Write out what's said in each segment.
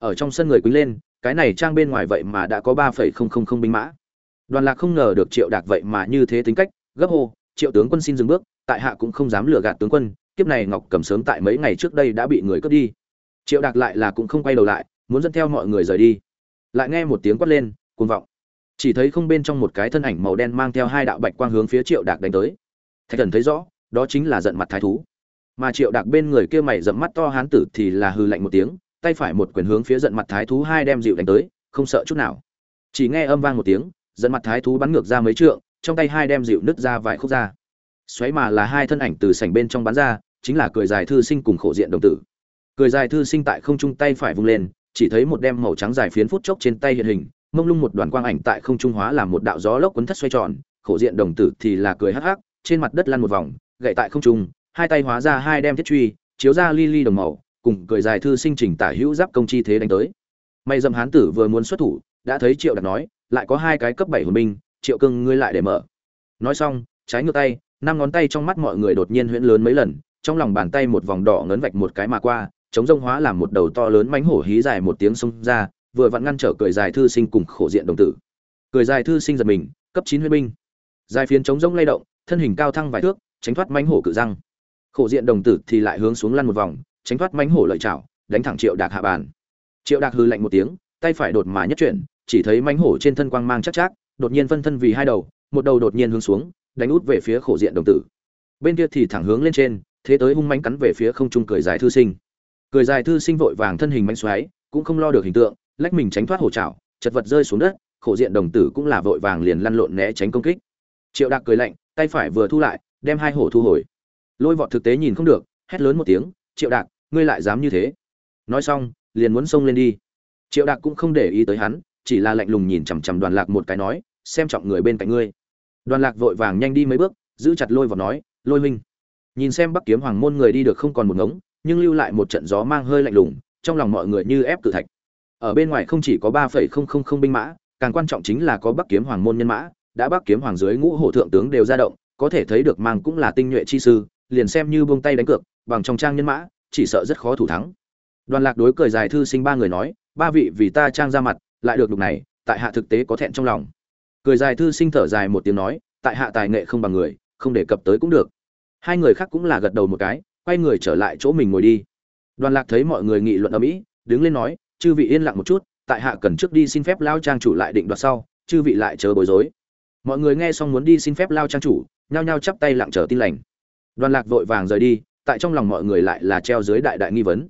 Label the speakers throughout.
Speaker 1: ở trong sân người quý lên, cái này trang bên ngoài vậy mà đã có ba phẩy không không không binh mã. Đoàn lạc không ngờ được triệu đạc vậy mà như thế tính cách, gấp hô, triệu tướng quân xin dừng bước, tại hạ cũng không dám lừa gạt tướng quân, kiếp này ngọc cầm sớm tại mấy ngày trước đây đã bị người cướp đi. Triệu đạc lại là cũng không quay đầu lại, muốn dẫn theo mọi người rời đi. Lại nghe một tiếng quát lên, cuồng vọng. Chỉ thấy không bên trong một cái thân ảnh màu đen mang theo hai đạo bạch quang hướng phía triệu đạc đánh tới. Thạch thần thấy rõ, đó chính là giận mặt thái thú. Mà triệu đạc bên người kia mày dẫm mắt to hán tử thì là hư lạnh một tiếng tay phải một quyền hướng phía giận mặt thái thú hai đem dịu đánh tới, không sợ chút nào. Chỉ nghe âm vang một tiếng, giận mặt thái thú bắn ngược ra mấy trượng, trong tay hai đem dịu nứt ra vài khúc ra. Xoáy mà là hai thân ảnh từ sảnh bên trong bắn ra, chính là cười dài thư sinh cùng khổ diện đồng tử. Cười dài thư sinh tại không trung tay phải vung lên, chỉ thấy một đem màu trắng dài phiến phút chốc trên tay hiện hình, mông lung một đoàn quang ảnh tại không trung hóa làm một đạo gió lốc quấn thất xoay tròn, khổ diện đồng tử thì là cười hắc hắc, trên mặt đất lăn một vòng, gậy tại không trung, hai tay hóa ra hai đem thiết truy, chiếu ra li li đồng màu cùng cười dài thư sinh trình tả hữu giáp công chi thế đánh tới. May dâm hán tử vừa muốn xuất thủ, đã thấy triệu đặt nói, lại có hai cái cấp bảy hồn binh, triệu cưng ngươi lại để mở. Nói xong, trái ngược tay, năm ngón tay trong mắt mọi người đột nhiên huyễn lớn mấy lần, trong lòng bàn tay một vòng đỏ ngấn vạch một cái mà qua, chống rông hóa làm một đầu to lớn mánh hổ hí dài một tiếng xông ra, vừa vặn ngăn trở cười dài thư sinh cùng khổ diện đồng tử. Cười dài thư sinh giật mình, cấp chín huyết binh. Dài phiến chống rông lay động, thân hình cao thăng vài thước, tránh thoát mánh hổ cự răng. Khổ diện đồng tử thì lại hướng xuống lăn một vòng tránh thoát mánh hổ lợi chảo đánh thẳng triệu đạc hạ bàn. Triệu đạc hư lạnh một tiếng, tay phải đột mà nhất chuyển, chỉ thấy mánh hổ trên thân quang mang chắc chắc đột nhiên phân thân vì hai đầu, một đầu đột nhiên hướng xuống, đánh út về phía khổ diện đồng tử. Bên kia thì thẳng hướng lên trên, thế tới hung mánh cắn về phía không trung cười dài thư sinh. Cười dài thư sinh vội vàng thân hình mánh xoáy, cũng không lo được hình tượng, lách mình tránh thoát hổ chảo chật vật rơi xuống đất, khổ diện đồng tử cũng là vội vàng liền lăn lộn né tránh công kích. Triệu đạc cười lạnh, tay phải vừa thu lại, đem hai hổ thu hồi. Lôi vọt thực tế nhìn không được, hét lớn một tiếng triệu đạc, ngươi lại dám như thế? Nói xong, liền muốn xông lên đi. Triệu đạc cũng không để ý tới hắn, chỉ là lạnh lùng nhìn chằm chằm đoàn lạc một cái nói, xem trọng người bên cạnh ngươi. Đoàn lạc vội vàng nhanh đi mấy bước, giữ chặt lôi vào nói, lôi huynh. Nhìn xem bắc kiếm hoàng môn người đi được không còn một ngống, nhưng lưu lại một trận gió mang hơi lạnh lùng, trong lòng mọi người như ép cự thạch. Ở bên ngoài không chỉ có ba phẩy không không không binh mã, càng quan trọng chính là có bắc kiếm hoàng môn nhân mã, đã bắc kiếm hoàng dưới ngũ hổ thượng tướng đều ra động, có thể thấy được mang cũng là tinh nhuệ chi sư liền xem như buông tay đánh cược bằng trong trang nhân mã chỉ sợ rất khó thủ thắng. Đoàn lạc đối cười dài thư sinh ba người nói ba vị vì ta trang ra mặt lại được lục này tại hạ thực tế có thẹn trong lòng. Cười dài thư sinh thở dài một tiếng nói tại hạ tài nghệ không bằng người không đề cập tới cũng được. Hai người khác cũng là gật đầu một cái quay người trở lại chỗ mình ngồi đi. Đoàn lạc thấy mọi người nghị luận ầm ĩ, đứng lên nói chư vị yên lặng một chút tại hạ cần trước đi xin phép lao trang chủ lại định đoạt sau chư vị lại chờ bối rối. Mọi người nghe xong muốn đi xin phép lao trang chủ nhao nhao chắp tay lặng chờ tin lành đoàn lạc vội vàng rời đi, tại trong lòng mọi người lại là treo dưới đại đại nghi vấn.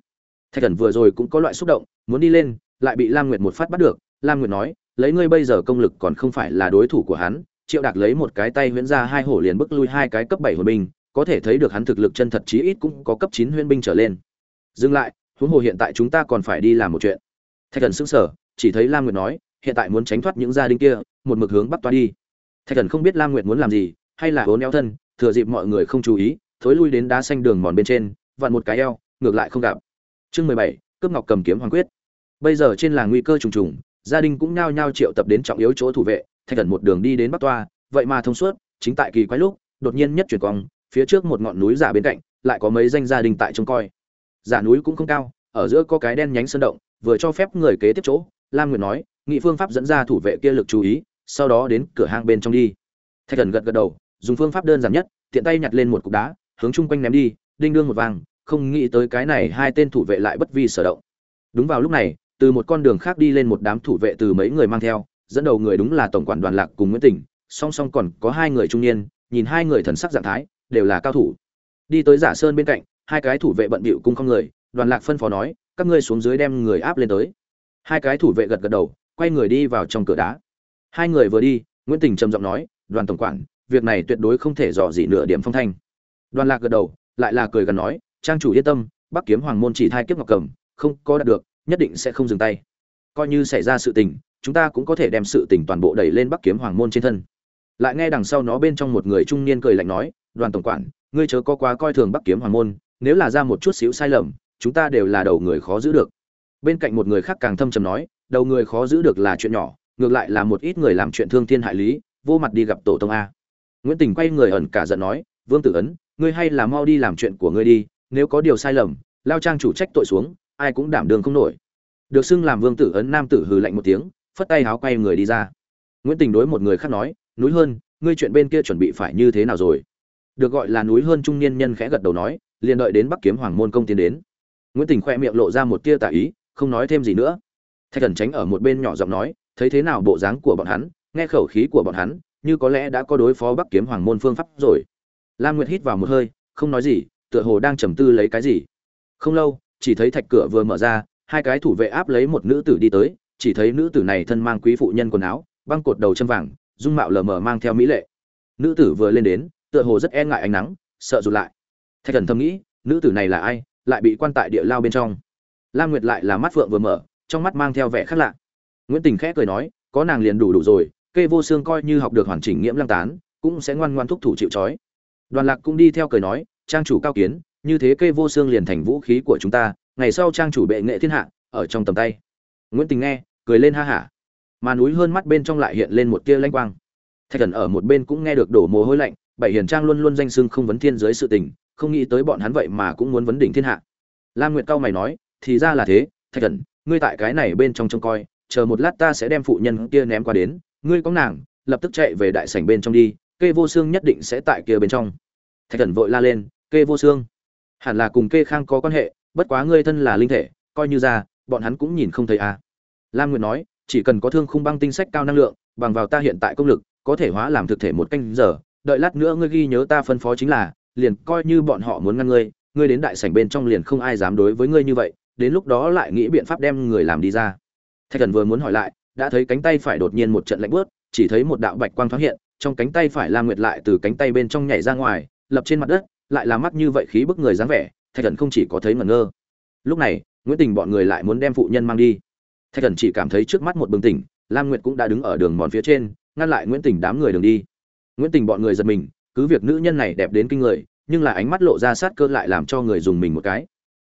Speaker 1: Thạch thần vừa rồi cũng có loại xúc động, muốn đi lên, lại bị lam nguyệt một phát bắt được. Lam nguyệt nói, lấy ngươi bây giờ công lực còn không phải là đối thủ của hắn. Triệu đạc lấy một cái tay huyễn ra hai hổ liền bức lui hai cái cấp bảy hồn binh, có thể thấy được hắn thực lực chân thật chí ít cũng có cấp chín huyễn binh trở lên. Dừng lại, huống hồ hiện tại chúng ta còn phải đi làm một chuyện. Thạch thần sững sờ, chỉ thấy lam nguyệt nói, hiện tại muốn tránh thoát những gia đình kia, một mực hướng bắc toa đi. Thạch thần không biết lam nguyệt muốn làm gì, hay là hố neo thân thừa dịp mọi người không chú ý, thối lui đến đá xanh đường mòn bên trên, vặn một cái eo, ngược lại không gặp. Chương mười bảy, cướp ngọc cầm kiếm hoàng quyết. Bây giờ trên làng nguy cơ trùng trùng, gia đình cũng nhao nhao triệu tập đến trọng yếu chỗ thủ vệ, thạch thần một đường đi đến bắc toa, vậy mà thông suốt, chính tại kỳ quái lúc, đột nhiên nhất chuyển cong phía trước một ngọn núi giả bên cạnh, lại có mấy danh gia đình tại trông coi. Giả núi cũng không cao, ở giữa có cái đen nhánh sơn động, vừa cho phép người kế tiếp chỗ, lam nguyệt nói, nghị phương pháp dẫn ra thủ vệ kia lực chú ý, sau đó đến cửa hang bên trong đi. Thạch thần gật gật đầu dùng phương pháp đơn giản nhất, tiện tay nhặt lên một cục đá, hướng chung quanh ném đi, đinh đương một vàng, không nghĩ tới cái này hai tên thủ vệ lại bất vi sở động. Đúng vào lúc này, từ một con đường khác đi lên một đám thủ vệ từ mấy người mang theo, dẫn đầu người đúng là tổng quản đoàn lạc cùng nguyễn tỉnh, song song còn có hai người trung niên, nhìn hai người thần sắc dạng thái, đều là cao thủ. Đi tới giả sơn bên cạnh, hai cái thủ vệ bận bịu cung không người, đoàn lạc phân phó nói, các ngươi xuống dưới đem người áp lên tới. Hai cái thủ vệ gật gật đầu, quay người đi vào trong cửa đá. Hai người vừa đi, nguyễn tình trầm giọng nói, đoàn tổng quản việc này tuyệt đối không thể dò gì nửa điểm phong thanh. Đoàn lạc gật đầu, lại là cười gần nói, trang chủ yên tâm, bắc kiếm hoàng môn chỉ thai kiếp ngọc cầm, không có đạt được, nhất định sẽ không dừng tay. Coi như xảy ra sự tình, chúng ta cũng có thể đem sự tình toàn bộ đẩy lên bắc kiếm hoàng môn trên thân. Lại nghe đằng sau nó bên trong một người trung niên cười lạnh nói, đoàn tổng quản, ngươi chớ có quá coi thường bắc kiếm hoàng môn, nếu là ra một chút xíu sai lầm, chúng ta đều là đầu người khó giữ được. Bên cạnh một người khác càng thâm trầm nói, đầu người khó giữ được là chuyện nhỏ, ngược lại là một ít người làm chuyện thương thiên hại lý, vô mặt đi gặp tổ tông a nguyễn tình quay người ẩn cả giận nói, vương tử ấn, ngươi hay là mau đi làm chuyện của ngươi đi, nếu có điều sai lầm, lao trang chủ trách tội xuống, ai cũng đảm đường không nổi. Được xưng làm vương tử ấn nam tử hừ lạnh một tiếng, phất tay háo quay người đi ra. Nguyễn tình đối một người khác nói, núi hơn ngươi chuyện bên kia chuẩn bị phải như thế nào rồi? Được gọi là núi hơn trung niên nhân khẽ gật đầu nói, liền đợi đến bắc kiếm hoàng môn công tiến đến. Nguyễn tình khoe miệng lộ ra một tia tà ý, không nói thêm gì nữa. Thạch Cẩn tránh ở một bên nhỏ giọng nói, thấy thế nào bộ dáng của bọn hắn? Nghe khẩu khí của bọn hắn như có lẽ đã có đối phó bắc kiếm hoàng môn phương pháp rồi. Lam nguyệt hít vào một hơi, không nói gì, tựa hồ đang trầm tư lấy cái gì. Không lâu, chỉ thấy thạch cửa vừa mở ra, hai cái thủ vệ áp lấy một nữ tử đi tới, chỉ thấy nữ tử này thân mang quý phụ nhân quần áo, băng cột đầu châm vàng, dung mạo lờ mờ mang theo mỹ lệ. Nữ tử vừa lên đến, tựa hồ rất e ngại ánh nắng, sợ rụt lại. Thạch thần thầm nghĩ, nữ tử này là ai, lại bị quan tại địa lao bên trong. Lam nguyệt lại là mắt phượng vừa mở, trong mắt mang theo vẻ khác lạ. Nguyễn tình khẽ cười nói, có nàng liền đủ đủ rồi kê vô xương coi như học được hoàn chỉnh nghiễm lăng tán, cũng sẽ ngoan ngoan thúc thủ chịu trói. Đoàn lạc cũng đi theo cười nói, trang chủ cao kiến, như thế kê vô xương liền thành vũ khí của chúng ta, ngày sau trang chủ bệ nghệ thiên hạ, ở trong tầm tay. Nguyễn tình nghe, cười lên ha hả. Mà núi hơn mắt bên trong lại hiện lên một tia lanh quang. Thạch thần ở một bên cũng nghe được đổ mồ hôi lạnh, bảy hiền trang luôn luôn danh xưng không vấn thiên giới sự tình, không nghĩ tới bọn hắn vậy mà cũng muốn vấn đỉnh thiên hạ. Lam nguyệt cao mày nói, thì ra là thế, thạch thần, ngươi tại cái này bên trong trông coi, chờ một lát ta sẽ đem phụ nhân kia ném qua đến ngươi có nàng, lập tức chạy về đại sảnh bên trong đi, kê vô xương nhất định sẽ tại kia bên trong. Thạch thần vội la lên, kê vô xương. Hẳn là cùng kê khang có quan hệ, bất quá ngươi thân là linh thể, coi như ra, bọn hắn cũng nhìn không thấy à lam nguyệt nói, chỉ cần có thương khung băng tinh sách cao năng lượng, bằng vào ta hiện tại công lực, có thể hóa làm thực thể một canh giờ. Đợi lát nữa ngươi ghi nhớ ta phân phó chính là, liền coi như bọn họ muốn ngăn ngươi ngươi đến đại sảnh bên trong liền không ai dám đối với ngươi như vậy, đến lúc đó lại nghĩ biện pháp đem người làm đi ra. Thạch thần vừa muốn hỏi lại đã thấy cánh tay phải đột nhiên một trận lạnh bướt chỉ thấy một đạo bạch quang thoáng hiện, trong cánh tay phải lam nguyệt lại từ cánh tay bên trong nhảy ra ngoài, lập trên mặt đất, lại là mắt như vậy khí bức người dáng vẻ, thạch thần không chỉ có thấy ngẩn ngơ. Lúc này, nguyễn tình bọn người lại muốn đem phụ nhân mang đi. Thạch thần chỉ cảm thấy trước mắt một bừng tỉnh lam nguyệt cũng đã đứng ở đường mòn phía trên, ngăn lại nguyễn tình đám người đường đi. Nguyễn tình bọn người giật mình, cứ việc nữ nhân này đẹp đến kinh người, nhưng là ánh mắt lộ ra sát cơ lại làm cho người dùng mình một cái.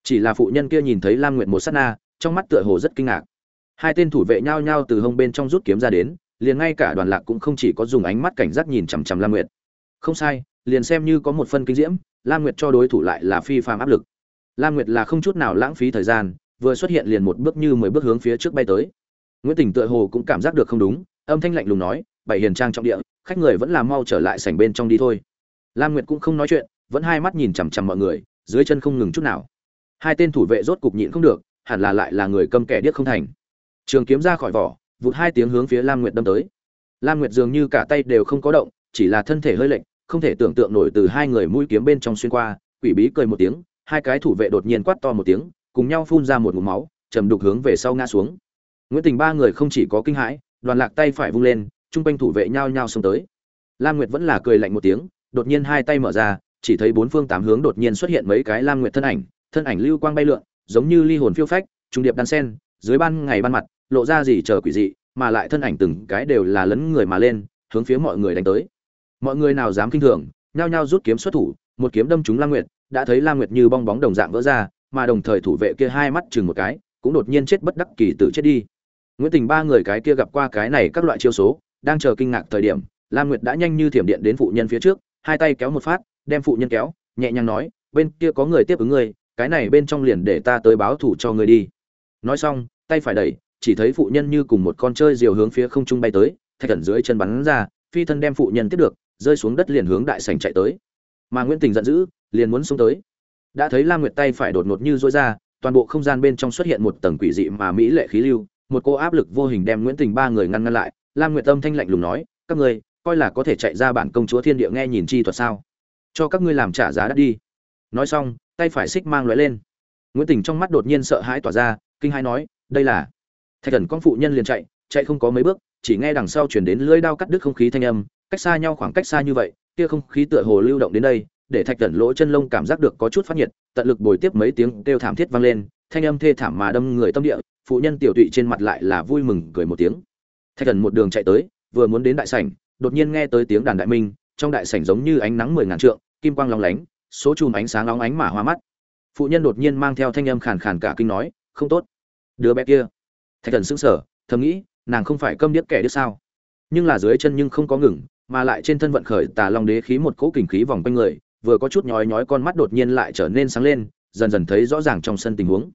Speaker 1: Chỉ là phụ nhân kia nhìn thấy lam nguyệt một sát na, trong mắt tựa hồ rất kinh ngạc hai tên thủ vệ nhao nhao từ hông bên trong rút kiếm ra đến, liền ngay cả đoàn lạc cũng không chỉ có dùng ánh mắt cảnh giác nhìn chằm chằm lam nguyệt. Không sai, liền xem như có một phân kinh diễm, lam nguyệt cho đối thủ lại là phi phàm áp lực. Lam nguyệt là không chút nào lãng phí thời gian, vừa xuất hiện liền một bước như mười bước hướng phía trước bay tới. Nguyễn tình tựa hồ cũng cảm giác được không đúng, âm thanh lạnh lùng nói, bảy hiền trang trọng địa, khách người vẫn là mau trở lại sảnh bên trong đi thôi. Lam nguyệt cũng không nói chuyện, vẫn hai mắt nhìn chằm chằm mọi người, dưới chân không ngừng chút nào. Hai tên thủ vệ rốt cục nhịn không được, hẳn là lại là người câm kẻ điếc không thành trường kiếm ra khỏi vỏ, vụt hai tiếng hướng phía lam nguyệt đâm tới. Lam nguyệt dường như cả tay đều không có động, chỉ là thân thể hơi lệch, không thể tưởng tượng nổi từ hai người mũi kiếm bên trong xuyên qua, quỷ bí cười một tiếng, hai cái thủ vệ đột nhiên quát to một tiếng, cùng nhau phun ra một ngụm máu chầm đục hướng về sau ngã xuống. Nguyễn tình ba người không chỉ có kinh hãi, đoàn lạc tay phải vung lên, chung quanh thủ vệ nhao nhao xông tới. Lam nguyệt vẫn là cười lạnh một tiếng, đột nhiên hai tay mở ra, chỉ thấy bốn phương tám hướng đột nhiên xuất hiện mấy cái lam nguyệt thân ảnh thân ảnh lưu quang bay lượn, giống như ly hồn phiêu phách, trung điệp đan sen, dưới ban ngày ban mặt lộ ra gì chờ quỷ dị, mà lại thân ảnh từng cái đều là lấn người mà lên, hướng phía mọi người đánh tới. Mọi người nào dám kinh thường, nhao nhao rút kiếm xuất thủ, một kiếm đâm trúng lam nguyệt, đã thấy lam nguyệt như bong bóng đồng dạng vỡ ra, mà đồng thời thủ vệ kia hai mắt chừng một cái, cũng đột nhiên chết bất đắc kỳ tử chết đi. Nguyễn tình ba người cái kia gặp qua cái này các loại chiêu số, đang chờ kinh ngạc thời điểm, lam nguyệt đã nhanh như thiểm điện đến phụ nhân phía trước, hai tay kéo một phát, đem phụ nhân kéo, nhẹ nhàng nói, bên kia có người tiếp ứng ngươi, cái này bên trong liền để ta tới báo thủ cho ngươi đi. Nói xong, tay phải đẩy chỉ thấy phụ nhân như cùng một con chơi diều hướng phía không trung bay tới, thạch cẩn dưới chân bắn ra, phi thân đem phụ nhân tiếp được, rơi xuống đất liền hướng đại sảnh chạy tới. Mà nguyễn tình giận dữ, liền muốn xuống tới. Đã thấy lam nguyệt tay phải đột ngột như rối ra, toàn bộ không gian bên trong xuất hiện một tầng quỷ dị mà mỹ lệ khí lưu, một cô áp lực vô hình đem nguyễn tình ba người ngăn ngăn lại. Lam nguyệt tâm thanh lạnh lùng nói, các ngươi, coi là có thể chạy ra bản công chúa thiên địa nghe nhìn chi thuật sao? Cho các ngươi làm trả giá đắt đi. Nói xong, tay phải xích mang lóe lên. Nguyễn tình trong mắt đột nhiên sợ hãi tỏa ra, kinh hãi nói, đây là thạch thần con phụ nhân liền chạy chạy không có mấy bước, chỉ nghe đằng sau chuyển đến lưỡi đao cắt đứt không khí thanh âm, cách xa nhau khoảng cách xa như vậy, kia không khí tựa hồ lưu động đến đây, để thạch thần lỗ chân lông cảm giác được có chút phát nhiệt, tận lực bồi tiếp mấy tiếng kêu thảm thiết vang lên, thanh âm thê thảm mà đâm người tâm địa, phụ nhân tiểu tụy trên mặt lại là vui mừng cười một tiếng. Thạch thần một đường chạy tới, vừa muốn đến đại sảnh, đột nhiên nghe tới tiếng đàn đại minh, trong đại sảnh giống như ánh nắng mười ngàn trượng, kim quang long lánh, số chùm ánh sáng long ánh mà hoa mắt. Phụ nhân đột nhiên mang theo thanh âm khàn khàn cả kinh nói, không tốt. Đứa bé kia thạch thần sững sờ, thầm nghĩ, nàng không phải câm điếc kẻ đứa sao? Nhưng là dưới chân nhưng không có ngừng, mà lại trên thân vận khởi tà long đế khí một cỗ kình khí vòng quanh người, vừa có chút nhói nhói con mắt đột nhiên lại trở nên sáng lên, dần dần thấy rõ ràng trong sân tình huống.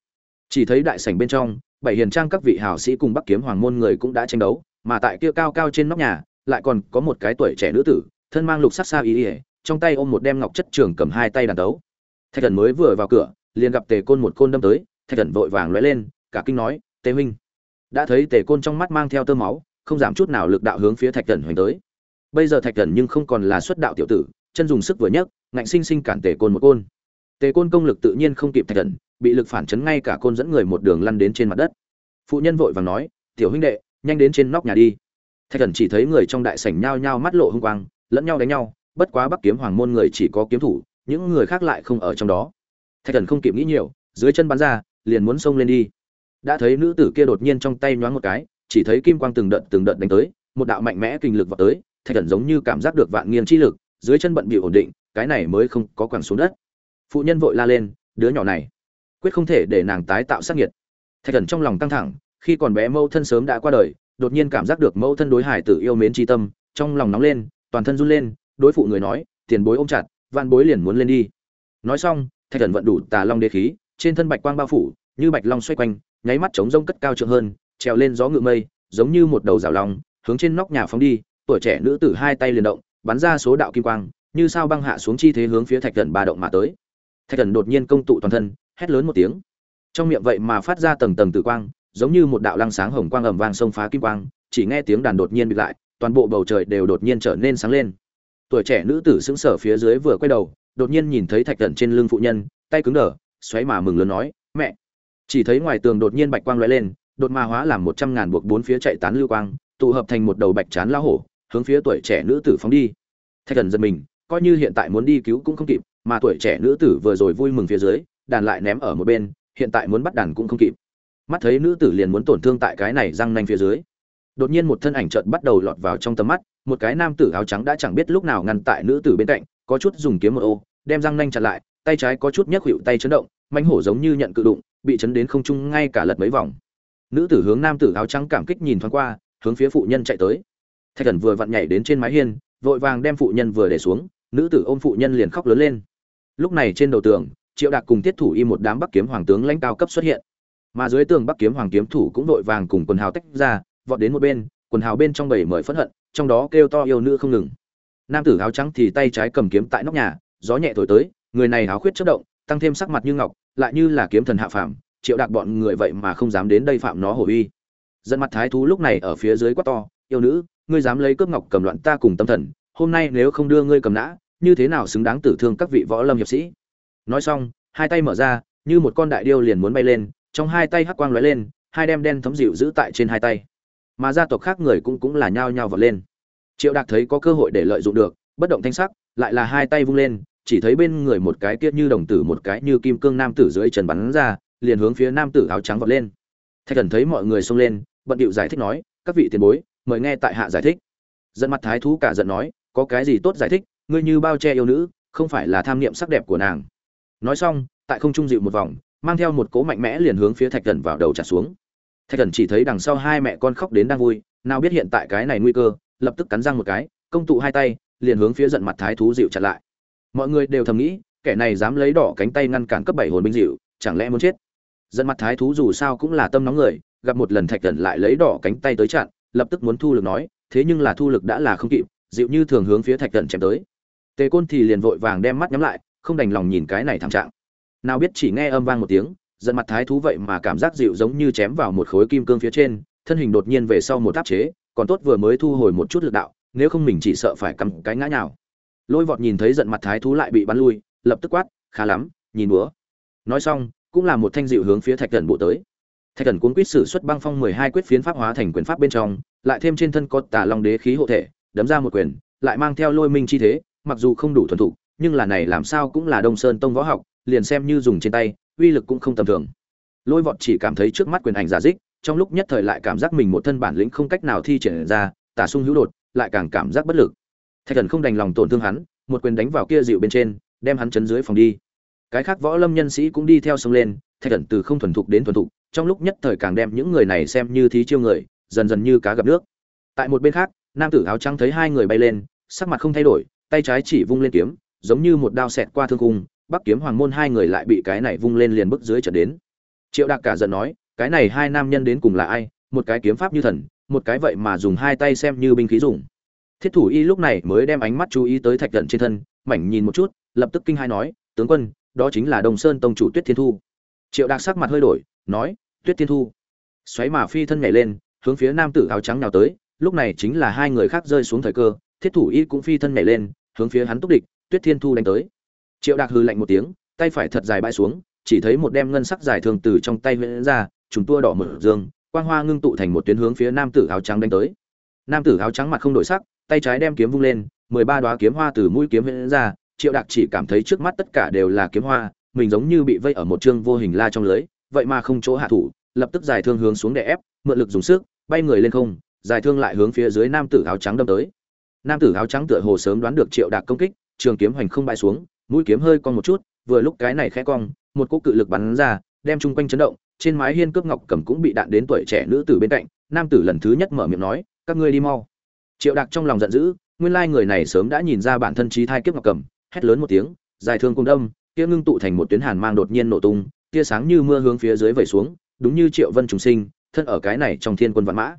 Speaker 1: Chỉ thấy đại sảnh bên trong, bảy hiền trang các vị hào sĩ cùng bắc kiếm hoàng môn người cũng đã tranh đấu, mà tại kia cao cao trên nóc nhà, lại còn có một cái tuổi trẻ nữ tử, thân mang lục sắc xa ý ỉa trong tay ôm một đem ngọc chất trường cầm hai tay đàn tấu thạch thần mới vừa vào cửa, liền gặp tề côn một côn đâm tới, thạch thần vội vàng lóe lên, cả kinh nói, tề huynh đã thấy tề côn trong mắt mang theo tơ máu, không giảm chút nào lực đạo hướng phía thạch thần hoành tới. Bây giờ thạch thần nhưng không còn là xuất đạo tiểu tử, chân dùng sức vừa nhấc, ngạnh sinh sinh cản tề côn một côn. Tề côn công lực tự nhiên không kịp thạch thần, bị lực phản chấn ngay cả côn dẫn người một đường lăn đến trên mặt đất. Phụ nhân vội vàng nói, tiểu huynh đệ, nhanh đến trên nóc nhà đi. Thạch thần chỉ thấy người trong đại sảnh nhao nhao mắt lộ hung quang, lẫn nhau đánh nhau, bất quá bắc kiếm hoàng môn người chỉ có kiếm thủ, những người khác lại không ở trong đó. Thạch thần không kịp nghĩ nhiều, dưới chân bắn ra, liền muốn xông lên đi đã thấy nữ tử kia đột nhiên trong tay nhoáng một cái, chỉ thấy kim quang từng đợt từng đợt đánh tới, một đạo mạnh mẽ kinh lực vào tới, thạch thần giống như cảm giác được vạn nghiêng chi lực, dưới chân bận bị ổn định, cái này mới không có quẳng xuống đất. Phụ nhân vội la lên, đứa nhỏ này, quyết không thể để nàng tái tạo sát nhiệt thạch thần trong lòng căng thẳng, khi còn bé mâu thân sớm đã qua đời, đột nhiên cảm giác được mâu thân đối hải tử yêu mến tri tâm, trong lòng nóng lên, toàn thân run lên, đối phụ người nói, tiền bối ôm chặt van bối liền muốn lên đi. Nói xong, thạch thần vận đủ tà long đế khí, trên thân bạch quang bao phủ, như bạch long xoay quanh nháy mắt chống rông cất cao trượng hơn trèo lên gió ngự mây giống như một đầu rào lòng, hướng trên nóc nhà phóng đi tuổi trẻ nữ tử hai tay liền động bắn ra số đạo kim quang như sao băng hạ xuống chi thế hướng phía thạch thần ba động mà tới. Thạch thần đột nhiên công tụ toàn thân hét lớn một tiếng. Trong miệng vậy mà phát ra tầng tầng tử quang giống như một đạo lăng sáng hồng quang ầm vang xông phá kim quang chỉ nghe tiếng đàn đột nhiên bị lại toàn bộ bầu trời đều đột nhiên trở nên sáng lên. Tuổi trẻ nữ tử sững sờ phía dưới vừa quay đầu đột nhiên nhìn thấy thạch thần trên lưng phụ nhân tay cứng đờ xoáy mà mừng lớn nói mẹ chỉ thấy ngoài tường đột nhiên bạch quang lóe lên, đột ma hóa làm một trăm ngàn buộc bốn phía chạy tán lưu quang, tụ hợp thành một đầu bạch chán lao hổ, hướng phía tuổi trẻ nữ tử phóng đi. Thạch thần giật mình, coi như hiện tại muốn đi cứu cũng không kịp, mà tuổi trẻ nữ tử vừa rồi vui mừng phía dưới, đàn lại ném ở một bên, hiện tại muốn bắt đàn cũng không kịp. Mắt thấy nữ tử liền muốn tổn thương tại cái này răng nanh phía dưới. Đột nhiên một thân ảnh chợt bắt đầu lọt vào trong tầm mắt, một cái nam tử áo trắng đã chẳng biết lúc nào ngăn tại nữ tử bên cạnh, có chút dùng kiếm một ô, đem răng nanh chặn lại, tay trái có chút nhấc hiệu tay chấn động mánh hổ giống như nhận cự đụng bị chấn đến không trung ngay cả lật mấy vòng. Nữ tử hướng nam tử áo trắng cảm kích nhìn thoáng qua, hướng phía phụ nhân chạy tới. Thạch thần vừa vặn nhảy đến trên mái hiên, vội vàng đem phụ nhân vừa để xuống, nữ tử ôm phụ nhân liền khóc lớn lên. Lúc này trên đầu tường, triệu đạc cùng tiết thủ y một đám bắc kiếm hoàng tướng lãnh cao cấp xuất hiện. Mà dưới tường bắc kiếm hoàng kiếm thủ cũng vội vàng cùng quần hào tách ra, vọt đến một bên, quần hào bên trong bảy mời phẫn hận, trong đó kêu to yêu nữ không ngừng. Nam tử áo trắng thì tay trái cầm kiếm tại nóc nhà, gió nhẹ thổi tới, người này áo khuyết chất động, tăng thêm sắc mặt như ngọc lại như là kiếm thần hạ phàm, triệu đạc bọn người vậy mà không dám đến đây phạm nó hổ uy. Dẫn mặt thái thú lúc này ở phía dưới quát to, yêu nữ, ngươi dám lấy cướp ngọc cầm loạn ta cùng tâm thần, hôm nay nếu không đưa ngươi cầm nã, như thế nào xứng đáng tử thương các vị võ lâm hiệp sĩ? Nói xong, hai tay mở ra, như một con đại điêu liền muốn bay lên, trong hai tay hắc quang lóe lên, hai đem đen thấm dịu giữ tại trên hai tay. Mà gia tộc khác người cũng cũng là nhao nhao vọt lên. Triệu đạc thấy có cơ hội để lợi dụng được, bất động thanh sắc, lại là hai tay vung lên chỉ thấy bên người một cái kia như đồng tử, một cái như kim cương nam tử dưới trần bắn ra, liền hướng phía nam tử áo trắng vọt lên. Thạch thần thấy mọi người xông lên, bận điệu giải thích nói, các vị tiền bối, mời nghe tại hạ giải thích. Dẫn mặt thái thú cả giận nói, có cái gì tốt giải thích, ngươi như bao che yêu nữ, không phải là tham niệm sắc đẹp của nàng. Nói xong, tại không trung dịu một vòng, mang theo một cỗ mạnh mẽ liền hướng phía thạch thần vào đầu trả xuống. Thạch thần chỉ thấy đằng sau hai mẹ con khóc đến đang vui, nào biết hiện tại cái này nguy cơ, lập tức cắn răng một cái, công tụ hai tay, liền hướng phía giận mặt thái thú dịu chặn lại mọi người đều thầm nghĩ, kẻ này dám lấy đỏ cánh tay ngăn cản cấp bảy hồn binh dịu, chẳng lẽ muốn chết? Dân mặt thái thú dù sao cũng là tâm nóng người, gặp một lần thạch thần lại lấy đỏ cánh tay tới chặn, lập tức muốn thu lực nói, thế nhưng là thu lực đã là không kịp, dịu như thường hướng phía thạch thần chém tới. Tề côn thì liền vội vàng đem mắt nhắm lại, không đành lòng nhìn cái này thảm trạng. Nào biết chỉ nghe âm vang một tiếng dân mặt thái thú vậy mà cảm giác dịu giống như chém vào một khối kim cương phía trên, thân hình đột nhiên về sau một áp chế, còn tốt vừa mới thu hồi một chút lực đạo, nếu không mình chỉ sợ phải cầm cái ngã nhào lôi vọt nhìn thấy giận mặt thái thú lại bị bắn lui, lập tức quát, khá lắm, nhìn búa. Nói xong, cũng là một thanh dịu hướng phía thạch thần bộ tới. Thạch thần cuốn quyết sử xuất băng phong mười hai quyết phiến pháp hóa thành quyền pháp bên trong, lại thêm trên thân có tà long đế khí hộ thể, đấm ra một quyền, lại mang theo lôi minh chi thế, mặc dù không đủ thuần thục, nhưng là này làm sao cũng là đông sơn tông võ học, liền xem như dùng trên tay, uy lực cũng không tầm thường. Lôi vọt chỉ cảm thấy trước mắt quyền ảnh giả dích, trong lúc nhất thời lại cảm giác mình một thân bản lĩnh không cách nào thi triển ra tả sung hữu đột, lại càng cảm giác bất lực thạch thần không đành lòng tổn thương hắn, một quyền đánh vào kia dịu bên trên, đem hắn chấn dưới phòng đi. Cái khác võ lâm nhân sĩ cũng đi theo sông lên, thạch thần từ không thuần thục đến thuần thục, trong lúc nhất thời càng đem những người này xem như thí chiêu người, dần dần như cá gặp nước. Tại một bên khác, nam tử áo trắng thấy hai người bay lên, sắc mặt không thay đổi, tay trái chỉ vung lên kiếm, giống như một đao xẹt qua thương cung bắc kiếm hoàng môn hai người lại bị cái này vung lên liền bức dưới trở đến. Triệu đạc cả giận nói, cái này hai nam nhân đến cùng là ai? Một cái kiếm pháp như thần, một cái vậy mà dùng hai tay xem như binh khí dùng thiết thủ y lúc này mới đem ánh mắt chú ý tới thạch cận trên thân, mảnh nhìn một chút, lập tức kinh hai nói, tướng quân, đó chính là đồng sơn tông chủ tuyết thiên thu. Triệu đạc sắc mặt hơi đổi, nói, tuyết thiên thu. Xoáy mà phi thân nhảy lên, hướng phía nam tử áo trắng nào tới, lúc này chính là hai người khác rơi xuống thời cơ, thiết thủ y cũng phi thân nhảy lên, hướng phía hắn túc địch, tuyết thiên thu đánh tới. Triệu đạc hư lạnh một tiếng, tay phải thật dài bãi xuống, chỉ thấy một đem ngân sắc dài thường từ trong tay huyễn ra chúng tua đỏ mở dương, quang hoa ngưng tụ thành một tuyến hướng phía nam tử áo trắng đánh tới. Nam tử áo trắng mặt không đổi sắc tay trái đem kiếm vung lên, mười ba kiếm hoa từ mũi kiếm hiện ra, triệu đạc chỉ cảm thấy trước mắt tất cả đều là kiếm hoa, mình giống như bị vây ở một trương vô hình la trong lưới, vậy mà không chỗ hạ thủ, lập tức giải thương hướng xuống để ép, mượn lực dùng sức, bay người lên không, Giải thương lại hướng phía dưới nam tử áo trắng đâm tới. Nam tử áo trắng tựa hồ sớm đoán được triệu đạc công kích, trường kiếm hoành không bay xuống, mũi kiếm hơi cong một chút, vừa lúc cái này khẽ cong, một cỗ cự lực bắn ra, đem chung quanh chấn động, trên mái hiên cướp ngọc cầm cũng bị đạn đến tuổi trẻ nữ tử bên cạnh, nam tử lần thứ nhất mở miệng nói, các ngươi đi mau triệu đạc trong lòng giận dữ, nguyên lai người này sớm đã nhìn ra bản thân trí thai kiếp ngọc cầm, hét lớn một tiếng, dài thương cung đâm, kia ngưng tụ thành một tuyến hàn mang đột nhiên nổ tung, tia sáng như mưa hướng phía dưới vẩy xuống, đúng như triệu vân trùng sinh, thân ở cái này trong thiên quân vạn mã.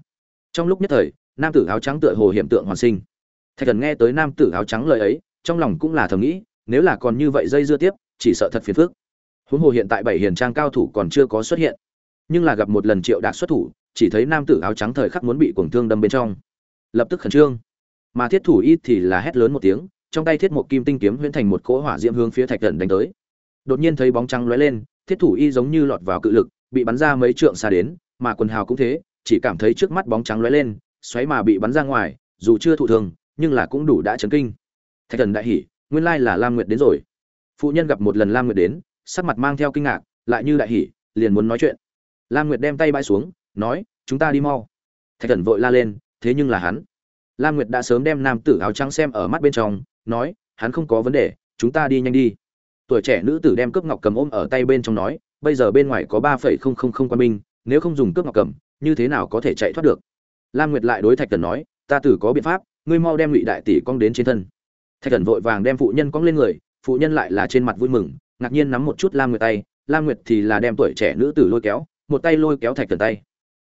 Speaker 1: Trong lúc nhất thời, nam tử áo trắng tựa hồ hiện tượng hoàn sinh. Thạch thần nghe tới nam tử áo trắng lời ấy, trong lòng cũng là thầm nghĩ, nếu là còn như vậy dây dưa tiếp, chỉ sợ thật phiền phức. Huống hồ hiện tại bảy hiền trang cao thủ còn chưa có xuất hiện. Nhưng là gặp một lần triệu đạt xuất thủ, chỉ thấy nam tử áo trắng thời khắc muốn bị cuồng thương đâm bên trong lập tức khẩn trương. Mà thiết thủ y thì là hét lớn một tiếng, trong tay thiết một kim tinh kiếm huyễn thành một cỗ hỏa diễm hướng phía thạch thần đánh tới. Đột nhiên thấy bóng trắng lóe lên, thiết thủ y giống như lọt vào cự lực, bị bắn ra mấy trượng xa đến, mà quần hào cũng thế, chỉ cảm thấy trước mắt bóng trắng lóe lên, xoáy mà bị bắn ra ngoài, dù chưa thụ thương, nhưng là cũng đủ đã chấn kinh. Thạch thần đại hỉ, nguyên lai là lam nguyệt đến rồi. Phụ nhân gặp một lần lam nguyệt đến, sắc mặt mang theo kinh ngạc, lại như đại hỉ, liền muốn nói chuyện. Lam nguyệt đem tay bãi xuống, nói, chúng ta đi mau. Thạch thần vội la lên thế nhưng là hắn. Lam nguyệt đã sớm đem nam tử áo trắng xem ở mắt bên trong, nói, hắn không có vấn đề, chúng ta đi nhanh đi. Tuổi trẻ nữ tử đem cướp ngọc cầm ôm ở tay bên trong nói, bây giờ bên ngoài có ba phẩy không không không quan binh, nếu không dùng cướp ngọc cầm, như thế nào có thể chạy thoát được? Lam nguyệt lại đối thạch thần nói, ta tử có biện pháp, ngươi mau đem ngụy đại tỷ cong đến trên thân. Thạch thần vội vàng đem phụ nhân cong lên người, phụ nhân lại là trên mặt vui mừng, ngạc nhiên nắm một chút lam nguyệt tay, lam nguyệt thì là đem tuổi trẻ nữ tử lôi kéo, một tay lôi kéo thạch thần tay.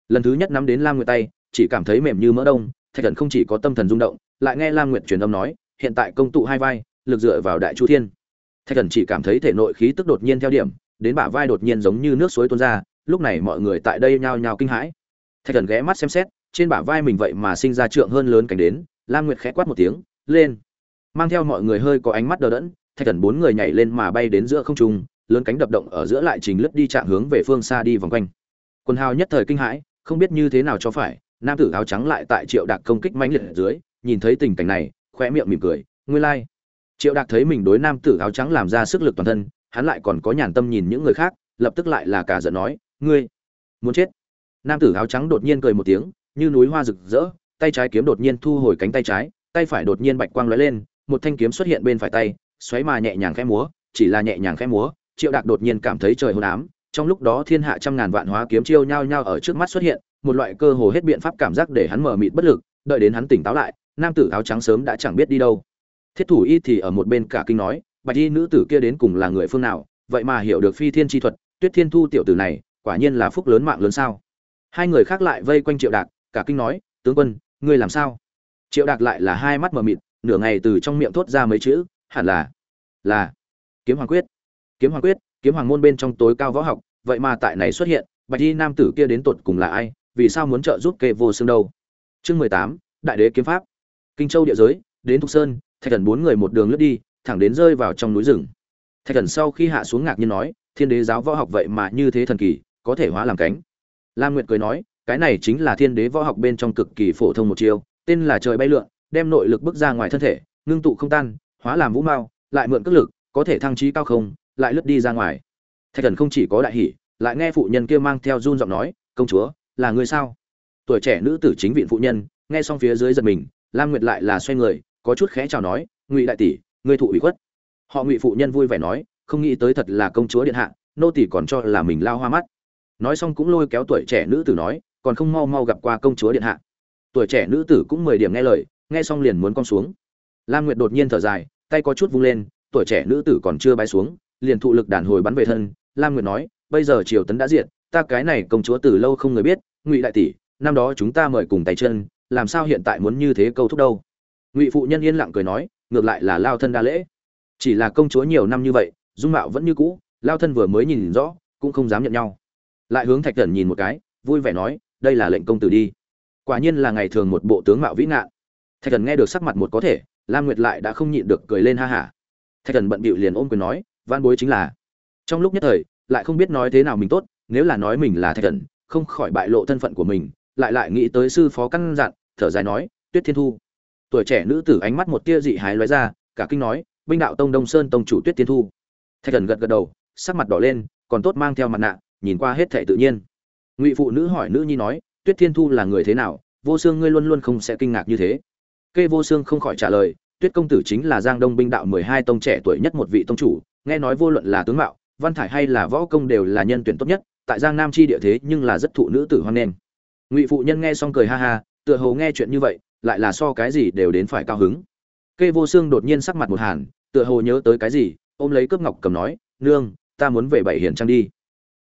Speaker 1: Lần thứ nhất nắm đến lam nguyệt tay chỉ cảm thấy mềm như mỡ đông, thạch thần không chỉ có tâm thần rung động, lại nghe lam nguyệt truyền âm nói, hiện tại công tụ hai vai, lực dựa vào đại chu thiên. Thạch thần chỉ cảm thấy thể nội khí tức đột nhiên theo điểm, đến bả vai đột nhiên giống như nước suối tuôn ra, lúc này mọi người tại đây nhao nhao kinh hãi. Thạch thần ghé mắt xem xét, trên bả vai mình vậy mà sinh ra trượng hơn lớn cảnh đến, lam nguyệt khẽ quát một tiếng, lên! Mang theo mọi người hơi có ánh mắt đờ đẫn, thạch thần bốn người nhảy lên mà bay đến giữa không trung, lớn cánh đập động ở giữa lại trình lướt đi chạm hướng về phương xa đi vòng quanh. Quần hào nhất thời kinh hãi, không biết như thế nào cho phải nam tử áo trắng lại tại triệu đạc công kích mãnh liệt ở dưới, nhìn thấy tình cảnh này khoe miệng mỉm cười, ngươi lai、like. triệu đạc thấy mình đối nam tử áo trắng làm ra sức lực toàn thân, hắn lại còn có nhàn tâm nhìn những người khác, lập tức lại là cả giận nói, ngươi muốn chết nam tử áo trắng đột nhiên cười một tiếng, như núi hoa rực rỡ, tay trái kiếm đột nhiên thu hồi cánh tay trái, tay phải đột nhiên bạch quang lóe lên, một thanh kiếm xuất hiện bên phải tay, xoáy mà nhẹ nhàng khẽ múa, chỉ là nhẹ nhàng khẽ múa, triệu đạc đột nhiên cảm thấy trời hôn ám, trong lúc đó thiên hạ trăm ngàn vạn hóa kiếm chiêu nhao nhao ở trước mắt xuất hiện một loại cơ hồ hết biện pháp cảm giác để hắn mở mịt bất lực, đợi đến hắn tỉnh táo lại, nam tử áo trắng sớm đã chẳng biết đi đâu. Thiết thủ y thì ở một bên cả kinh nói, bạch y nữ tử kia đến cùng là người phương nào? Vậy mà hiểu được phi thiên chi thuật, tuyết thiên thu tiểu tử này, quả nhiên là phúc lớn mạng lớn sao? Hai người khác lại vây quanh triệu đạc, cả kinh nói, tướng quân, ngươi làm sao? Triệu đạc lại là hai mắt mờ mịt, nửa ngày từ trong miệng thốt ra mấy chữ, hẳn là là kiếm hoàng quyết. Kiếm hoàng quyết, kiếm hoàng môn bên trong tối cao võ học, vậy mà tại này xuất hiện, bạch y nam tử kia đến tột cùng là ai? Vì sao muốn trợ giúp kê vô xương đâu? Chương mười tám, đại đế kiếm pháp. Kinh châu địa giới, đến thục sơn, thạch thần bốn người một đường lướt đi, thẳng đến rơi vào trong núi rừng. Thạch thần sau khi hạ xuống ngạc nhiên nói, thiên đế giáo võ học vậy mà như thế thần kỳ, có thể hóa làm cánh. Lam nguyệt cười nói, cái này chính là thiên đế võ học bên trong cực kỳ phổ thông một chiêu, tên là trời bay lượn, đem nội lực bước ra ngoài thân thể, ngưng tụ không tan, hóa làm vũ mao, lại mượn cước lực, có thể thăng trí cao không, lại lướt đi ra ngoài. Thạch thần không chỉ có đại hỷ lại nghe phụ nhân kia mang theo run giọng nói, công chúa là người sao? Tuổi trẻ nữ tử chính viện phụ nhân, nghe xong phía dưới giật mình, lam nguyệt lại là xoay người, có chút khẽ chào nói, ngụy đại tỷ, ngươi thụ ủy khuất. Họ ngụy phụ nhân vui vẻ nói, không nghĩ tới thật là công chúa điện hạ, nô tỷ còn cho là mình lao hoa mắt. Nói xong cũng lôi kéo tuổi trẻ nữ tử nói, còn không mau mau gặp qua công chúa điện hạ. Tuổi trẻ nữ tử cũng mười điểm nghe lời, nghe xong liền muốn con xuống. Lam nguyệt đột nhiên thở dài, tay có chút vung lên, tuổi trẻ nữ tử còn chưa bay xuống, liền thụ lực đàn hồi bắn về thân. Lam nguyệt nói, bây giờ triều tấn đã diệt ta cái này công chúa từ lâu không người biết, ngụy đại tỷ, năm đó chúng ta mời cùng tay chân, làm sao hiện tại muốn như thế câu thúc đâu? Ngụy phụ nhân yên lặng cười nói, ngược lại là lao thân đa lễ. Chỉ là công chúa nhiều năm như vậy, dung mạo vẫn như cũ, lao thân vừa mới nhìn rõ, cũng không dám nhận nhau. Lại hướng thạch thần nhìn một cái, vui vẻ nói, đây là lệnh công tử đi. Quả nhiên là ngày thường một bộ tướng mạo vĩ ngạn. Thạch thần nghe được sắc mặt một có thể, lam nguyệt lại đã không nhịn được cười lên ha hả. Thạch thần bận bịu liền ôm quyền nói van bối chính là. Trong lúc nhất thời, lại không biết nói thế nào mình tốt nếu là nói mình là thạch thần, không khỏi bại lộ thân phận của mình, lại lại nghĩ tới sư phó căn dặn, thở dài nói, tuyết thiên thu. Tuổi trẻ nữ tử ánh mắt một tia dị hái lóe ra, cả kinh nói, binh đạo tông đông sơn tông chủ tuyết thiên thu. Thạch thần gật gật đầu, sắc mặt đỏ lên, còn tốt mang theo mặt nạ, nhìn qua hết thệ tự nhiên. Ngụy phụ nữ hỏi nữ nhi nói, tuyết thiên thu là người thế nào? Vô xương ngươi luôn luôn không sẽ kinh ngạc như thế. Kê vô xương không khỏi trả lời, tuyết công tử chính là giang đông binh đạo mười hai tông trẻ tuổi nhất một vị tông chủ, nghe nói vô luận là tướng mạo, văn thải hay là võ công đều là nhân tuyển tốt nhất tại giang nam chi địa thế nhưng là rất thụ nữ tử hoan nghênh. Ngụy phụ nhân nghe xong cười ha ha, tựa hồ nghe chuyện như vậy, lại là so cái gì đều đến phải cao hứng. Kê vô xương đột nhiên sắc mặt một hàn, tựa hồ nhớ tới cái gì, ôm lấy cướp ngọc cầm nói, nương, ta muốn về bảy hiền trang đi.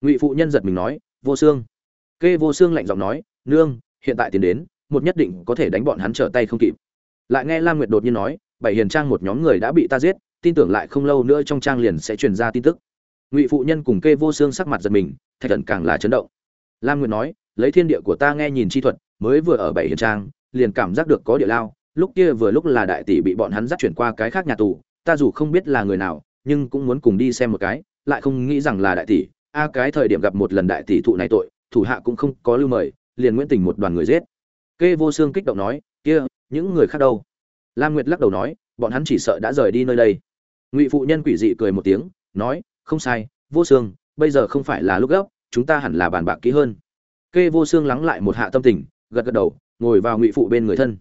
Speaker 1: Ngụy phụ nhân giật mình nói, vô xương kê vô xương lạnh giọng nói, nương, hiện tại tiến đến, một nhất định có thể đánh bọn hắn trở tay không kịp. Lại nghe lam nguyệt đột nhiên nói, bảy hiền trang một nhóm người đã bị ta giết, tin tưởng lại không lâu nữa trong trang liền sẽ truyền ra tin tức. Ngụy phụ nhân cùng kê vô xương sắc mặt giật mình thạch thần càng là chấn động. Lam nguyệt nói, lấy thiên địa của ta nghe nhìn chi thuật, mới vừa ở bảy hiền trang, liền cảm giác được có địa lao, lúc kia vừa lúc là đại tỷ bị bọn hắn dắt chuyển qua cái khác nhà tù, ta dù không biết là người nào, nhưng cũng muốn cùng đi xem một cái, lại không nghĩ rằng là đại tỷ. A, cái thời điểm gặp một lần đại tỷ thụ này tội, thủ hạ cũng không có lưu mời, liền nguyễn tình một đoàn người giết. Kê vô xương kích động nói, kia, những người khác đâu? Lam nguyệt lắc đầu nói, bọn hắn chỉ sợ đã rời đi nơi đây. Ngụy phụ nhân quỷ dị cười một tiếng, nói, không sai, vô xương bây giờ không phải là lúc gấp chúng ta hẳn là bàn bạc kỹ hơn. Kê vô xương lắng lại một hạ tâm tình, gật gật đầu, ngồi vào ngụy phụ bên người thân.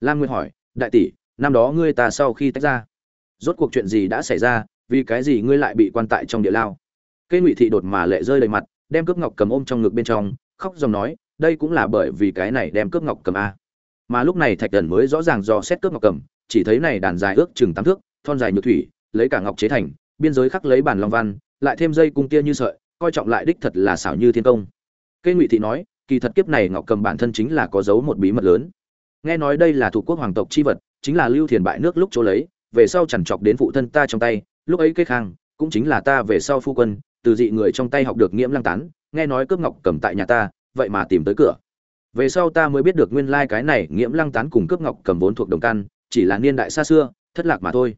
Speaker 1: Lam Nguyên hỏi, đại tỷ, năm đó ngươi ta sau khi tách ra, rốt cuộc chuyện gì đã xảy ra, vì cái gì ngươi lại bị quan tại trong địa lao? Kê ngụy thị đột mà lệ rơi đầy mặt, đem cướp ngọc cầm ôm trong ngực bên trong, khóc dòng nói, đây cũng là bởi vì cái này đem cướp ngọc cầm a. Mà lúc này thạch thần mới rõ ràng do xét cướp ngọc cầm, chỉ thấy này đàn dài ước chừng tám thước, thon dài nhược thủy, lấy cả ngọc chế thành, biên giới khắc lấy bản long văn, lại thêm dây cung tia như sợi coi trọng lại đích thật là xảo như thiên công. Cây ngụy thị nói, kỳ thật kiếp này ngọc cầm bản thân chính là có dấu một bí mật lớn. Nghe nói đây là thuộc quốc hoàng tộc chi vật, chính là lưu thiền bại nước lúc chỗ lấy, về sau chẳng chọc đến phụ thân ta trong tay, lúc ấy cây khang, cũng chính là ta về sau phu quân, từ dị người trong tay học được nghiễm lăng tán, nghe nói cướp ngọc cầm tại nhà ta, vậy mà tìm tới cửa. Về sau ta mới biết được nguyên lai cái này nghiễm lăng tán cùng cướp ngọc cầm vốn thuộc đồng căn, chỉ là niên đại xa xưa, thất lạc mà thôi.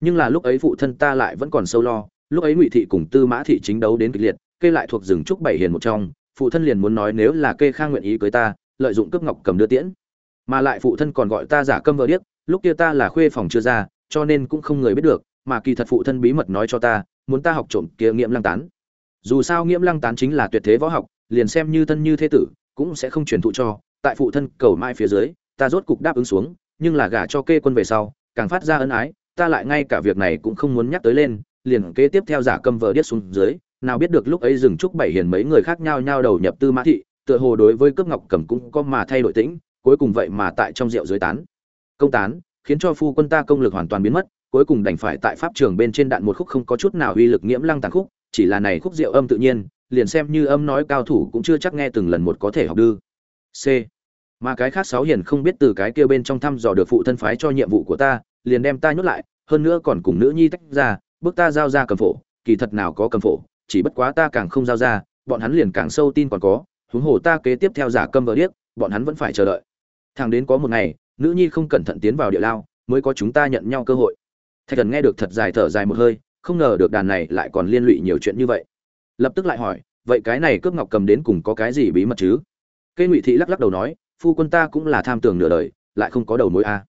Speaker 1: Nhưng là lúc ấy phụ thân ta lại vẫn còn sâu lo lúc ấy ngụy thị cùng tư mã thị chính đấu đến kịch liệt, kê lại thuộc rừng trúc bảy hiền một trong, phụ thân liền muốn nói nếu là kê khang nguyện ý cưới ta, lợi dụng cướp ngọc cầm đưa tiễn. Mà lại phụ thân còn gọi ta giả câm vợ điếc, lúc kia ta là khuê phòng chưa ra, cho nên cũng không người biết được, mà kỳ thật phụ thân bí mật nói cho ta, muốn ta học trộm kia nghiễm lăng tán. Dù sao nghiễm lăng tán chính là tuyệt thế võ học, liền xem như thân như thế tử, cũng sẽ không truyền thụ cho, tại phụ thân cầu mai phía dưới, ta rốt cục đáp ứng xuống, nhưng là gả cho kê quân về sau, càng phát ra ân ái, ta lại ngay cả việc này cũng không muốn nhắc tới lên liền kế tiếp theo giả câm vờ điếc xuống dưới, nào biết được lúc ấy dừng trúc bảy hiền mấy người khác nhau nhau đầu nhập tư mã thị, tựa hồ đối với cướp ngọc cầm cũng có mà thay đổi tĩnh, cuối cùng vậy mà tại trong rượu dưới tán. Công tán, khiến cho phu quân ta công lực hoàn toàn biến mất, cuối cùng đành phải tại pháp trường bên trên đạn một khúc không có chút nào uy lực nghiễm lăng tàn khúc, chỉ là này khúc rượu âm tự nhiên, liền xem như âm nói cao thủ cũng chưa chắc nghe từng lần một có thể học đư. C. Mà cái khác sáu hiền không biết từ cái kia bên trong thăm dò được phụ thân phái cho nhiệm vụ của ta, liền đem ta nhốt lại, hơn nữa còn cùng nữ nhi tách ra bước ta giao ra cầm phổ, kỳ thật nào có cầm phổ, chỉ bất quá ta càng không giao ra, bọn hắn liền càng sâu tin còn có, huống hồ ta kế tiếp theo giả câm vợ điếc, bọn hắn vẫn phải chờ đợi. Thằng đến có một ngày, nữ nhi không cẩn thận tiến vào địa lao, mới có chúng ta nhận nhau cơ hội. Thạch thần nghe được thật dài thở dài một hơi, không ngờ được đàn này lại còn liên lụy nhiều chuyện như vậy. Lập tức lại hỏi, vậy cái này cướp ngọc cầm đến cùng có cái gì bí mật chứ? Cây ngụy thị lắc lắc đầu nói, phu quân ta cũng là tham tưởng nửa đời, lại không có đầu mối a.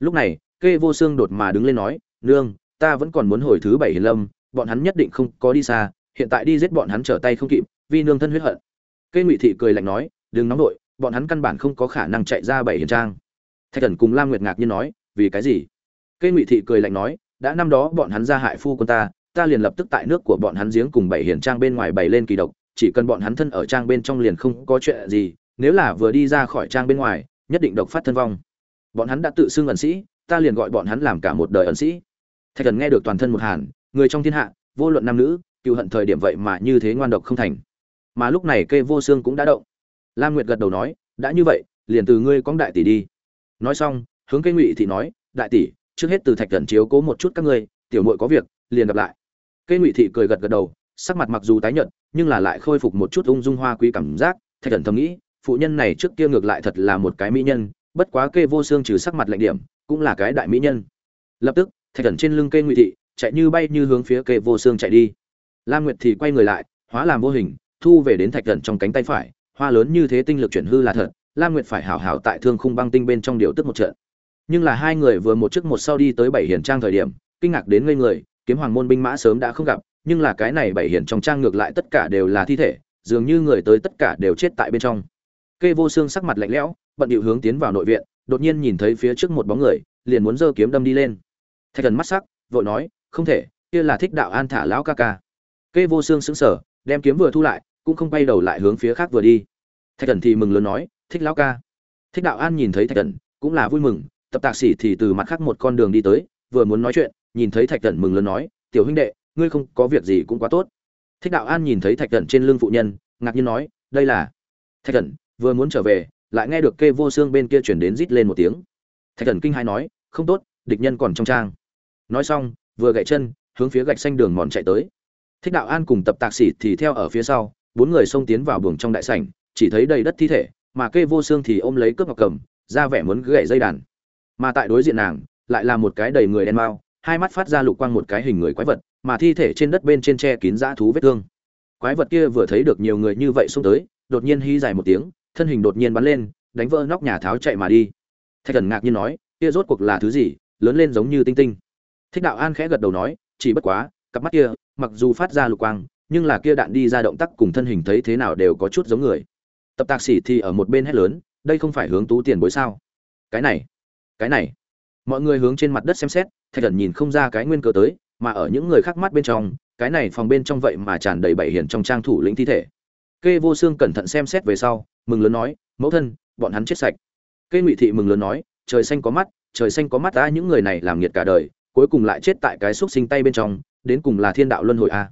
Speaker 1: Lúc này, kê vô xương đột mà đứng lên nói, nương ta vẫn còn muốn hồi thứ bảy hiền lâm, bọn hắn nhất định không có đi xa, hiện tại đi giết bọn hắn trở tay không kịp vì nương thân huyết hận. Cây ngụy thị cười lạnh nói, đừng nóng đội bọn hắn căn bản không có khả năng chạy ra bảy hiền trang. Thạch thần cùng lam nguyệt ngạc nhiên nói, vì cái gì? Cây ngụy thị cười lạnh nói, đã năm đó bọn hắn ra hại phu quân ta ta liền lập tức tại nước của bọn hắn giếng cùng bảy hiền trang bên ngoài bày lên kỳ độc, chỉ cần bọn hắn thân ở trang bên trong liền không có chuyện gì, nếu là vừa đi ra khỏi trang bên ngoài, nhất định độc phát thân vong. Bọn hắn đã tự xưng ẩn sĩ, ta liền gọi bọn hắn làm cả một đời ẩn sĩ thạch thần nghe được toàn thân một hàn, người trong thiên hạ, vô luận nam nữ cựu hận thời điểm vậy mà như thế ngoan độc không thành. Mà lúc này kê vô xương cũng đã động. Lam nguyệt gật đầu nói, đã như vậy, liền từ ngươi cóng đại tỷ đi. Nói xong, hướng cây ngụy thị nói, đại tỷ, trước hết từ thạch thần chiếu cố một chút các ngươi, tiểu muội có việc, liền gặp lại. Cây ngụy thị cười gật gật đầu, sắc mặt mặc dù tái nhợt, nhưng là lại khôi phục một chút ung dung hoa quý cảm giác. Thạch thần thầm nghĩ, phụ nhân này trước kia ngược lại thật là một cái mỹ nhân, bất quá kê vô xương trừ sắc mặt lạnh điểm, cũng là cái đại mỹ nhân. Lập tức thạch thần trên lưng cây ngụy thị, chạy như bay như hướng phía kê vô xương chạy đi. Lam nguyệt thì quay người lại, hóa làm vô hình, thu về đến thạch thần trong cánh tay phải, hoa lớn như thế tinh lực chuyển hư là thật, lam nguyệt phải hảo hảo tại thương khung băng tinh bên trong điều tức một trận. Nhưng là hai người vừa một trước một sau đi tới bảy hiển trang thời điểm, kinh ngạc đến ngây người, kiếm hoàng môn binh mã sớm đã không gặp, nhưng là cái này bảy hiển trong trang ngược lại tất cả đều là thi thể, dường như người tới tất cả đều chết tại bên trong. Kê vô xương sắc mặt lạnh lẽo, bận điệu hướng tiến vào nội viện, đột nhiên nhìn thấy phía trước một bóng người, liền muốn giơ kiếm đâm đi lên thạch thần mắt sắc, vội nói, không thể, kia là thích đạo an thả lão ca ca. Kê vô xương sững sờ, đem kiếm vừa thu lại, cũng không bay đầu lại hướng phía khác vừa đi. Thạch thần thì mừng lớn nói, thích lão ca. Thích đạo an nhìn thấy thạch thần, cũng là vui mừng, tập tạc sĩ thì từ mặt khác một con đường đi tới, vừa muốn nói chuyện, nhìn thấy thạch thần mừng lớn nói, tiểu huynh đệ, ngươi không có việc gì cũng quá tốt. Thích đạo an nhìn thấy thạch thần trên lưng phụ nhân, ngạc nhiên nói, đây là thạch thần vừa muốn trở về, lại nghe được kê vô xương bên kia chuyển đến rít lên một tiếng. Thạch thần kinh hai nói, không tốt, địch nhân còn trong trang nói xong, vừa gậy chân, hướng phía gạch xanh đường mòn chạy tới. Thích đạo an cùng tập tạc sĩ thì theo ở phía sau, bốn người xông tiến vào buồng trong đại sảnh, chỉ thấy đầy đất thi thể, mà kê vô xương thì ôm lấy cướp ngọc cầm, ra vẻ muốn gậy dây đàn. Mà tại đối diện nàng, lại là một cái đầy người đen mao hai mắt phát ra lục quang một cái hình người quái vật, mà thi thể trên đất bên trên tre kín dã thú vết thương. Quái vật kia vừa thấy được nhiều người như vậy xông tới, đột nhiên hí dài một tiếng, thân hình đột nhiên bắn lên, đánh vỡ nóc nhà tháo chạy mà đi. Thạch thần ngạc nhiên nói, kia rốt cuộc là thứ gì? Lớn lên giống như tinh tinh thích đạo an khẽ gật đầu nói, chỉ bất quá, cặp mắt kia, mặc dù phát ra lục quang, nhưng là kia đạn đi ra động tác cùng thân hình thấy thế nào đều có chút giống người. Tập tạc sĩ thì ở một bên hét lớn, đây không phải hướng tú tiền bối sao? Cái này cái này. Mọi người hướng trên mặt đất xem xét, thạch thần nhìn không ra cái nguyên cơ tới, mà ở những người khác mắt bên trong, cái này phòng bên trong vậy mà tràn đầy bảy hiền trong trang thủ lĩnh thi thể. Kê vô xương cẩn thận xem xét về sau, mừng lớn nói, mẫu thân, bọn hắn chết sạch. Kê ngụy thị mừng lớn nói, trời xanh có mắt, trời xanh có mắt ta, những người này làm nghiệt cả đời cuối cùng lại chết tại cái xúc sinh tay bên trong, đến cùng là thiên đạo luân hồi a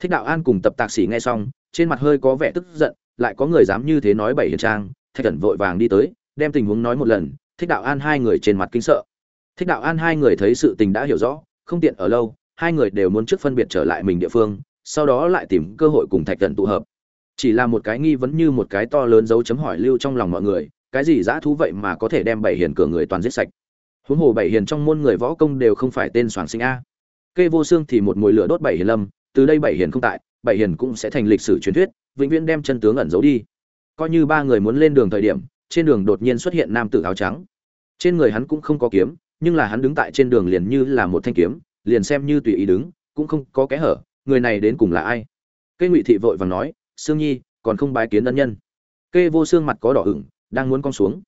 Speaker 1: thích đạo an cùng tập tạc sĩ nghe xong, trên mặt hơi có vẻ tức giận, lại có người dám như thế nói bảy hiền trang, thạch cẩn vội vàng đi tới, đem tình huống nói một lần, thích đạo an hai người trên mặt kinh sợ. Thích đạo an hai người thấy sự tình đã hiểu rõ, không tiện ở lâu, hai người đều muốn trước phân biệt trở lại mình địa phương, sau đó lại tìm cơ hội cùng thạch cẩn tụ hợp. Chỉ là một cái nghi vấn như một cái to lớn dấu chấm hỏi lưu trong lòng mọi người, cái gì dã thú vậy mà có thể đem bảy hiền cửa người toàn giết sạch? Huống hồ bảy hiền trong môn người võ công đều không phải tên soàn sinh a. Kê vô xương thì một mùi lửa đốt bảy hiền lâm, từ đây bảy hiền không tại, bảy hiền cũng sẽ thành lịch sử truyền thuyết, vĩnh viễn đem chân tướng ẩn giấu đi. Coi như ba người muốn lên đường thời điểm, trên đường đột nhiên xuất hiện nam tử áo trắng. Trên người hắn cũng không có kiếm, nhưng là hắn đứng tại trên đường liền như là một thanh kiếm, liền xem như tùy ý đứng, cũng không có kẽ hở, người này đến cùng là ai? Cây ngụy thị vội vàng nói, sương nhi, còn không bái kiến ân nhân. Kê vô xương mặt có đỏ ửng, đang muốn cong xuống.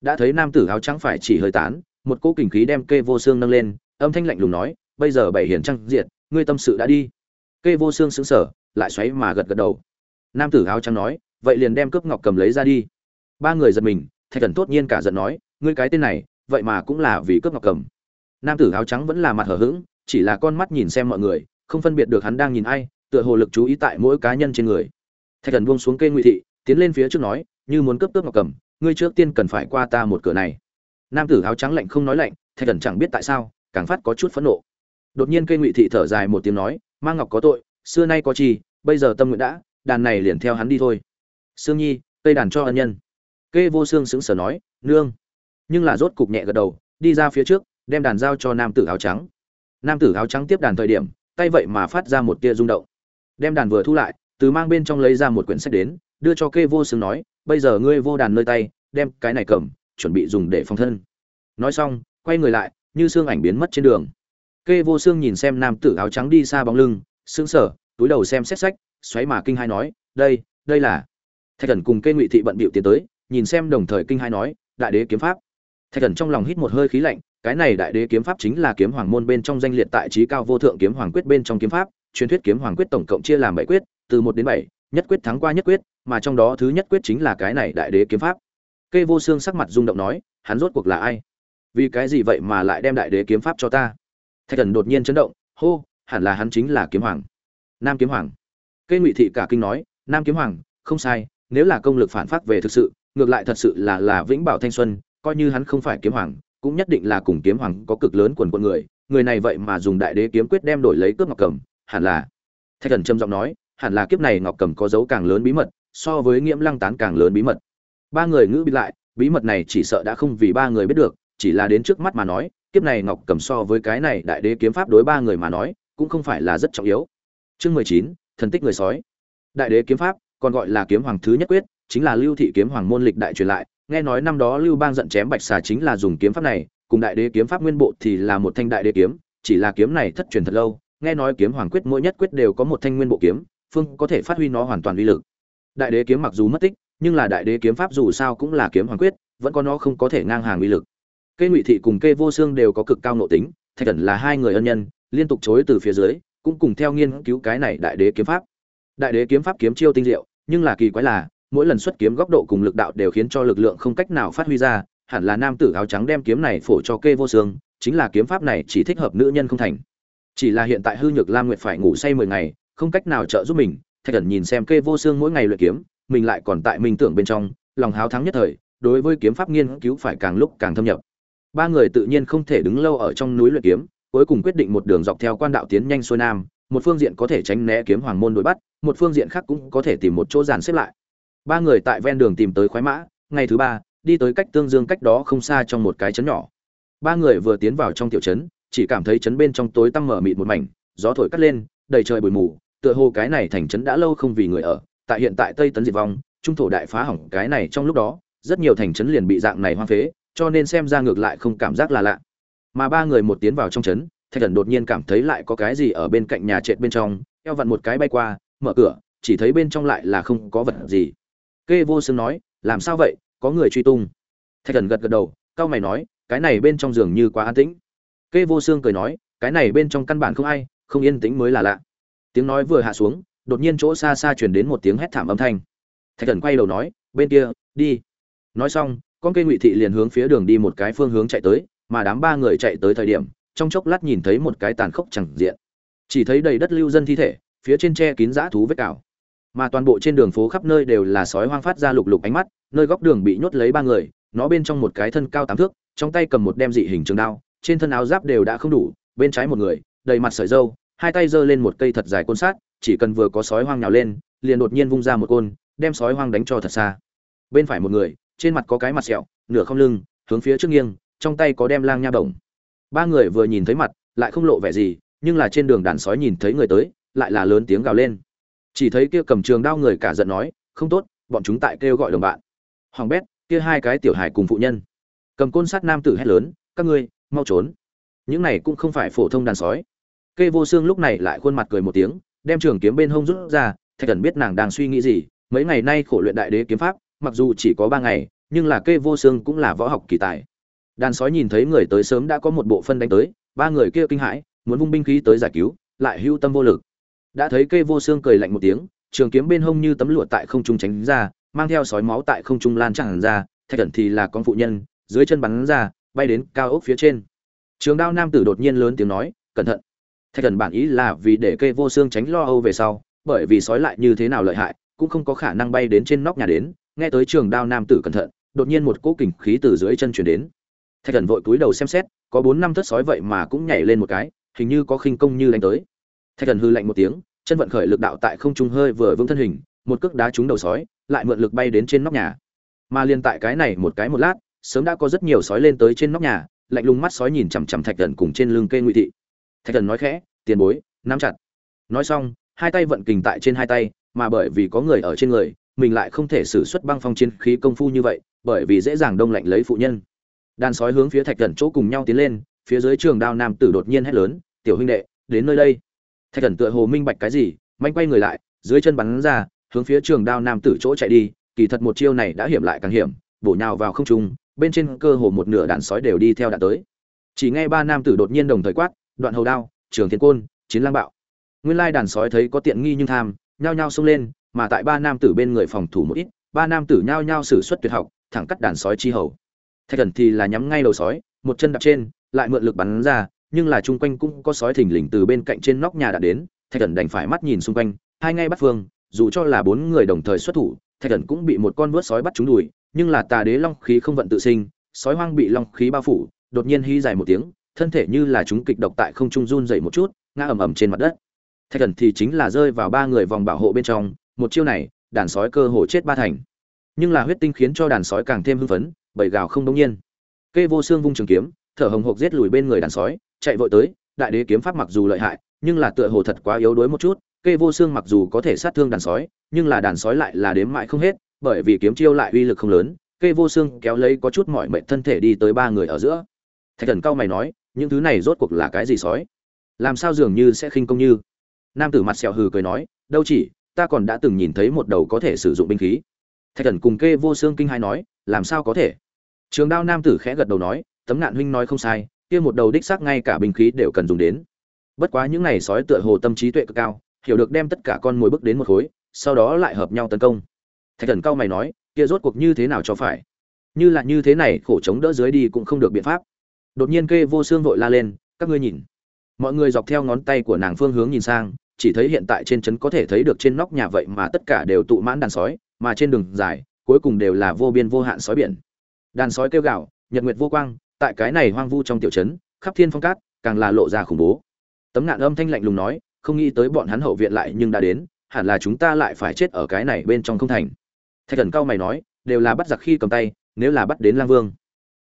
Speaker 1: Đã thấy nam tử áo trắng phải chỉ hơi tán một cỗ kình khí đem kê vô xương nâng lên, âm thanh lạnh lùng nói, bây giờ bảy hiển trăng diệt, ngươi tâm sự đã đi. Kê vô xương sững sờ, lại xoáy mà gật gật đầu. Nam tử áo trắng nói, vậy liền đem cướp ngọc cầm lấy ra đi. Ba người giật mình, thạch thần tốt nhiên cả giận nói, ngươi cái tên này, vậy mà cũng là vì cướp ngọc cầm. Nam tử áo trắng vẫn là mặt hở hững, chỉ là con mắt nhìn xem mọi người, không phân biệt được hắn đang nhìn ai, tựa hồ lực chú ý tại mỗi cá nhân trên người. Thạch thần buông xuống cây ngụy thị, tiến lên phía trước nói, như muốn cướp cướp ngọc cầm, ngươi trước tiên cần phải qua ta một cửa này nam tử áo trắng lạnh không nói lạnh, thạch thần chẳng biết tại sao, càng phát có chút phẫn nộ. Đột nhiên cây ngụy thị thở dài một tiếng nói mang ngọc có tội, xưa nay có chi, bây giờ tâm nguyện đã, đàn này liền theo hắn đi thôi. Sương nhi, cây đàn cho ân nhân. Kê vô xương sững sờ nói, nương. Nhưng là rốt cục nhẹ gật đầu, đi ra phía trước, đem đàn giao cho nam tử áo trắng. Nam tử áo trắng tiếp đàn thời điểm, tay vậy mà phát ra một tia rung động. Đem đàn vừa thu lại, từ mang bên trong lấy ra một quyển sách đến, đưa cho kê vô xương nói, bây giờ ngươi vô đàn nơi tay, đem cái này cầm chuẩn bị dùng để phòng thân. Nói xong, quay người lại, như xương ảnh biến mất trên đường. Kê vô xương nhìn xem nam tử áo trắng đi xa bóng lưng, sững sờ, túi đầu xem xét sách, xoáy mà kinh hai nói, đây đây là thạch thần cùng kê ngụy thị bận bịu tiến tới, nhìn xem đồng thời kinh hai nói, đại đế kiếm pháp. Thạch thần trong lòng hít một hơi khí lạnh, cái này đại đế kiếm pháp chính là kiếm hoàng môn bên trong danh liệt tại trí cao vô thượng kiếm hoàng quyết bên trong kiếm pháp, truyền thuyết kiếm hoàng quyết tổng cộng chia làm bảy quyết, từ một đến bảy, nhất quyết thắng qua nhất quyết, mà trong đó thứ nhất quyết chính là cái này đại đế kiếm pháp kê vô xương sắc mặt rung động nói, hắn rốt cuộc là ai? Vì cái gì vậy mà lại đem đại đế kiếm pháp cho ta? Thạch thần đột nhiên chấn động, hô, hẳn là hắn chính là kiếm hoàng. Nam kiếm hoàng. Kê ngụy thị cả kinh nói, nam kiếm hoàng, không sai, nếu là công lực phản phát về thực sự, ngược lại thật sự là là vĩnh bảo thanh xuân, coi như hắn không phải kiếm hoàng, cũng nhất định là cùng kiếm hoàng có cực lớn quần quần người người này vậy mà dùng đại đế kiếm quyết đem đổi lấy cướp ngọc cầm, hẳn là. Thạch thần trầm giọng nói, hẳn là kiếp này ngọc cầm có dấu càng lớn bí mật, so với nghiễm lăng tán càng lớn bí mật ba người ngữ bị lại, bí mật này chỉ sợ đã không vì ba người biết được, chỉ là đến trước mắt mà nói, kiếp này ngọc cầm so với cái này đại đế kiếm pháp đối ba người mà nói, cũng không phải là rất trọng yếu. Chương mười chín, thần tích người sói. Đại đế kiếm pháp, còn gọi là kiếm hoàng thứ nhất quyết, chính là lưu thị kiếm hoàng môn lịch đại truyền lại. Nghe nói năm đó lưu bang giận chém bạch xà chính là dùng kiếm pháp này, cùng đại đế kiếm pháp nguyên bộ thì là một thanh đại đế kiếm, chỉ là kiếm này thất truyền thật lâu. Nghe nói kiếm hoàng quyết mỗi nhất quyết đều có một thanh nguyên bộ kiếm, phương có thể phát huy nó hoàn toàn uy lực. Đại đế kiếm mặc dù mất tích nhưng là đại đế kiếm pháp dù sao cũng là kiếm hoàng quyết, vẫn có nó không có thể ngang hàng uy lực. Kê ngụy thị cùng kê vô xương đều có cực cao nội tính, thạch thần là hai người ân nhân, liên tục chối từ phía dưới, cũng cùng theo nghiên cứu cái này đại đế kiếm pháp. Đại đế kiếm pháp kiếm chiêu tinh diệu, nhưng là kỳ quái là, mỗi lần xuất kiếm góc độ cùng lực đạo đều khiến cho lực lượng không cách nào phát huy ra, hẳn là nam tử áo trắng đem kiếm này phổ cho kê vô xương chính là kiếm pháp này chỉ thích hợp nữ nhân không thành. Chỉ là hiện tại hư nhược lam nguyệt phải ngủ say mười ngày, không cách nào trợ giúp mình, thạch thần nhìn xem kê vô xương mỗi ngày luyện kiếm mình lại còn tại minh tưởng bên trong, lòng háo thắng nhất thời, đối với kiếm pháp nghiên cứu phải càng lúc càng thâm nhập. Ba người tự nhiên không thể đứng lâu ở trong núi luyện kiếm, cuối cùng quyết định một đường dọc theo quan đạo tiến nhanh xuôi nam, một phương diện có thể tránh né kiếm hoàng môn đuổi bắt, một phương diện khác cũng có thể tìm một chỗ dàn xếp lại. Ba người tại ven đường tìm tới khoái mã, ngày thứ ba, đi tới cách tương dương cách đó không xa trong một cái trấn nhỏ. Ba người vừa tiến vào trong tiểu trấn, chỉ cảm thấy trấn bên trong tối tăm mở mịt một mảnh, gió thổi cắt lên, đầy trời bụi mù, tựa hồ cái này thành trấn đã lâu không vì người ở tại hiện tại tây tấn diệt vong, trung thổ đại phá hỏng cái này trong lúc đó, rất nhiều thành trấn liền bị dạng này hoang phế, cho nên xem ra ngược lại không cảm giác là lạ. Mà ba người một tiến vào trong trấn, thạch thần đột nhiên cảm thấy lại có cái gì ở bên cạnh nhà trệt bên trong, eo vặn một cái bay qua, mở cửa, chỉ thấy bên trong lại là không có vật gì. Kê vô xương nói, làm sao vậy? Có người truy tung. Thạch thần gật gật đầu cao mày nói, cái này bên trong giường như quá an tĩnh. Kê vô xương cười nói, cái này bên trong căn bản không ai, không yên tĩnh mới là lạ. Tiếng nói vừa hạ xuống đột nhiên chỗ xa xa truyền đến một tiếng hét thảm âm thanh. Thạch thần quay đầu nói, bên kia, đi. Nói xong, con cây ngụy thị liền hướng phía đường đi một cái phương hướng chạy tới, mà đám ba người chạy tới thời điểm, trong chốc lát nhìn thấy một cái tàn khốc chẳng diện. Chỉ thấy đầy đất lưu dân thi thể, phía trên tre kín dã thú vết cào. Mà toàn bộ trên đường phố khắp nơi đều là sói hoang phát ra lục lục ánh mắt, nơi góc đường bị nhốt lấy ba người, nó bên trong một cái thân cao tám thước, trong tay cầm một đem dị hình trường đao, trên thân áo giáp đều đã không đủ, bên trái một người, đầy mặt sợi dâu hai tay giơ lên một cây thật dài côn sát chỉ cần vừa có sói hoang nhào lên, liền đột nhiên vung ra một côn, đem sói hoang đánh cho thật xa. Bên phải một người, trên mặt có cái mặt sẹo, nửa không lưng, hướng phía trước nghiêng, trong tay có đem lang nha bổng ba người vừa nhìn thấy mặt, lại không lộ vẻ gì, nhưng là trên đường đàn sói nhìn thấy người tới, lại là lớn tiếng gào lên. Chỉ thấy kia cầm trường đao người cả giận nói, không tốt, bọn chúng tại kêu gọi đồng bạn. Hoàng bét, kia hai cái tiểu hài cùng phụ nhân. Cầm côn sắt nam tử hét lớn, các ngươi, mau trốn. Những này cũng không phải phổ thông đàn sói. Kê vô xương lúc này lại khuôn mặt cười một tiếng đem trường kiếm bên hông rút ra, thạch thần biết nàng đang suy nghĩ gì, mấy ngày nay khổ luyện đại đế kiếm pháp, mặc dù chỉ có ba ngày, nhưng là kê vô xương cũng là võ học kỳ tài. Đàn sói nhìn thấy người tới sớm đã có một bộ phân đánh tới, ba người kia kinh hãi, muốn vung binh khí tới giải cứu, lại hưu tâm vô lực. Đã thấy kê vô xương cười lạnh một tiếng, trường kiếm bên hông như tấm lụa tại không trung tránh ra, mang theo sói máu tại không trung lan tràn ra, thạch thần thì là con phụ nhân, dưới chân bắn ra, bay đến cao ốc phía trên. Trường đao nam tử đột nhiên lớn tiếng nói, cẩn thận thạch thần bản ý là vì để kê vô xương tránh lo âu về sau, bởi vì sói lại như thế nào lợi hại, cũng không có khả năng bay đến trên nóc nhà đến, nghe tới trường đao nam tử cẩn thận, đột nhiên một cỗ kình khí từ dưới chân chuyển đến. Thạch thần vội cúi đầu xem xét, có bốn năm thất sói vậy mà cũng nhảy lên một cái, hình như có khinh công như đánh tới. Thạch thần hư lạnh một tiếng, chân vận khởi lực đạo tại không trung hơi vừa vững thân hình, một cước đá trúng đầu sói, lại mượn lực bay đến trên nóc nhà. Mà liên tại cái này một cái một lát, sớm đã có rất nhiều sói lên tới trên nóc nhà, lạnh lùng mắt sói nhìn chằm chằm thạch thần cùng trên lưng cây ngụy thị thạch thần nói khẽ, tiền bối, nắm chặt. Nói xong, hai tay vận kình tại trên hai tay, mà bởi vì có người ở trên người, mình lại không thể sử xuất băng phong chiến khí công phu như vậy, bởi vì dễ dàng đông lạnh lấy phụ nhân. Đàn sói hướng phía thạch thần chỗ cùng nhau tiến lên, phía dưới trường đao nam tử đột nhiên hét lớn, tiểu huynh đệ, đến nơi đây. Thạch thần tựa hồ minh bạch cái gì, manh quay người lại, dưới chân bắn ra, hướng phía trường đao nam tử chỗ chạy đi, kỳ thật một chiêu này đã hiểm lại càng hiểm, bổ nhào vào không trung, bên trên cơ hồ một nửa đàn sói đều đi theo đạn tới. Chỉ nghe ba nam tử đột nhiên đồng thời quát đoạn hầu đao, trường thiên côn, chiến lang bạo. Nguyên lai đàn sói thấy có tiện nghi nhưng tham, nhao nhao xông lên, mà tại ba nam tử bên người phòng thủ một ít, ba nam tử nhao nhao sử xuất tuyệt học, thẳng cắt đàn sói chi hầu. Thạch thần thì là nhắm ngay đầu sói, một chân đạp trên, lại mượn lực bắn ra, nhưng là chung quanh cũng có sói thình lình từ bên cạnh trên nóc nhà đã đến, thạch thần đành phải mắt nhìn xung quanh, hai ngay bắt phương, dù cho là bốn người đồng thời xuất thủ, thạch thần cũng bị một con vớt sói bắt trúng đùi, nhưng là tà đế long khí không vận tự sinh, sói hoang bị long khí bao phủ, đột nhiên hí dài một tiếng thân thể như là chúng kịch độc tại không trung run dậy một chút, ngã ầm ầm trên mặt đất. Thạch thần thì chính là rơi vào ba người vòng bảo hộ bên trong, một chiêu này, đàn sói cơ hồ chết ba thành. Nhưng là huyết tinh khiến cho đàn sói càng thêm hưng phấn, bầy gào không đông nhiên. Kê vô xương vung trường kiếm, thở hồng hộc giết lùi bên người đàn sói, chạy vội tới, đại đế kiếm pháp mặc dù lợi hại, nhưng là tựa hồ thật quá yếu đuối một chút, kê vô xương mặc dù có thể sát thương đàn sói, nhưng là đàn sói lại là đếm mãi không hết, bởi vì kiếm chiêu lại uy lực không lớn, kê vô xương kéo lấy có chút mọi mệnh thân thể đi tới ba người ở giữa. Thạch thần cao mày nói những thứ này rốt cuộc là cái gì sói? Làm sao dường như sẽ khinh công như? Nam tử mặt sẹo hừ cười nói, đâu chỉ, ta còn đã từng nhìn thấy một đầu có thể sử dụng binh khí. Thạch thần cùng kê vô xương kinh hai nói, làm sao có thể? Trường đao nam tử khẽ gật đầu nói, tấm nạn huynh nói không sai, kia một đầu đích xác ngay cả binh khí đều cần dùng đến. Bất quá những này sói tựa hồ tâm trí tuệ cực cao, hiểu được đem tất cả con mồi bước đến một khối, sau đó lại hợp nhau tấn công. Thạch thần cao mày nói, kia rốt cuộc như thế nào cho phải? Như là như thế này, khổ chống đỡ dưới đi cũng không được biện pháp đột nhiên kê vô xương vội la lên, các ngươi nhìn. Mọi người dọc theo ngón tay của nàng phương hướng nhìn sang, chỉ thấy hiện tại trên trấn có thể thấy được trên nóc nhà vậy mà tất cả đều tụ mãn đàn sói, mà trên đường dài, cuối cùng đều là vô biên vô hạn sói biển. Đàn sói kêu gạo nhật nguyệt vô quang, tại cái này hoang vu trong tiểu trấn, khắp thiên phong cát, càng là lộ ra khủng bố. Tấm ngạn âm thanh lạnh lùng nói, không nghĩ tới bọn hắn hậu viện lại nhưng đã đến, hẳn là chúng ta lại phải chết ở cái này bên trong không thành. Thạch thần cao mày nói, đều là bắt giặc khi cầm tay, nếu là bắt đến lang vương.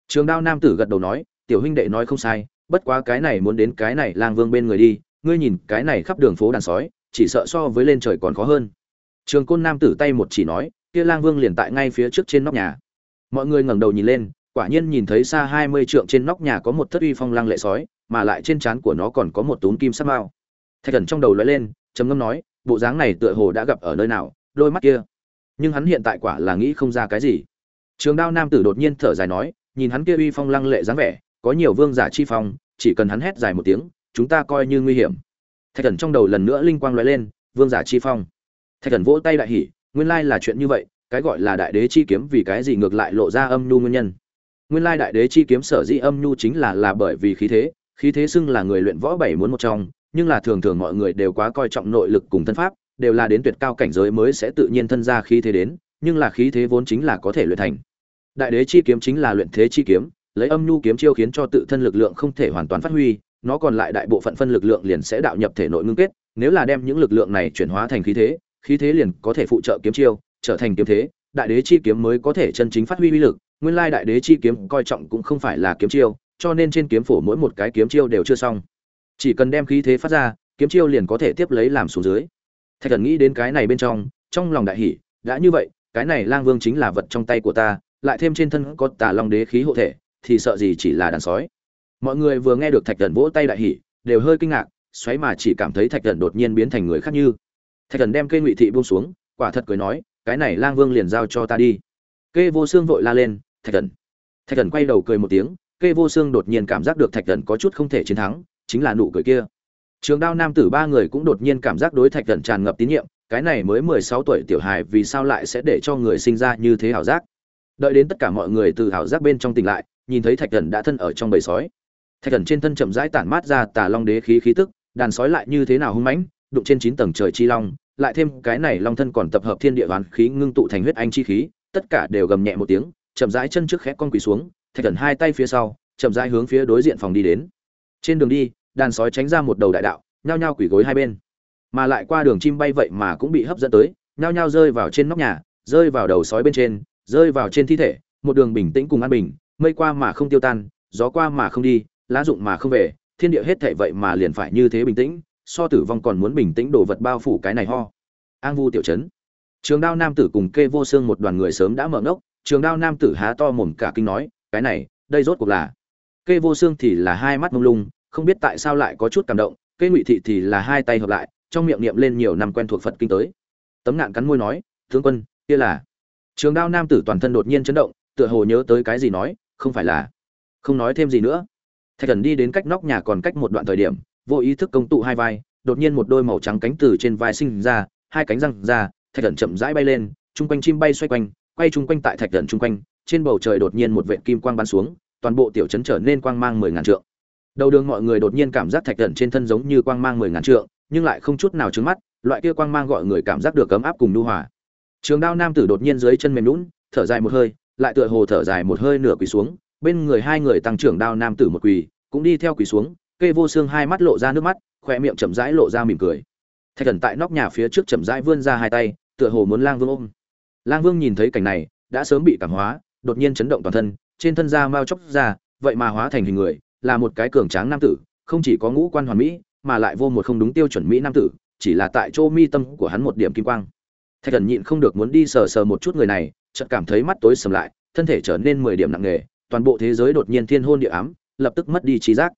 Speaker 1: Trường đao nam tử gật đầu nói tiểu huynh đệ nói không sai, bất quá cái này muốn đến cái này lang vương bên người đi, ngươi nhìn cái này khắp đường phố đàn sói, chỉ sợ so với lên trời còn khó hơn. Trường côn nam tử tay một chỉ nói, kia lang vương liền tại ngay phía trước trên nóc nhà. Mọi người ngẩng đầu nhìn lên, quả nhiên nhìn thấy xa hai mươi trượng trên nóc nhà có một thất uy phong lang lệ sói, mà lại trên trán của nó còn có một túm kim sắc mao. Thạch thần trong đầu lóe lên, trầm ngâm nói, bộ dáng này tựa hồ đã gặp ở nơi nào, đôi mắt kia. Nhưng hắn hiện tại quả là nghĩ không ra cái gì. Trường đao nam tử đột nhiên thở dài nói, nhìn hắn kia uy phong lăng lệ dáng vẻ có nhiều vương giả chi phong, chỉ cần hắn hét dài một tiếng, chúng ta coi như nguy hiểm. Thạch thần trong đầu lần nữa linh quang lóe lên, vương giả chi phong. Thạch thần vỗ tay đại hỉ, nguyên lai là chuyện như vậy, cái gọi là đại đế chi kiếm vì cái gì ngược lại lộ ra âm nhu nguyên nhân? Nguyên lai đại đế chi kiếm sở dĩ âm nhu chính là là bởi vì khí thế khí thế xưng là người luyện võ bảy muốn một trong, nhưng là thường thường mọi người đều quá coi trọng nội lực cùng thân pháp, đều là đến tuyệt cao cảnh giới mới sẽ tự nhiên thân ra khí thế đến, nhưng là khí thế vốn chính là có thể luyện thành. Đại đế chi kiếm chính là luyện thế chi kiếm lấy âm nhu kiếm chiêu khiến cho tự thân lực lượng không thể hoàn toàn phát huy, nó còn lại đại bộ phận phân lực lượng liền sẽ đạo nhập thể nội ngưng kết, nếu là đem những lực lượng này chuyển hóa thành khí thế khí thế liền có thể phụ trợ kiếm chiêu, trở thành kiếm thế, đại đế chi kiếm mới có thể chân chính phát huy uy lực, nguyên lai đại đế chi kiếm coi trọng cũng không phải là kiếm chiêu, cho nên trên kiếm phổ mỗi một cái kiếm chiêu đều chưa xong. Chỉ cần đem khí thế phát ra, kiếm chiêu liền có thể tiếp lấy làm xuống dưới. Thạch thần nghĩ đến cái này bên trong trong lòng đại hỉ, đã như vậy, cái này lang vương chính là vật trong tay của ta, lại thêm trên thân có tà long đế khí hộ thể thì sợ gì chỉ là đàn sói. Mọi người vừa nghe được thạch thần vỗ tay đại hỉ, đều hơi kinh ngạc xoáy mà chỉ cảm thấy thạch thần đột nhiên biến thành người khác như. Thạch thần đem cây ngụy thị buông xuống quả thật cười nói cái này lang vương liền giao cho ta đi. Kê vô xương vội la lên thạch thần. Thạch thần quay đầu cười một tiếng kê vô xương đột nhiên cảm giác được thạch thần có chút không thể chiến thắng chính là nụ cười kia. Trường đao nam tử ba người cũng đột nhiên cảm giác đối thạch thần tràn ngập tín nhiệm cái này mới mười sáu tuổi tiểu hài vì sao lại sẽ để cho người sinh ra như thế ảo giác? Đợi đến tất cả mọi người từ ảo giác bên trong tỉnh lại nhìn thấy thạch thần đã thân ở trong bầy sói. Thạch thần trên thân chậm rãi tản mát ra tà long đế khí khí tức, đàn sói lại như thế nào hung mãnh, đụng trên chín tầng trời chi long, lại thêm cái này long thân còn tập hợp thiên địa hoàn khí ngưng tụ thành huyết anh chi khí, tất cả đều gầm nhẹ một tiếng, chậm rãi chân trước khẽ con quỳ xuống, thạch thần hai tay phía sau, chậm rãi hướng phía đối diện phòng đi đến. Trên đường đi, đàn sói tránh ra một đầu đại đạo, nhao nhao quỳ gối hai bên. Mà lại qua đường chim bay vậy mà cũng bị hấp dẫn tới, nhao nhao rơi vào trên nóc nhà, rơi vào đầu sói bên trên, rơi vào trên thi thể, một đường bình tĩnh cùng an bình mây qua mà không tiêu tan, gió qua mà không đi, lá dụng mà không về, thiên địa hết thảy vậy mà liền phải như thế bình tĩnh, so tử vong còn muốn bình tĩnh đổ vật bao phủ cái này ho. An vu tiểu trấn trường đao nam tử cùng kê vô xương một đoàn người sớm đã mở ngốc, trường đao nam tử há to mồm cả kinh nói, cái này, đây rốt cuộc là kê vô xương thì là hai mắt mông lung, không biết tại sao lại có chút cảm động, kê ngụy thị thì là hai tay hợp lại, trong miệng niệm lên nhiều năm quen thuộc phật kinh tới. Tấm nạn cắn môi nói, tướng quân, kia là trường đao nam tử toàn thân đột nhiên chấn động, tựa hồ nhớ tới cái gì nói không phải là, không nói thêm gì nữa. Thạch thần đi đến cách nóc nhà còn cách một đoạn thời điểm, vô ý thức công tụ hai vai, đột nhiên một đôi màu trắng cánh từ trên vai sinh ra, hai cánh răng ra, thạch thần chậm rãi bay lên, chung quanh chim bay xoay quanh, quay chung quanh tại thạch thần chung quanh, trên bầu trời đột nhiên một vệt kim quang bắn xuống, toàn bộ tiểu trấn trở nên quang mang mười ngàn trượng. Đầu đường mọi người đột nhiên cảm giác thạch thần trên thân giống như quang mang mười ngàn trượng, nhưng lại không chút nào trứng mắt, loại kia quang mang gọi người cảm giác được ấm áp cùng nhu hòa. Trường đao nam tử đột nhiên dưới chân mềm lún thở dài một hơi lại tựa hồ thở dài một hơi nửa quỳ xuống, bên người hai người tăng trưởng đao nam tử một quỳ, cũng đi theo quỳ xuống, kê vô xương hai mắt lộ ra nước mắt khoe miệng chậm rãi lộ ra mỉm cười. Thạch thần tại nóc nhà phía trước chậm rãi vươn ra hai tay, tựa hồ muốn lang vương ôm. Lang vương nhìn thấy cảnh này, đã sớm bị cảm hóa, đột nhiên chấn động toàn thân, trên thân da mao chóc ra, vậy mà hóa thành hình người, là một cái cường tráng nam tử, không chỉ có ngũ quan hoàn mỹ, mà lại vô một không đúng tiêu chuẩn mỹ nam tử, chỉ là tại chỗ mi tâm của hắn một điểm kim quang. Thạch thần nhịn không được muốn đi sờ sờ một chút người này chợt cảm thấy mắt tối sầm lại, thân thể trở nên mười điểm nặng nề, toàn bộ thế giới đột nhiên thiên hôn địa ám, lập tức mất đi trí giác.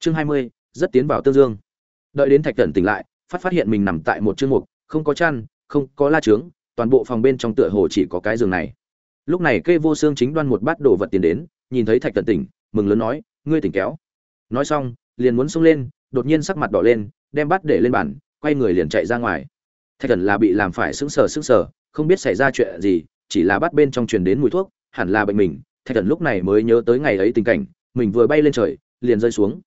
Speaker 1: Chương hai mươi, rất tiến vào tương dương. Đợi đến thạch Cẩn tỉnh lại, phát phát hiện mình nằm tại một chương mục, không có chăn, không có la trướng, toàn bộ phòng bên trong tựa hồ chỉ có cái giường này. Lúc này kê vô xương chính đoan một bát đồ vật tiền đến, nhìn thấy thạch Cẩn tỉnh, mừng lớn nói, ngươi tỉnh kéo. Nói xong, liền muốn xông lên, đột nhiên sắc mặt đỏ lên, đem bát để lên bàn, quay người liền chạy ra ngoài. Thạch Cẩn là bị làm phải sững sờ sững sờ, không biết xảy ra chuyện gì chỉ là bắt bên trong truyền đến mùi thuốc, hẳn là bệnh mình, thạch thần lúc này mới nhớ tới ngày ấy tình cảnh, mình vừa bay lên trời, liền rơi xuống.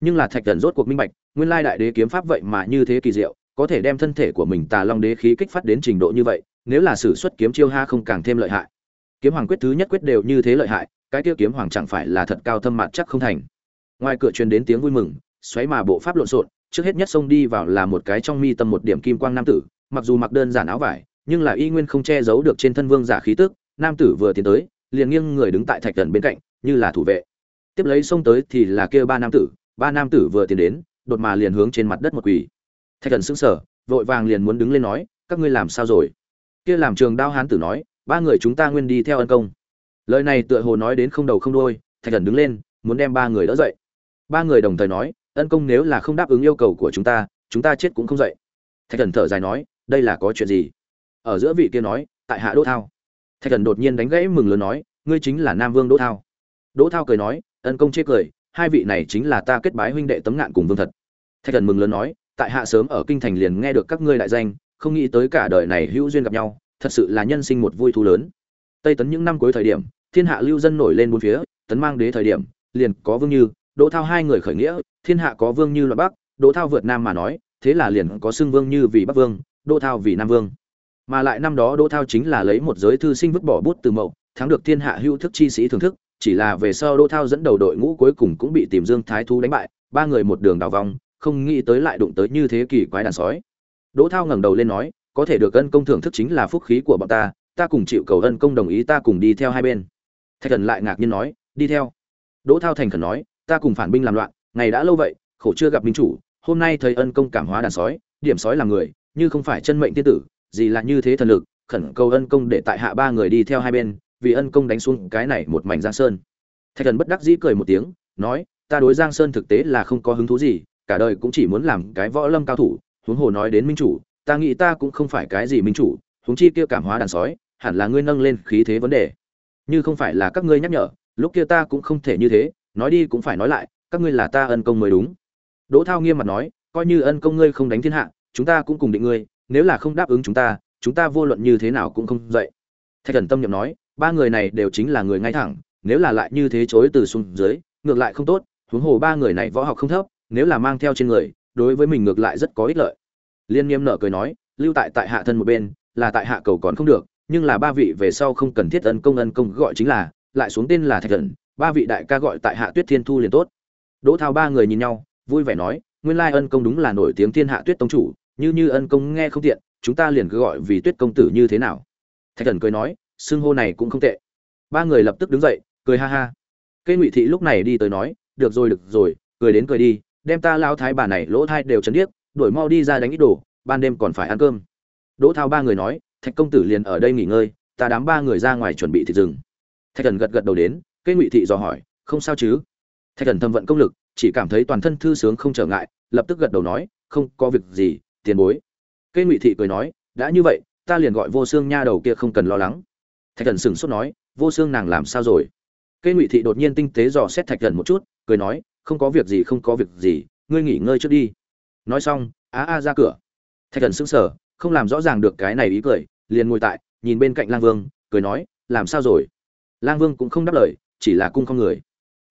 Speaker 1: Nhưng là thạch thần rốt cuộc minh bạch, nguyên lai đại đế kiếm pháp vậy mà như thế kỳ diệu, có thể đem thân thể của mình tà long đế khí kích phát đến trình độ như vậy, nếu là sử xuất kiếm chiêu ha không càng thêm lợi hại. Kiếm hoàng quyết thứ nhất quyết đều như thế lợi hại, cái tiêu kiếm hoàng chẳng phải là thật cao thâm mặt chắc không thành. Ngoài cửa truyền đến tiếng vui mừng, xoáy mà bộ pháp lộn xộn, trước hết nhất xông đi vào là một cái trong mi tâm một điểm kim quang nam tử, mặc dù mặc đơn giản áo vải nhưng là y nguyên không che giấu được trên thân vương giả khí tức nam tử vừa tiến tới liền nghiêng người đứng tại thạch thần bên cạnh như là thủ vệ. Tiếp lấy xông tới thì là kia ba nam tử ba nam tử vừa tiến đến đột mà liền hướng trên mặt đất một quỳ. Thạch thần sững sờ vội vàng liền muốn đứng lên nói các ngươi làm sao rồi? Kia làm trường đao hán tử nói ba người chúng ta nguyên đi theo ân công. Lời này tựa hồ nói đến không đầu không đuôi, thạch thần đứng lên muốn đem ba người đỡ dậy. Ba người đồng thời nói ân công nếu là không đáp ứng yêu cầu của chúng ta chúng ta chết cũng không dậy. Thạch thần thở dài nói đây là có chuyện gì? Ở giữa vị kia nói, tại hạ đỗ thao. Thạch thần đột nhiên đánh gãy mừng lớn nói, ngươi chính là nam vương đỗ thao. Đỗ thao cười nói, ân công chê cười, hai vị này chính là ta kết bái huynh đệ tấm ngạn cùng vương thật. Thạch thần mừng lớn nói, tại hạ sớm ở kinh thành liền nghe được các ngươi đại danh, không nghĩ tới cả đời này hữu duyên gặp nhau, thật sự là nhân sinh một vui thú lớn. Tây tấn những năm cuối thời điểm, thiên hạ lưu dân nổi lên bốn phía, tấn mang đế thời điểm, liền có vương như, đỗ thao hai người khởi nghĩa, thiên hạ có vương như loại bắc, đỗ thao vượt nam mà nói, thế là liền có xưng vương như vì bắc vương, đỗ thao vì nam vương mà lại năm đó đỗ thao chính là lấy một giới thư sinh vứt bỏ bút từ mậu, thắng được thiên hạ hữu thức chi sĩ thưởng thức, chỉ là về sau đỗ thao dẫn đầu đội ngũ cuối cùng cũng bị tìm dương thái thu đánh bại, ba người một đường đào vòng, không nghĩ tới lại đụng tới như thế kỷ quái đàn sói. Đỗ thao ngẩng đầu lên nói, có thể được ân công thưởng thức chính là phúc khí của bọn ta ta cùng chịu cầu ân công đồng ý ta cùng đi theo hai bên. Thạch thần lại ngạc nhiên nói, đi theo. Đỗ thao thành khẩn nói, ta cùng phản binh làm loạn, ngày đã lâu vậy, khổ chưa gặp minh chủ, hôm nay thấy ân công cảm hóa đàn sói, điểm sói là người, như không phải chân mệnh tiên tử gì là như thế thần lực, khẩn cầu ân công để tại hạ ba người đi theo hai bên, vì ân công đánh xuống cái này một mảnh giang sơn. Thạch thần bất đắc dĩ cười một tiếng, nói, ta đối giang sơn thực tế là không có hứng thú gì, cả đời cũng chỉ muốn làm cái võ lâm cao thủ, huống hồ nói đến minh chủ, ta nghĩ ta cũng không phải cái gì minh chủ, huống chi kia cảm hóa đàn sói, hẳn là ngươi nâng lên khí thế vấn đề. Như không phải là các ngươi nhắc nhở, lúc kia ta cũng không thể như thế, nói đi cũng phải nói lại, các ngươi là ta ân công mới đúng. Đỗ thao nghiêm mặt nói, coi như ân công ngươi không đánh thiên hạ, chúng ta cũng cùng định ngươi nếu là không đáp ứng chúng ta chúng ta vô luận như thế nào cũng không dậy. Thạch thần tâm nhậm nói, ba người này đều chính là người ngay thẳng, nếu là lại như thế chối từ xuống dưới, ngược lại không tốt, huống hồ ba người này võ học không thấp, nếu là mang theo trên người, đối với mình ngược lại rất có ích lợi. Liên nghiêm nợ cười nói, lưu tại tại hạ thân một bên, là tại hạ cầu còn không được, nhưng là ba vị về sau không cần thiết ân công ân công gọi chính là, lại xuống tên là thạch thần, ba vị đại ca gọi tại hạ tuyết thiên thu liền tốt. Đỗ thao ba người nhìn nhau, vui vẻ nói, nguyên lai ân công đúng là nổi tiếng thiên hạ tuyết tông chủ như như ân công nghe không tiện, chúng ta liền cứ gọi vì tuyết công tử như thế nào. Thạch thần cười nói, xưng hô này cũng không tệ. Ba người lập tức đứng dậy, cười ha ha. Cây ngụy thị lúc này đi tới nói, được rồi được rồi, cười đến cười đi, đem ta lao thái bà này lỗ thai đều chấn điếc đổi mau đi ra đánh ít đồ, ban đêm còn phải ăn cơm. Đỗ thao ba người nói, thạch công tử liền ở đây nghỉ ngơi, ta đám ba người ra ngoài chuẩn bị thịt rừng. Thạch thần gật gật đầu đến cây ngụy thị dò hỏi, không sao chứ? Thạch thần thâm vận công lực, chỉ cảm thấy toàn thân thư sướng không trở ngại, lập tức gật đầu nói, không có việc gì tiền bối. Cây ngụy thị cười nói, đã như vậy, ta liền gọi vô xương nha đầu kia không cần lo lắng. Thạch thần sửng sốt nói, vô xương nàng làm sao rồi? Cây ngụy thị đột nhiên tinh tế dò xét thạch thần một chút, cười nói, không có việc gì, không có việc gì, ngươi nghỉ ngơi trước đi. Nói xong á a, ra cửa. Thạch thần sững sờ, không làm rõ ràng được cái này ý cười, liền ngồi tại, nhìn bên cạnh lang vương, cười nói, làm sao rồi? Lang vương cũng không đáp lời, chỉ là cung không người.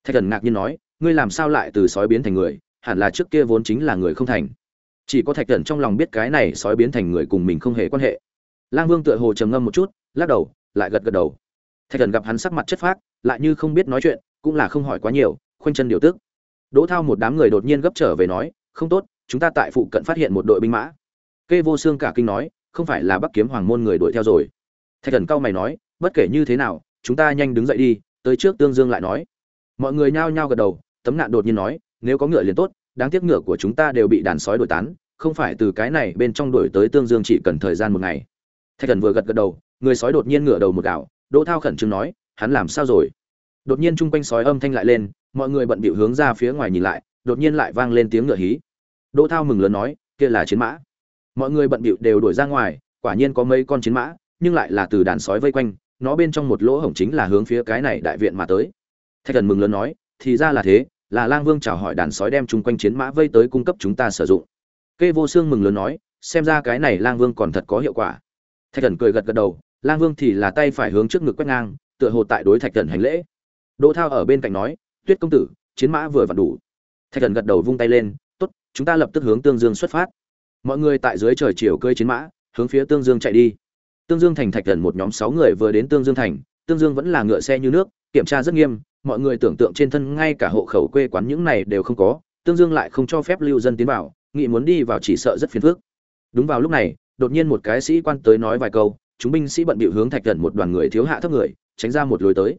Speaker 1: Thạch thần ngạc nhiên nói, ngươi làm sao lại từ sói biến thành người? Hẳn là trước kia vốn chính là người không thành chỉ có thạch thần trong lòng biết cái này sói biến thành người cùng mình không hề quan hệ. Lang vương tựa hồ trầm ngâm một chút, lắc đầu, lại gật gật đầu. Thạch thần gặp hắn sắc mặt chất phác, lại như không biết nói chuyện, cũng là không hỏi quá nhiều, khoanh chân điều tức. Đỗ thao một đám người đột nhiên gấp trở về nói, không tốt, chúng ta tại phụ cận phát hiện một đội binh mã. Kê vô xương cả kinh nói, không phải là bắc kiếm hoàng môn người đuổi theo rồi. Thạch thần cau mày nói, bất kể như thế nào, chúng ta nhanh đứng dậy đi, tới trước tương dương lại nói. Mọi người nhao nhao gật đầu, tấm nạn đột nhiên nói, nếu có ngựa liền tốt đáng tiếc ngựa của chúng ta đều bị đàn sói đuổi tán, không phải từ cái này bên trong đuổi tới tương dương chỉ cần thời gian một ngày. Thạch thần vừa gật gật đầu, người sói đột nhiên ngửa đầu một gạo đỗ thao khẩn trương nói, hắn làm sao rồi? Đột nhiên chung quanh sói âm thanh lại lên, mọi người bận bịu hướng ra phía ngoài nhìn lại, đột nhiên lại vang lên tiếng ngựa hí. Đỗ thao mừng lớn nói, kia là chiến mã. Mọi người bận bịu đều đuổi ra ngoài, quả nhiên có mấy con chiến mã, nhưng lại là từ đàn sói vây quanh, nó bên trong một lỗ hổng chính là hướng phía cái này đại viện mà tới. Thạch thần mừng lớn nói, thì ra là thế là lang vương chào hỏi đàn sói đem chung quanh chiến mã vây tới cung cấp chúng ta sử dụng. Kê vô xương mừng lớn nói, xem ra cái này lang vương còn thật có hiệu quả. Thạch thần cười gật gật đầu, lang vương thì là tay phải hướng trước ngực quét ngang, tựa hồ tại đối thạch thần hành lễ. Đỗ thao ở bên cạnh nói, tuyết công tử, chiến mã vừa vặn đủ. Thạch thần gật đầu vung tay lên, tốt, chúng ta lập tức hướng tương dương xuất phát. Mọi người tại dưới trời chiều cơi chiến mã, hướng phía tương dương chạy đi. Tương dương thành thạch thần một nhóm sáu người vừa đến tương dương thành, tương dương vẫn là ngựa xe như nước, kiểm tra rất nghiêm mọi người tưởng tượng trên thân ngay cả hộ khẩu quê quán những này đều không có, tương dương lại không cho phép lưu dân tiến vào nghị muốn đi vào chỉ sợ rất phiền phức. Đúng vào lúc này, đột nhiên một cái sĩ quan tới nói vài câu, chúng binh sĩ bận bịu hướng thạch thần một đoàn người thiếu hạ thấp người, tránh ra một lối tới.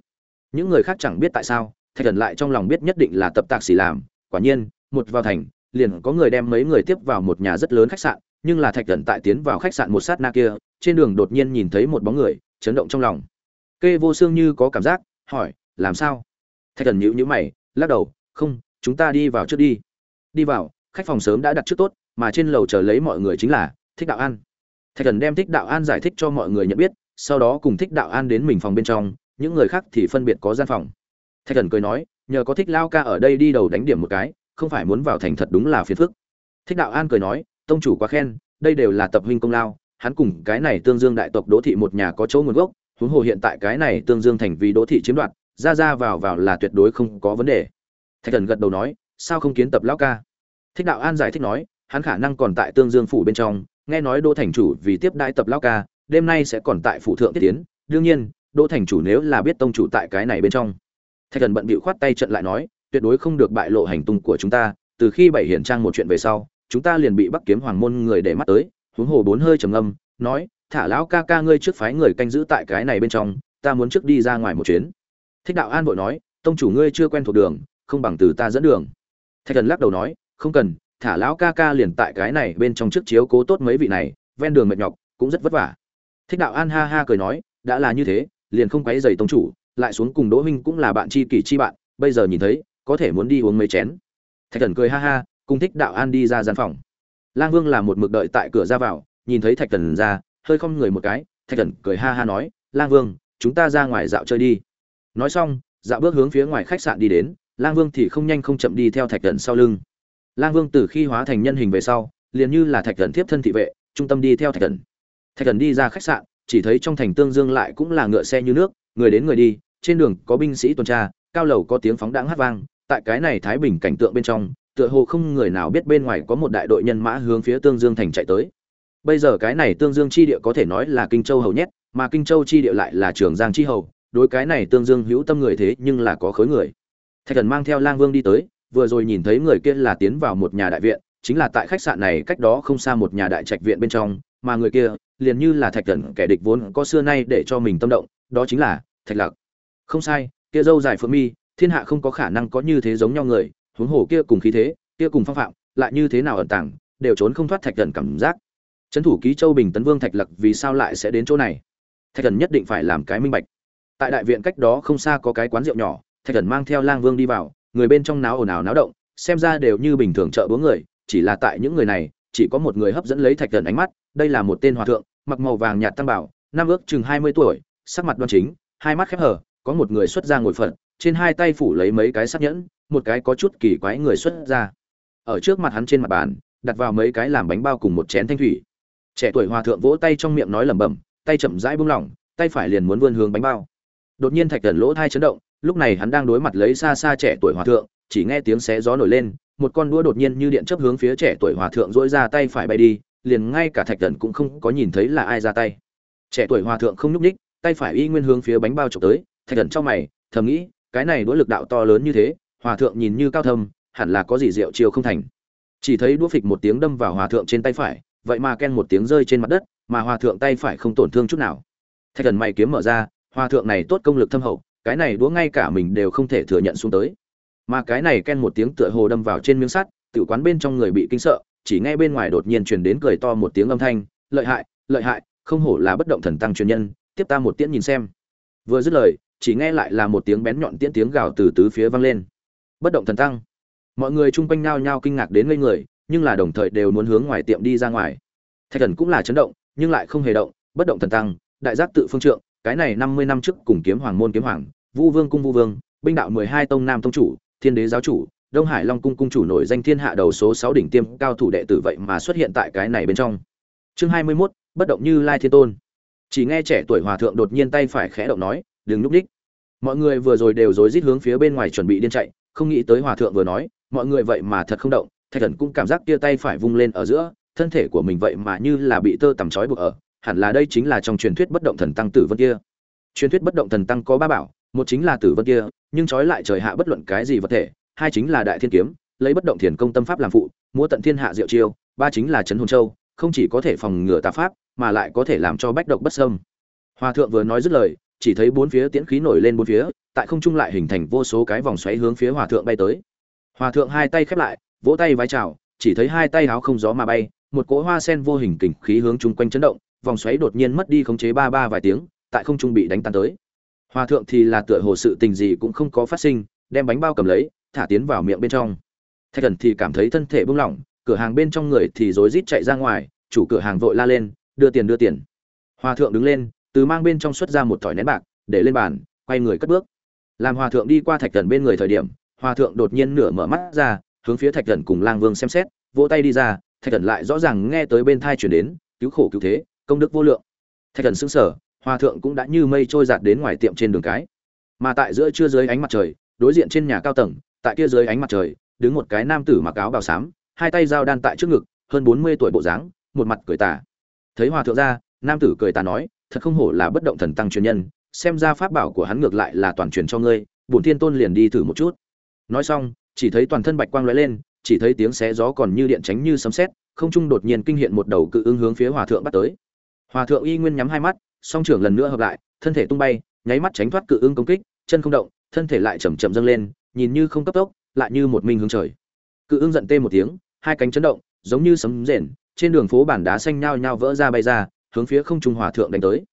Speaker 1: Những người khác chẳng biết tại sao, thạch thần lại trong lòng biết nhất định là tập tạc xỉ làm, quả nhiên, một vào thành, liền có người đem mấy người tiếp vào một nhà rất lớn khách sạn, nhưng là thạch thần tại tiến vào khách sạn một sát na kia, trên đường đột nhiên nhìn thấy một bóng người, chấn động trong lòng. Kê vô xương như có cảm giác, hỏi, làm sao? Thạch thần nhữ nhữ mày, lắc đầu, không, chúng ta đi vào trước đi. Đi vào, khách phòng sớm đã đặt trước tốt, mà trên lầu chờ lấy mọi người chính là thích đạo an. Thạch thần đem thích đạo an giải thích cho mọi người nhận biết, sau đó cùng thích đạo an đến mình phòng bên trong, những người khác thì phân biệt có gian phòng. Thạch thần cười nói, nhờ có thích lao ca ở đây đi đầu đánh điểm một cái, không phải muốn vào thành thật đúng là phiền phức. Thích đạo an cười nói, tông chủ quá khen, đây đều là tập huynh công lao, hắn cùng cái này tương dương đại tộc đỗ thị một nhà có chỗ nguồn gốc, huống hồ hiện tại cái này tương dương thành vì đỗ thị chiếm đoạt ra ra vào vào là tuyệt đối không có vấn đề. Thạch thần gật đầu nói, sao không kiến tập lão ca? Thích đạo an giải thích nói, hắn khả năng còn tại tương dương phủ bên trong, nghe nói đỗ thành chủ vì tiếp đại tập lão ca, đêm nay sẽ còn tại phủ thượng tiết tiến. Đương nhiên, đỗ thành chủ nếu là biết tông chủ tại cái này bên trong. Thạch thần bận bịu khoát tay trận lại nói, tuyệt đối không được bại lộ hành tung của chúng ta, từ khi bảy hiển trang một chuyện về sau, chúng ta liền bị bắc kiếm hoàng môn người để mắt tới, huống hồ bốn hơi trầm ngâm, nói, thả lão ca ca ngươi trước phái người canh giữ tại cái này bên trong, ta muốn trước đi ra ngoài một chuyến thích đạo an vội nói, tông chủ ngươi chưa quen thuộc đường, không bằng từ ta dẫn đường. Thạch thần lắc đầu nói, không cần, thả lão ca ca liền tại cái này bên trong trước chiếu cố tốt mấy vị này, ven đường mệt nhọc, cũng rất vất vả. Thích đạo an ha ha cười nói, đã là như thế, liền không quấy dày tông chủ, lại xuống cùng đỗ huynh cũng là bạn chi kỷ chi bạn, bây giờ nhìn thấy, có thể muốn đi uống mấy chén. Thạch thần cười ha ha, cùng thích đạo an đi ra gian phòng. Lang vương là một mực đợi tại cửa ra vào, nhìn thấy thạch thần ra, hơi không người một cái, thạch thần cười ha ha nói, lang vương, chúng ta ra ngoài dạo chơi đi nói xong, dạo bước hướng phía ngoài khách sạn đi đến, lang vương thì không nhanh không chậm đi theo thạch thần sau lưng. Lang vương từ khi hóa thành nhân hình về sau, liền như là thạch thần tiếp thân thị vệ, trung tâm đi theo thạch thần thạch thần đi ra khách sạn, chỉ thấy trong thành tương dương lại cũng là ngựa xe như nước, người đến người đi, trên đường có binh sĩ tuần tra, cao lầu có tiếng phóng đãng hát vang, tại cái này thái bình cảnh tượng bên trong, tựa hồ không người nào biết bên ngoài có một đại đội nhân mã hướng phía tương dương thành chạy tới. Bây giờ cái này tương dương chi địa có thể nói là kinh châu hầu nhất, mà kinh châu chi địa lại là trường giang chi hầu đối cái này tương dương hữu tâm người thế nhưng là có khối người. Thạch thần mang theo lang vương đi tới, vừa rồi nhìn thấy người kia là tiến vào một nhà đại viện, chính là tại khách sạn này cách đó không xa một nhà đại trạch viện bên trong, mà người kia liền như là thạch thần kẻ địch vốn có xưa nay để cho mình tâm động, đó chính là thạch lạc. Không sai, kia dâu dài phượng mi, thiên hạ không có khả năng có như thế giống nhau người, huống hồ kia cùng khí thế, kia cùng phong phạm, lại như thế nào ẩn tàng, đều trốn không thoát thạch thần cảm giác. Trấn thủ ký châu bình tấn vương thạch lặc vì sao lại sẽ đến chỗ này? Thạch thần nhất định phải làm cái minh bạch tại đại viện cách đó không xa có cái quán rượu nhỏ, thạch thần mang theo lang vương đi vào, người bên trong náo ồn ào náo động, xem ra đều như bình thường chợ búa người, chỉ là tại những người này, chỉ có một người hấp dẫn lấy thạch thần ánh mắt, đây là một tên hòa thượng, mặc màu vàng nhạt tăng bảo, năm ước chừng hai mươi tuổi, sắc mặt đoan chính, hai mắt khép hở có một người xuất ra ngồi phật, trên hai tay phủ lấy mấy cái sắc nhẫn, một cái có chút kỳ quái người xuất ra. Ở trước mặt hắn trên mặt bàn, đặt vào mấy cái làm bánh bao cùng một chén thanh thủy. Trẻ tuổi hòa thượng vỗ tay trong miệng nói lẩm bẩm, tay chậm rãi buông lỏng, tay phải liền muốn vươn hướng bánh bao đột nhiên thạch thần lỗ thai chấn động, lúc này hắn đang đối mặt lấy xa xa trẻ tuổi hòa thượng, chỉ nghe tiếng xé gió nổi lên, một con đũa đột nhiên như điện chớp hướng phía trẻ tuổi hòa thượng dỗi ra tay phải bay đi, liền ngay cả thạch thần cũng không có nhìn thấy là ai ra tay. Trẻ tuổi hòa thượng không nhúc ních tay phải y nguyên hướng phía bánh bao trộm tới, thạch thần trong mày, thầm nghĩ, cái này đũa lực đạo to lớn như thế, hòa thượng nhìn như cao thâm, hẳn là có gì rượu chiều không thành. Chỉ thấy đũa phịch một tiếng đâm vào hòa thượng trên tay phải, vậy mà ken một tiếng rơi trên mặt đất, mà hòa thượng tay phải không tổn thương chút nào. Thạch thần mày kiếm mở ra hòa thượng này tốt công lực thâm hậu, cái này đũa ngay cả mình đều không thể thừa nhận xuống tới. Mà cái này ken một tiếng tựa hồ đâm vào trên miếng sắt tự quán bên trong người bị kinh sợ, chỉ nghe bên ngoài đột nhiên truyền đến cười to một tiếng âm thanh, lợi hại lợi hại, không hổ là bất động thần tăng truyền nhân, tiếp ta một tiễn nhìn xem. Vừa dứt lời, chỉ nghe lại là một tiếng bén nhọn tiễn tiếng gào từ tứ phía vang lên. Bất động thần tăng. Mọi người chung quanh nhao nhao kinh ngạc đến ngây người, nhưng là đồng thời đều muốn hướng ngoài tiệm đi ra ngoài. Thạch thần cũng là chấn động, nhưng lại không hề động, bất động thần tăng, đại giác tự phương trượng cái này năm mươi năm trước cùng kiếm hoàng môn kiếm hoàng vu vương cung vu vương binh đạo mười hai tông nam tông chủ thiên đế giáo chủ đông hải long cung cung chủ nổi danh thiên hạ đầu số sáu đỉnh tiêm cao thủ đệ tử vậy mà xuất hiện tại cái này bên trong. Chương hai mươi 21, bất động như lai thiên tôn. Chỉ nghe trẻ tuổi hòa thượng đột nhiên tay phải khẽ động nói đừng lúc đích mọi người vừa rồi đều rối rít hướng phía bên ngoài chuẩn bị điên chạy không nghĩ tới hòa thượng vừa nói mọi người vậy mà thật không động. Thạch thần cũng cảm giác kia tay phải vung lên ở giữa thân thể của mình vậy mà như là bị tơ tằm trói buộc ở hẳn là đây chính là trong truyền thuyết bất động thần tăng tử vân kia. Truyền thuyết bất động thần tăng có ba bảo, một chính là tử vân kia, nhưng trói lại trời hạ bất luận cái gì vật thể, hai chính là đại thiên kiếm, lấy bất động thiền công tâm pháp làm phụ, múa tận thiên hạ diệu chiêu, ba chính là trấn hồn châu, không chỉ có thể phòng ngừa tà pháp, mà lại có thể làm cho bách độc bất sâm hòa thượng vừa nói dứt lời, chỉ thấy bốn phía tiễn khí nổi lên bốn phía, tại không trung lại hình thành vô số cái vòng xoáy hướng phía hòa thượng bay tới. Hòa thượng hai tay khép lại, vỗ tay vái chào, chỉ thấy hai tay háo không gió mà bay, một cỗ hoa sen vô hình kình khí hướng chung quanh chấn động vòng xoáy đột nhiên mất đi khống chế ba ba vài tiếng, tại không trung bị đánh tan tới. Hòa thượng thì là tựa hồ sự tình gì cũng không có phát sinh, đem bánh bao cầm lấy, thả tiến vào miệng bên trong. Thạch thần thì cảm thấy thân thể buông lỏng, cửa hàng bên trong người thì rối rít chạy ra ngoài, chủ cửa hàng vội la lên, đưa tiền đưa tiền. Hòa thượng đứng lên, từ mang bên trong xuất ra một thỏi nén bạc, để lên bàn, quay người cất bước. Làm hòa thượng đi qua thạch thần bên người thời điểm, hòa thượng đột nhiên nửa mở mắt ra, hướng phía thạch thần cùng lang vương xem xét, vỗ tay đi ra, thạch thần lại rõ ràng nghe tới bên thai chuyển đến, cứu khổ cứu thế công đức vô lượng. Thạch thần xứng sở hòa thượng cũng đã như mây trôi giạt đến ngoài tiệm trên đường cái. Mà tại giữa trưa dưới ánh mặt trời, đối diện trên nhà cao tầng, tại kia dưới ánh mặt trời, đứng một cái nam tử mặc áo bào xám, hai tay dao đan tại trước ngực, hơn bốn mươi tuổi bộ dáng, một mặt cười tà. Thấy hòa thượng ra, nam tử cười tà nói, thật không hổ là bất động thần tăng truyền nhân, xem ra pháp bảo của hắn ngược lại là toàn truyền cho ngươi, bổn thiên tôn liền đi thử một chút. Nói xong, chỉ thấy toàn thân bạch quang lóe lên, chỉ thấy tiếng xé gió còn như điện tránh như sấm sét, không trung đột nhiên kinh hiện một đầu cự ứng hướng phía hòa thượng bắt tới hòa thượng y nguyên nhắm hai mắt, song trưởng lần nữa hợp lại, thân thể tung bay, nháy mắt tránh thoát cự ưng công kích, chân không động, thân thể lại chậm chậm dâng lên, nhìn như không cấp tốc, lại như một minh hướng trời. Cự ưng giận tê một tiếng, hai cánh chấn động, giống như sấm rền, trên đường phố bản đá xanh nhao nhao vỡ ra bay ra, hướng phía không trung hòa thượng đánh tới.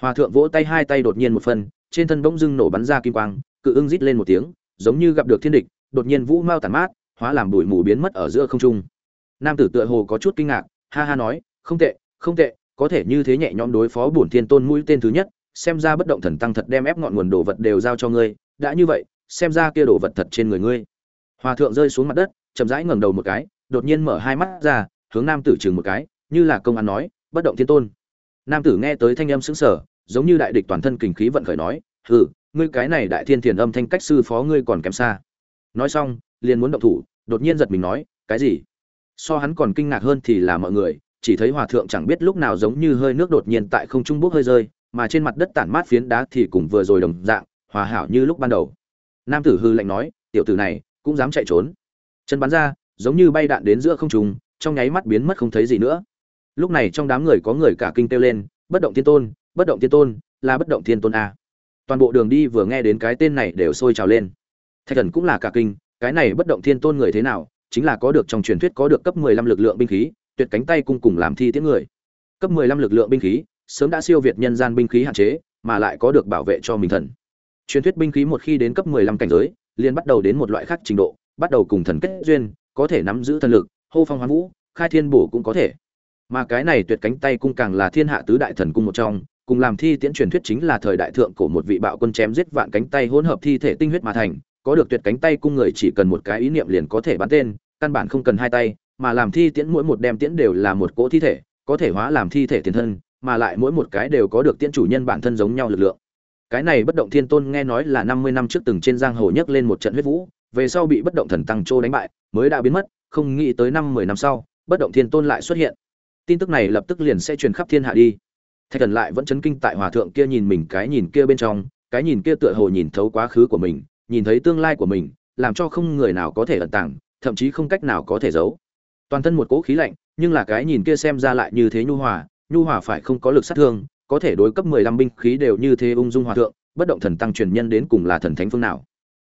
Speaker 1: Hòa thượng vỗ tay hai tay đột nhiên một phần trên thân bỗng dưng nổ bắn ra kim quang, cự ưng rít lên một tiếng, giống như gặp được thiên địch, đột nhiên vũ mau tàn mát, hóa làm bụi mù biến mất ở giữa không trung. Nam tử tựa hồ có chút kinh ngạc, ha ha nói, không tệ không tệ có thể như thế nhẹ nhõm đối phó bổn thiên tôn mũi tên thứ nhất, xem ra bất động thần tăng thật đem ép ngọn nguồn đồ vật đều giao cho ngươi, đã như vậy, xem ra kia đồ vật thật trên người ngươi. Hòa thượng rơi xuống mặt đất, chậm rãi ngẩng đầu một cái, đột nhiên mở hai mắt ra, hướng nam tử chừng một cái, như là công an nói, bất động thiên tôn. Nam tử nghe tới thanh âm sững sờ, giống như đại địch toàn thân kình khí vận khởi nói, hừ, ngươi cái này đại thiên thiền âm thanh cách sư phó ngươi còn kém xa. Nói xong, liền muốn động thủ, đột nhiên giật mình nói, cái gì? So hắn còn kinh ngạc hơn thì là mọi người chỉ thấy hòa thượng chẳng biết lúc nào giống như hơi nước đột nhiên tại không trung bốc hơi rơi, mà trên mặt đất tản mát phiến đá thì cùng vừa rồi đồng dạng, hòa hảo như lúc ban đầu. Nam tử hư lạnh nói, tiểu tử này, cũng dám chạy trốn. Chân bắn ra, giống như bay đạn đến giữa không trung, trong nháy mắt biến mất không thấy gì nữa. Lúc này trong đám người có người cả kinh kêu lên, bất động thiên tôn, bất động thiên tôn, là bất động thiên tôn a. Toàn bộ đường đi vừa nghe đến cái tên này đều sôi trào lên. Thạch thần cũng là cả kinh, cái này bất động thiên tôn người thế nào, chính là có được trong truyền thuyết có được cấp 15 lực lượng binh khí tuyệt cánh tay cung cùng làm thi tiễn người. Cấp 15 lực lượng binh khí, sớm đã siêu việt nhân gian binh khí hạn chế, mà lại có được bảo vệ cho mình thần. Truyền thuyết binh khí một khi đến cấp 15 cảnh giới, liền bắt đầu đến một loại khác trình độ, bắt đầu cùng thần kết duyên, có thể nắm giữ thần lực, hô phong hoán vũ, khai thiên bổ cũng có thể. Mà cái này tuyệt cánh tay cung càng là thiên hạ tứ đại thần cung một trong, cùng làm thi tiễn truyền thuyết chính là thời đại thượng cổ một vị bạo quân chém giết vạn cánh tay hỗn hợp thi thể tinh huyết mà thành, có được tuyệt cánh tay cung người chỉ cần một cái ý niệm liền có thể bắn tên, căn bản không cần hai tay mà làm thi tiễn mỗi một đem tiễn đều là một cỗ thi thể, có thể hóa làm thi thể tiền thân, mà lại mỗi một cái đều có được tiễn chủ nhân bản thân giống nhau lực lượng. Cái này bất động thiên tôn nghe nói là năm mươi năm trước từng trên giang hồ nhấc lên một trận huyết vũ, về sau bị bất động thần tăng trô đánh bại, mới đã biến mất, không nghĩ tới năm mười năm sau, bất động thiên tôn lại xuất hiện. Tin tức này lập tức liền sẽ truyền khắp thiên hạ đi. Thạch thần lại vẫn chấn kinh tại hòa thượng kia nhìn mình cái nhìn kia bên trong, cái nhìn kia tựa hồ nhìn thấu quá khứ của mình, nhìn thấy tương lai của mình, làm cho không người nào có thể ẩn tàng, thậm chí không cách nào có thể giấu toàn thân một cỗ khí lạnh, nhưng là cái nhìn kia xem ra lại như thế nhu hòa nhu hòa phải không có lực sát thương, có thể đối cấp mười lăm binh khí đều như thế ung dung hòa thượng, bất động thần tăng truyền nhân đến cùng là thần thánh phương nào.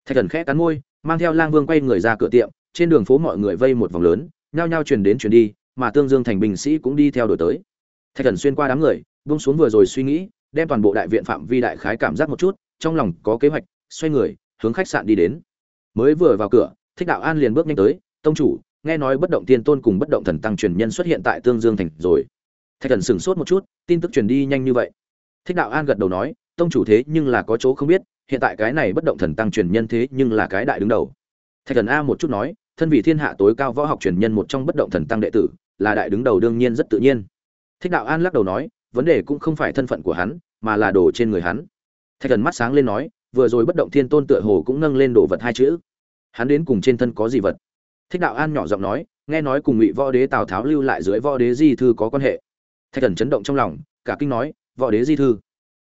Speaker 1: Thạch thần khẽ cắn môi, mang theo lang vương quay người ra cửa tiệm, trên đường phố mọi người vây một vòng lớn, nhao nhao truyền đến truyền đi, mà tương dương thành binh sĩ cũng đi theo đổi tới. Thạch thần xuyên qua đám người, buông xuống vừa rồi suy nghĩ, đem toàn bộ đại viện phạm vi đại khái cảm giác một chút, trong lòng có kế hoạch, xoay người, hướng khách sạn đi đến. Mới vừa vào cửa, thích đạo an liền bước nhanh tới, tông chủ nghe nói bất động tiên tôn cùng bất động thần tăng truyền nhân xuất hiện tại tương dương thành rồi. Thạch thần sửng sốt một chút, tin tức truyền đi nhanh như vậy. Thích đạo an gật đầu nói, tông chủ thế nhưng là có chỗ không biết, hiện tại cái này bất động thần tăng truyền nhân thế nhưng là cái đại đứng đầu. Thạch thần a một chút nói, thân vị thiên hạ tối cao võ học truyền nhân một trong bất động thần tăng đệ tử, là đại đứng đầu đương nhiên rất tự nhiên. Thích đạo an lắc đầu nói, vấn đề cũng không phải thân phận của hắn, mà là đồ trên người hắn. Thạch thần mắt sáng lên nói, vừa rồi bất động thiên tôn tựa hồ cũng nâng lên đồ vật hai chữ. Hắn đến cùng trên thân có gì vật? Thích đạo an nhỏ giọng nói, nghe nói cùng ngụy võ đế tào tháo lưu lại dưới võ đế di thư có quan hệ. Thạch thần chấn động trong lòng, cả kinh nói, võ đế di thư.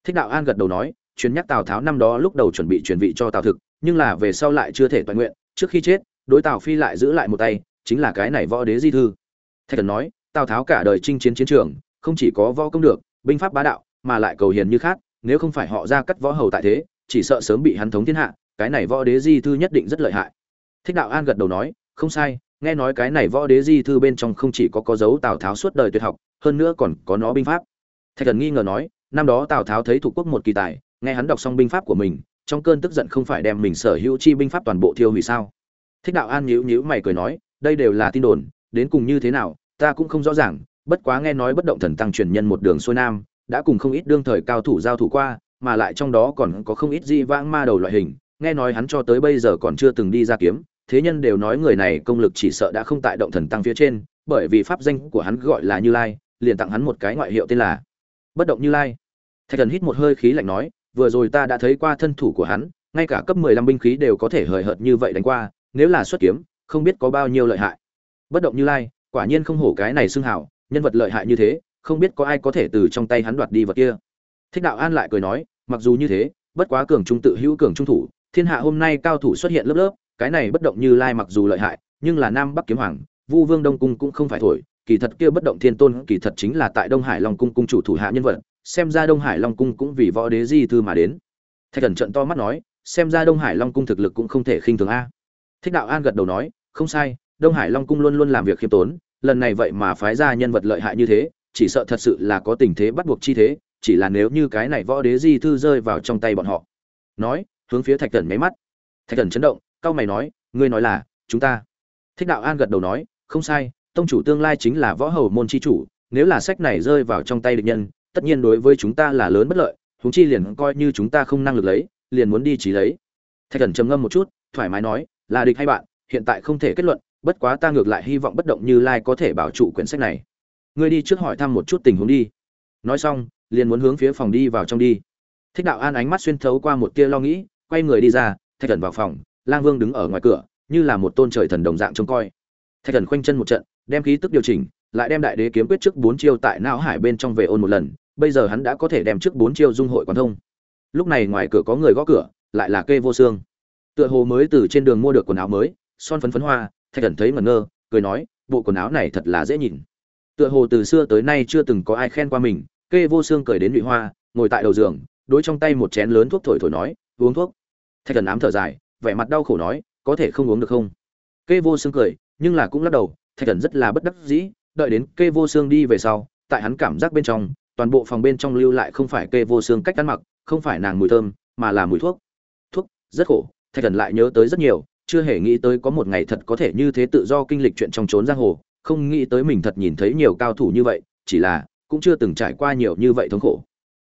Speaker 1: Thích đạo an gật đầu nói truyền nhắc tào tháo năm đó lúc đầu chuẩn bị truyền vị cho tào thực, nhưng là về sau lại chưa thể toàn nguyện, trước khi chết, đối tào phi lại giữ lại một tay, chính là cái này võ đế di thư. Thạch thần nói, tào tháo cả đời chinh chiến chiến trường, không chỉ có võ công được, binh pháp bá đạo, mà lại cầu hiền như khác, nếu không phải họ ra cắt võ hầu tại thế, chỉ sợ sớm bị hắn thống thiên hạ, cái này võ đế di thư nhất định rất lợi hại. Thích đạo an gật đầu nói không sai, nghe nói cái này võ đế di thư bên trong không chỉ có có dấu tào tháo suốt đời tuyệt học, hơn nữa còn có nó binh pháp. Thạch thần nghi ngờ nói, năm đó tào tháo thấy thuộc quốc một kỳ tài, nghe hắn đọc xong binh pháp của mình, trong cơn tức giận không phải đem mình sở hữu chi binh pháp toàn bộ thiêu hủy sao? Thích đạo an nhíu nhíu mày cười nói, đây đều là tin đồn, đến cùng như thế nào, ta cũng không rõ ràng, bất quá nghe nói bất động thần tăng truyền nhân một đường xuôi nam, đã cùng không ít đương thời cao thủ giao thủ qua, mà lại trong đó còn có không ít di vãng ma đầu loại hình, nghe nói hắn cho tới bây giờ còn chưa từng đi ra kiếm thế nhân đều nói người này công lực chỉ sợ đã không tại động thần tăng phía trên, bởi vì pháp danh của hắn gọi là như lai, liền tặng hắn một cái ngoại hiệu tên là bất động như lai. Thạch thần hít một hơi khí lạnh nói, vừa rồi ta đã thấy qua thân thủ của hắn, ngay cả cấp mười lăm binh khí đều có thể hời hợt như vậy đánh qua, nếu là xuất kiếm, không biết có bao nhiêu lợi hại. Bất động như lai, quả nhiên không hổ cái này xưng hảo nhân vật lợi hại như thế, không biết có ai có thể từ trong tay hắn đoạt đi vật kia. Thích đạo an lại cười nói, mặc dù như thế, bất quá cường trung tự hữu cường trung thủ, thiên hạ hôm nay cao thủ xuất hiện lớp lớp cái này bất động như lai mặc dù lợi hại, nhưng là nam bắc kiếm hoàng, vu vương đông cung cũng không phải thổi, kỳ thật kia bất động thiên tôn kỳ thật chính là tại đông hải long cung cung chủ thủ hạ nhân vật, xem ra đông hải long cung cũng vì võ đế di thư mà đến. Thạch thần trận to mắt nói, xem ra đông hải long cung thực lực cũng không thể khinh thường a. Thích đạo an gật đầu nói, không sai, đông hải long cung luôn luôn làm việc khiêm tốn, lần này vậy mà phái ra nhân vật lợi hại như thế, chỉ sợ thật sự là có tình thế bắt buộc chi thế, chỉ là nếu như cái này võ đế di thư rơi vào trong tay bọn họ. Nói, hướng phía thạch thần máy mắt. Thạch thần chấn động cao mày nói, ngươi nói là, chúng ta. Thích đạo an gật đầu nói, không sai, tông chủ tương lai chính là võ hầu môn chi chủ, nếu là sách này rơi vào trong tay địch nhân, tất nhiên đối với chúng ta là lớn bất lợi chúng chi liền coi như chúng ta không năng lực lấy, liền muốn đi chỉ lấy. Thạch thần trầm ngâm một chút, thoải mái nói, là địch hay bạn, hiện tại không thể kết luận, bất quá ta ngược lại hy vọng bất động như lai có thể bảo trụ quyển sách này. Ngươi đi trước hỏi thăm một chút tình huống đi. Nói xong, liền muốn hướng phía phòng đi vào trong đi. Thích đạo an ánh mắt xuyên thấu qua một tia lo nghĩ, quay người đi ra, thạch thần vào phòng lang vương đứng ở ngoài cửa, như là một tôn trời thần đồng dạng trông coi. Thạch thần khoanh chân một trận, đem khí tức điều chỉnh, lại đem đại đế kiếm quyết trước bốn chiêu tại não hải bên trong về ôn một lần, bây giờ hắn đã có thể đem trước bốn chiêu dung hội quán thông. Lúc này ngoài cửa có người gõ cửa, lại là kê vô xương tựa hồ mới từ trên đường mua được quần áo mới, son phấn phấn hoa, thạch thần thấy ngẩn ngơ, cười nói, bộ quần áo này thật là dễ nhìn. Tựa hồ từ xưa tới nay chưa từng có ai khen qua mình, kê vô xương cười đến nhụy hoa, ngồi tại đầu giường, đối trong tay một chén lớn thuốc thổi thổi nói, uống thuốc. Thạch thần ám thở dài vẻ mặt đau khổ nói, có thể không uống được không? Kê vô xương cười, nhưng là cũng lắc đầu, thạch thần rất là bất đắc dĩ, đợi đến kê vô xương đi về sau, tại hắn cảm giác bên trong, toàn bộ phòng bên trong lưu lại không phải kê vô xương cách ăn mặc, không phải nàng mùi thơm, mà là mùi thuốc. Thuốc, rất khổ, thạch thần lại nhớ tới rất nhiều, chưa hề nghĩ tới có một ngày thật có thể như thế tự do kinh lịch chuyện trong trốn giang hồ, không nghĩ tới mình thật nhìn thấy nhiều cao thủ như vậy, chỉ là cũng chưa từng trải qua nhiều như vậy thống khổ.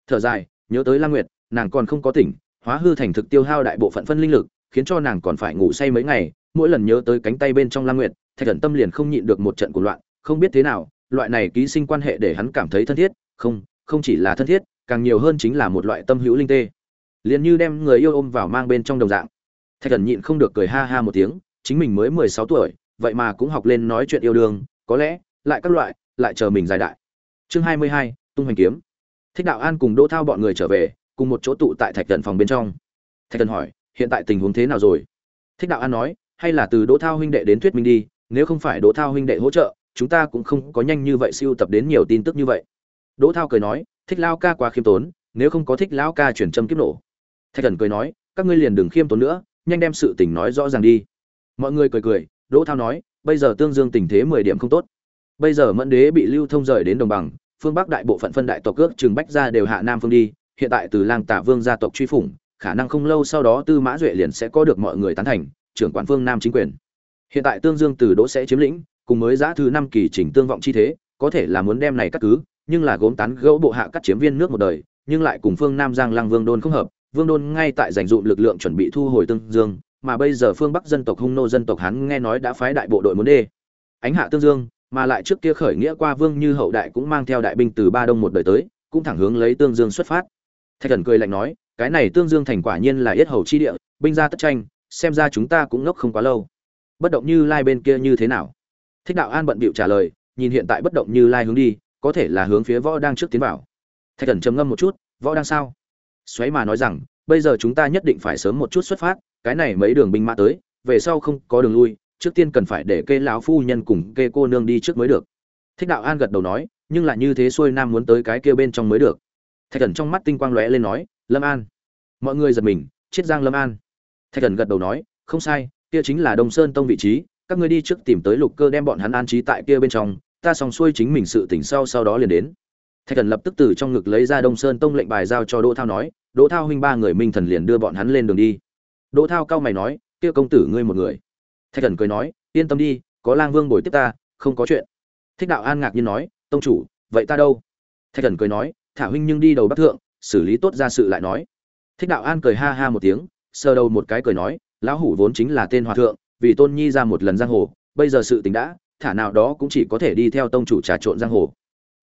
Speaker 1: Thở dài, nhớ tới la nguyệt, nàng còn không có tỉnh, hóa hư thành thực tiêu hao đại bộ phận phân linh lực khiến cho nàng còn phải ngủ say mấy ngày, mỗi lần nhớ tới cánh tay bên trong lam nguyệt, thạch thần tâm liền không nhịn được một trận cuộc loạn, không biết thế nào, loại này ký sinh quan hệ để hắn cảm thấy thân thiết, không không chỉ là thân thiết, càng nhiều hơn chính là một loại tâm hữu linh tê. Liền như đem người yêu ôm vào mang bên trong đồng dạng. Thạch thần nhịn không được cười ha ha một tiếng, chính mình mới mười sáu tuổi, vậy mà cũng học lên nói chuyện yêu đương, có lẽ, lại các loại, lại chờ mình dài đại. Chương hai mươi hai, tung hoành kiếm. Thích đạo an cùng đỗ thao bọn người trở về, cùng một chỗ tụ tại thạch thần phòng bên trong. Thạch thần hỏi hiện tại tình huống thế nào rồi? Thích đạo an nói, hay là từ đỗ thao huynh đệ đến thuyết minh đi, nếu không phải đỗ thao huynh đệ hỗ trợ, chúng ta cũng không có nhanh như vậy siêu tập đến nhiều tin tức như vậy. Đỗ thao cười nói, thích lao ca quá khiêm tốn, nếu không có thích lão ca chuyển châm kiếp nổ. Thạch thần cười nói, các ngươi liền đừng khiêm tốn nữa, nhanh đem sự tình nói rõ ràng đi. Mọi người cười cười, đỗ thao nói, bây giờ tương dương tình thế mười điểm không tốt. Bây giờ mẫn đế bị lưu thông rời đến đồng bằng, phương bắc đại bộ phận phân đại tộc cước trường bách ra đều hạ nam phương đi, hiện tại từ lang tả vương gia tộc truy phủng khả năng không lâu sau đó tư mã duệ liền sẽ có được mọi người tán thành, trưởng quản phương nam chính quyền. Hiện tại tương dương từ đỗ sẽ chiếm lĩnh, cùng mới giã thứ năm kỳ chỉnh tương vọng chi thế, có thể là muốn đem này cắt cứ, nhưng là gốm tán gẫu bộ hạ cắt chiếm viên nước một đời, nhưng lại cùng phương nam giang lăng vương đôn không hợp, vương đôn ngay tại dành dụm lực lượng chuẩn bị thu hồi tương dương, mà bây giờ phương bắc dân tộc hung nô dân tộc hắn nghe nói đã phái đại bộ đội muốn đê. Ánh hạ tương dương, mà lại trước kia khởi nghĩa qua vương như hậu đại cũng mang theo đại binh từ ba đông một đời tới, cũng thẳng hướng lấy tương dương xuất phát. Thạch Cẩn cười lạnh nói cái này tương dương thành quả nhiên là yết hầu chi địa, binh ra tất tranh, xem ra chúng ta cũng ngốc không quá lâu. Bất động như lai bên kia như thế nào? Thích đạo an bận bịu trả lời, nhìn hiện tại bất động như lai hướng đi, có thể là hướng phía võ đang trước tiến vào. Thạch thần trầm ngâm một chút, võ đang sao? Xoáy mà nói rằng, bây giờ chúng ta nhất định phải sớm một chút xuất phát, cái này mấy đường binh mã tới, về sau không có đường lui, trước tiên cần phải để kê lão phu nhân cùng kê cô nương đi trước mới được. Thích đạo an gật đầu nói, nhưng là như thế xuôi nam muốn tới cái kia bên trong mới được. Thạch thần trong mắt tinh quang lóe lên nói lâm an. Mọi người giật mình chiết giang lâm an. Thạch thần gật đầu nói, không sai, kia chính là đông sơn tông vị trí, các ngươi đi trước tìm tới lục cơ đem bọn hắn an trí tại kia bên trong, ta xong xuôi chính mình sự tỉnh sau sau đó liền đến. Thạch thần lập tức từ trong ngực lấy ra đông sơn tông lệnh bài giao cho đỗ thao nói, đỗ thao huynh ba người minh thần liền đưa bọn hắn lên đường đi. Đỗ thao cao mày nói, kia công tử ngươi một người. Thạch thần cười nói, yên tâm đi, có lang vương bồi tiếp ta, không có chuyện. Thích đạo an ngạc nhiên nói, tông chủ, vậy ta đâu? Thạch thần cười nói, thả huynh nhưng đi đầu bắc thượng xử lý tốt ra sự lại nói. Thích đạo an cười ha ha một tiếng, sờ đầu một cái cười nói, lão hủ vốn chính là tên hòa thượng, vì tôn nhi ra một lần giang hồ, bây giờ sự tình đã, thả nào đó cũng chỉ có thể đi theo tông chủ trà trộn giang hồ.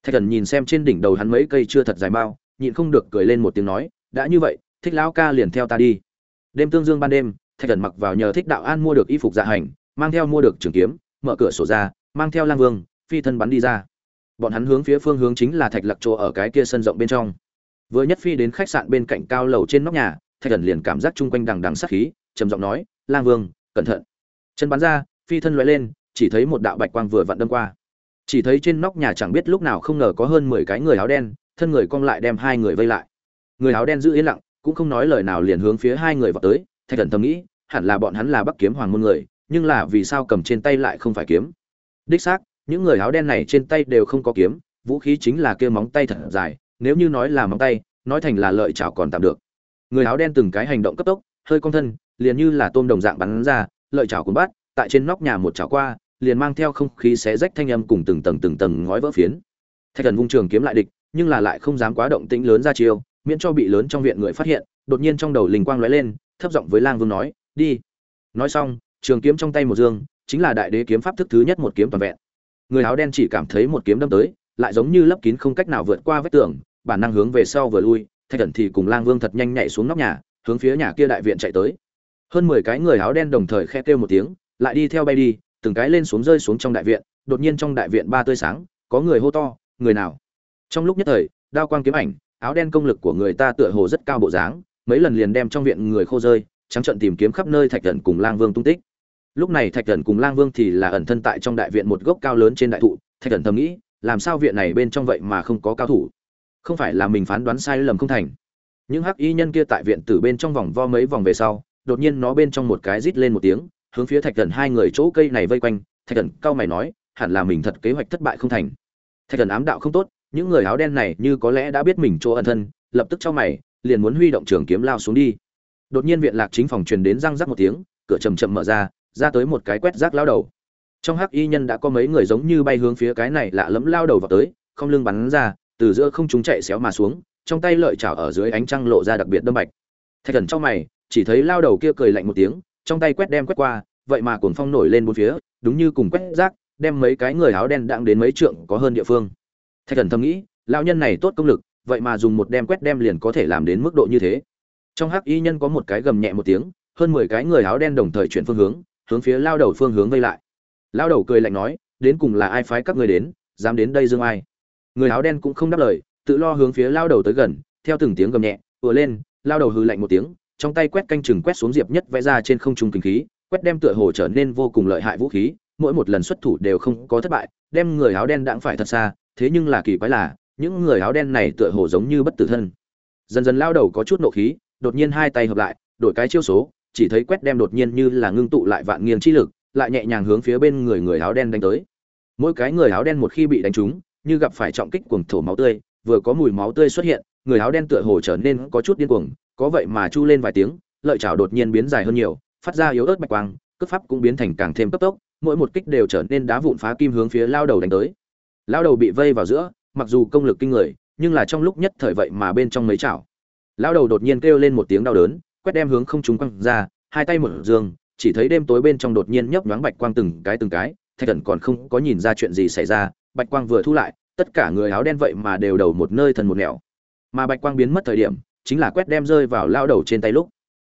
Speaker 1: Thạch thần nhìn xem trên đỉnh đầu hắn mấy cây chưa thật dài bao nhịn không được cười lên một tiếng nói, đã như vậy, thích lão ca liền theo ta đi. Đêm tương dương ban đêm, thạch thần mặc vào nhờ thích đạo an mua được y phục dạ hành, mang theo mua được trường kiếm, mở cửa sổ ra, mang theo lang vương, phi thân bắn đi ra. Bọn hắn hướng phía phương hướng chính là thạch lặc chỗ ở cái kia sân rộng bên trong vừa nhất phi đến khách sạn bên cạnh cao lầu trên nóc nhà, thạch thần liền cảm giác chung quanh đằng đằng sát khí, trầm giọng nói, lang vương, cẩn thận. Chân bắn ra, phi thân loại lên, chỉ thấy một đạo bạch quang vừa vặn đâm qua. Chỉ thấy trên nóc nhà chẳng biết lúc nào không ngờ có hơn mười cái người áo đen, thân người cong lại đem hai người vây lại. Người áo đen giữ yên lặng, cũng không nói lời nào liền hướng phía hai người vào tới. Thạch thần thầm nghĩ, hẳn là bọn hắn là bắc kiếm hoàng môn người, nhưng là vì sao cầm trên tay lại không phải kiếm? Đích xác, những người áo đen này trên tay đều không có kiếm, vũ khí chính là kia móng tay thật dài nếu như nói là móng tay, nói thành là lợi chảo còn tạm được. Người áo đen từng cái hành động cấp tốc, hơi cong thân, liền như là tôm đồng dạng bắn ra, lợi chảo cuốn bắt, tại trên nóc nhà một chảo qua, liền mang theo không khí xé rách thanh âm cùng từng tầng từng tầng ngói vỡ phiến. Thạch thần vung trường kiếm lại địch, nhưng là lại không dám quá động tĩnh lớn ra chiêu, miễn cho bị lớn trong viện người phát hiện, đột nhiên trong đầu linh quang lóe lên, thấp giọng với lang vương nói, đi. Nói xong, trường kiếm trong tay một dương, chính là đại đế kiếm pháp thức thứ nhất một kiếm toàn vẹn. Người áo đen chỉ cảm thấy một kiếm đâm tới, lại giống như lấp kín không cách nào vượt qua vết tường bản năng hướng về sau vừa lui, thạch thần thì cùng lang vương thật nhanh nhảy xuống nóc nhà, hướng phía nhà kia đại viện chạy tới. Hơn mười cái người áo đen đồng thời khe kêu một tiếng, lại đi theo bay đi, từng cái lên xuống rơi xuống trong đại viện, đột nhiên trong đại viện ba tươi sáng, có người hô to, người nào? Trong lúc nhất thời, đao quang kiếm ảnh, áo đen công lực của người ta tựa hồ rất cao bộ dáng, mấy lần liền đem trong viện người khô rơi, trắng trận tìm kiếm khắp nơi thạch thần cùng lang vương tung tích. Lúc này thạch thần cùng lang vương thì là ẩn thân tại trong đại viện một gốc cao lớn trên đại thụ, thạch thần thầm nghĩ, làm sao viện này bên trong vậy mà không có cao thủ? Không phải là mình phán đoán sai lầm không thành. Những hắc y nhân kia tại viện tử bên trong vòng vo mấy vòng về sau, đột nhiên nó bên trong một cái rít lên một tiếng, hướng phía thạch thần hai người chỗ cây này vây quanh. Thạch thần cao mày nói, hẳn là mình thật kế hoạch thất bại không thành. Thạch thần ám đạo không tốt, những người áo đen này như có lẽ đã biết mình chỗ ẩn thân, lập tức cho mày, liền muốn huy động trường kiếm lao xuống đi. Đột nhiên viện lạc chính phòng truyền đến răng rắc một tiếng, cửa chầm chậm mở ra ra tới một cái quét rác lao đầu. Trong hắc y nhân đã có mấy người giống như bay hướng phía cái này lạ lẫm lao đầu vào tới, không lưng bắn ra từ giữa không chúng chạy xéo mà xuống, trong tay lợi chảo ở dưới ánh trăng lộ ra đặc biệt đâm bạch. Thạch thần trong mày, chỉ thấy lao đầu kia cười lạnh một tiếng, trong tay quét đem quét qua, vậy mà cuồng phong nổi lên bốn phía, đúng như cùng quét rác, đem mấy cái người áo đen đặng đến mấy trượng có hơn địa phương. Thạch thần thầm nghĩ lao nhân này tốt công lực, vậy mà dùng một đem quét đem liền có thể làm đến mức độ như thế. Trong hắc y nhân có một cái gầm nhẹ một tiếng, hơn mười cái người áo đen đồng thời chuyển phương hướng hướng phía lao đầu phương hướng vây lại. Lao đầu cười lạnh nói, đến cùng là ai phái các người đến, dám đến đây dương ai? Người áo đen cũng không đáp lời, tự lo hướng phía lao đầu tới gần, theo từng tiếng gầm nhẹ vừa lên, lao đầu hư lạnh một tiếng, trong tay quét canh chừng quét xuống diệp nhất vẽ ra trên không trung kinh khí, quét đem tựa hồ trở nên vô cùng lợi hại vũ khí, mỗi một lần xuất thủ đều không có thất bại, đem người áo đen đãng phải thật xa, thế nhưng là kỳ quái là, những người áo đen này tựa hồ giống như bất tử thân. Dần dần lao đầu có chút nộ khí, đột nhiên hai tay hợp lại, đổi cái chiêu số, chỉ thấy quét đem đột nhiên như là ngưng tụ lại vạn nghiêng chi lực, lại nhẹ nhàng hướng phía bên người người áo đen đánh tới. Mỗi cái người áo đen một khi bị đánh trúng như gặp phải trọng kích cuồng thổ máu tươi, vừa có mùi máu tươi xuất hiện, người áo đen tựa hồ trở nên có chút điên cuồng, có vậy mà chu lên vài tiếng, lợi chảo đột nhiên biến dài hơn nhiều, phát ra yếu ớt bạch quang, cước pháp cũng biến thành càng thêm cấp tốc, mỗi một kích đều trở nên đá vụn phá kim hướng phía lao đầu đánh tới. Lao đầu bị vây vào giữa, mặc dù công lực kinh người, nhưng là trong lúc nhất thời vậy mà bên trong mấy chảo. Lao đầu đột nhiên kêu lên một tiếng đau đớn, quét đem hướng không trúng quăng ra, hai tay mở dương, chỉ thấy đêm tối bên trong đột nhiên nhấp nhoáng bạch quang từng cái từng cái, thạch thần còn không có nhìn ra chuyện gì xảy ra bạch quang vừa thu lại, tất cả người áo đen vậy mà đều đầu một nơi thần một nẻo. Mà bạch quang biến mất thời điểm, chính là quét đem rơi vào lao đầu trên tay lúc.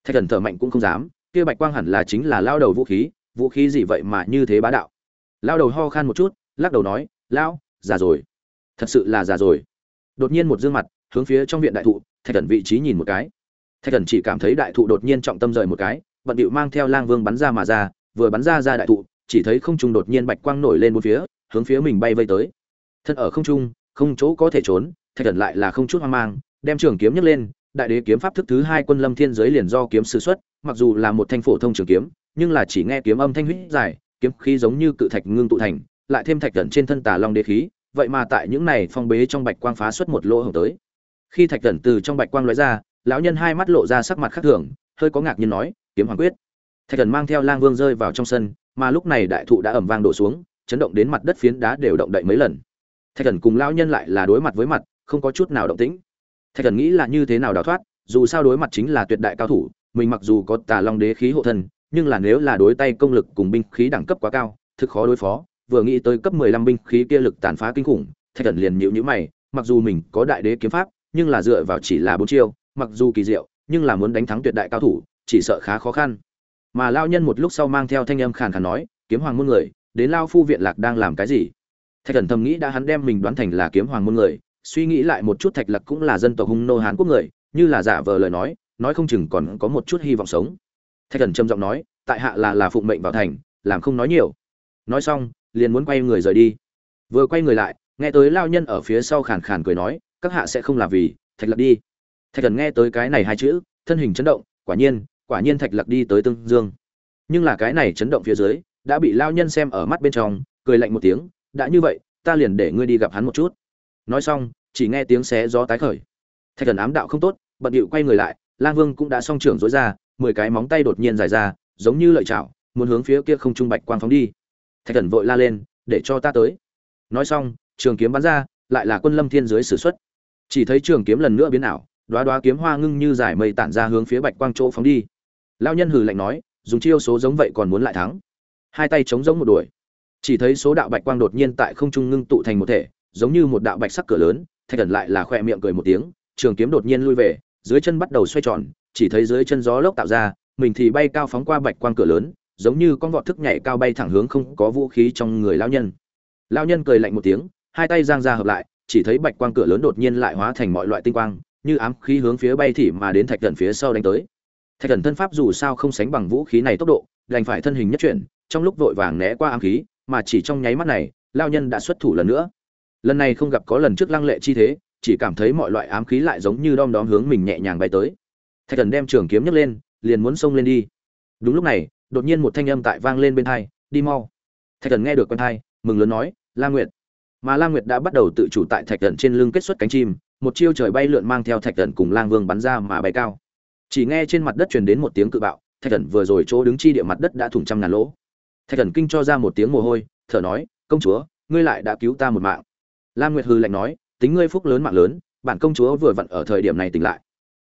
Speaker 1: Thạch thần thở mạnh cũng không dám, kia bạch quang hẳn là chính là lao đầu vũ khí vũ khí gì vậy mà như thế bá đạo. Lao đầu ho khan một chút, lắc đầu nói, lão, già rồi. Thật sự là già rồi. Đột nhiên một dương mặt, hướng phía trong viện đại thụ, thạch thần vị trí nhìn một cái. Thạch thần chỉ cảm thấy đại thụ đột nhiên trọng tâm rời một cái, bận điệu mang theo lang vương bắn ra mà ra, vừa bắn ra ra đại thụ, chỉ thấy không trung đột nhiên bạch quang nổi lên một phía hướng phía mình bay vây tới. Thân ở không trung, không chỗ có thể trốn, thạch thần lại là không chút hoang mang, đem trường kiếm nhấc lên, đại đế kiếm pháp thức thứ hai quân lâm thiên giới liền do kiếm sử xuất, mặc dù là một thanh phổ thông trường kiếm, nhưng là chỉ nghe kiếm âm thanh huyết dài, kiếm khí giống như cự thạch ngưng tụ thành, lại thêm thạch thần trên thân tà long đế khí, vậy mà tại những này phong bế trong bạch quang phá xuất một lỗ hổng tới. Khi thạch thần từ trong bạch quang lóe ra, lão nhân hai mắt lộ ra sắc mặt khác thường, hơi có ngạc nhiên nói, kiếm hoàng quyết. Thạch thần mang theo lang vương rơi vào trong sân, mà lúc này đại thụ đã ẩm vang đổ xuống chấn động đến mặt đất phiến đá đều động đậy mấy lần. Thạch thần cùng lão nhân lại là đối mặt với mặt, không có chút nào động tĩnh. Thạch thần nghĩ là như thế nào đào thoát, dù sao đối mặt chính là tuyệt đại cao thủ, mình mặc dù có tà long đế khí hộ thân, nhưng là nếu là đối tay công lực cùng binh khí đẳng cấp quá cao, thực khó đối phó, vừa nghĩ tới cấp 15 binh khí kia lực tàn phá kinh khủng, thạch thần liền nhíu nhíu mày, mặc dù mình có đại đế kiếm pháp, nhưng là dựa vào chỉ là bốn chiêu, mặc dù kỳ diệu, nhưng là muốn đánh thắng tuyệt đại cao thủ, chỉ sợ khá khó khăn. Mà lao nhân một lúc sau mang theo thanh âm khàn khàn nói, kiếm hoàng muôn người đến lao phu viện lạc đang làm cái gì? Thạch thần thầm nghĩ đã hắn đem mình đoán thành là kiếm hoàng môn người, suy nghĩ lại một chút thạch lạc cũng là dân tộc hung nô hán quốc người, như là giả vờ lời nói nói không chừng còn có một chút hy vọng sống. Thạch thần trầm giọng nói, tại hạ là là phụng mệnh vào thành, làm không nói nhiều. Nói xong, liền muốn quay người rời đi. Vừa quay người lại, nghe tới lao nhân ở phía sau khàn khàn cười nói, các hạ sẽ không làm vì, thạch lạc đi. Thạch thần nghe tới cái này hai chữ, thân hình chấn động, quả nhiên quả nhiên thạch lạc đi tới tương dương. Nhưng là cái này chấn động phía dưới đã bị lao nhân xem ở mắt bên trong, cười lạnh một tiếng, đã như vậy, ta liền để ngươi đi gặp hắn một chút. Nói xong, chỉ nghe tiếng xé gió tái khởi. Thạch thần ám đạo không tốt, bận điệu quay người lại, lang vương cũng đã song trưởng dối ra, mười cái móng tay đột nhiên dài ra, giống như lợi chảo, muốn hướng phía kia không trung bạch quang phóng đi. Thạch thần vội la lên, để cho ta tới. Nói xong, trường kiếm bắn ra, lại là quân lâm thiên dưới sử xuất. Chỉ thấy trường kiếm lần nữa biến ảo đoá đoá kiếm hoa ngưng như giải mây tản ra hướng phía bạch quang chỗ phóng đi. Lao nhân hừ lạnh nói, dùng chiêu số giống vậy còn muốn lại thắng hai tay chống giống một đuổi. Chỉ thấy số đạo bạch quang đột nhiên tại không trung ngưng tụ thành một thể, giống như một đạo bạch sắc cửa lớn, thạch thần lại là khoe miệng cười một tiếng, trường kiếm đột nhiên lui về, dưới chân bắt đầu xoay tròn, chỉ thấy dưới chân gió lốc tạo ra, mình thì bay cao phóng qua bạch quang cửa lớn, giống như con vọt thức nhảy cao bay thẳng hướng không có vũ khí trong người lao nhân. Lao nhân cười lạnh một tiếng, hai tay giang ra hợp lại, chỉ thấy bạch quang cửa lớn đột nhiên lại hóa thành mọi loại tinh quang, như ám khí hướng phía bay thì mà đến thạch thần phía sau đánh tới. Thạch thần thân pháp dù sao không sánh bằng vũ khí này tốc độ, đành phải thân hình nhất chuyển trong lúc vội vàng né qua ám khí, mà chỉ trong nháy mắt này, lao nhân đã xuất thủ lần nữa. Lần này không gặp có lần trước lăng lệ chi thế, chỉ cảm thấy mọi loại ám khí lại giống như đom đóm hướng mình nhẹ nhàng bay tới. Thạch thần đem trường kiếm nhấc lên, liền muốn xông lên đi. Đúng lúc này, đột nhiên một thanh âm tại vang lên bên thai đi mau. Thạch thần nghe được quân thai mừng lớn nói, la nguyệt. Mà la nguyệt đã bắt đầu tự chủ tại thạch thần trên lưng kết xuất cánh chim, một chiêu trời bay lượn mang theo thạch thần cùng lang vương bắn ra mà bay cao. Chỉ nghe trên mặt đất truyền đến một tiếng cự bạo, thạch thần vừa rồi chỗ đứng chi địa mặt đất đã thủng trăm ngàn lỗ thạch thần kinh cho ra một tiếng mồ hôi, thở nói, công chúa, ngươi lại đã cứu ta một mạng. Lam nguyệt hư lạnh nói, tính ngươi phúc lớn mạng lớn, bản công chúa vừa vặn ở thời điểm này tỉnh lại.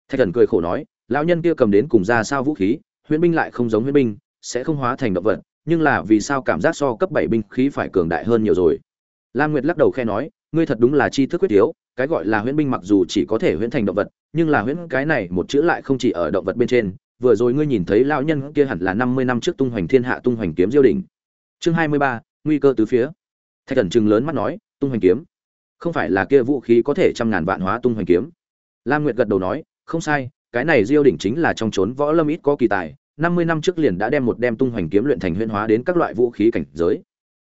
Speaker 1: Thạch thần cười khổ nói, lão nhân kia cầm đến cùng ra sao vũ khí huyễn binh lại không giống huyễn binh, sẽ không hóa thành động vật, nhưng là vì sao cảm giác so cấp bảy binh khí phải cường đại hơn nhiều rồi? Lam nguyệt lắc đầu khe nói, ngươi thật đúng là chi thức quyết yếu, cái gọi là huyễn binh mặc dù chỉ có thể huyễn thành động vật, nhưng là huyễn cái này một chữ lại không chỉ ở động vật bên trên vừa rồi ngươi nhìn thấy lão nhân kia hẳn là năm mươi năm trước tung hoành thiên hạ tung hoành kiếm diêu đỉnh. Chương hai mươi ba, nguy cơ từ phía. Thạch Cẩn trừng lớn mắt nói, tung hoành kiếm. Không phải là kia vũ khí có thể trăm ngàn vạn hóa tung hoành kiếm. Lam nguyệt gật đầu nói, không sai, cái này diêu đỉnh chính là trong chốn võ lâm ít có kỳ tài, năm mươi năm trước liền đã đem một đem tung hoành kiếm luyện thành huyễn hóa đến các loại vũ khí cảnh giới.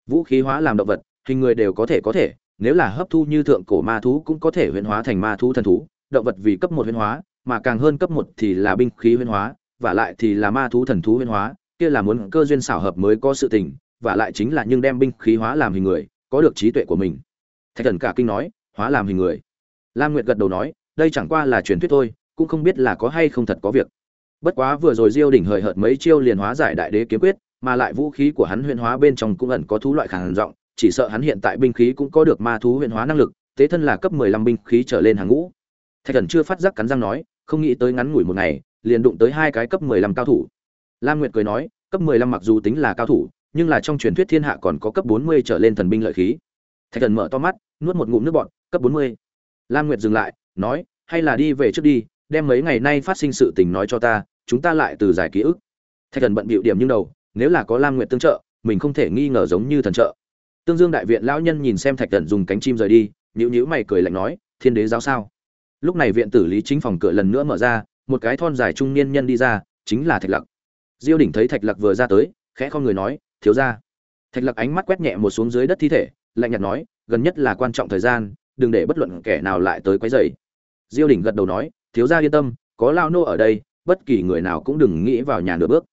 Speaker 1: Vũ khí hóa làm động vật, hình người đều có thể có thể, nếu là hấp thu như thượng cổ ma thú cũng có thể huyễn hóa thành ma thú thần thú, động vật vì cấp một huyễn hóa mà càng hơn cấp một thì là binh khí huyễn hóa, và lại thì là ma thú thần thú huyễn hóa, kia là muốn cơ duyên xảo hợp mới có sự tình, và lại chính là nhưng đem binh khí hóa làm hình người, có được trí tuệ của mình. Thạch thần cả kinh nói, hóa làm hình người. Lam nguyệt gật đầu nói, đây chẳng qua là truyền thuyết thôi, cũng không biết là có hay không thật có việc. Bất quá vừa rồi diêu đỉnh hời hợt mấy chiêu liền hóa giải đại đế kiếm quyết, mà lại vũ khí của hắn huyễn hóa bên trong cũng ẩn có thú loại khàn giọng, chỉ sợ hắn hiện tại binh khí cũng có được ma thú huyễn hóa năng lực tế thân là cấp mười lăm binh khí trở lên hàng ngũ. Thạch thần chưa phát giác cắn răng nói không nghĩ tới ngắn ngủi một ngày, liền đụng tới hai cái cấp mười lăm cao thủ. Lam nguyệt cười nói, cấp mười lăm mặc dù tính là cao thủ, nhưng là trong truyền thuyết thiên hạ còn có cấp bốn mươi trở lên thần binh lợi khí. Thạch thần mở to mắt, nuốt một ngụm nước bọt, cấp bốn mươi. Lam nguyệt dừng lại, nói, hay là đi về trước đi, đem mấy ngày nay phát sinh sự tình nói cho ta, chúng ta lại từ giải ký ức. Thạch thần bận bịu điểm nhưng đầu, nếu là có lam nguyệt tương trợ, mình không thể nghi ngờ giống như thần trợ. Tương dương đại viện lão nhân nhìn xem thạch thần dùng cánh chim rời đi nhữ nhữ mày cười lạnh nói, thiên đế giáo sao? Lúc này viện tử lý chính phòng cửa lần nữa mở ra, một cái thon dài trung niên nhân đi ra, chính là thạch lặc. Diêu đỉnh thấy thạch lặc vừa ra tới, khẽ không người nói, thiếu ra thạch lặc ánh mắt quét nhẹ một xuống dưới đất thi thể, lạnh nhạt nói, gần nhất là quan trọng thời gian, đừng để bất luận kẻ nào lại tới quấy rầy. Diêu đỉnh gật đầu nói, thiếu gia yên tâm, có lao nô ở đây, bất kỳ người nào cũng đừng nghĩ vào nhà nửa bước.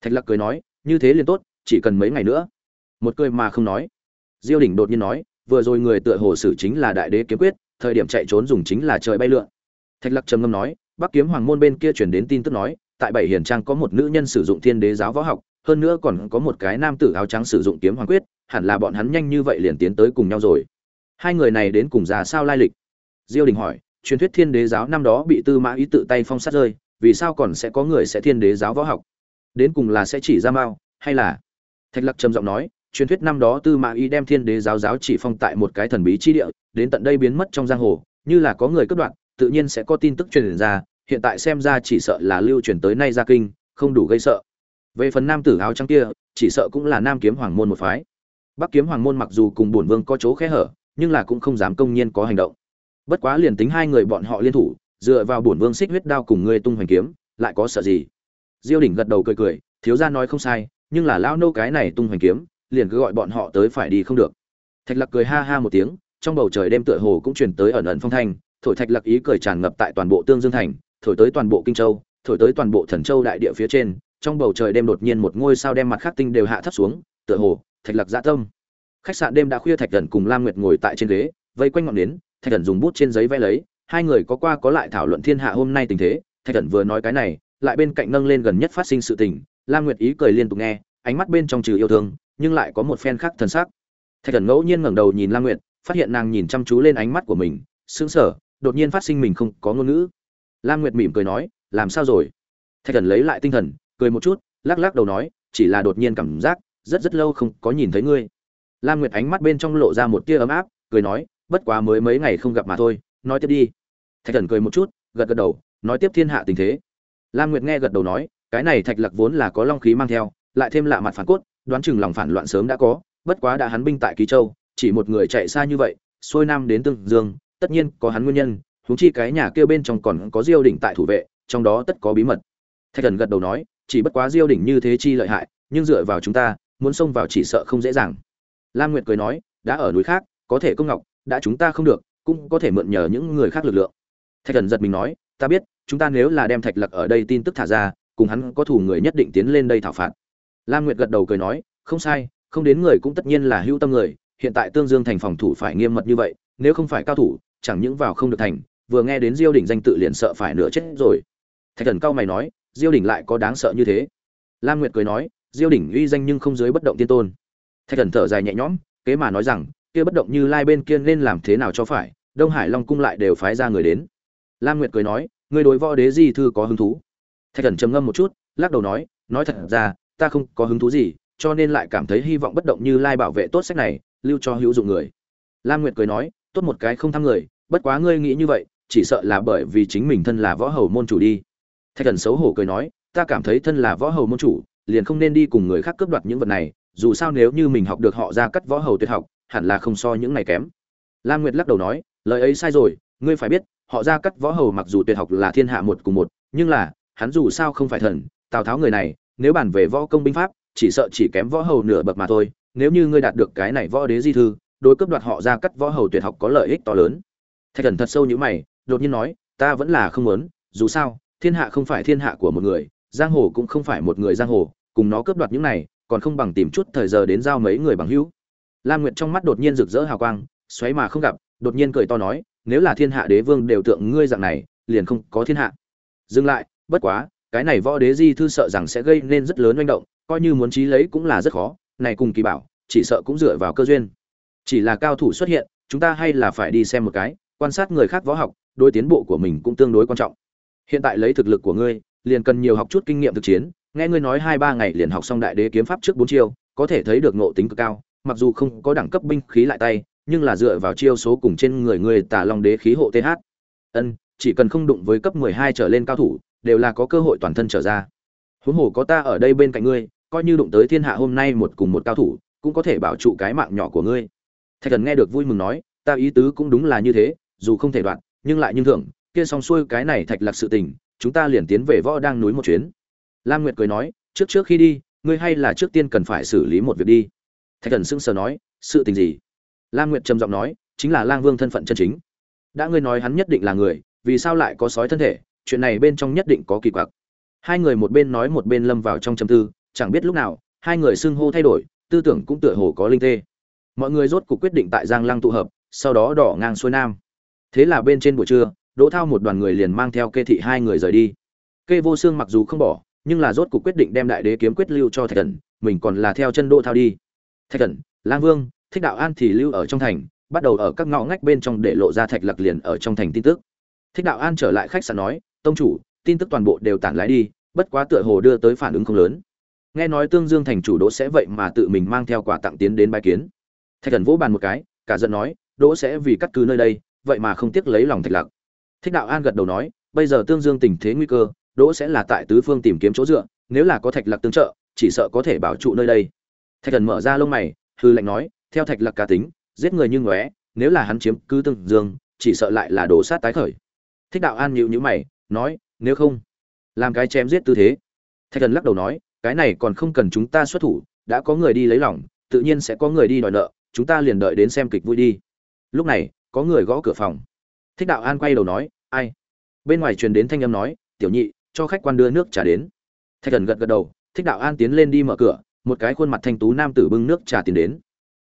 Speaker 1: Thạch lặc cười nói, như thế liền tốt, chỉ cần mấy ngày nữa. Một cười mà không nói. Diêu đỉnh đột nhiên nói, vừa rồi người tựa hồ sử chính là đại đế kiếm quyết thời điểm chạy trốn dùng chính là trời bay lượn. Thạch lặc trầm ngâm nói, bắc kiếm hoàng môn bên kia truyền đến tin tức nói, tại bảy hiền trang có một nữ nhân sử dụng thiên đế giáo võ học, hơn nữa còn có một cái nam tử áo trắng sử dụng kiếm hoàng quyết, hẳn là bọn hắn nhanh như vậy liền tiến tới cùng nhau rồi. Hai người này đến cùng ra sao lai lịch? Diêu đình hỏi, truyền thuyết thiên đế giáo năm đó bị tư mã ý tự tay phong sát rơi, vì sao còn sẽ có người sẽ thiên đế giáo võ học? Đến cùng là sẽ chỉ ra mao hay là? Thạch lặc trầm giọng nói truyền thuyết năm đó tư mã ý đem thiên đế giáo giáo chỉ phong tại một cái thần bí chi địa, đến tận đây biến mất trong giang hồ, như là có người cướp đoạn, tự nhiên sẽ có tin tức truyền ra, hiện tại xem ra chỉ sợ là lưu truyền tới nay ra kinh, không đủ gây sợ. Về phần nam tử áo trắng kia, chỉ sợ cũng là nam kiếm hoàng môn một phái. Bắc kiếm hoàng môn mặc dù cùng bổn vương có chỗ khẽ hở, nhưng là cũng không dám công nhiên có hành động. Bất quá liền tính hai người bọn họ liên thủ, dựa vào bổn vương xích huyết đao cùng ngươi tung hoành kiếm, lại có sợ gì? Diêu đỉnh gật đầu cười cười, thiếu gia nói không sai, nhưng là lão nô cái này tung hoành kiếm liền cứ gọi bọn họ tới phải đi không được. Thạch lặc cười ha ha một tiếng, trong bầu trời đêm tựa hồ cũng truyền tới ẩn ẩn phong thanh, thổi thạch lặc ý cười tràn ngập tại toàn bộ tương dương thành, thổi tới toàn bộ kinh châu, thổi tới toàn bộ thần châu đại địa phía trên, trong bầu trời đêm đột nhiên một ngôi sao đem mặt khắc tinh đều hạ thấp xuống, tựa hồ, thạch lặc dạ tâm. Khách sạn đêm đã khuya thạch thần cùng lam nguyệt ngồi tại trên ghế, vây quanh ngọn nến, thạch thần dùng bút trên giấy vẽ lấy, hai người có qua có lại thảo luận thiên hạ hôm nay tình thế, thạch thần vừa nói cái này, lại bên cạnh nâng lên gần nhất phát sinh sự tình, lam nguyệt ý cười liên tục nghe, ánh mắt bên trong trừ yêu thương nhưng lại có một phen khác thần sắc thạch thần ngẫu nhiên ngẩng đầu nhìn lam nguyệt, phát hiện nàng nhìn chăm chú lên ánh mắt của mình, sững sờ, đột nhiên phát sinh mình không có ngôn ngữ. Lam nguyệt mỉm cười nói, làm sao rồi? Thạch thần lấy lại tinh thần, cười một chút, lắc lắc đầu nói, chỉ là đột nhiên cảm giác, rất rất lâu không có nhìn thấy ngươi. Lam nguyệt ánh mắt bên trong lộ ra một tia ấm áp, cười nói, bất quá mới mấy ngày không gặp mà thôi, nói tiếp đi. Thạch thần cười một chút, gật gật đầu, nói tiếp thiên hạ tình thế. Lam nguyệt nghe gật đầu nói, cái này thạch lặc vốn là có long khí mang theo, lại thêm lạ mặt phản cốt đoán chừng lòng phản loạn sớm đã có, bất quá đã hắn binh tại Kỳ châu, chỉ một người chạy xa như vậy, xuôi nam đến tương dương, tất nhiên có hắn nguyên nhân, huống chi cái nhà kia bên trong còn có diêu đỉnh tại thủ vệ, trong đó tất có bí mật. Thạch thần gật đầu nói, chỉ bất quá diêu đỉnh như thế chi lợi hại, nhưng dựa vào chúng ta, muốn xông vào chỉ sợ không dễ dàng. Lam nguyệt cười nói, đã ở núi khác, có thể công ngọc, đã chúng ta không được, cũng có thể mượn nhờ những người khác lực lượng. Thạch thần giật mình nói, ta biết, chúng ta nếu là đem thạch lặc ở đây tin tức thả ra, cùng hắn có thủ người nhất định tiến lên đây thảo phạt lam nguyệt gật đầu cười nói, không sai, không đến người cũng tất nhiên là hữu tâm người, hiện tại tương dương thành phòng thủ phải nghiêm mật như vậy, nếu không phải cao thủ, chẳng những vào không được thành, vừa nghe đến diêu đỉnh danh tự liền sợ phải nửa chết rồi. Thạch thần cao mày nói, diêu đỉnh lại có đáng sợ như thế? Lam nguyệt cười nói, diêu đỉnh uy danh nhưng không dưới bất động tiên tôn. Thạch thần thở dài nhẹ nhõm, kế mà nói rằng, kia bất động như lai bên kia nên làm thế nào cho phải, đông hải long cung lại đều phái ra người đến. Lam nguyệt cười nói người đối võ đế di thư có hứng thú? Thạch thần trầm ngâm một chút, lắc đầu nói nói thật ra ta không có hứng thú gì, cho nên lại cảm thấy hy vọng bất động như lai bảo vệ tốt sách này, lưu cho hữu dụng người. Lam nguyệt cười nói, tốt một cái không thăng người, bất quá ngươi nghĩ như vậy, chỉ sợ là bởi vì chính mình thân là võ hầu môn chủ đi. Thạch thần xấu hổ cười nói, ta cảm thấy thân là võ hầu môn chủ, liền không nên đi cùng người khác cướp đoạt những vật này, dù sao nếu như mình học được họ ra cắt võ hầu tuyệt học, hẳn là không so những này kém. Lam nguyệt lắc đầu nói, lời ấy sai rồi, ngươi phải biết, họ ra cắt võ hầu mặc dù tuyệt học là thiên hạ một cùng một, nhưng là, hắn dù sao không phải thần, tào tháo người này nếu bàn về võ công binh pháp, chỉ sợ chỉ kém võ hầu nửa bậc mà thôi, nếu như ngươi đạt được cái này võ đế di thư, đối cấp đoạt họ ra cắt võ hầu tuyệt học có lợi ích to lớn. Thạch thần thật sâu như mày, đột nhiên nói, ta vẫn là không muốn, dù sao, thiên hạ không phải thiên hạ của một người, giang hồ cũng không phải một người giang hồ, cùng nó cướp đoạt những này, còn không bằng tìm chút thời giờ đến giao mấy người bằng hữu. Lam nguyệt trong mắt đột nhiên rực rỡ hào quang, xoáy mà không gặp, đột nhiên cười to nói, nếu là thiên hạ đế vương đều tượng ngươi dạng này, liền không có thiên hạ. Dừng lại, bất quá cái này võ đế di thư sợ rằng sẽ gây nên rất lớn manh động, coi như muốn trí lấy cũng là rất khó, này cùng kỳ bảo, chỉ sợ cũng dựa vào cơ duyên. Chỉ là cao thủ xuất hiện, chúng ta hay là phải đi xem một cái, quan sát người khác võ học đôi tiến bộ của mình cũng tương đối quan trọng. Hiện tại lấy thực lực của ngươi, liền cần nhiều học chút kinh nghiệm thực chiến, nghe ngươi nói hai ba ngày liền học xong đại đế kiếm pháp trước bốn chiêu, có thể thấy được ngộ tính cực cao, mặc dù không có đẳng cấp binh khí lại tay, nhưng là dựa vào chiêu số cùng trên người ngươi tả long đế khí hộ th ân, chỉ cần không đụng với cấp mười hai trở lên cao thủ đều là có cơ hội toàn thân trở ra. Huống hồ có ta ở đây bên cạnh ngươi, coi như đụng tới thiên hạ hôm nay một cùng một cao thủ, cũng có thể bảo trụ cái mạng nhỏ của ngươi. Thạch thần nghe được vui mừng nói, ta ý tứ cũng đúng là như thế, dù không thể đoạn, nhưng lại nhưng thưởng, kia xong xuôi cái này thạch lạc sự tình, chúng ta liền tiến về võ đang núi một chuyến. Lam nguyệt cười nói, trước trước khi đi, ngươi hay là trước tiên cần phải xử lý một việc đi. Thạch thần sững sờ nói, sự tình gì? Lam nguyệt trầm giọng nói, chính là lang vương thân phận chân chính. Đã ngươi nói hắn nhất định là người, vì sao lại có sói thân thể chuyện này bên trong nhất định có kỳ quặc. Hai người một bên nói một bên lâm vào trong trầm tư, chẳng biết lúc nào, hai người xưng hô thay đổi, tư tưởng cũng tựa hồ có linh tê. Mọi người rốt cuộc quyết định tại giang lăng tụ hợp, sau đó đỏ ngang xuôi nam. Thế là bên trên buổi trưa, đỗ thao một đoàn người liền mang theo kê thị hai người rời đi. Kê vô xương mặc dù không bỏ, nhưng là rốt cuộc quyết định đem đại đế kiếm quyết lưu cho thạch thần mình còn là theo chân đỗ thao đi. Thạch thần lang vương, thích đạo an thì lưu ở trong thành, bắt đầu ở các ngõ ngách bên trong để lộ ra thạch lặc liền ở trong thành tin tức. Thích đạo an trở lại khách sạn nói tông chủ, tin tức toàn bộ đều tản lái đi, bất quá tựa hồ đưa tới phản ứng không lớn. Nghe nói tương dương thành chủ đỗ sẽ vậy mà tự mình mang theo quà tặng tiến đến bái kiến. Thạch thần vỗ bàn một cái, cả giận nói, đỗ sẽ vì cắt cứ nơi đây, vậy mà không tiếc lấy lòng thạch lạc. Thích đạo an gật đầu nói, bây giờ tương dương tình thế nguy cơ, đỗ sẽ là tại tứ phương tìm kiếm chỗ dựa, nếu là có thạch lạc tương trợ, chỉ sợ có thể bảo trụ nơi đây. Thạch thần mở ra lông mày, hư lệnh nói, theo thạch lạc cá tính, giết người như ngóe, nếu là hắn chiếm cứ tương dương, chỉ sợ lại là đổ sát tái khởi. Thích đạo an nhịu nhữ mày nói, nếu không, làm cái chém giết tư thế. Thạch thần lắc đầu nói, cái này còn không cần chúng ta xuất thủ, đã có người đi lấy lòng, tự nhiên sẽ có người đi đòi nợ, chúng ta liền đợi đến xem kịch vui đi. Lúc này, có người gõ cửa phòng. Thích đạo an quay đầu nói, ai? Bên ngoài truyền đến thanh âm nói, tiểu nhị, cho khách quan đưa nước trà đến. Thạch thần gật gật đầu, thích đạo an tiến lên đi mở cửa, một cái khuôn mặt thanh tú nam tử bưng nước trà tiến đến.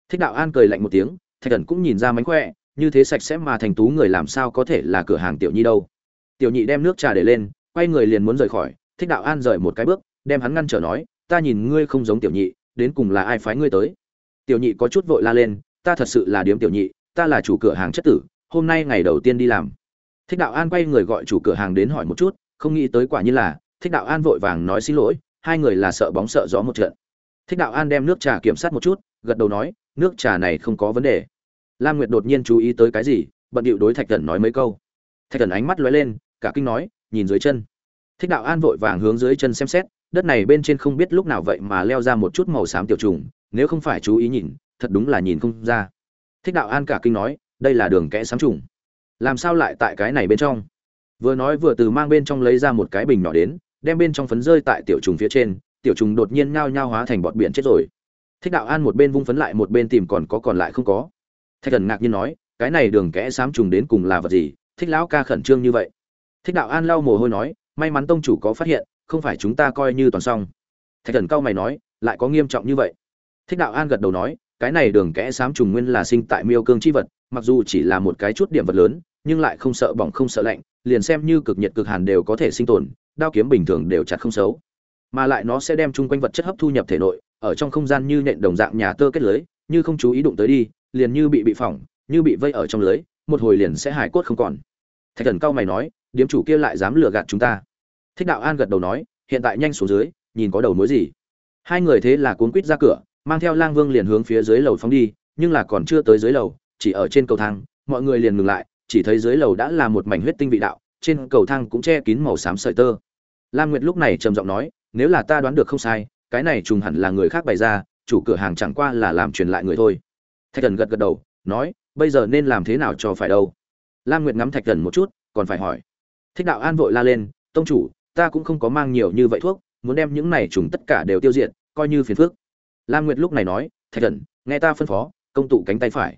Speaker 1: Thích đạo an cười lạnh một tiếng, thạch thần cũng nhìn ra mánh khỏe, như thế sạch sẽ mà thành tú người làm sao có thể là cửa hàng tiểu nhi đâu tiểu nhị đem nước trà để lên, quay người liền muốn rời khỏi, thích đạo an rời một cái bước, đem hắn ngăn trở nói, ta nhìn ngươi không giống tiểu nhị, đến cùng là ai phái ngươi tới? Tiểu nhị có chút vội la lên, ta thật sự là điếm tiểu nhị, ta là chủ cửa hàng chất tử, hôm nay ngày đầu tiên đi làm. Thích đạo an quay người gọi chủ cửa hàng đến hỏi một chút, không nghĩ tới quả như là, thích đạo an vội vàng nói xin lỗi, hai người là sợ bóng sợ gió một trận. Thích đạo an đem nước trà kiểm soát một chút, gật đầu nói, nước trà này không có vấn đề. Lam nguyệt đột nhiên chú ý tới cái gì, bận điệu đối thạch thần nói mấy câu. Thạch thần ánh mắt lóe lên cả kinh nói, nhìn dưới chân. Thích đạo an vội vàng hướng dưới chân xem xét, đất này bên trên không biết lúc nào vậy mà leo ra một chút màu xám tiểu trùng, nếu không phải chú ý nhìn, thật đúng là nhìn không ra. Thích đạo an cả kinh nói, đây là đường kẽ sám trùng. Làm sao lại tại cái này bên trong? Vừa nói vừa từ mang bên trong lấy ra một cái bình nhỏ đến, đem bên trong phấn rơi tại tiểu trùng phía trên, tiểu trùng đột nhiên nhao nhao hóa thành bọt biển chết rồi. Thích đạo an một bên vung phấn lại một bên tìm còn có còn lại không có. Thạch thần ngạc nhiên nói, cái này đường kẽ sám trùng đến cùng là vật gì? Thích lão ca khẩn trương như vậy thích đạo an lau mồ hôi nói, may mắn tông chủ có phát hiện, không phải chúng ta coi như toàn xong. Thạch thần cao mày nói, lại có nghiêm trọng như vậy? Thích đạo an gật đầu nói, cái này đường kẽ sám trùng nguyên là sinh tại miêu cương chi vật, mặc dù chỉ là một cái chút điểm vật lớn, nhưng lại không sợ bỏng không sợ lạnh, liền xem như cực nhiệt cực hàn đều có thể sinh tồn, đao kiếm bình thường đều chặt không xấu. Mà lại nó sẽ đem chung quanh vật chất hấp thu nhập thể nội, ở trong không gian như nện đồng dạng nhà tơ kết lưới, như không chú ý đụng tới đi, liền như bị bị phỏng, như bị vây ở trong lưới, một hồi liền sẽ hài cốt không còn. Thạch thần cao mày nói điếm chủ kia lại dám lừa gạt chúng ta. Thích đạo an gật đầu nói, hiện tại nhanh xuống dưới, nhìn có đầu mối gì. Hai người thế là cuốn quýt ra cửa, mang theo lang vương liền hướng phía dưới lầu phóng đi, nhưng là còn chưa tới dưới lầu, chỉ ở trên cầu thang, mọi người liền ngừng lại, chỉ thấy dưới lầu đã là một mảnh huyết tinh vị đạo, trên cầu thang cũng che kín màu xám sợi tơ. Lam nguyệt lúc này trầm giọng nói, nếu là ta đoán được không sai, cái này trùng hẳn là người khác bày ra, chủ cửa hàng chẳng qua là làm truyền lại người thôi. Thạch thần gật gật đầu, nói, bây giờ nên làm thế nào cho phải đâu? Lam nguyệt ngắm thạch thần một chút, còn phải hỏi thích đạo an vội la lên, tông chủ, ta cũng không có mang nhiều như vậy thuốc, muốn đem những này trùng tất cả đều tiêu diệt, coi như phiền phước lam nguyệt lúc này nói, thạch thần, nghe ta phân phó, công tụ cánh tay phải.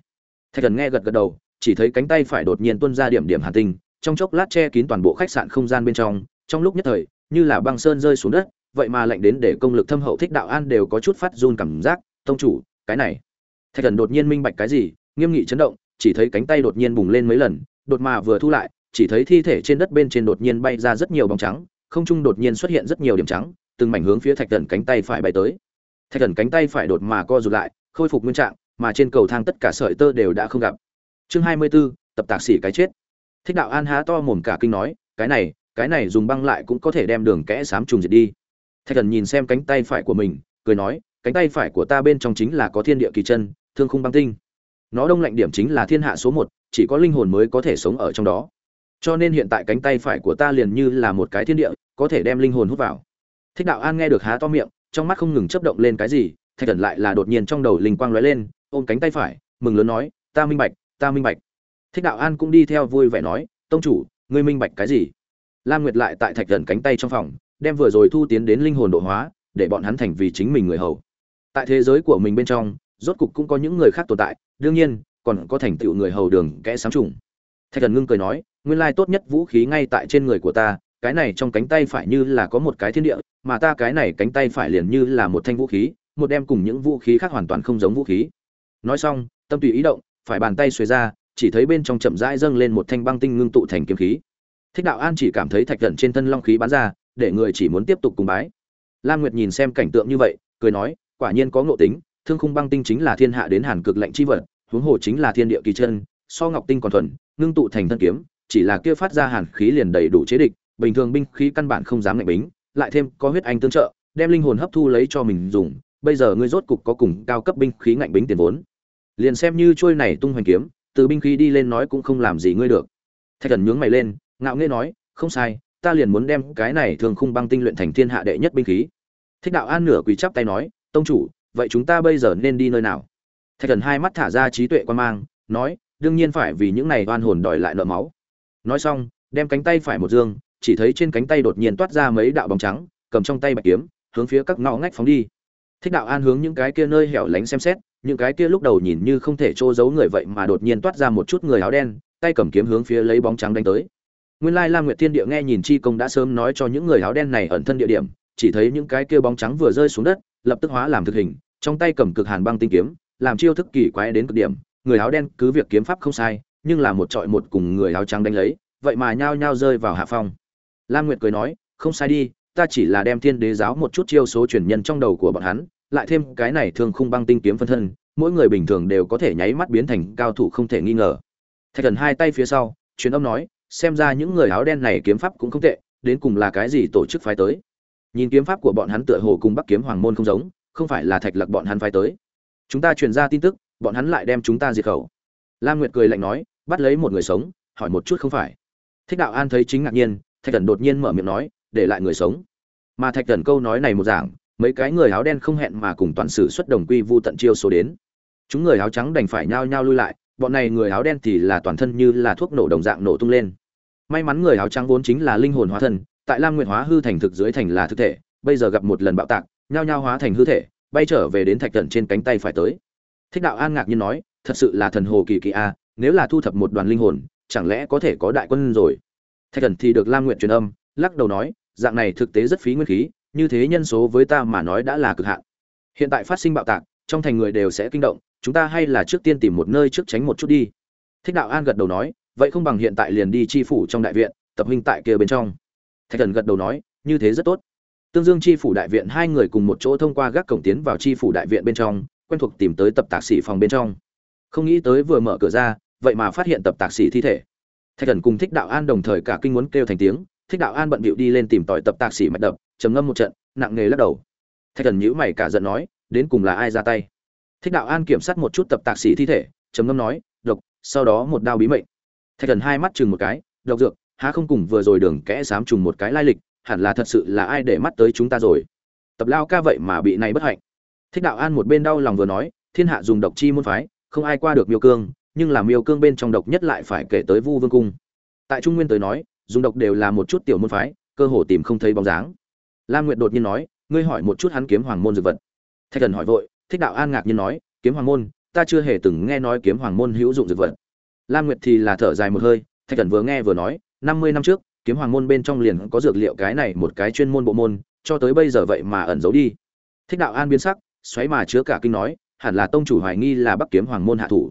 Speaker 1: Thạch thần nghe gật gật đầu, chỉ thấy cánh tay phải đột nhiên tuôn ra điểm điểm hàn tinh, trong chốc lát che kín toàn bộ khách sạn không gian bên trong trong lúc nhất thời, như là băng sơn rơi xuống đất, vậy mà lạnh đến để công lực thâm hậu thích đạo an đều có chút phát run cảm giác, tông chủ, cái này. Thạch thần đột nhiên minh bạch cái gì, nghiêm nghị chấn động, chỉ thấy cánh tay đột nhiên bùng lên mấy lần, đột mà vừa thu lại chỉ thấy thi thể trên đất bên trên đột nhiên bay ra rất nhiều bóng trắng không trung đột nhiên xuất hiện rất nhiều điểm trắng từng mảnh hướng phía thạch thần cánh tay phải bay tới. Thạch thần cánh tay phải đột mà co rụt lại khôi phục nguyên trạng mà trên cầu thang tất cả sợi tơ đều đã không gặp. Chương hai mươi 24, tập tạc xỉ cái chết. Thích đạo an há to mồm cả kinh nói cái này cái này dùng băng lại cũng có thể đem đường kẽ sám trùng diệt đi. Thạch thần nhìn xem cánh tay phải của mình cười nói cánh tay phải của ta bên trong chính là có thiên địa kỳ chân thương khung băng tinh. Nó đông lạnh điểm chính là thiên hạ số một chỉ có linh hồn mới có thể sống ở trong đó cho nên hiện tại cánh tay phải của ta liền như là một cái thiên địa, có thể đem linh hồn hút vào. Thích đạo an nghe được há to miệng, trong mắt không ngừng chấp động lên cái gì, thạch thần lại là đột nhiên trong đầu linh quang lóe lên, ôm cánh tay phải, mừng lớn nói, ta minh bạch, ta minh bạch. Thích đạo an cũng đi theo vui vẻ nói, tông chủ, ngươi minh bạch cái gì? Lam nguyệt lại tại thạch thần cánh tay trong phòng, đem vừa rồi thu tiến đến linh hồn độ hóa, để bọn hắn thành vì chính mình người hầu. Tại thế giới của mình bên trong, rốt cục cũng có những người khác tồn tại, đương nhiên, còn có thành tựu người hầu đường kẽ sám trùng thạch thần ngưng cười nói, nguyên lai tốt nhất vũ khí ngay tại trên người của ta, cái này trong cánh tay phải như là có một cái thiên địa, mà ta cái này cánh tay phải liền như là một thanh vũ khí, một đem cùng những vũ khí khác hoàn toàn không giống vũ khí. Nói xong, tâm tùy ý động, phải bàn tay xuề ra, chỉ thấy bên trong chậm rãi dâng lên một thanh băng tinh ngưng tụ thành kiếm khí. Thích đạo an chỉ cảm thấy thạch thần trên thân long khí bắn ra, để người chỉ muốn tiếp tục cùng bái. Lam nguyệt nhìn xem cảnh tượng như vậy, cười nói, quả nhiên có ngộ tính, thương khung băng tinh chính là thiên hạ đến hàn cực lạnh chi vật, huống hồ chính là thiên địa kỳ chân so ngọc tinh còn thuần, ngưng tụ thành thân kiếm, chỉ là kia phát ra hàn khí liền đầy đủ chế địch, bình thường binh khí căn bản không dám ngạnh bính, lại thêm có huyết anh tương trợ, đem linh hồn hấp thu lấy cho mình dùng, bây giờ ngươi rốt cục có cùng cao cấp binh khí ngạnh bính tiền vốn. Liền xem như trôi này tung hoành kiếm, từ binh khí đi lên nói cũng không làm gì ngươi được. Thạch thần nhướng mày lên, ngạo nghễ nói, không sai, ta liền muốn đem cái này thường khung băng tinh luyện thành thiên hạ đệ nhất binh khí. Thích đạo an nửa quỳ chắp tay nói, tông chủ, vậy chúng ta bây giờ nên đi nơi nào? Thạch thần hai mắt thả ra trí tuệ quan mang, nói đương nhiên phải vì những này oan hồn đòi lại nợ máu. Nói xong, đem cánh tay phải một dương, chỉ thấy trên cánh tay đột nhiên toát ra mấy đạo bóng trắng, cầm trong tay bạch kiếm, hướng phía các ngõ ngách phóng đi. Thích đạo an hướng những cái kia nơi hẻo lánh xem xét, những cái kia lúc đầu nhìn như không thể trô giấu người vậy mà đột nhiên toát ra một chút người áo đen, tay cầm kiếm hướng phía lấy bóng trắng đánh tới. Nguyên lai lam nguyệt thiên địa nghe nhìn chi công đã sớm nói cho những người áo đen này ẩn thân địa điểm, chỉ thấy những cái kia bóng trắng vừa rơi xuống đất, lập tức hóa làm thực hình, trong tay cầm cực hàn băng tinh kiếm, làm chiêu thức kỳ quái đến cực điểm người áo đen cứ việc kiếm pháp không sai, nhưng là một trọi một cùng người áo trắng đánh lấy, vậy mà nhao nhao rơi vào hạ phong. Lam nguyệt cười nói, không sai đi, ta chỉ là đem thiên đế giáo một chút chiêu số truyền nhân trong đầu của bọn hắn, lại thêm cái này thường khung băng tinh kiếm phân thân, mỗi người bình thường đều có thể nháy mắt biến thành cao thủ không thể nghi ngờ. Thạch thần hai tay phía sau, truyền âm nói, xem ra những người áo đen này kiếm pháp cũng không tệ, đến cùng là cái gì tổ chức phái tới. Nhìn kiếm pháp của bọn hắn tựa hồ cùng bắc kiếm hoàng môn không giống, không phải là thạch lặc bọn hắn phái tới. Chúng ta truyền ra tin tức bọn hắn lại đem chúng ta diệt khẩu. Lam nguyệt cười lạnh nói, bắt lấy một người sống, hỏi một chút không phải. Thích đạo an thấy chính ngạc nhiên, thạch thần đột nhiên mở miệng nói, để lại người sống. Mà thạch thần câu nói này một giảng mấy cái người áo đen không hẹn mà cùng toàn sử xuất đồng quy vu tận chiêu số đến. Chúng người áo trắng đành phải nhao nhao lui lại, bọn này người áo đen thì là toàn thân như là thuốc nổ đồng dạng nổ tung lên. May mắn người áo trắng vốn chính là linh hồn hóa thân, tại lam nguyệt hóa hư thành thực dưới thành là thực thể, bây giờ gặp một lần bạo tạc, nhao nhao hóa thành hư thể, bay trở về đến thạch thần trên cánh tay phải tới thích đạo an ngạc nhiên nói, thật sự là thần hồ kỳ kỳ a, nếu là thu thập một đoàn linh hồn, chẳng lẽ có thể có đại quân rồi? Thạch thần thì được lam nguyện truyền âm, lắc đầu nói, dạng này thực tế rất phí nguyên khí, như thế nhân số với ta mà nói đã là cực hạn. Hiện tại phát sinh bạo tạc, trong thành người đều sẽ kinh động, chúng ta hay là trước tiên tìm một nơi trước tránh một chút đi. Thích đạo an gật đầu nói, vậy không bằng hiện tại liền đi chi phủ trong đại viện, tập huynh tại kia bên trong. Thạch thần gật đầu nói, như thế rất tốt. Tương dương chi phủ đại viện, hai người cùng một chỗ thông qua gác cổng tiến vào chi phủ đại viện bên trong quen thuộc tìm tới tập tạc sĩ phòng bên trong. Không nghĩ tới vừa mở cửa ra, vậy mà phát hiện tập tạc sĩ thi thể. Thạch thần cùng thích đạo an đồng thời cả kinh muốn kêu thành tiếng, thích đạo an bận bịu đi lên tìm tòi tập tạc sĩ mạch đập, trầm ngâm một trận, nặng nề lắc đầu. Thạch thần nhíu mày cả giận nói, đến cùng là ai ra tay? Thích đạo an kiểm sát một chút tập tạc sĩ thi thể, trầm ngâm nói, độc, sau đó một đao bí mệnh. Thạch thần hai mắt chừng một cái, độc dược, há không cùng vừa rồi đường kẽ dám trùng một cái lai lịch, hẳn là thật sự là ai để mắt tới chúng ta rồi? Tập lao ca vậy mà bị này bất hạnh thích đạo an một bên đau lòng vừa nói, thiên hạ dùng độc chi môn phái, không ai qua được miêu cương, nhưng là miêu cương bên trong độc nhất lại phải kể tới vu vương cung. Tại trung nguyên tới nói, dùng độc đều là một chút tiểu môn phái, cơ hồ tìm không thấy bóng dáng. Lam nguyệt đột nhiên nói, ngươi hỏi một chút hắn kiếm hoàng môn dược vật. Thạch thần hỏi vội, thích đạo an ngạc nhiên nói, kiếm hoàng môn, ta chưa hề từng nghe nói kiếm hoàng môn hữu dụng dược vật. Lam nguyệt thì là thở dài một hơi, thạch thần vừa nghe vừa nói, năm mươi năm trước, kiếm hoàng môn bên trong liền có dược liệu cái này một cái chuyên môn bộ môn, cho tới bây giờ vậy mà ẩn giấu đi. Thích đạo an biến sắc xoáy mà chứa cả kinh nói, hẳn là tông chủ hoài nghi là bắc kiếm hoàng môn hạ thủ.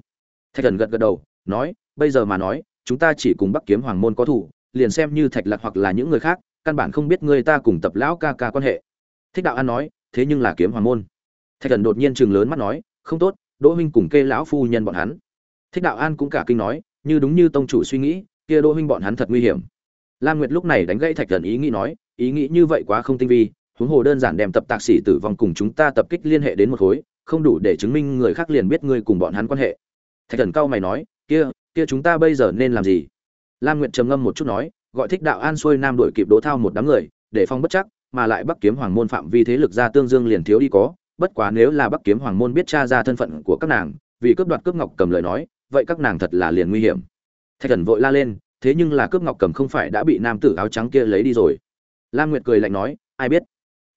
Speaker 1: Thạch thần gật gật đầu, nói, bây giờ mà nói, chúng ta chỉ cùng bắc kiếm hoàng môn có thủ, liền xem như thạch lạc hoặc là những người khác, căn bản không biết người ta cùng tập lão ca ca quan hệ. Thích đạo an nói, thế nhưng là kiếm hoàng môn. Thạch thần đột nhiên chừng lớn mắt nói, không tốt, đỗ huynh cùng kê lão phu nhân bọn hắn. Thích đạo an cũng cả kinh nói, như đúng như tông chủ suy nghĩ, kia đỗ huynh bọn hắn thật nguy hiểm. Lam nguyệt lúc này đánh gãy thạch thần ý nghĩ nói, ý nghĩ như vậy quá không tinh vi huống hồ đơn giản đem tập tạc sĩ tử vong cùng chúng ta tập kích liên hệ đến một khối, không đủ để chứng minh người khác liền biết ngươi cùng bọn hắn quan hệ. Thạch thần cao mày nói, kia kia chúng ta bây giờ nên làm gì? Lam nguyệt trầm ngâm một chút nói, gọi thích đạo an xuôi nam đội kịp đỗ thao một đám người, để phong bất chắc, mà lại bắc kiếm hoàng môn phạm vi thế lực ra tương dương liền thiếu đi có. Bất quá nếu là bắc kiếm hoàng môn biết tra ra thân phận của các nàng, vì cướp đoạt cướp ngọc cầm lời nói, vậy các nàng thật là liền nguy hiểm. Thạch thần vội la lên, thế nhưng là cướp ngọc cầm không phải đã bị nam tử áo trắng kia lấy đi rồi. Lam nguyệt cười lạnh nói, ai biết?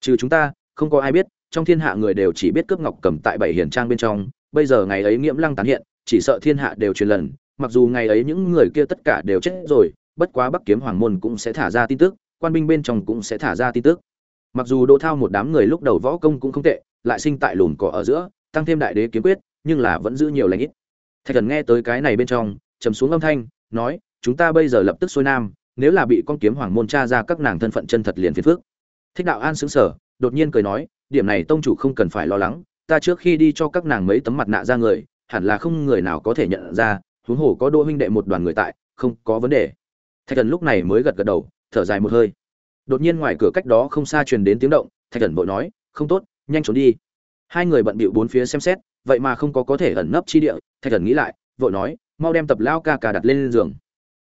Speaker 1: Trừ chúng ta, không có ai biết, trong thiên hạ người đều chỉ biết cướp ngọc cầm tại bảy hiển trang bên trong, bây giờ ngày ấy nghiễm lăng tán hiện, chỉ sợ thiên hạ đều truyền lần, mặc dù ngày ấy những người kia tất cả đều chết rồi, bất quá bắc kiếm hoàng môn cũng sẽ thả ra tin tức, quan binh bên trong cũng sẽ thả ra tin tức. Mặc dù đỗ thao một đám người lúc đầu võ công cũng không tệ, lại sinh tại lùn cỏ ở giữa, tăng thêm đại đế kiếm quyết, nhưng là vẫn giữ nhiều lãnh ít. Thạch thần nghe tới cái này bên trong, trầm xuống âm thanh, nói, chúng ta bây giờ lập tức xuôi nam, nếu là bị con kiếm hoàng môn tra ra các nàng thân phận chân thật liền phiền phước thích đạo an xứng sở đột nhiên cười nói, điểm này tông chủ không cần phải lo lắng, ta trước khi đi cho các nàng mấy tấm mặt nạ ra người, hẳn là không người nào có thể nhận ra, huống hồ có đô huynh đệ một đoàn người tại, không có vấn đề. Thạch thần lúc này mới gật gật đầu, thở dài một hơi. Đột nhiên ngoài cửa cách đó không xa truyền đến tiếng động, thạch thần vội nói, không tốt, nhanh trốn đi. Hai người bận bịu bốn phía xem xét, vậy mà không có có thể ẩn nấp chi địa, thạch thần nghĩ lại, vội nói, mau đem tập lao ca ca đặt lên giường.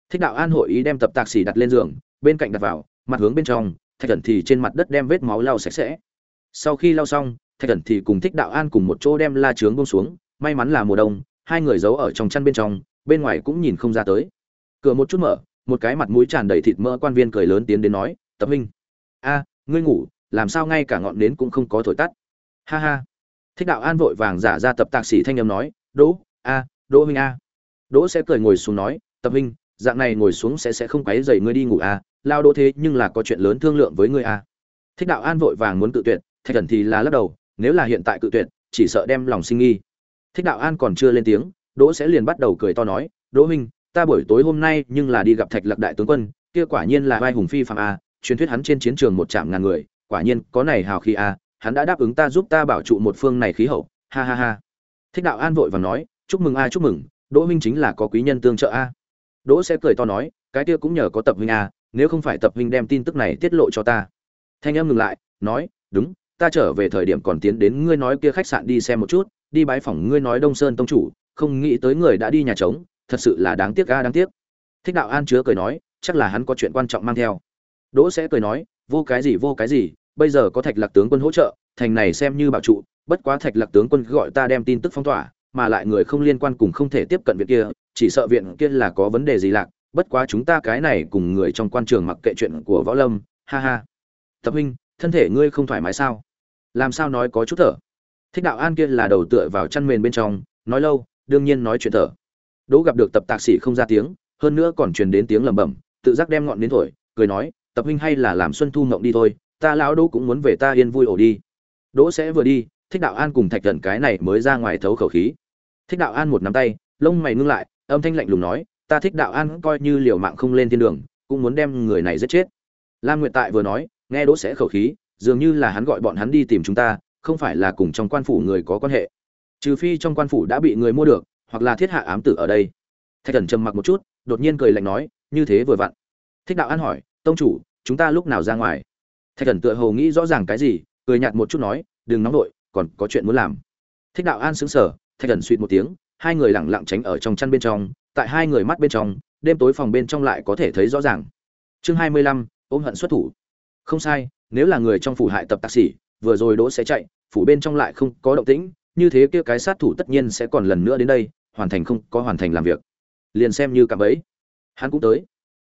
Speaker 1: Thích đạo an hội ý đem tập tạc xỉ đặt lên giường, bên cạnh đặt vào, mặt hướng bên trong thạch thần thì trên mặt đất đem vết máu lau sạch sẽ. Sau khi lau xong, thạch thần thì cùng thích đạo an cùng một chỗ đem la trướng bông xuống. May mắn là mùa đông, hai người giấu ở trong chăn bên trong, bên ngoài cũng nhìn không ra tới. Cửa một chút mở, một cái mặt mũi tràn đầy thịt mỡ quan viên cười lớn tiến đến nói, tập minh a, ngươi ngủ, làm sao ngay cả ngọn nến cũng không có thổi tắt? Ha ha. Thích đạo an vội vàng giả ra tập tạc sĩ thanh âm nói, đỗ, a, đỗ minh a. Đỗ sẽ cười ngồi xuống nói, tập minh dạng này ngồi xuống sẽ sẽ không quấy dậy ngươi đi ngủ a lao đỗ thế nhưng là có chuyện lớn thương lượng với ngươi a thích đạo an vội vàng muốn cự tuyệt, thạch thần thì là lắc đầu, nếu là hiện tại cự tuyệt, chỉ sợ đem lòng sinh nghi. Thích đạo an còn chưa lên tiếng, đỗ sẽ liền bắt đầu cười to nói, đỗ minh ta buổi tối hôm nay nhưng là đi gặp thạch lạc đại tướng quân, kia quả nhiên là vai hùng phi phạm a, truyền thuyết hắn trên chiến trường một trạm ngàn người, quả nhiên có này hào khí a, hắn đã đáp ứng ta giúp ta bảo trụ một phương này khí hậu. Ha ha ha. Thích đạo an vội và nói, chúc mừng a, chúc mừng, đỗ minh chính là có quý nhân tương trợ a. Đỗ sẽ cười to nói, cái kia cũng nhờ có tập huynh a nếu không phải tập huynh đem tin tức này tiết lộ cho ta. Thanh em ngừng lại, nói, đúng, ta trở về thời điểm còn tiến đến ngươi nói kia khách sạn đi xem một chút, đi bái phòng ngươi nói đông sơn tông chủ, không nghĩ tới người đã đi nhà trống, thật sự là đáng tiếc ga đáng tiếc. Thích đạo an chứa cười nói, chắc là hắn có chuyện quan trọng mang theo. Đỗ sẽ cười nói, vô cái gì, vô cái gì, bây giờ có thạch lạc tướng quân hỗ trợ, thành này xem như bảo trụ, bất quá thạch lạc tướng quân gọi ta đem tin tức phong tỏa, mà lại người không liên quan cùng không thể tiếp cận viện kia, chỉ sợ viện kia là có vấn đề gì lạc bất quá chúng ta cái này cùng người trong quan trường mặc kệ chuyện của võ lâm, ha ha. Tập huynh, thân thể ngươi không thoải mái sao? Làm sao nói có chút thở? Thích đạo an kia là đầu tựa vào chăn mền bên trong, nói lâu, đương nhiên nói chuyện thở. Đỗ gặp được tập tạc sĩ không ra tiếng, hơn nữa còn truyền đến tiếng lẩm bẩm, tự giác đem ngọn đến thổi, cười nói, tập huynh hay là làm xuân thu mộng đi thôi, ta lão đỗ cũng muốn về ta yên vui ổ đi. Đỗ sẽ vừa đi, thích đạo an cùng thạch thần cái này mới ra ngoài thấu khẩu khí. Thích đạo an một nắm tay, lông mày ngưng lại, âm thanh lạnh lùng nói ta thích đạo an coi như liều mạng không lên thiên đường, cũng muốn đem người này giết chết. Lam nguyệt tại vừa nói, nghe đỗ sẽ khẩu khí, dường như là hắn gọi bọn hắn đi tìm chúng ta, không phải là cùng trong quan phủ người có quan hệ. Trừ phi trong quan phủ đã bị người mua được, hoặc là thiết hạ ám tử ở đây. Thạch thần trầm mặc một chút, đột nhiên cười lạnh nói, như thế vừa vặn. Thích đạo an hỏi, tông chủ, chúng ta lúc nào ra ngoài? Thạch thần tựa hồ nghĩ rõ ràng cái gì, cười nhạt một chút nói, đừng nóng vội, còn có chuyện muốn làm. Thích đạo an xứng sở thạch thần suỵt một tiếng hai người lẳng lặng tránh ở trong chăn bên trong, tại hai người mắt bên trong, đêm tối phòng bên trong lại có thể thấy rõ ràng. Chương hai mươi lăm, ôm hận xuất thủ. Không sai, nếu là người trong phủ hại tập tạc sĩ, vừa rồi đỗ sẽ chạy, phủ bên trong lại không có động tĩnh, như thế kia cái sát thủ tất nhiên sẽ còn lần nữa đến đây, hoàn thành không có hoàn thành làm việc. Liền xem như cả bấy hắn cũng tới.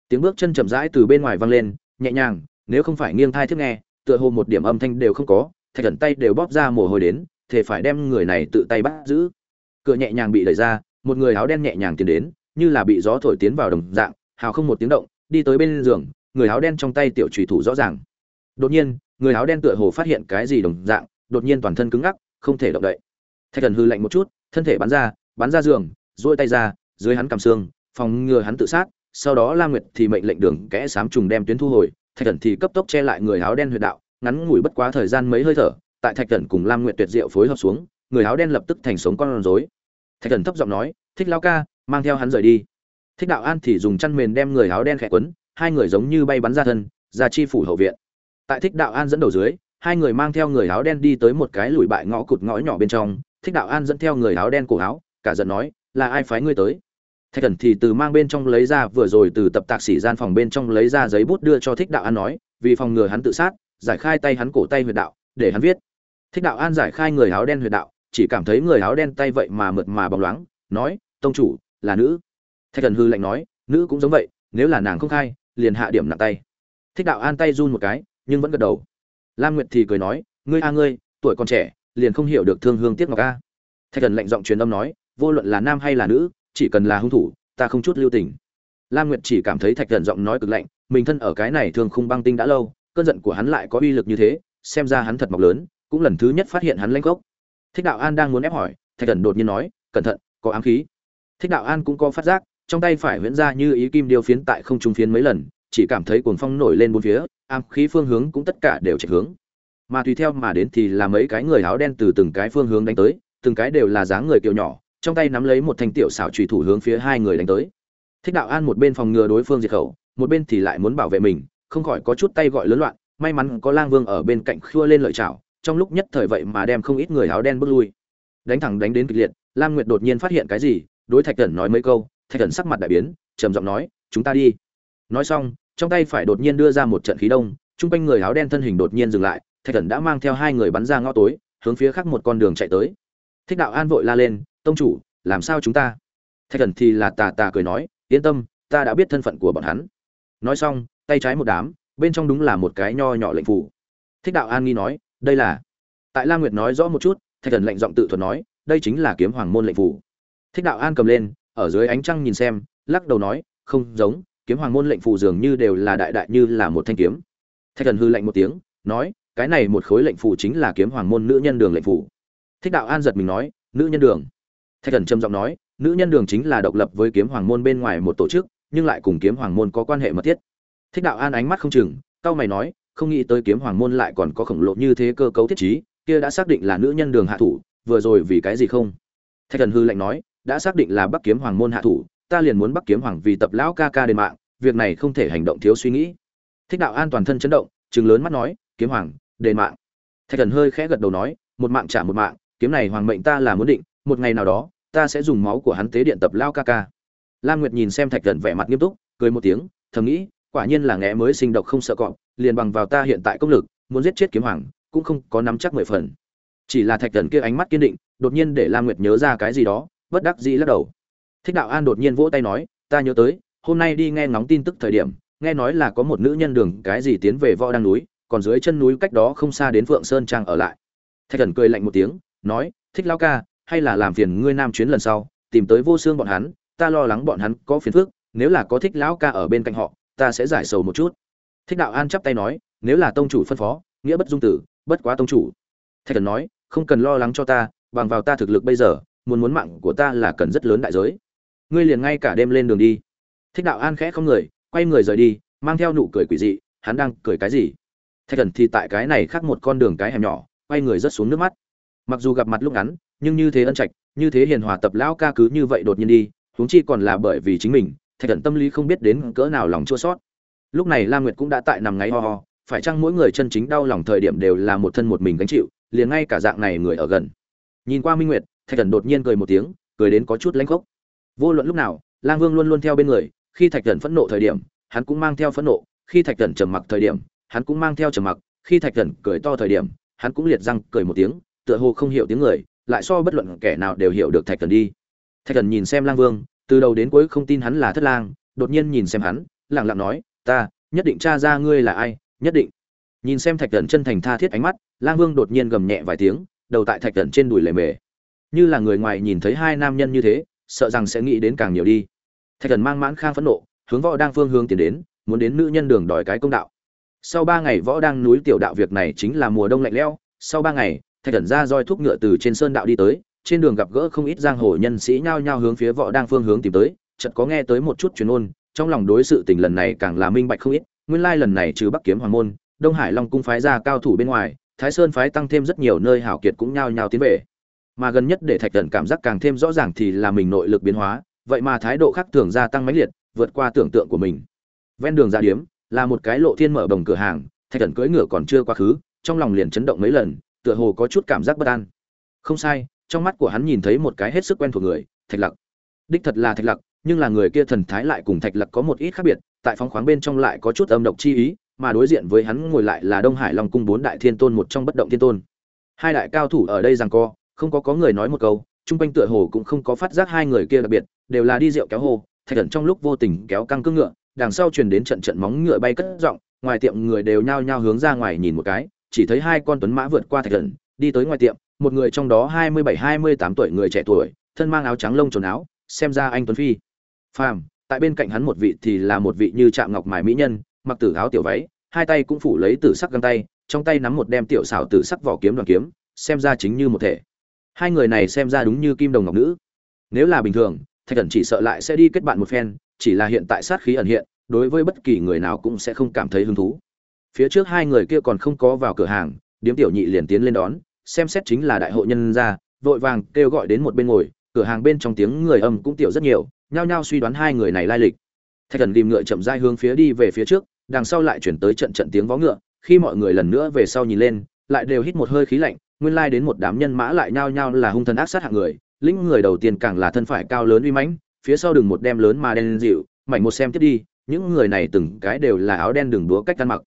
Speaker 1: Tiếng bước chân chậm rãi từ bên ngoài vang lên, nhẹ nhàng, nếu không phải nghiêng thai thức nghe, tựa hồ một điểm âm thanh đều không có, thạch thần tay đều bóp ra mồ hôi đến thể phải đem người này tự tay bắt giữ cửa nhẹ nhàng bị đẩy ra, một người áo đen nhẹ nhàng tiến đến, như là bị gió thổi tiến vào đồng dạng, hào không một tiếng động, đi tới bên giường, người áo đen trong tay tiểu trùy thủ rõ ràng. Đột nhiên, người áo đen tựa hồ phát hiện cái gì đồng dạng, đột nhiên toàn thân cứng ngắc, không thể động đậy. Thạch thần hư lạnh một chút, thân thể bắn ra bắn ra giường, duỗi tay ra, dưới hắn cầm xương, phòng ngừa hắn tự sát, sau đó la nguyệt thì mệnh lệnh đường kẽ sám trùng đem tuyến thu hồi, thạch thần thì cấp tốc che lại người áo đen huyệt đạo, ngắn ngủi bất quá thời gian mấy hơi thở, tại thạch thần cùng lam nguyệt tuyệt diệu phối hợp xuống người áo đen lập tức thành sống con rối. Thạch thần thấp giọng nói, thích lao ca, mang theo hắn rời đi. Thích đạo an thì dùng chăn mền đem người áo đen khẽ quấn, hai người giống như bay bắn ra thân, ra chi phủ hậu viện. Tại thích đạo an dẫn đầu dưới, hai người mang theo người áo đen đi tới một cái lùi bại ngõ cụt ngõ nhỏ bên trong. Thích đạo an dẫn theo người áo đen cổ áo, cả giận nói, là ai phái ngươi tới? Thạch thần thì từ mang bên trong lấy ra, vừa rồi từ tập tạc sĩ gian phòng bên trong lấy ra giấy bút đưa cho thích đạo an nói, vì phòng ngừa hắn tự sát, giải khai tay hắn cổ tay huyệt đạo, để hắn viết. Thích đạo an giải khai người áo đen huyệt đạo chỉ cảm thấy người áo đen tay vậy mà mượt mà bóng loáng, nói, tông chủ, là nữ. Thạch thần hư lạnh nói, nữ cũng giống vậy, nếu là nàng không khai, liền hạ điểm nặng tay. Thích đạo an tay run một cái, nhưng vẫn gật đầu. Lam nguyệt thì cười nói, ngươi a ngươi, tuổi còn trẻ, liền không hiểu được thương hương tiếc ngọc a. Thạch thần lạnh giọng truyền âm nói, vô luận là nam hay là nữ, chỉ cần là hung thủ, ta không chút lưu tình. Lam nguyệt chỉ cảm thấy thạch thần giọng nói cực lạnh, mình thân ở cái này thường không băng tinh đã lâu, cơn giận của hắn lại có uy lực như thế, xem ra hắn thật mọc lớn, cũng lần thứ nhất phát hiện hắn lanh gốc thích đạo an đang muốn ép hỏi, thạch thần đột nhiên nói, cẩn thận, có ám khí. Thích đạo an cũng có phát giác, trong tay phải huyễn ra như ý kim điêu phiến tại không trung phiến mấy lần, chỉ cảm thấy cuồng phong nổi lên bốn phía, ám khí phương hướng cũng tất cả đều chạy hướng. Mà tùy theo mà đến thì là mấy cái người áo đen từ từng cái phương hướng đánh tới, từng cái đều là dáng người kiều nhỏ, trong tay nắm lấy một thanh tiểu xảo trùy thủ hướng phía hai người đánh tới. Thích đạo an một bên phòng ngừa đối phương diệt khẩu, một bên thì lại muốn bảo vệ mình, không khỏi có chút tay gọi lớn loạn, may mắn có lang vương ở bên cạnh khua lên lợi chảo trong lúc nhất thời vậy mà đem không ít người áo đen bước lui. Đánh thẳng đánh đến kịch liệt, lam nguyệt đột nhiên phát hiện cái gì, đối thạch thần nói mấy câu, thạch thần sắc mặt đại biến, trầm giọng nói, chúng ta đi. Nói xong, trong tay phải đột nhiên đưa ra một trận khí đông, chung quanh người áo đen thân hình đột nhiên dừng lại, thạch thần đã mang theo hai người bắn ra ngõ tối, hướng phía khác một con đường chạy tới. Thích đạo an vội la lên, tông chủ, làm sao chúng ta? Thạch thần thì là tà tà cười nói, yên tâm, ta đã biết thân phận của bọn hắn. Nói xong, tay trái một đám, bên trong đúng là một cái nho nhỏ lệnh phủ thích đạo an nghi nói đây là tại la nguyệt nói rõ một chút thạch thần lệnh giọng tự thuật nói đây chính là kiếm hoàng môn lệnh phủ thích đạo an cầm lên ở dưới ánh trăng nhìn xem lắc đầu nói không giống kiếm hoàng môn lệnh phủ dường như đều là đại đại như là một thanh kiếm thạch thần hư lệnh một tiếng nói cái này một khối lệnh phủ chính là kiếm hoàng môn nữ nhân đường lệnh phủ thích đạo an giật mình nói nữ nhân đường thạch thần trầm giọng nói nữ nhân đường chính là độc lập với kiếm hoàng môn bên ngoài một tổ chức nhưng lại cùng kiếm hoàng môn có quan hệ mật thiết thích đạo an ánh mắt không chừng cao mày nói không nghĩ tới kiếm hoàng môn lại còn có khổng lồ như thế cơ cấu thiết trí, kia đã xác định là nữ nhân đường hạ thủ, vừa rồi vì cái gì không? Thạch thần hư lạnh nói, đã xác định là bắc kiếm hoàng môn hạ thủ, ta liền muốn bắc kiếm hoàng vì tập lão ca ca đền mạng, việc này không thể hành động thiếu suy nghĩ. Thích đạo an toàn thân chấn động chừng lớn mắt nói, kiếm hoàng, đền mạng. Thạch thần hơi khẽ gật đầu nói, một mạng trả một mạng, kiếm này hoàng mệnh ta là muốn định, một ngày nào đó, ta sẽ dùng máu của hắn tế điện tập lao ca ca. Lam nguyệt nhìn xem thạch thần vẻ mặt nghiêm túc, cười một tiếng, thầm nghĩ quả nhiên là ngẽ mới sinh độc không sợ cọp, liền bằng vào ta hiện tại công lực, muốn giết chết kiếm hoàng, cũng không có nắm chắc mười phần. Chỉ là thạch thần kia ánh mắt kiên định, đột nhiên để lam nguyệt nhớ ra cái gì đó, bất đắc dĩ lắc đầu. Thích đạo an đột nhiên vỗ tay nói, ta nhớ tới, hôm nay đi nghe ngóng tin tức thời điểm, nghe nói là có một nữ nhân đường cái gì tiến về võ đăng núi, còn dưới chân núi cách đó không xa đến phượng sơn trang ở lại. Thạch thần cười lạnh một tiếng, nói, thích lao ca, hay là làm phiền ngươi nam chuyến lần sau, tìm tới vô xương bọn hắn, ta lo lắng bọn hắn có phiền phức, nếu là có thích lão ca ở bên cạnh họ ta sẽ giải sầu một chút. Thích đạo an chắp tay nói, nếu là tông chủ phân phó, nghĩa bất dung tử, bất quá tông chủ. Thạch thần nói, không cần lo lắng cho ta, bằng vào ta thực lực bây giờ, muốn muốn mạng của ta là cần rất lớn đại giới. Ngươi liền ngay cả đêm lên đường đi. Thích đạo an khẽ không người, quay người rời đi, mang theo nụ cười quỷ dị, hắn đang cười cái gì? Thạch thần thì tại cái này khác một con đường cái hẻm nhỏ, quay người rất xuống nước mắt. Mặc dù gặp mặt lúc ngắn, nhưng như thế ân trạch, như thế hiền hòa tập lão ca cứ như vậy đột nhiên đi, huống chi còn là bởi vì chính mình thạch thần tâm lý không biết đến cỡ nào lòng chua sót. Lúc này la nguyệt cũng đã tại nằm ngáy ho ho, phải chăng mỗi người chân chính đau lòng thời điểm đều là một thân một mình gánh chịu, liền ngay cả dạng này người ở gần. Nhìn qua minh nguyệt, thạch thần đột nhiên cười một tiếng, cười đến có chút lãnh khốc. Vô luận lúc nào, lang vương luôn luôn theo bên người, khi thạch thần phẫn nộ thời điểm, hắn cũng mang theo phẫn nộ, khi thạch thần trầm mặc thời điểm, hắn cũng mang theo trầm mặc, khi thạch thần cười to thời điểm, hắn cũng liệt răng cười một tiếng, tựa hồ không hiểu tiếng người, lại so bất luận kẻ nào đều hiểu được thạch thần đi. Thạch thần nhìn xem lang vương từ đầu đến cuối không tin hắn là thất lang, đột nhiên nhìn xem hắn lẳng lặng nói, ta, nhất định tra ra ngươi là ai, nhất định. Nhìn xem thạch thần chân thành tha thiết ánh mắt, lang vương đột nhiên gầm nhẹ vài tiếng, đầu tại thạch thần trên đùi lề mề. Như là người ngoài nhìn thấy hai nam nhân như thế, sợ rằng sẽ nghĩ đến càng nhiều đi. Thạch thần mang mãn khang phẫn nộ, hướng võ đang phương hướng tiến đến, muốn đến nữ nhân đường đòi cái công đạo. Sau ba ngày võ đang núi tiểu đạo việc này chính là mùa đông lạnh lẽo, sau ba ngày, thạch thần ra roi thuốc ngựa từ trên sơn đạo đi tới trên đường gặp gỡ không ít giang hồ nhân sĩ nhao nhao hướng phía võ đang phương hướng tìm tới, chợt có nghe tới một chút truyền ôn, trong lòng đối sự tình lần này càng là minh bạch không ít, nguyên lai lần này trừ bắc kiếm hoàng môn, đông hải long cung phái ra cao thủ bên ngoài, thái sơn phái tăng thêm rất nhiều nơi hảo kiệt cũng nhao nhao tiến về. Mà gần nhất để thạch thần cảm giác càng thêm rõ ràng thì là mình nội lực biến hóa, vậy mà thái độ khác thường gia tăng mãnh liệt, vượt qua tưởng tượng của mình. Ven đường ra điếm, là một cái lộ thiên mở bồng cửa hàng, thạch thần cưỡi ngựa còn chưa quá khứ, trong lòng liền chấn động mấy lần, tựa hồ có chút cảm giác bất an. Không sai trong mắt của hắn nhìn thấy một cái hết sức quen thuộc người, thạch lặc. Đích thật là thạch lặc, nhưng là người kia thần thái lại cùng thạch lặc có một ít khác biệt, tại phóng khoáng bên trong lại có chút âm độc chi ý, mà đối diện với hắn ngồi lại là đông hải long cung bốn đại thiên tôn một trong bất động thiên tôn. Hai đại cao thủ ở đây rằng co, không có có người nói một câu, chung quanh tựa hồ cũng không có phát giác hai người kia đặc biệt, đều là đi rượu kéo hồ thạch thần trong lúc vô tình kéo căng cương ngựa, đằng sau truyền đến trận trận móng ngựa bay cất giọng, ngoài tiệm người đều nhao nhao hướng ra ngoài nhìn một cái, chỉ thấy hai con tuấn mã vượt qua thạch thần đi tới ngoài tiệm một người trong đó hai mươi bảy, hai mươi tám tuổi người trẻ tuổi, thân mang áo trắng lông trồn áo, xem ra anh tuấn phi. Phàm, tại bên cạnh hắn một vị thì là một vị như chạm ngọc mài mỹ nhân, mặc tử áo tiểu váy, hai tay cũng phủ lấy tử sắc găng tay, trong tay nắm một đem tiểu xảo tử sắc vỏ kiếm đoàn kiếm, xem ra chính như một thể. Hai người này xem ra đúng như kim đồng ngọc nữ. Nếu là bình thường, thạch thần chỉ sợ lại sẽ đi kết bạn một phen, chỉ là hiện tại sát khí ẩn hiện, đối với bất kỳ người nào cũng sẽ không cảm thấy hứng thú. Phía trước hai người kia còn không có vào cửa hàng, điếm tiểu nhị liền tiến lên đón xem xét chính là đại hội nhân gia, vội vàng kêu gọi đến một bên ngồi, cửa hàng bên trong tiếng người âm cũng tiểu rất nhiều, nhao nhao suy đoán hai người này lai lịch. Thạch thần lim ngựa chậm rãi hướng phía đi về phía trước, đằng sau lại chuyển tới trận trận tiếng vó ngựa, khi mọi người lần nữa về sau nhìn lên, lại đều hít một hơi khí lạnh, nguyên lai đến một đám nhân mã lại nhao nhao là hung thần ác sát hạng người, lĩnh người đầu tiên càng là thân phải cao lớn uy mãnh, phía sau đường một đem lớn mà đen dịu, mảnh một xem tiếp đi, những người này từng cái đều là áo đen đường đúa cách ăn mặc.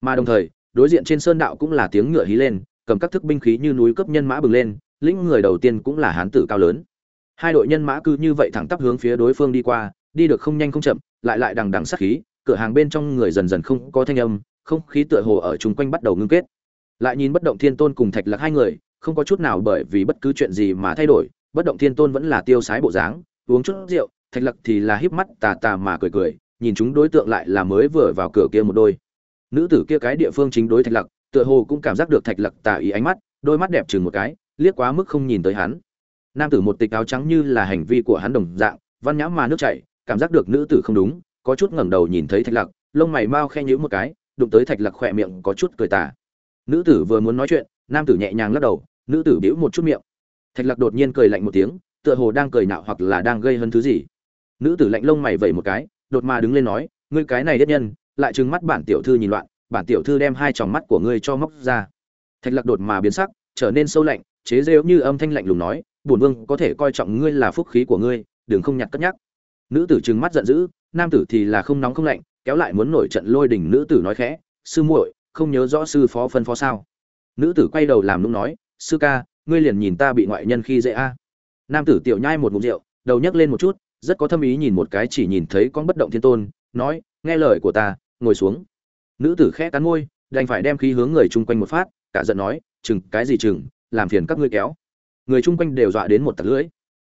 Speaker 1: Mà đồng thời, đối diện trên sơn đạo cũng là tiếng ngựa hí lên cầm các thức binh khí như núi cấp nhân mã bừng lên, lĩnh người đầu tiên cũng là hán tử cao lớn. Hai đội nhân mã cứ như vậy thẳng tắp hướng phía đối phương đi qua, đi được không nhanh không chậm, lại lại đằng đằng sát khí, cửa hàng bên trong người dần dần không có thanh âm, không khí tựa hồ ở chung quanh bắt đầu ngưng kết. Lại nhìn bất động thiên tôn cùng thạch lạc hai người, không có chút nào bởi vì bất cứ chuyện gì mà thay đổi, bất động thiên tôn vẫn là tiêu sái bộ dáng, uống chút rượu, thạch lạc thì là híp mắt tà tà mà cười cười, nhìn chúng đối tượng lại là mới vừa vào cửa kia một đôi. Nữ tử kia cái địa phương chính đối thạch lạc tựa hồ cũng cảm giác được thạch lạc tà ý ánh mắt, đôi mắt đẹp chừng một cái, liếc quá mức không nhìn tới hắn. Nam tử một tịch áo trắng như là hành vi của hắn đồng dạng, văn nhã mà nước chảy, cảm giác được nữ tử không đúng, có chút ngẩng đầu nhìn thấy thạch lạc lông mày mau khe nhữ một cái, đụng tới thạch lạc khỏe miệng có chút cười tà. Nữ tử vừa muốn nói chuyện, nam tử nhẹ nhàng lắc đầu, nữ tử bĩu một chút miệng. Thạch lạc đột nhiên cười lạnh một tiếng, tựa hồ đang cười nạo hoặc là đang gây hấn thứ gì. Nữ tử lạnh lông mày vẩy một cái, đột mà đứng lên nói, ngươi cái này đất nhân, lại trừng mắt bản tiểu thư nhìn loạn bản tiểu thư đem hai tròng mắt của ngươi cho móc ra. Thạch lạc đột mà biến sắc, trở nên sâu lạnh, chế rêu như âm thanh lạnh lùng nói, bổn vương có thể coi trọng ngươi là phúc khí của ngươi, đừng không nhặt cất nhắc. Nữ tử trừng mắt giận dữ, nam tử thì là không nóng không lạnh, kéo lại muốn nổi trận lôi đình nữ tử nói khẽ, sư muội, không nhớ rõ sư phó phân phó sao? Nữ tử quay đầu làm nũng nói, sư ca, ngươi liền nhìn ta bị ngoại nhân khi dễ a. Nam tử tiểu nhai một ngụm rượu, đầu nhấc lên một chút, rất có thâm ý nhìn một cái chỉ nhìn thấy con bất động thiên tôn, nói, nghe lời của ta, ngồi xuống nữ tử khẽ cắn môi, đành phải đem khí hướng người chung quanh một phát, cả giận nói, chừng, cái gì chừng, làm phiền các ngươi kéo. Người chung quanh đều dọa đến một tật lưỡi.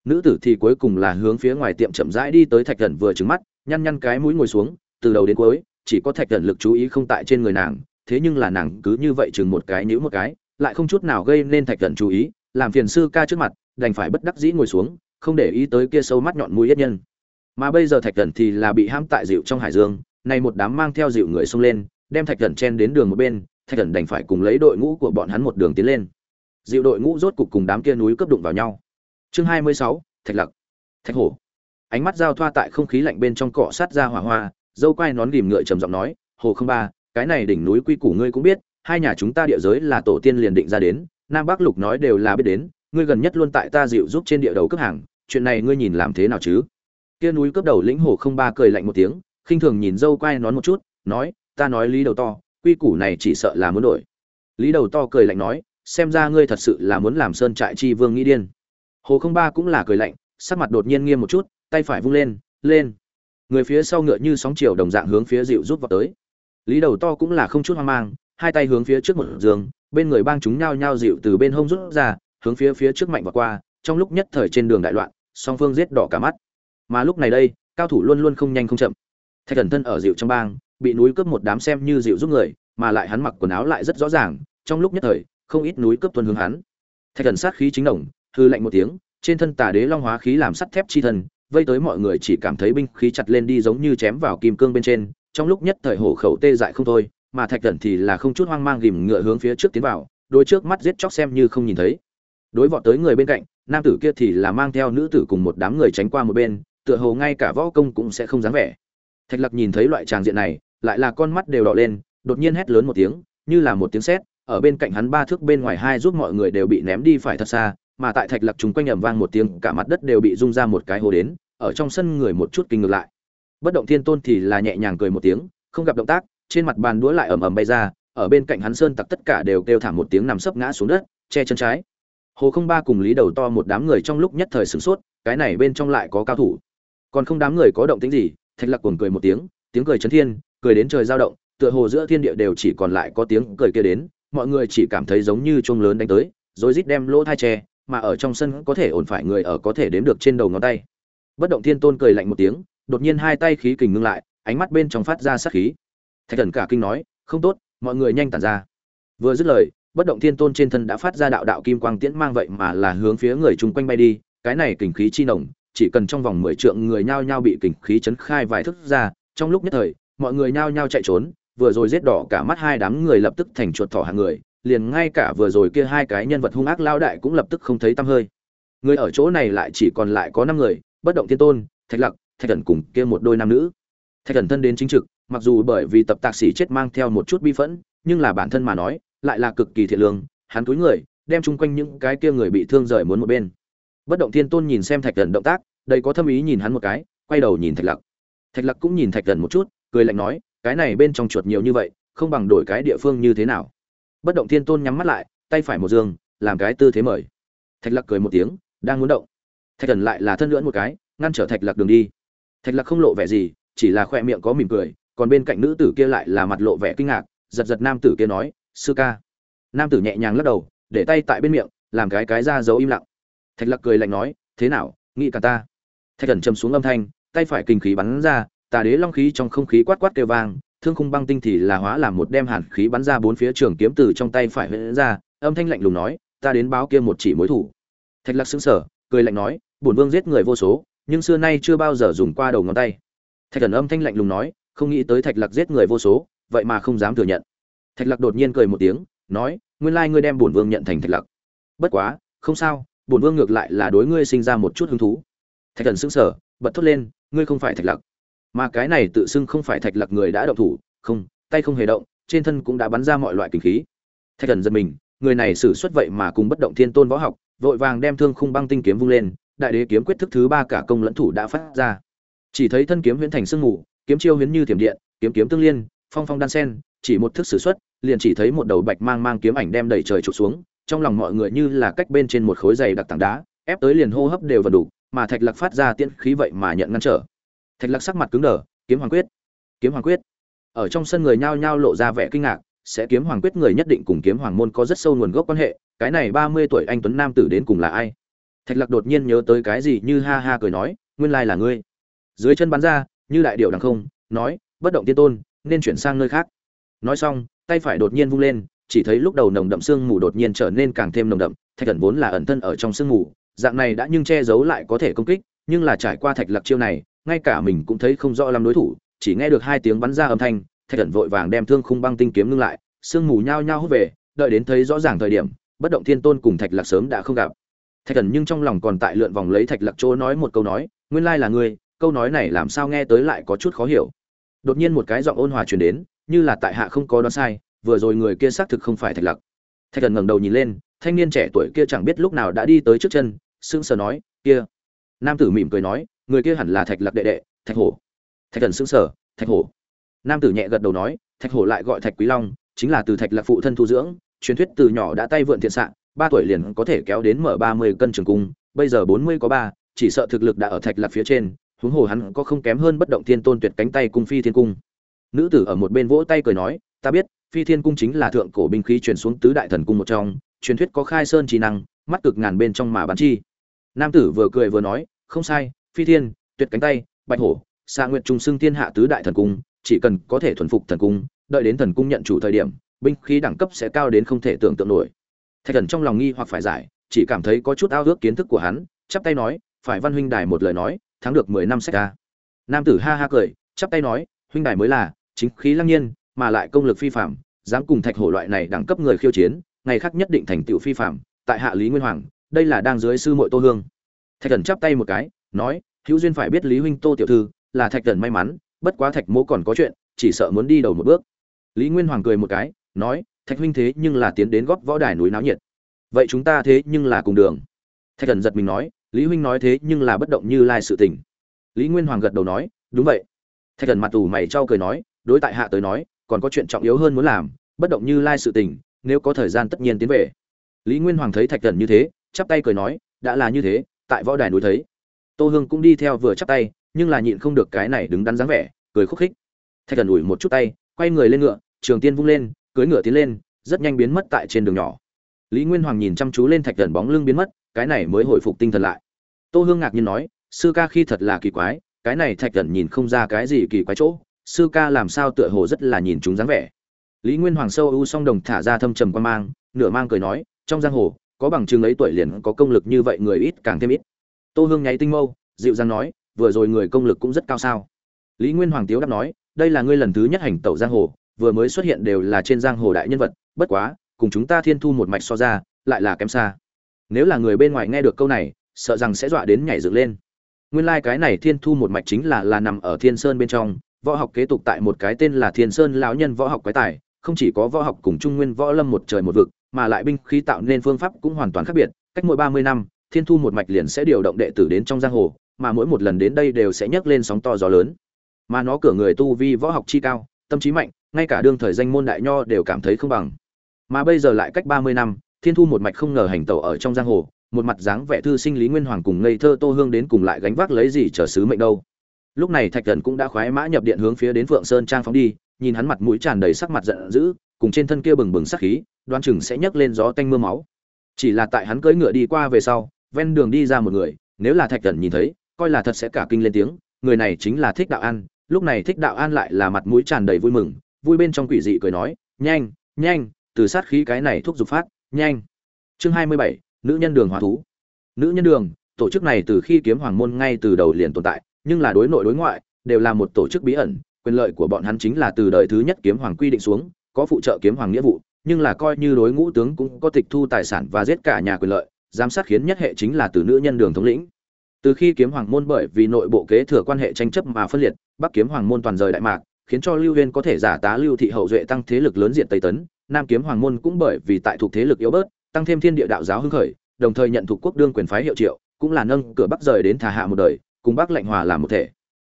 Speaker 1: Nữ tử thì cuối cùng là hướng phía ngoài tiệm chậm rãi đi tới thạch thần vừa trứng mắt, nhăn nhăn cái mũi ngồi xuống, từ đầu đến cuối, chỉ có thạch thần lực chú ý không tại trên người nàng, thế nhưng là nàng cứ như vậy chừng một cái, nhíu một cái, lại không chút nào gây nên thạch thần chú ý, làm phiền sư ca trước mặt, đành phải bất đắc dĩ ngồi xuống, không để ý tới kia sâu mắt nhọn mũi yết nhân. Mà bây giờ thạch thần thì là bị ham tại dịu trong hải dương này một đám mang theo dịu người xông lên đem thạch thần chen đến đường một bên, thạch thần đành phải cùng lấy đội ngũ của bọn hắn một đường tiến lên. Dịu đội ngũ rốt cục cùng đám kia núi cướp đụng vào nhau. Chương hai mươi sáu, thạch lặc. Thạch hổ. Ánh mắt giao thoa tại không khí lạnh bên trong cọ sát ra hỏa hoa, dâu quai nón ghìm ngựa trầm giọng nói, hồ không ba, cái này đỉnh núi quy củ ngươi cũng biết, hai nhà chúng ta địa giới là tổ tiên liền định ra đến, nam bắc lục nói đều là biết đến, ngươi gần nhất luôn tại ta dịu giúp trên địa đầu cướp hàng, chuyện này ngươi nhìn làm thế nào chứ? Kia núi cướp đầu lĩnh hồ không ba cười lạnh một tiếng, khinh thường nhìn dâu quai nón một chút, nói ta nói lý đầu to, quy củ này chỉ sợ là muốn đổi. Lý đầu to cười lạnh nói, xem ra ngươi thật sự là muốn làm sơn trại chi vương nghĩ điên. Hồ không ba cũng là cười lạnh, sắc mặt đột nhiên nghiêm một chút, tay phải vung lên lên. Người phía sau ngựa như sóng chiều đồng dạng hướng phía dịu rút vào tới. Lý đầu to cũng là không chút hoang mang, hai tay hướng phía trước một giường, bên người bang chúng nhao nhao dịu từ bên hông rút ra, hướng phía phía trước mạnh và qua, trong lúc nhất thời trên đường đại loạn, song phương giết đỏ cả mắt. Mà lúc này đây, cao thủ luôn luôn không nhanh không chậm. Thạch thần thân ở dịu trong bang bị núi cướp một đám xem như dịu giúp người, mà lại hắn mặc quần áo lại rất rõ ràng, trong lúc nhất thời, không ít núi cướp tuân hướng hắn. Thạch thần sát khí chính đồng, hư lạnh một tiếng, trên thân tà đế long hóa khí làm sắt thép chi thân, vây tới mọi người chỉ cảm thấy binh khí chặt lên đi giống như chém vào kim cương bên trên, trong lúc nhất thời hổ khẩu tê dại không thôi, mà thạch thần thì là không chút hoang mang ghìm ngựa hướng phía trước tiến vào, đôi trước mắt giết chóc xem như không nhìn thấy. Đối vọt tới người bên cạnh, nam tử kia thì là mang theo nữ tử cùng một đám người tránh qua một bên, tựa hồ ngay cả võ công cũng sẽ không dáng vẻ. Thạch lặc nhìn thấy loại tràng diện này lại là con mắt đều đỏ lên, đột nhiên hét lớn một tiếng, như là một tiếng sét, ở bên cạnh hắn ba thước bên ngoài hai giúp mọi người đều bị ném đi phải thật xa, mà tại thạch lặc chúng quanh ầm vang một tiếng, cả mặt đất đều bị rung ra một cái hồ đến, ở trong sân người một chút kinh ngược lại. Bất động thiên tôn thì là nhẹ nhàng cười một tiếng, không gặp động tác, trên mặt bàn đũa lại ầm ầm bay ra, ở bên cạnh hắn sơn tặc tất cả đều kêu thảm một tiếng nằm sấp ngã xuống đất, che chân trái. Hồ không ba cùng lý đầu to một đám người trong lúc nhất thời sửng sốt, cái này bên trong lại có cao thủ. Còn không đám người có động tĩnh gì, thạch lặc cuồng cười một tiếng tiếng cười chấn thiên cười đến trời dao động, tựa hồ giữa thiên địa đều chỉ còn lại có tiếng cười kia đến, mọi người chỉ cảm thấy giống như chuông lớn đánh tới, rồi rít đem lỗ thai tre mà ở trong sân có thể ổn phải người ở có thể đếm được trên đầu ngón tay. Bất động thiên tôn cười lạnh một tiếng, đột nhiên hai tay khí kình ngưng lại, ánh mắt bên trong phát ra sát khí. Thạch thần cả kinh nói, không tốt, mọi người nhanh tản ra. Vừa dứt lời, bất động thiên tôn trên thân đã phát ra đạo đạo kim quang tiễn mang vậy mà là hướng phía người chung quanh bay đi, cái này kình khí chi nồng, chỉ cần trong vòng mười trượng người nhao nhao bị kình khí chấn khai vài thức ra, trong lúc nhất thời mọi người nhao nhao chạy trốn, vừa rồi giết đỏ cả mắt hai đám người lập tức thành chuột thỏ hàng người, liền ngay cả vừa rồi kia hai cái nhân vật hung ác lao đại cũng lập tức không thấy tăm hơi. Người ở chỗ này lại chỉ còn lại có năm người, bất động thiên tôn, thạch lặc, thạch thần cùng kia một đôi nam nữ. Thạch thần thân đến chính trực, mặc dù bởi vì tập tạc sĩ chết mang theo một chút bi phẫn, nhưng là bản thân mà nói, lại là cực kỳ thiện lương, hắn túi người, đem chung quanh những cái kia người bị thương rời muốn một bên. Bất động thiên tôn nhìn xem thạch thần động tác đây có thâm ý nhìn hắn một cái, quay đầu nhìn thạch lặc. Thạch lặc cũng nhìn thạch thần một chút cười lạnh nói, cái này bên trong chuột nhiều như vậy, không bằng đổi cái địa phương như thế nào? Bất động thiên tôn nhắm mắt lại, tay phải một dương, làm cái tư thế mời. Thạch lặc cười một tiếng, đang muốn động. Thạch thần lại là thân lưỡn một cái, ngăn trở thạch lặc đường đi. Thạch lặc không lộ vẻ gì, chỉ là khoe miệng có mỉm cười, còn bên cạnh nữ tử kia lại là mặt lộ vẻ kinh ngạc, giật giật nam tử kia nói, sư ca. Nam tử nhẹ nhàng lắc đầu, để tay tại bên miệng, làm cái cái ra dấu im lặng. Thạch lặc cười lạnh nói, thế nào, nghĩ cả ta? Thạch thần trầm xuống âm thanh, tay phải kinh khí bắn ra tà đế long khí trong không khí quát quát kêu vang thương khung băng tinh thì là hóa làm một đem hàn khí bắn ra bốn phía trường kiếm từ trong tay phải huyễn ra âm thanh lạnh lùng nói ta đến báo kia một chỉ mối thủ. Thạch Lạc xứng sở cười lạnh nói bổn vương giết người vô số nhưng xưa nay chưa bao giờ dùng qua đầu ngón tay. Thạch thần âm thanh lạnh lùng nói không nghĩ tới thạch Lạc giết người vô số vậy mà không dám thừa nhận. Thạch Lạc đột nhiên cười một tiếng nói nguyên lai ngươi đem bổn vương nhận thành thạch Lạc, bất quá không sao bổn vương ngược lại là đối ngươi sinh ra một chút hứng thú. Thạch thần sững sờ bật thốt lên ngươi không phải thạch Lạc mà cái này tự xưng không phải thạch lặc người đã động thủ, không, tay không hề động, trên thân cũng đã bắn ra mọi loại kinh khí. Thạch thần giật mình, người này xử xuất vậy mà cùng bất động thiên tôn võ học, vội vàng đem thương khung băng tinh kiếm vung lên, đại đế kiếm quyết thức thứ ba cả công lẫn thủ đã phát ra. Chỉ thấy thân kiếm huyễn thành sương mù, kiếm chiêu huyễn như thiểm điện, kiếm kiếm tương liên, phong phong đan sen, chỉ một thức sử xuất liền chỉ thấy một đầu bạch mang mang kiếm ảnh đem đầy trời trục xuống, trong lòng mọi người như là cách bên trên một khối dày đặc tảng đá, ép tới liền hô hấp đều và đủ, mà thạch lạc phát ra tiễn khí vậy mà nhận ngăn trở thạch lạc sắc mặt cứng đờ, kiếm hoàng quyết, kiếm hoàng quyết. Ở trong sân người nhao nhao lộ ra vẻ kinh ngạc, sẽ kiếm hoàng quyết người nhất định cùng kiếm hoàng môn có rất sâu nguồn gốc quan hệ, cái này ba mươi tuổi anh tuấn nam tử đến cùng là ai? Thạch lạc đột nhiên nhớ tới cái gì như ha ha cười nói, nguyên lai là ngươi. Dưới chân bắn ra, như đại điệu đằng không, nói, bất động tiên tôn, nên chuyển sang nơi khác. Nói xong, tay phải đột nhiên vung lên, chỉ thấy lúc đầu nồng đậm sương mù đột nhiên trở nên càng thêm nồng đậm, thạch thần vốn là ẩn thân ở trong sương mù, dạng này đã nhưng che giấu lại có thể công kích, nhưng là trải qua thạch lạc chiêu này ngay cả mình cũng thấy không rõ làm đối thủ, chỉ nghe được hai tiếng bắn ra âm thanh, thạch thần vội vàng đem thương khung băng tinh kiếm ngưng lại, sương mù nhao nhao hút về, đợi đến thấy rõ ràng thời điểm, bất động thiên tôn cùng thạch lạc sớm đã không gặp. Thạch thần nhưng trong lòng còn tại lượn vòng lấy thạch lạc chỗ nói một câu nói, nguyên lai là ngươi, câu nói này làm sao nghe tới lại có chút khó hiểu. Đột nhiên một cái giọng ôn hòa truyền đến, như là tại hạ không có đoán sai, vừa rồi người kia xác thực không phải thạch lạc. Thạch thần ngẩng đầu nhìn lên, thanh niên trẻ tuổi kia chẳng biết lúc nào đã đi tới trước chân, sững sờ nói, kia. Nam tử mỉm cười nói người kia hẳn là thạch lạc đệ đệ thạch hổ. Thạch thần sững Sở, thạch hổ. Nam tử nhẹ gật đầu nói thạch hổ lại gọi thạch quý long chính là từ thạch lạc phụ thân thu dưỡng truyền thuyết từ nhỏ đã tay vượn thiện xạ ba tuổi liền có thể kéo đến mở ba mươi cân trường cung bây giờ bốn mươi có ba chỉ sợ thực lực đã ở thạch lạc phía trên huống hồ hắn có không kém hơn bất động thiên tôn tuyệt cánh tay cung phi thiên cung. Nữ tử ở một bên vỗ tay cười nói ta biết phi thiên cung chính là thượng cổ binh khí truyền xuống tứ đại thần cung một trong truyền thuyết có khai sơn trí năng mắt cực ngàn bên trong mà bắn chi. Nam tử vừa cười vừa nói không sai phi thiên, tuyệt cánh tay, bạch hổ xa nguyệt trung xưng thiên hạ tứ đại thần cung, chỉ cần có thể thuần phục thần cung, đợi đến thần cung nhận chủ thời điểm, binh khí đẳng cấp sẽ cao đến không thể tưởng tượng nổi. Thạch thần trong lòng nghi hoặc phải giải, chỉ cảm thấy có chút ao ước kiến thức của hắn, chắp tay nói, phải văn huynh đài một lời nói, thắng được mười năm sách ca. Nam tử ha ha cười, chắp tay nói, huynh đài mới là, chính khí lăng nhiên, mà lại công lực phi phạm dám cùng thạch hổ loại này đẳng cấp người khiêu chiến, ngày khác nhất định thành tựu phi phạm tại hạ lý nguyên hoàng, đây là đang dưới sư muội tô hương. Thạch thần chắp tay một cái nói, hữu duyên phải biết lý huynh tô tiểu thư, là thạch thần may mắn, bất quá thạch mỗ còn có chuyện, chỉ sợ muốn đi đầu một bước. Lý nguyên hoàng cười một cái, nói, thạch huynh thế nhưng là tiến đến góp võ đài núi náo nhiệt. Vậy chúng ta thế nhưng là cùng đường. Thạch thần giật mình nói, lý huynh nói thế nhưng là bất động như lai sự tình. Lý nguyên hoàng gật đầu nói, đúng vậy. Thạch thần mặt tù mày trao cười nói, đối tại hạ tới nói, còn có chuyện trọng yếu hơn muốn làm, bất động như lai sự tình, nếu có thời gian tất nhiên tiến về. Lý nguyên hoàng thấy thạch thần như thế, chắp tay cười nói, đã là như thế, tại võ đài núi thấy tô hương cũng đi theo vừa chắp tay, nhưng là nhịn không được cái này đứng đắn dáng vẻ, cười khúc khích. Thạch thần ủi một chút tay, quay người lên ngựa, trường tiên vung lên, cưỡi ngựa tiến lên, rất nhanh biến mất tại trên đường nhỏ. Lý nguyên hoàng nhìn chăm chú lên thạch thần bóng lưng biến mất, cái này mới hồi phục tinh thần lại. Tô hương ngạc nhiên nói, sư ca khi thật là kỳ quái, cái này thạch thần nhìn không ra cái gì kỳ quái chỗ, sư ca làm sao tựa hồ rất là nhìn chúng dáng vẻ. Lý nguyên hoàng sâu ưu song đồng thả ra thâm trầm quan mang, nửa mang cười nói, trong giang hồ, có bằng chứng ấy tuổi liền có công lực như vậy người ít càng thêm ít tô hương nháy tinh mâu, dịu dàng nói, vừa rồi người công lực cũng rất cao sao? Lý nguyên hoàng tiếu đáp nói, đây là ngươi lần thứ nhất hành tẩu giang hồ, vừa mới xuất hiện đều là trên giang hồ đại nhân vật, bất quá, cùng chúng ta thiên thu một mạch so ra, lại là kém xa. Nếu là người bên ngoài nghe được câu này, sợ rằng sẽ dọa đến nhảy dựng lên. Nguyên lai、like、cái này thiên thu một mạch chính là là nằm ở thiên sơn bên trong, võ học kế tục tại một cái tên là thiên sơn lão nhân võ học quái tài, không chỉ có võ học cùng trung nguyên võ lâm một trời một vực, mà lại binh khí tạo nên phương pháp cũng hoàn toàn khác biệt, cách mỗi ba mươi năm thiên thu một mạch liền sẽ điều động đệ tử đến trong giang hồ, mà mỗi một lần đến đây đều sẽ nhấc lên sóng to gió lớn. Mà nó cửa người tu vi võ học chi cao, tâm trí mạnh, ngay cả đương thời danh môn đại nho đều cảm thấy không bằng. Mà bây giờ lại cách ba mươi năm, thiên thu một mạch không ngờ hành tẩu ở trong giang hồ, một mặt dáng vẻ thư sinh lý nguyên hoàng cùng ngây thơ tô hương đến cùng lại gánh vác lấy gì chờ sứ mệnh đâu. Lúc này thạch thần cũng đã khoái mã nhập điện hướng phía đến phượng sơn trang phóng đi, nhìn hắn mặt mũi tràn đầy sắc mặt giận dữ, cùng trên thân kia bừng bừng sắc khí, đoan chừng sẽ nhấc lên gió tanh mưa máu. Chỉ là tại hắn cưỡi ngựa đi qua về sau ven đường đi ra một người, nếu là thạch cẩn nhìn thấy, coi là thật sẽ cả kinh lên tiếng, người này chính là thích đạo an, lúc này thích đạo an lại là mặt mũi tràn đầy vui mừng, vui bên trong quỷ dị cười nói, nhanh nhanh, từ sát khí cái này thuốc dục phát, nhanh. Chương hai mươi bảy, nữ nhân đường hóa thú. Nữ nhân đường, tổ chức này từ khi kiếm hoàng môn ngay từ đầu liền tồn tại, nhưng là đối nội đối ngoại, đều là một tổ chức bí ẩn, quyền lợi của bọn hắn chính là từ đời thứ nhất kiếm hoàng quy định xuống, có phụ trợ kiếm hoàng nghĩa vụ, nhưng là coi như đối ngũ tướng cũng có tịch thu tài sản và giết cả nhà quyền lợi giám sát khiến nhất hệ chính là từ nữ nhân đường thống lĩnh. Từ khi kiếm hoàng môn bởi vì nội bộ kế thừa quan hệ tranh chấp mà phân liệt, bắc kiếm hoàng môn toàn rời đại mạc, khiến cho lưu huyên có thể giả tá lưu thị hậu duệ tăng thế lực lớn diện tây tấn, nam kiếm hoàng môn cũng bởi vì tại thuộc thế lực yếu bớt, tăng thêm thiên địa đạo giáo hưng khởi, đồng thời nhận thuộc quốc đương quyền phái hiệu triệu, cũng là nâng cửa bắc rời đến thà hạ một đời, cùng bắc lệnh hòa làm một thể.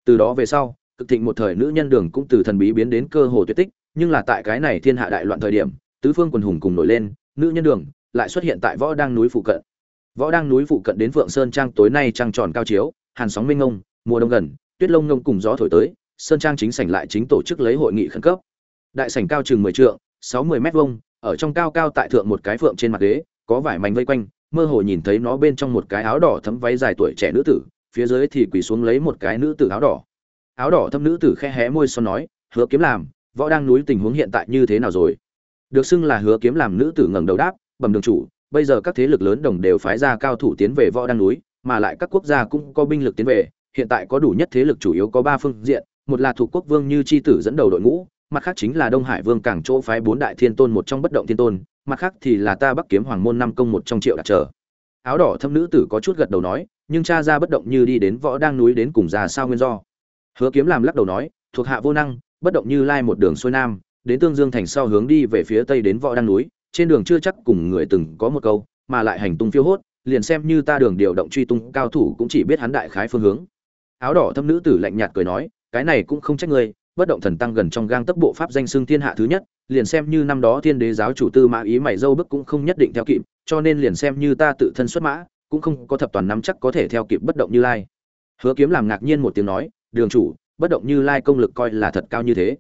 Speaker 1: Từ đó về sau, cực thịnh một thời nữ nhân đường cũng từ thần bí biến đến cơ hồ tuyệt tích, nhưng là tại cái này thiên hạ đại loạn thời điểm, tứ phương quần hùng cùng nổi lên, nữ nhân đường lại xuất hiện tại võ đang núi phụ cận. Võ đang núi phụ cận đến phượng sơn trang tối nay trăng tròn cao chiếu, hàn sóng minh ngông mùa đông gần, tuyết lông ngông cùng gió thổi tới, sơn trang chính sảnh lại chính tổ chức lấy hội nghị khẩn cấp. Đại sảnh cao chừng mười trượng, sáu mươi mét vuông, ở trong cao cao tại thượng một cái phượng trên mặt ghế, có vải mảnh vây quanh, mơ hồ nhìn thấy nó bên trong một cái áo đỏ thấm váy dài tuổi trẻ nữ tử, phía dưới thì quỳ xuống lấy một cái nữ tử áo đỏ. Áo đỏ thâm nữ tử khe hé môi son nói, hứa kiếm làm, võ đang núi tình huống hiện tại như thế nào rồi? Được xưng là hứa kiếm làm nữ tử ngẩng đầu đáp bẩm đường chủ, bây giờ các thế lực lớn đồng đều phái ra cao thủ tiến về võ đăng núi, mà lại các quốc gia cũng có binh lực tiến về, hiện tại có đủ nhất thế lực chủ yếu có ba phương diện, một là thuộc quốc vương như c h i tử dẫn đầu đội ngũ, mặt khác chính là đông hải vương cảng chỗ phái bốn đại thiên tôn một trong bất động thiên tôn, mặt khác thì là ta bắc kiếm hoàng môn năm công một trong triệu đặt trở. Áo đỏ thâm nữ tử có chút gật đầu nói, nhưng cha ra bất động như đi đến võ đang núi đến cùng già sao nguyên do? Hứa kiếm làm lắc đầu nói, thuộc hạ vô năng, bất động như lai một đường xuôi nam, đến tương dương thành sau hướng đi về phía tây đến võ đang núi trên đường chưa chắc cùng người từng có một câu, mà lại hành tung phiêu hốt, liền xem như ta đường điều động truy tung cao thủ cũng chỉ biết hắn đại khái phương hướng. Áo đỏ thâm nữ tử lạnh nhạt cười nói, cái này cũng không trách ngươi, bất động thần tăng gần trong gang tấc bộ pháp danh xưng thiên hạ thứ nhất, liền xem như năm đó thiên đế giáo chủ tư mã ý mày dâu bức cũng không nhất định theo kịp, cho nên liền xem như ta tự thân xuất mã, cũng không có thập toàn nắm chắc có thể theo kịp bất động như lai. Hứa kiếm làm ngạc nhiên một tiếng nói, đường chủ, bất động như lai công lực coi là thật cao như thế.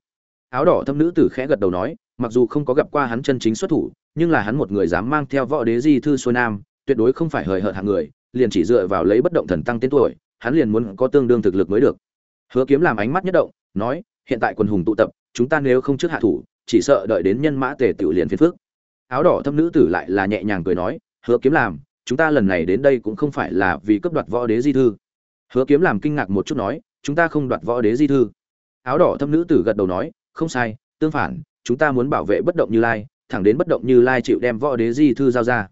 Speaker 1: Áo đỏ thâm nữ tử khẽ gật đầu nói, mặc dù không có gặp qua hắn chân chính xuất thủ nhưng là hắn một người dám mang theo võ đế di thư xuôi nam, tuyệt đối không phải hời hợt hạng người, liền chỉ dựa vào lấy bất động thần tăng tên tuổi, hắn liền muốn có tương đương thực lực mới được. Hứa kiếm làm ánh mắt nhất động, nói, hiện tại quần hùng tụ tập, chúng ta nếu không trước hạ thủ, chỉ sợ đợi đến nhân mã tề tiểu liền phiền phước áo đỏ thâm nữ tử lại là nhẹ nhàng cười nói, hứa kiếm làm, chúng ta lần này đến đây cũng không phải là vì cấp đoạt võ đế di thư. Hứa kiếm làm kinh ngạc một chút nói, chúng ta không đoạt võ đế di thư. Áo đỏ thâm nữ tử gật đầu nói, không sai, tương phản, chúng ta muốn bảo vệ bất động như lai thẳng đến bất động như lai chịu đem võ đế di thư giao ra.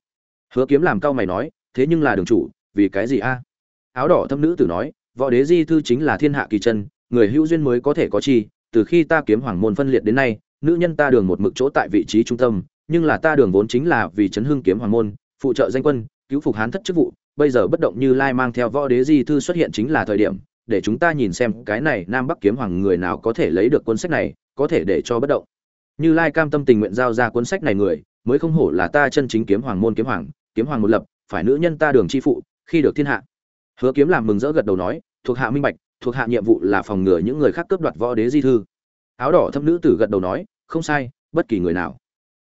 Speaker 1: Hứa kiếm làm cao mày nói, thế nhưng là đường chủ, vì cái gì a? Áo đỏ thâm nữ tử nói, võ đế di thư chính là thiên hạ kỳ chân, người hữu duyên mới có thể có chi, từ khi ta kiếm hoàng môn phân liệt đến nay, nữ nhân ta đường một mực chỗ tại vị trí trung tâm, nhưng là ta đường vốn chính là vì chấn hưng kiếm hoàng môn, phụ trợ danh quân, cứu phục hán thất chức vụ, bây giờ bất động như lai mang theo võ đế di thư xuất hiện chính là thời điểm, để chúng ta nhìn xem cái này nam bắc kiếm hoàng người nào có thể lấy được cuốn sách này, có thể để cho bất động như lai cam tâm tình nguyện giao ra cuốn sách này người, mới không hổ là ta chân chính kiếm hoàng môn kiếm hoàng kiếm hoàng một lập, phải nữ nhân ta đường chi phụ, khi được thiên hạ. Hứa kiếm làm mừng rỡ gật đầu nói, thuộc hạ minh bạch, thuộc hạ nhiệm vụ là phòng ngừa những người khác cướp đoạt võ đế di thư. Áo đỏ thâm nữ tử gật đầu nói, không sai, bất kỳ người nào.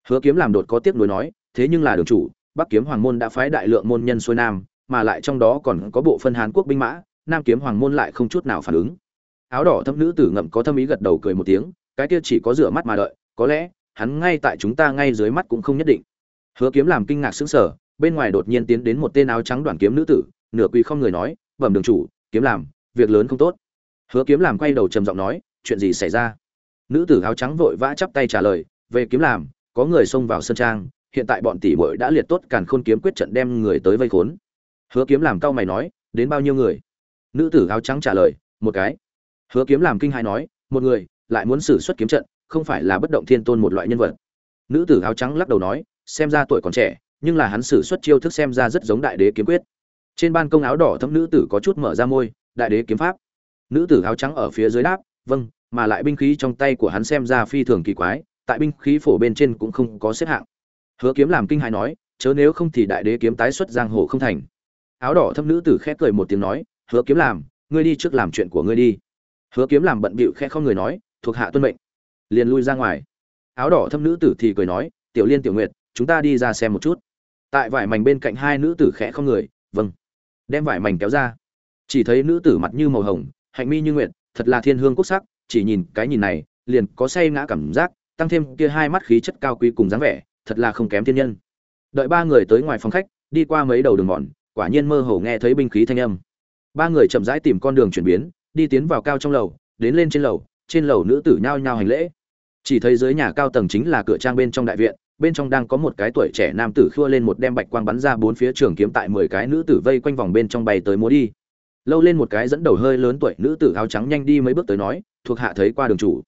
Speaker 1: Hứa kiếm làm đột có tiếc nuối nói, thế nhưng là đường chủ, bắc kiếm hoàng môn đã phái đại lượng môn nhân xuôi nam, mà lại trong đó còn có bộ phân hán quốc binh mã, nam kiếm hoàng môn lại không chút nào phản ứng. Áo đỏ thâm nữ tử ngậm có thâm ý gật đầu cười một tiếng, cái kia chỉ có rửa mắt mà đợi có lẽ, hắn ngay tại chúng ta ngay dưới mắt cũng không nhất định. Hứa kiếm làm kinh ngạc sững sờ, bên ngoài đột nhiên tiến đến một tên áo trắng đoàn kiếm nữ tử, nửa quỳ không người nói, bẩm đường chủ, kiếm làm, việc lớn không tốt. Hứa kiếm làm quay đầu trầm giọng nói, chuyện gì xảy ra? Nữ tử áo trắng vội vã chắp tay trả lời, về kiếm làm, có người xông vào sân trang, hiện tại bọn tỷ muội đã liệt tốt càn khôn kiếm quyết trận đem người tới vây khốn. Hứa kiếm làm cao mày nói, đến bao nhiêu người? Nữ tử áo trắng trả lời, một cái. Hứa kiếm làm kinh hai nói, một người, lại muốn xử xuất kiếm trận không phải là bất động thiên tôn một loại nhân vật. Nữ tử áo trắng lắc đầu nói, xem ra tuổi còn trẻ, nhưng là hắn xử xuất chiêu thức xem ra rất giống đại đế kiếm quyết. Trên ban công áo đỏ thấm nữ tử có chút mở ra môi, đại đế kiếm pháp. Nữ tử áo trắng ở phía dưới đáp vâng mà lại binh khí trong tay của hắn xem ra phi thường kỳ quái, tại binh khí phổ bên trên cũng không có xếp hạng. Hứa kiếm làm kinh hài nói, chớ nếu không thì đại đế kiếm tái xuất giang hồ không thành. Áo đỏ thâm nữ tử khẽ cười một tiếng nói, hứa kiếm làm, ngươi đi trước làm chuyện của ngươi đi. Hứa kiếm làm bận bịu khẽ không người nói, thuộc hạ tuân mệnh liền lui ra ngoài. Áo đỏ thâm nữ tử thì cười nói, tiểu liên, tiểu nguyệt, chúng ta đi ra xem một chút. Tại vải mảnh bên cạnh hai nữ tử khẽ không người vâng. Đem vải mảnh kéo ra. Chỉ thấy nữ tử mặt như màu hồng, hạnh mi như nguyệt, thật là thiên hương quốc sắc, chỉ nhìn cái nhìn này, liền có say ngã cảm giác, tăng thêm kia hai mắt khí chất cao quý cùng dáng vẻ, thật là không kém thiên nhân. Đợi ba người tới ngoài phòng khách, đi qua mấy đầu đường mòn, quả nhiên mơ hồ nghe thấy binh khí thanh âm. Ba người chậm rãi tìm con đường chuyển biến, đi tiến vào cao trong lầu, đến lên trên lầu trên lầu nữ tử nhao nhao hành lễ chỉ thấy dưới nhà cao tầng chính là cửa trang bên trong đại viện, bên trong đang có một cái tuổi trẻ nam tử khua lên một đem bạch quang bắn ra bốn phía trường kiếm tại mười cái nữ tử vây quanh vòng bên trong bay tới múa đi. Lâu lên một cái dẫn đầu hơi lớn tuổi nữ tử áo trắng nhanh đi mấy bước tới nói, thuộc hạ thấy qua đường chủ.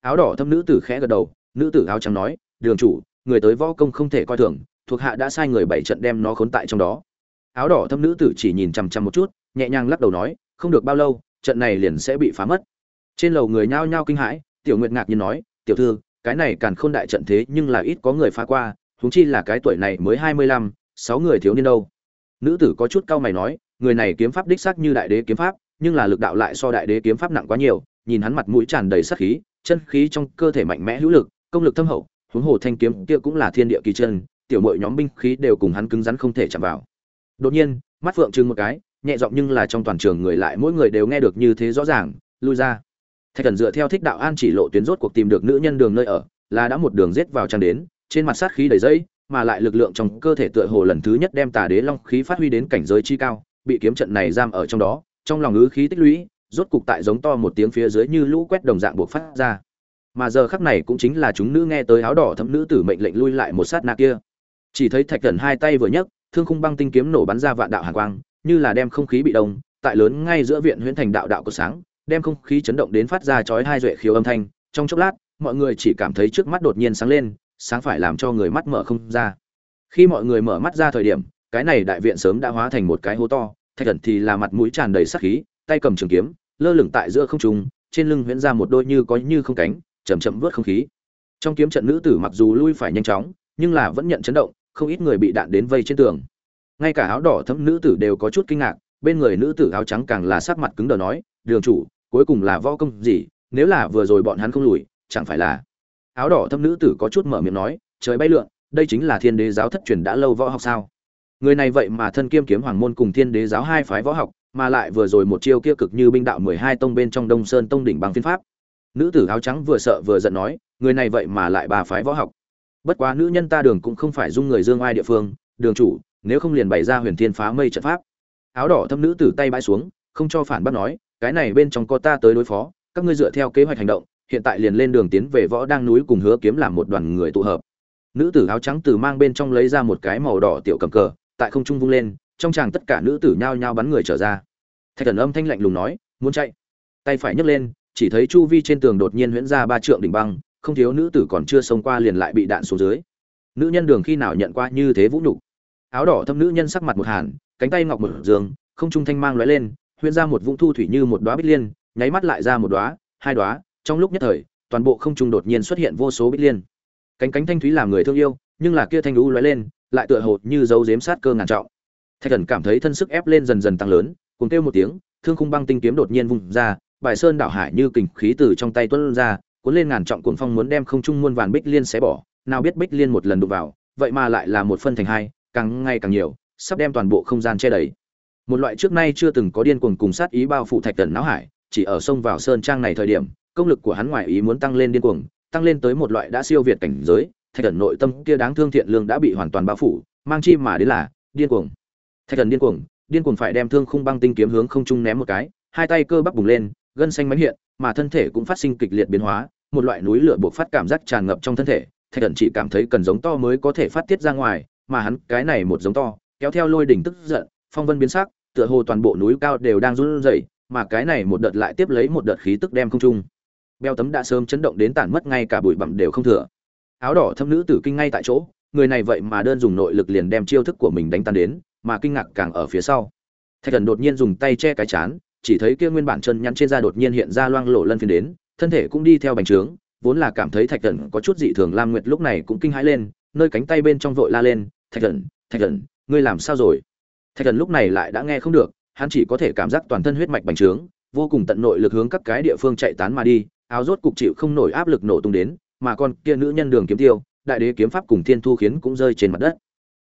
Speaker 1: Áo đỏ thâm nữ tử khẽ gật đầu, nữ tử áo trắng nói, đường chủ, người tới võ công không thể coi thường, thuộc hạ đã sai người bảy trận đem nó khốn tại trong đó. Áo đỏ thâm nữ tử chỉ nhìn chằm chằm một chút, nhẹ nhàng lắc đầu nói, không được bao lâu, trận này liền sẽ bị phá mất. Trên lầu người nhao nhao kinh hãi, tiểu nguyệt ngạc nhiên nói tiểu thư, cái này càn khôn đại trận thế nhưng là ít có người phá qua, huống chi là cái tuổi này mới hai mươi lăm, sáu người thiếu niên đâu. Nữ tử có chút cau mày nói, người này kiếm pháp đích xác như đại đế kiếm pháp, nhưng là lực đạo lại so đại đế kiếm pháp nặng quá nhiều, nhìn hắn mặt mũi tràn đầy sát khí, chân khí trong cơ thể mạnh mẽ hữu lực, công lực thâm hậu, huống hồ thanh kiếm kia cũng là thiên địa kỳ chân, tiểu mội nhóm binh khí đều cùng hắn cứng rắn không thể chạm vào. Đột nhiên, mắt phượng trưng một cái, nhẹ giọng nhưng là trong toàn trường người lại mỗi người đều nghe được như thế rõ ràng, lui ra thạch thần dựa theo thích đạo an chỉ lộ tuyến rốt cuộc tìm được nữ nhân đường nơi ở, là đã một đường giết vào trang đến, trên mặt sát khí đầy dây mà lại lực lượng trong cơ thể tựa hồ lần thứ nhất đem tà đế long khí phát huy đến cảnh giới chi cao, bị kiếm trận này giam ở trong đó, trong lòng ứ khí tích lũy, rốt cục tại giống to một tiếng phía dưới như lũ quét đồng dạng buộc phát ra. Mà giờ khắc này cũng chính là chúng nữ nghe tới áo đỏ thấm nữ tử mệnh lệnh lui lại một sát na kia. Chỉ thấy thạch thần hai tay vừa nhấc, thương khung băng tinh kiếm nổ bắn ra vạn đạo hàn quang, như là đem không khí bị đông, tại lớn ngay giữa viện huyễn thành đạo đạo của sáng đem không khí chấn động đến phát ra chói hai duệ khiếu âm thanh. Trong chốc lát, mọi người chỉ cảm thấy trước mắt đột nhiên sáng lên, sáng phải làm cho người mắt mở không ra. Khi mọi người mở mắt ra thời điểm, cái này đại viện sớm đã hóa thành một cái hố to, thạch thần thì là mặt mũi tràn đầy sắc khí, tay cầm trường kiếm, lơ lửng tại giữa không trung, trên lưng huyễn ra một đôi như có như không cánh chầm chậm vớt không khí. Trong kiếm trận nữ tử mặc dù lui phải nhanh chóng, nhưng là vẫn nhận chấn động, không ít người bị đạn đến vây trên tường. Ngay cả áo đỏ thấm nữ tử đều có chút kinh ngạc, bên người nữ tử áo trắng càng là sắc mặt cứng đờ nói, đường chủ cuối cùng là võ công gì, nếu là vừa rồi bọn hắn không lùi, chẳng phải là áo đỏ thâm nữ tử có chút mở miệng nói, trời bay lượn, đây chính là thiên đế giáo thất truyền đã lâu võ học sao? Người này vậy mà thân kiêm kiếm hoàng môn cùng thiên đế giáo hai phái võ học, mà lại vừa rồi một chiêu kia cực như binh đạo mười hai tông bên trong đông sơn tông đỉnh bằng phiên pháp. Nữ tử áo trắng vừa sợ vừa giận nói, người này vậy mà lại ba phái võ học. Bất quá nữ nhân ta đường cũng không phải dung người dương ai địa phương, đường chủ, nếu không liền bày ra huyền thiên phá mây trận pháp. Áo đỏ thâm nữ tử tay bãi xuống, không cho phản bác nói cái này bên trong có ta tới đối phó, các ngươi dựa theo kế hoạch hành động, hiện tại liền lên đường tiến về võ đang núi cùng hứa kiếm làm một đoàn người tụ hợp. Nữ tử áo trắng từ mang bên trong lấy ra một cái màu đỏ tiểu cầm cờ, tại không trung vung lên, trong chàng tất cả nữ tử nhao nhao bắn người trở ra. Thạch thần âm thanh lạnh lùng nói, muốn chạy? Tay phải nhấc lên, chỉ thấy chu vi trên tường đột nhiên huyễn ra ba trượng đỉnh băng, không thiếu nữ tử còn chưa xông qua liền lại bị đạn xuống dưới. Nữ nhân đường khi nào nhận qua như thế vũ nhục? Áo đỏ thâm nữ nhân sắc mặt một hàn, cánh tay ngọc một giường, không trung thanh mang lóe lên huyễn ra một vũng thu thủy như một đóa bích liên, nháy mắt lại ra một đóa, hai đóa, trong lúc nhất thời, toàn bộ không trung đột nhiên xuất hiện vô số bích liên. Cánh cánh thanh thúy làm người thương yêu, nhưng là kia thanh u lóe lên, lại tựa hồ như dấu giếm sát cơ ngàn trọng. Thạch thần cảm thấy thân sức ép lên dần dần tăng lớn cùng kêu một tiếng, thương khung băng tinh kiếm đột nhiên vung ra, bài sơn đảo hải như kình khí từ trong tay tuôn ra, cuốn lên ngàn trọng cuồng phong muốn đem không trung muôn vàn bích liên xé bỏ, nào biết bích liên một lần đụng vào, vậy mà lại là một phân thành hai, càng ngày càng nhiều, sắp đem toàn bộ không gian che đầy một loại trước nay chưa từng có điên cuồng cùng sát ý bao phủ thạch tần não hải, chỉ ở sông vào sơn trang này thời điểm, công lực của hắn ngoài ý muốn tăng lên điên cuồng, tăng lên tới một loại đã siêu việt cảnh giới, thạch tần nội tâm kia đáng thương thiện lương đã bị hoàn toàn bao phủ, mang chi mà đến là điên cuồng. Thạch tần điên cuồng điên cuồng phải đem thương khung băng tinh kiếm hướng không trung ném một cái, hai tay cơ bắp bùng lên, gân xanh mánh hiện, mà thân thể cũng phát sinh kịch liệt biến hóa, một loại núi lửa buộc phát cảm giác tràn ngập trong thân thể, thạch thần chỉ cảm thấy cần giống to mới có thể phát tiết ra ngoài, mà hắn cái này một giống to, kéo theo lôi đỉnh tức giận, phong vân biến sắc tựa hồ toàn bộ núi cao đều đang run rẩy, mà cái này một đợt lại tiếp lấy một đợt khí tức đem không trung. Beo tấm đã sớm chấn động đến tản mất ngay cả bụi bặm đều không thừa. Áo đỏ thâm nữ tử kinh ngay tại chỗ, người này vậy mà đơn dùng nội lực liền đem chiêu thức của mình đánh tan đến, mà kinh ngạc càng ở phía sau. Thạch thần đột nhiên dùng tay che cái chán, chỉ thấy kia nguyên bản chân nhăn trên da đột nhiên hiện ra loang lộ lân phiên đến, thân thể cũng đi theo bành trướng, vốn là cảm thấy thạch thần có chút dị thường, lam nguyệt lúc này cũng kinh hãi lên, nơi cánh tay bên trong vội la lên, thạch thần thạch thần, ngươi làm sao rồi? Thạch thần lúc này lại đã nghe không được, hắn chỉ có thể cảm giác toàn thân huyết mạch bành trướng, vô cùng tận nội lực hướng các cái địa phương chạy tán mà đi, áo rốt cục chịu không nổi áp lực nổ tung đến, mà con kia nữ nhân đường kiếm tiêu, đại đế kiếm pháp cùng thiên thu khiến cũng rơi trên mặt đất.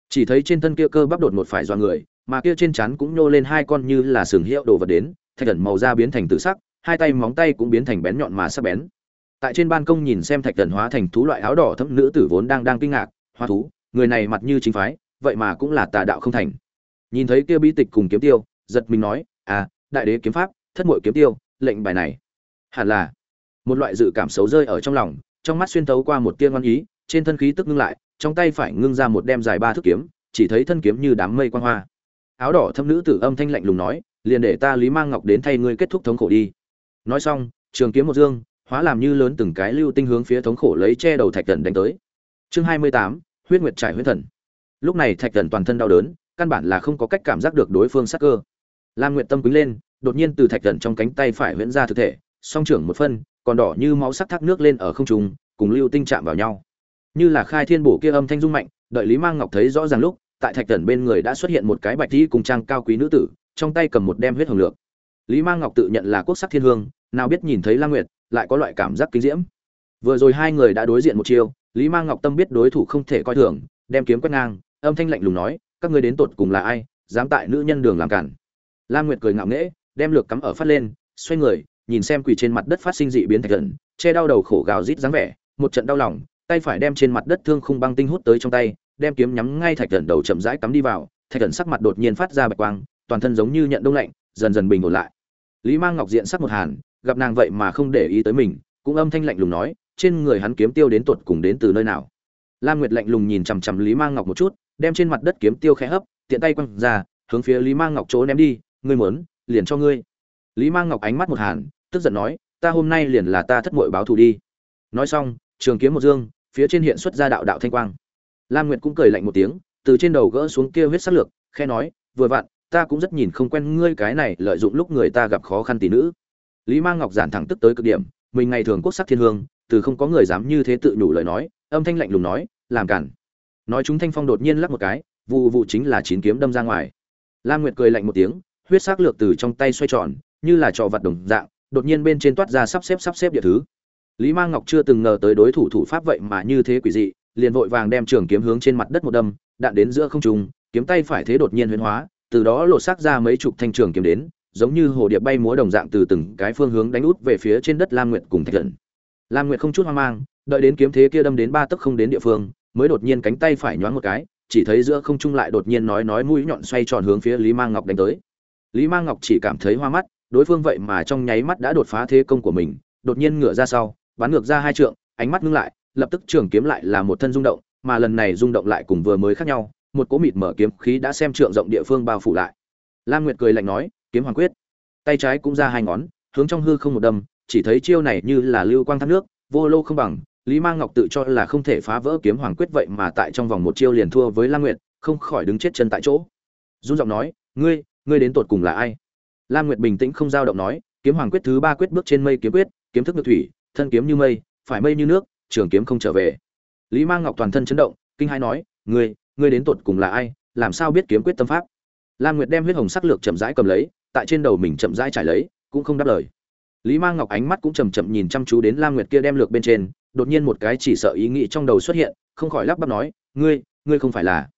Speaker 1: Chỉ thấy trên thân kia cơ bắp đột một phải do người, mà kia trên chắn cũng nhô lên hai con như là sừng hiệu đồ vật đến, thạch thần màu da biến thành tự sắc, hai tay móng tay cũng biến thành bén nhọn mà sắc bén. Tại trên ban công nhìn xem thạch thần hóa thành thú loại áo đỏ thấm nữ tử vốn đang đang kinh ngạc, hoa thú, người này mặt như chính phái, vậy mà cũng là tà đạo không thành nhìn thấy kia bi tịch cùng kiếm tiêu, giật mình nói à đại đế kiếm pháp, thất muội kiếm tiêu, lệnh bài này. Hẳn là một loại dự cảm xấu rơi ở trong lòng, trong mắt xuyên tấu qua một tia ngoan ý, trên thân khí tức ngưng lại, trong tay phải ngưng ra một đem dài ba thước kiếm, chỉ thấy thân kiếm như đám mây quang hoa. Áo đỏ thâm nữ tử âm thanh lạnh lùng nói, liền để ta lý mang ngọc đến thay ngươi kết thúc thống khổ đi. Nói xong, trường kiếm một dương, hóa làm như lớn từng cái lưu tinh hướng phía thống khổ lấy che đầu thạch thần đánh tới. Chương hai mươi tám, huyết nguyệt trải huyết thần. Lúc này thạch thần toàn thân đau đớn căn bản là không có cách cảm giác được đối phương sắc cơ. Lam nguyệt tâm quýnh lên, đột nhiên từ thạch thần trong cánh tay phải huyễn ra thực thể, song trưởng một phân, còn đỏ như máu sắc thác nước lên ở không trung, cùng lưu tinh chạm vào nhau. Như là khai thiên bổ kia âm thanh dung mạnh, đợi lý mang ngọc thấy rõ ràng lúc, tại thạch thần bên người đã xuất hiện một cái bạch thi cùng trang cao quý nữ tử, trong tay cầm một đem huyết hồng lược. Lý mang ngọc tự nhận là quốc sắc thiên hương, nào biết nhìn thấy lam nguyệt, lại có loại cảm giác kinh diễm. Vừa rồi hai người đã đối diện một chiêu, lý mang ngọc tâm biết đối thủ không thể coi thường, đem kiếm quét ngang, âm thanh lạnh lùng nói các ngươi đến tột cùng là ai, dám tại nữ nhân đường làm cản. Lam nguyệt cười ngạo nghễ, đem lược cắm ở phát lên, xoay người, nhìn xem quỳ trên mặt đất phát sinh dị biến thạch thần, che đau đầu khổ gào rít dáng vẻ, một trận đau lòng, tay phải đem trên mặt đất thương khung băng tinh hút tới trong tay, đem kiếm nhắm ngay thạch thần đầu chậm rãi cắm đi vào, thạch thần sắc mặt đột nhiên phát ra bạch quang, toàn thân giống như nhận đông lạnh, dần dần bình ổn lại. Lý mang ngọc diện sắc một hàn, gặp nàng vậy mà không để ý tới mình, cũng âm thanh lạnh lùng nói, trên người hắn kiếm tiêu đến tột cùng đến từ nơi nào? Lam nguyệt lạnh lùng nhìn chằm chằm lý mang ngọc một chút đem trên mặt đất kiếm tiêu khẽ hấp, tiện tay quăng ra, hướng phía lý mang ngọc chỗ ném đi, ngươi muốn, liền cho ngươi. Lý mang ngọc ánh mắt một hàn, tức giận nói, ta hôm nay liền là ta thất muội báo thù đi. Nói xong, trường kiếm một dương, phía trên hiện xuất ra đạo đạo thanh quang. Lam nguyệt cũng cười lạnh một tiếng, từ trên đầu gỡ xuống kia huyết sắc lược khe nói, vừa vặn, ta cũng rất nhìn không quen ngươi cái này lợi dụng lúc người ta gặp khó khăn tỷ nữ. Lý mang ngọc giản thẳng tức tới cực điểm, mình ngày thường quốc sắc thiên hương, từ không có người dám như thế tự nhủ lời nói, âm thanh lạnh lùng nói, làm cản nói chúng thanh phong đột nhiên lắc một cái vụ vụ chính là chín kiếm đâm ra ngoài. Lam nguyệt cười lạnh một tiếng, huyết sắc lược từ trong tay xoay tròn, như là trò vật đồng dạng, đột nhiên bên trên toát ra sắp xếp sắp xếp địa thứ. Lý mang ngọc chưa từng ngờ tới đối thủ thủ pháp vậy mà như thế quỷ dị, liền vội vàng đem trường kiếm hướng trên mặt đất một đâm, đạn đến giữa không trung, kiếm tay phải thế đột nhiên huyễn hóa, từ đó lột xác ra mấy chục thanh trường kiếm đến, giống như hồ điệp bay múa đồng dạng từ từng cái phương hướng đánh út về phía trên đất lam nguyệt cùng thạch thần. Lam nguyệt không chút hoang mang, đợi đến kiếm thế kia đâm đến ba tấc không đến địa phương mới đột nhiên cánh tay phải nhoáng một cái, chỉ thấy giữa không trung lại đột nhiên nói nói mũi nhọn xoay tròn hướng phía lý mang ngọc đánh tới. Lý mang ngọc chỉ cảm thấy hoa mắt, đối phương vậy mà trong nháy mắt đã đột phá thế công của mình, đột nhiên ngửa ra sau, bắn ngược ra hai trượng, ánh mắt ngưng lại, lập tức trường kiếm lại là một thân rung động, mà lần này rung động lại cùng vừa mới khác nhau, một cỗ mịt mở kiếm khí đã xem trượng rộng địa phương bao phủ lại. Lam nguyệt cười lạnh nói, kiếm hoàng quyết. Tay trái cũng ra hai ngón, hướng trong hư không một đâm, chỉ thấy chiêu này như là lưu quang thác nước, vô lô không bằng lý mang ngọc tự cho là không thể phá vỡ kiếm hoàng quyết vậy mà tại trong vòng một chiêu liền thua với lam nguyệt, không khỏi đứng chết chân tại chỗ. Dung giọng nói, ngươi ngươi đến tột cùng là ai? Lam nguyệt bình tĩnh không dao động nói, kiếm hoàng quyết thứ ba quyết bước trên mây kiếm quyết, kiếm thức như thủy, thân kiếm như mây, phải mây như nước, trường kiếm không trở về. Lý mang ngọc toàn thân chấn động, kinh hãi nói, ngươi ngươi đến tột cùng là ai, làm sao biết kiếm quyết tâm pháp? Lam nguyệt đem huyết hồng sắc lược chậm rãi cầm lấy, tại trên đầu mình chậm rãi trải lấy, cũng không đáp lời. Lý mang ngọc ánh mắt cũng chậm chậm nhìn chăm chú đến lam nguyệt kia đem lược bên trên đột nhiên một cái chỉ sợ ý nghĩ trong đầu xuất hiện, không khỏi lắp bắp nói, ngươi ngươi không phải là.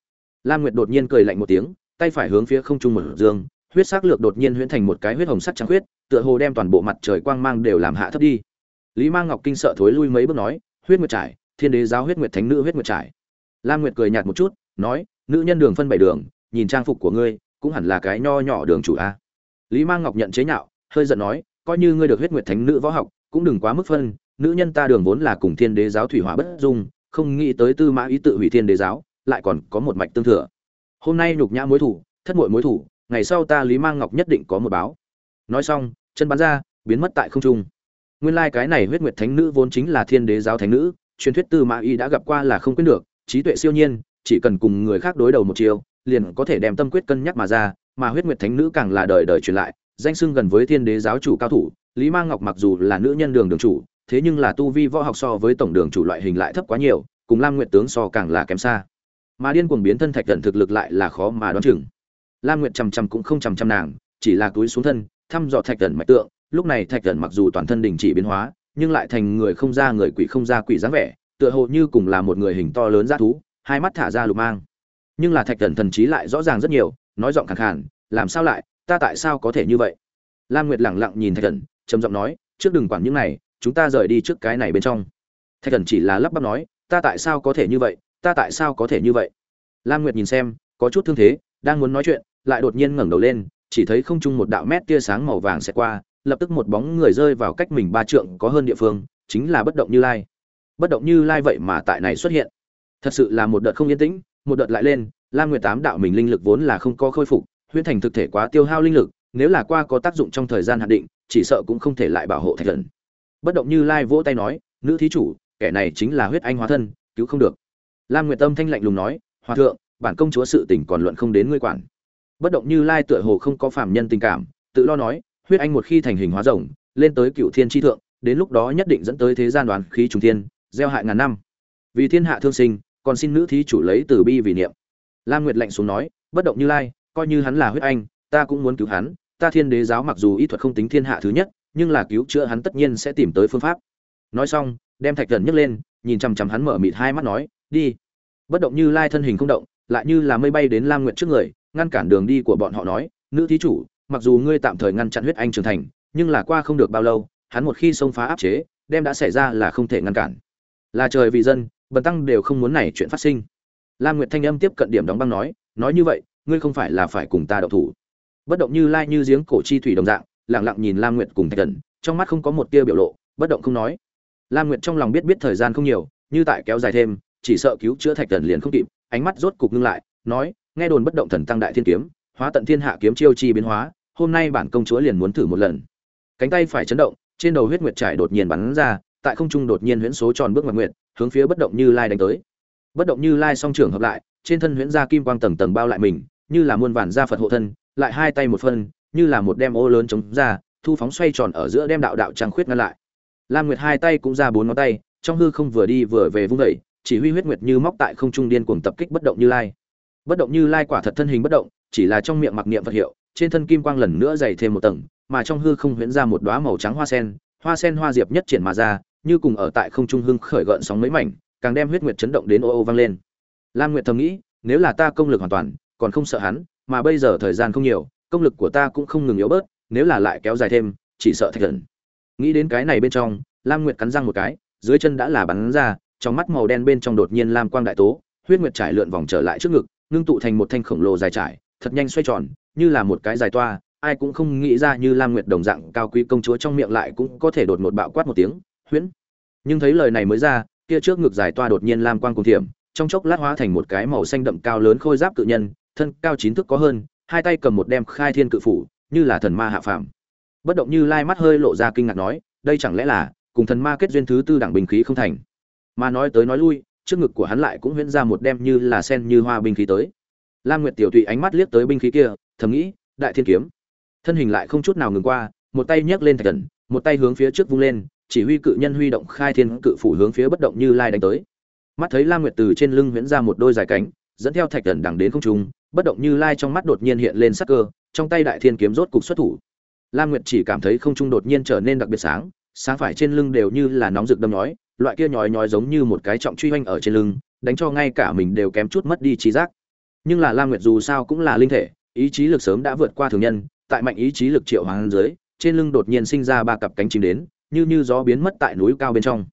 Speaker 1: Lam nguyệt đột nhiên cười lạnh một tiếng, tay phải hướng phía không trung một dương, huyết sắc lược đột nhiên huyễn thành một cái huyết hồng sắc trắng huyết tựa hồ đem toàn bộ mặt trời quang mang đều làm hạ thấp đi. Lý mang ngọc kinh sợ thối lui mấy bước nói, huyết nguyệt trải, thiên đế giáo huyết nguyệt thánh nữ huyết nguyệt trải. Lam nguyệt cười nhạt một chút, nói, nữ nhân đường phân bảy đường, nhìn trang phục của ngươi, cũng hẳn là cái nho nhỏ đường chủ a. Lý mang ngọc nhận chế nhạo, hơi giận nói, coi như ngươi được huyết nguyệt thánh nữ võ học, cũng đừng quá mức phân nữ nhân ta đường vốn là cùng thiên đế giáo thủy hỏa bất dung, không nghĩ tới tư mã ý tự hủy thiên đế giáo, lại còn có một mạch tương thừa. Hôm nay nhục nhã mối thủ, thất muội mối thủ, ngày sau ta lý mang ngọc nhất định có một báo. Nói xong, chân bắn ra, biến mất tại không trung. Nguyên lai cái này huyết nguyệt thánh nữ vốn chính là thiên đế giáo thánh nữ, truyền thuyết tư mã y đã gặp qua là không quyết được, trí tuệ siêu nhiên, chỉ cần cùng người khác đối đầu một chiều, liền có thể đem tâm quyết cân nhắc mà ra, mà huyết nguyệt thánh nữ càng là đời đời truyền lại, danh xưng gần với thiên đế giáo chủ cao thủ, lý mang ngọc mặc dù là nữ nhân đường đường chủ thế nhưng là tu vi võ học so với tổng đường chủ loại hình lại thấp quá nhiều, cùng lam nguyệt tướng so càng là kém xa. Mà điên cuồng biến thân thạch thần thực lực lại là khó mà đoán chừng. Lam nguyệt chằm chằm cũng không chằm chằm nàng, chỉ là túi xuống thân, thăm dò thạch thần mạch tượng. Lúc này thạch thần mặc dù toàn thân đình chỉ biến hóa, nhưng lại thành người không ra người quỷ không ra quỷ dáng vẻ, tựa hồ như cùng là một người hình to lớn ra thú, hai mắt thả ra lục mang. Nhưng là thạch thần thần trí lại rõ ràng rất nhiều, nói giọng khẳng khàn, làm sao lại? Ta tại sao có thể như vậy? Lam nguyệt lẳng lặng nhìn thạch thần, trầm giọng nói, trước đừng quản những này chúng ta rời đi trước cái này bên trong. Thạch thần chỉ là lắp bắp nói, ta tại sao có thể như vậy? Ta tại sao có thể như vậy? Lam nguyệt nhìn xem, có chút thương thế, đang muốn nói chuyện, lại đột nhiên ngẩng đầu lên, chỉ thấy không trung một đạo mét tia sáng màu vàng sẽ qua, lập tức một bóng người rơi vào cách mình ba trượng có hơn địa phương, chính là bất động như lai. Bất động như lai vậy mà tại này xuất hiện. Thật sự là một đợt không yên tĩnh, một đợt lại lên, lam nguyệt tám đạo mình linh lực vốn là không có khôi phục, huyễn thành thực thể quá tiêu hao linh lực, nếu là qua có tác dụng trong thời gian hạn định, chỉ sợ cũng không thể lại bảo hộ thạch thần bất động như lai vỗ tay nói, nữ thí chủ, kẻ này chính là huyết anh hóa thân, cứu không được. Lam nguyệt tâm thanh lạnh lùng nói, hòa thượng, bản công chúa sự tình còn luận không đến ngươi quản. Bất động như lai tựa hồ không có phạm nhân tình cảm, tự lo nói, huyết anh một khi thành hình hóa rồng, lên tới cựu thiên tri thượng, đến lúc đó nhất định dẫn tới thế gian đoàn khí trùng thiên, gieo hại ngàn năm. Vì thiên hạ thương sinh, còn xin nữ thí chủ lấy từ bi vì niệm. Lam nguyệt lạnh xuống nói, bất động như lai, coi như hắn là huyết anh, ta cũng muốn cứu hắn, ta thiên đế giáo mặc dù ý thuật không tính thiên hạ thứ nhất nhưng là cứu chữa hắn tất nhiên sẽ tìm tới phương pháp. Nói xong, đem thạch thần nhấc lên, nhìn chằm chằm hắn mở mịt hai mắt nói, đi. Bất động như lai thân hình không động, lại như là mây bay đến lam nguyệt trước người, ngăn cản đường đi của bọn họ nói, nữ thí chủ, mặc dù ngươi tạm thời ngăn chặn huyết anh trưởng thành, nhưng là qua không được bao lâu, hắn một khi xông phá áp chế, đem đã xảy ra là không thể ngăn cản. Là trời vì dân, bần tăng đều không muốn này chuyện phát sinh. Lam nguyệt thanh âm tiếp cận điểm đóng băng nói nói như vậy, ngươi không phải là phải cùng ta đậu thủ. Bất động như lai như giếng cổ chi thủy đồng dạng lặng lặng nhìn lam nguyệt cùng thạch Cẩn, trong mắt không có một tia biểu lộ bất động không nói. Lam nguyệt trong lòng biết biết thời gian không nhiều như tại kéo dài thêm chỉ sợ cứu chữa thạch Cẩn liền không kịp ánh mắt rốt cục ngưng lại nói nghe đồn bất động thần tăng đại thiên kiếm hóa tận thiên hạ kiếm chiêu chi biến hóa hôm nay bản công chúa liền muốn thử một lần. Cánh tay phải chấn động trên đầu huyết nguyệt trải đột nhiên bắn ra tại không trung đột nhiên huyễn số tròn bước mặt nguyệt hướng phía bất động như lai đánh tới. Bất động như lai song trưởng hợp lại trên thân huyễn ra kim quang tầng tầng bao lại mình như là muôn vạn gia phật hộ thân lại hai tay một phân như là một đem ô lớn chống ra, thu phóng xoay tròn ở giữa đem đạo đạo trăng khuyết ngăn lại. Lam nguyệt hai tay cũng ra bốn ngón tay, trong hư không vừa đi vừa về vung vẩy chỉ huy huyết nguyệt như móc tại không trung điên cuồng tập kích bất động như lai. Bất động như lai quả thật thân hình bất động, chỉ là trong miệng mặc niệm vật hiệu, trên thân kim quang lần nữa dày thêm một tầng, mà trong hư không huyễn ra một đóa màu trắng hoa sen hoa sen hoa diệp nhất triển mà ra, như cùng ở tại không trung hưng khởi gợn sóng mấy mảnh, càng đem huyết nguyệt chấn động đến ô ô vang lên. Lam nguyệt thầm nghĩ, nếu là ta công lực hoàn toàn, còn không sợ hắn, mà bây giờ thời gian không nhiều công lực của ta cũng không ngừng yếu bớt, nếu là lại kéo dài thêm, chỉ sợ thạch thần. Nghĩ đến cái này bên trong, lam nguyệt cắn răng một cái, dưới chân đã là bắn ra, trong mắt màu đen bên trong đột nhiên lam quang đại tố, huyết nguyệt trải lượn vòng trở lại trước ngực, ngưng tụ thành một thanh khổng lồ dài trải, thật nhanh xoay tròn, như là một cái dài toa, ai cũng không nghĩ ra như lam nguyệt đồng dạng cao quý công chúa trong miệng lại cũng có thể đột một bạo quát một tiếng, huyễn. Nhưng thấy lời này mới ra, kia trước ngực dài toa đột nhiên lam quang cùng thiểm, trong chốc lát hóa thành một cái màu xanh đậm cao lớn khôi giáp cự nhân, thân cao chín thước có hơn hai tay cầm một đem khai thiên cự phủ, như là thần ma hạ phàm. Bất động như lai mắt hơi lộ ra kinh ngạc nói, đây chẳng lẽ là cùng thần ma kết duyên thứ tư đẳng bình khí không thành? Mà nói tới nói lui, trước ngực của hắn lại cũng huyễn ra một đem như là sen như hoa binh khí tới. Lam nguyệt tiểu tụy ánh mắt liếc tới binh khí kia, thầm nghĩ, đại thiên kiếm. Thân hình lại không chút nào ngừng qua, một tay nhấc lên thạch thần, một tay hướng phía trước vung lên, chỉ huy cự nhân huy động khai thiên cự phủ hướng phía bất động như lai đánh tới. Mắt thấy lam nguyệt từ trên lưng huyễn ra một đôi dài cánh, dẫn theo thạch thần đằng đến không trung bất động như lai trong mắt đột nhiên hiện lên sắc cơ, trong tay đại thiên kiếm rốt cục xuất thủ. Lam nguyệt chỉ cảm thấy không trung đột nhiên trở nên đặc biệt sáng sáng phải trên lưng đều như là nóng rực đâm nhói, loại kia nhói nhói giống như một cái trọng truy oanh ở trên lưng, đánh cho ngay cả mình đều kém chút mất đi trí giác. Nhưng là lam nguyệt dù sao cũng là linh thể, ý chí lực sớm đã vượt qua thường nhân, tại mạnh ý chí lực triệu hoàng dưới, trên lưng đột nhiên sinh ra ba cặp cánh chim đến, như như gió biến mất tại núi cao bên trong.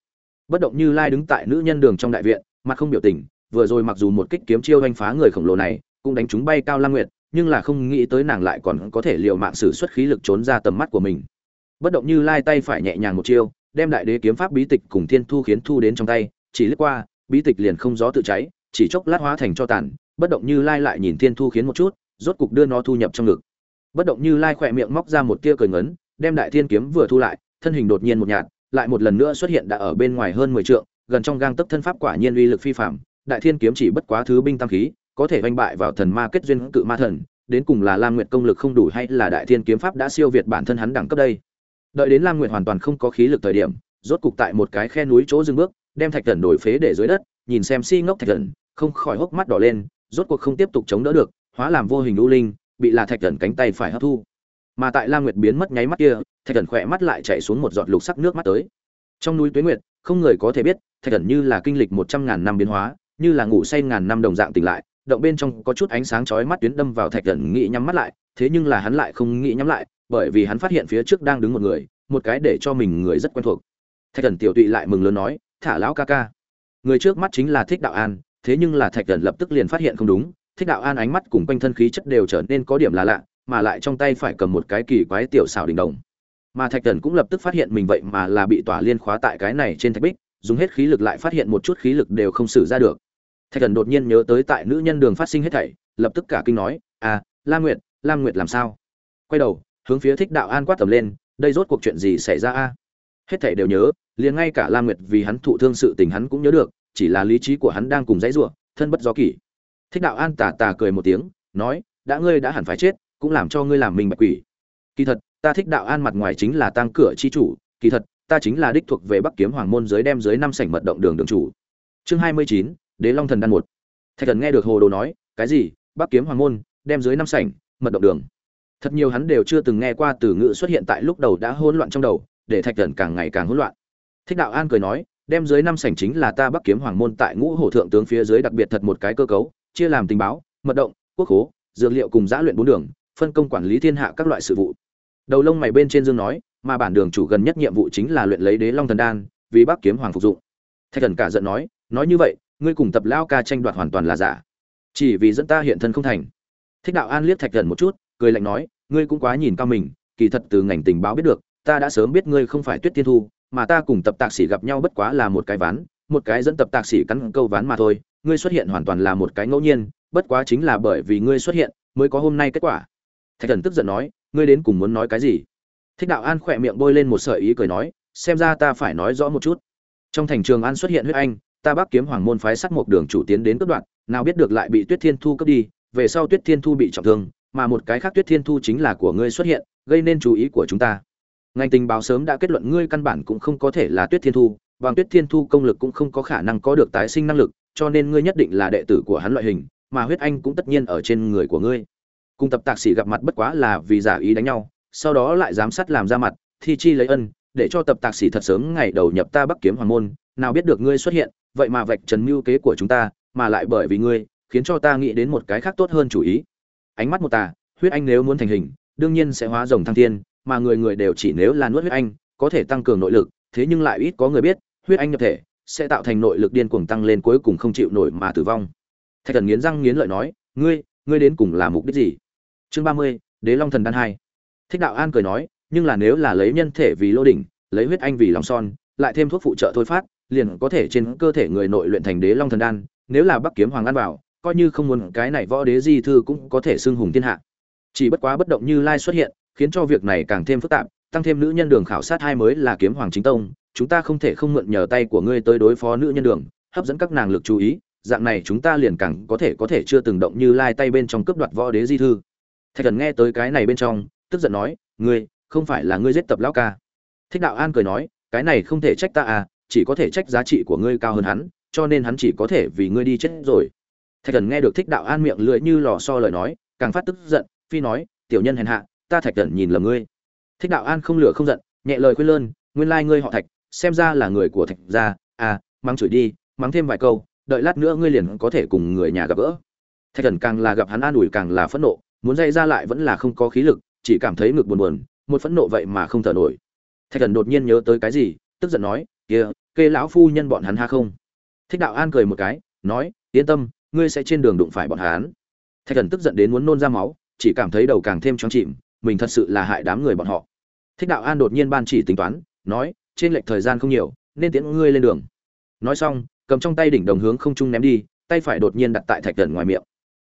Speaker 1: Bất động như lai đứng tại nữ nhân đường trong đại viện, mặt không biểu tình, vừa rồi mặc dù một kích kiếm chiêu oanh phá người khổng lồ này cũng đánh chúng bay cao lam nguyệt, nhưng là không nghĩ tới nàng lại còn có thể liều mạng sử xuất khí lực trốn ra tầm mắt của mình. Bất động như lai tay phải nhẹ nhàng một chiêu, đem đại đế kiếm pháp bí tịch cùng thiên thu khiến thu đến trong tay, chỉ lướt qua, bí tịch liền không gió tự cháy, chỉ chốc lát hóa thành cho tàn. Bất động như lai lại nhìn thiên thu khiến một chút, rốt cục đưa nó thu nhập trong ngực. Bất động như lai khỏe miệng móc ra một tia cười ngấn, đem đại thiên kiếm vừa thu lại, thân hình đột nhiên một nhạt, lại một lần nữa xuất hiện đã ở bên ngoài hơn mười trượng, gần trong gang tấc thân pháp quả nhiên uy lực phi phạm đại thiên kiếm chỉ bất quá thứ binh tam khí có thể vanh bại vào thần ma kết duyên cự ma thần, đến cùng là lam nguyệt công lực không đủ hay là đại thiên kiếm pháp đã siêu việt bản thân hắn đẳng cấp đây? Đợi đến lam nguyệt hoàn toàn không có khí lực thời điểm, rốt cục tại một cái khe núi chỗ dừng bước, đem thạch thần đổi phế để dưới đất, nhìn xem si ngốc thạch thần, không khỏi hốc mắt đỏ lên, rốt cuộc không tiếp tục chống đỡ được, hóa làm vô hình lũ linh, bị là thạch thần cánh tay phải hấp thu. Mà tại lam nguyệt biến mất nháy mắt kia, thạch thần khỏe mắt lại chạy xuống một giọt lục sắc nước mắt tới. Trong núi tuế nguyệt, không người có thể biết, thạch thần như là kinh lịch một trăm ngàn năm biến hóa, như là ngủ say ngàn năm đồng dạng tỉnh lại động bên trong có chút ánh sáng chói mắt tuyến đâm vào thạch thần nghĩ nhắm mắt lại, thế nhưng là hắn lại không nghĩ nhắm lại, bởi vì hắn phát hiện phía trước đang đứng một người, một cái để cho mình người rất quen thuộc. Thạch thần tiểu tụy lại mừng lớn nói, thả lão ca ca. Người trước mắt chính là thích đạo an, thế nhưng là thạch thần lập tức liền phát hiện không đúng, thích đạo an ánh mắt cùng quanh thân khí chất đều trở nên có điểm là lạ, mà lại trong tay phải cầm một cái kỳ quái tiểu xảo đình đồng. Mà thạch thần cũng lập tức phát hiện mình vậy mà là bị tỏa liên khóa tại cái này trên thạch bích, dùng hết khí lực lại phát hiện một chút khí lực đều không xử ra được thạch thần đột nhiên nhớ tới tại nữ nhân đường phát sinh hết thảy, lập tức cả kinh nói à la nguyệt la nguyệt làm sao? Quay đầu, hướng phía thích đạo an quát tầm lên, đây rốt cuộc chuyện gì xảy ra a? Hết thảy đều nhớ, liền ngay cả la nguyệt vì hắn thụ thương sự tình hắn cũng nhớ được, chỉ là lý trí của hắn đang cùng dãy rủa, thân bất do kỷ. Thích đạo an tà tà cười một tiếng, nói, đã ngươi đã hẳn phải chết, cũng làm cho ngươi làm mình bạch quỷ. Kỳ thật, ta thích đạo an mặt ngoài chính là tăng cửa chi chủ, kỳ thật, ta chính là đích thuộc về bắc kiếm hoàng môn giới đem dưới năm sảnh mật động đường đường chủ. Chương hai mươi chín đế long thần đan một. Thạch thần nghe được hồ đồ nói, cái gì? Bắc kiếm hoàng môn, đem dưới năm sảnh, mật động đường. Thật nhiều hắn đều chưa từng nghe qua từ ngữ xuất hiện tại lúc đầu đã hỗn loạn trong đầu, để thạch thần càng ngày càng hỗn loạn. Thích đạo an cười nói, đem dưới năm sảnh chính là ta bắc kiếm hoàng môn tại ngũ hổ thượng tướng phía dưới đặc biệt thật một cái cơ cấu, chia làm tình báo, mật động, quốc khố dược liệu cùng giã luyện bốn đường, phân công quản lý thiên hạ các loại sự vụ. Đầu lông mày bên trên dương nói, mà bản đường chủ gần nhất nhiệm vụ chính là luyện lấy đế long thần đan, vì bắc kiếm hoàng phục dụng. Thạch thần cả giận nói nói như vậy ngươi cùng tập lao ca tranh đoạt hoàn toàn là giả. Chỉ vì dẫn ta hiện thân không thành. Thích đạo an liếc thạch thần một chút, cười lạnh nói, ngươi cũng quá nhìn cao mình, kỳ thật từ ngành tình báo biết được, ta đã sớm biết ngươi không phải tuyết tiên thu, mà ta cùng tập tạc sĩ gặp nhau bất quá là một cái ván, một cái dẫn tập tạc sĩ cắn câu ván mà thôi, ngươi xuất hiện hoàn toàn là một cái ngẫu nhiên, bất quá chính là bởi vì ngươi xuất hiện, mới có hôm nay kết quả. Thạch thần tức giận nói, ngươi đến cùng muốn nói cái gì? Thích đạo an khỏe miệng bôi lên một sợi ý cười nói, xem ra ta phải nói rõ một chút. Trong thành trường an xuất hiện huyết anh ta bắc kiếm hoàng môn phái sắt một đường chủ tiến đến cướp đoạn nào biết được lại bị tuyết thiên thu cướp đi, về sau tuyết thiên thu bị trọng thương, mà một cái khác tuyết thiên thu chính là của ngươi xuất hiện, gây nên chú ý của chúng ta. Ngành tình báo sớm đã kết luận ngươi căn bản cũng không có thể là tuyết thiên thu, bằng tuyết thiên thu công lực cũng không có khả năng có được tái sinh năng lực, cho nên ngươi nhất định là đệ tử của hắn loại hình, mà huyết anh cũng tất nhiên ở trên người của ngươi. Cùng tập tạc sĩ gặp mặt bất quá là vì giả ý đánh nhau, sau đó lại giám sát làm ra mặt, thi chi lấy ân để cho tập tạc sĩ thật sớm ngày đầu nhập ta bắc kiếm hoàng môn, nào biết được ngươi xuất hiện, vậy mà vạch trần mưu kế của chúng ta, mà lại bởi vì ngươi, khiến cho ta nghĩ đến một cái khác tốt hơn chủ ý. Ánh mắt một tà, huyết anh nếu muốn thành hình, đương nhiên sẽ hóa rồng thăng thiên, mà người người đều chỉ nếu là nuốt huyết anh, có thể tăng cường nội lực, thế nhưng lại ít có người biết, huyết anh nhập thể, sẽ tạo thành nội lực điên cuồng tăng lên cuối cùng không chịu nổi mà tử vong. Thạch thần nghiến răng nghiến lợi nói, ngươi ngươi đến cùng là mục đích gì? Chương ba mươi, đế long thần đan hai. Thích đạo an cười nói nhưng là nếu là lấy nhân thể vì lô đỉnh, lấy huyết anh vì lòng son, lại thêm thuốc phụ trợ thôi phát, liền có thể trên cơ thể người nội luyện thành đế long thần đan, nếu là bắc kiếm hoàng ăn vào, coi như không muốn, cái này võ đế di thư cũng có thể xưng hùng thiên hạ. Chỉ bất quá bất động như lai xuất hiện, khiến cho việc này càng thêm phức tạp, tăng thêm nữ nhân đường khảo sát hai mới là kiếm hoàng chính tông, chúng ta không thể không mượn nhờ tay của ngươi tới đối phó nữ nhân đường, hấp dẫn các nàng lực chú ý, dạng này chúng ta liền càng có thể có thể chưa từng động như lai tay bên trong cướp đoạt võ đế di thư. Thạch thần nghe tới cái này bên trong, tức giận nói, ngươi không phải là ngươi giết tập lão ca. Thích đạo an cười nói, cái này không thể trách ta à chỉ có thể trách giá trị của ngươi cao hơn hắn, cho nên hắn chỉ có thể vì ngươi đi chết rồi. Thạch thần nghe được thích đạo an miệng lưỡi như lò so lời nói, càng phát tức giận, phi nói, tiểu nhân hèn hạ, ta thạch thần nhìn lầm ngươi. Thích đạo an không lửa không giận, nhẹ lời khuyên lơn, nguyên lai ngươi họ thạch, xem ra là người của thạch gia à mắng chửi đi, mắng thêm vài câu, đợi lát nữa ngươi liền có thể cùng người nhà gặp gỡ. Thạch thần càng là gặp hắn an ủi càng là phẫn nộ, muốn dây ra lại vẫn là không có khí lực, chỉ cảm thấy ngực buồn buồn một phẫn nộ vậy mà không thở nổi. Thạch thần đột nhiên nhớ tới cái gì, tức giận nói, kia, kê lão phu nhân bọn hắn ha không? Thích đạo an cười một cái, nói, yên tâm, ngươi sẽ trên đường đụng phải bọn hắn. Thạch thần tức giận đến muốn nôn ra máu, chỉ cảm thấy đầu càng thêm choáng chìm, mình thật sự là hại đám người bọn họ. Thích đạo an đột nhiên ban chỉ tính toán, nói, trên lệch thời gian không nhiều, nên tiễn ngươi lên đường. Nói xong, cầm trong tay đỉnh đồng hướng không trung ném đi, tay phải đột nhiên đặt tại thạch thần ngoài miệng.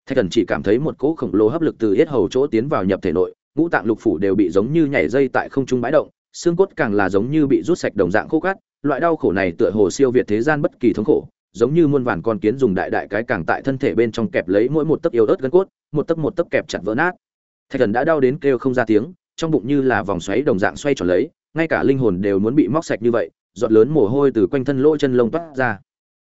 Speaker 1: Thạch thần chỉ cảm thấy một cỗ khổng lồ hấp lực từ yết hầu chỗ tiến vào nhập thể nội ngũ tạng lục phủ đều bị giống như nhảy dây tại không trung bãi động, xương cốt càng là giống như bị rút sạch đồng dạng khô cát, loại đau khổ này tựa hồ siêu việt thế gian bất kỳ thống khổ, giống như muôn vàn con kiến dùng đại đại cái càng tại thân thể bên trong kẹp lấy mỗi một tấc yếu ớt gân cốt, một tấc một tấc kẹp chặt vỡ nát. Thạch thần đã đau đến kêu không ra tiếng, trong bụng như là vòng xoáy đồng dạng xoay tròn lấy, ngay cả linh hồn đều muốn bị móc sạch như vậy, giọt lớn mồ hôi từ quanh thân lỗ chân lông toát ra.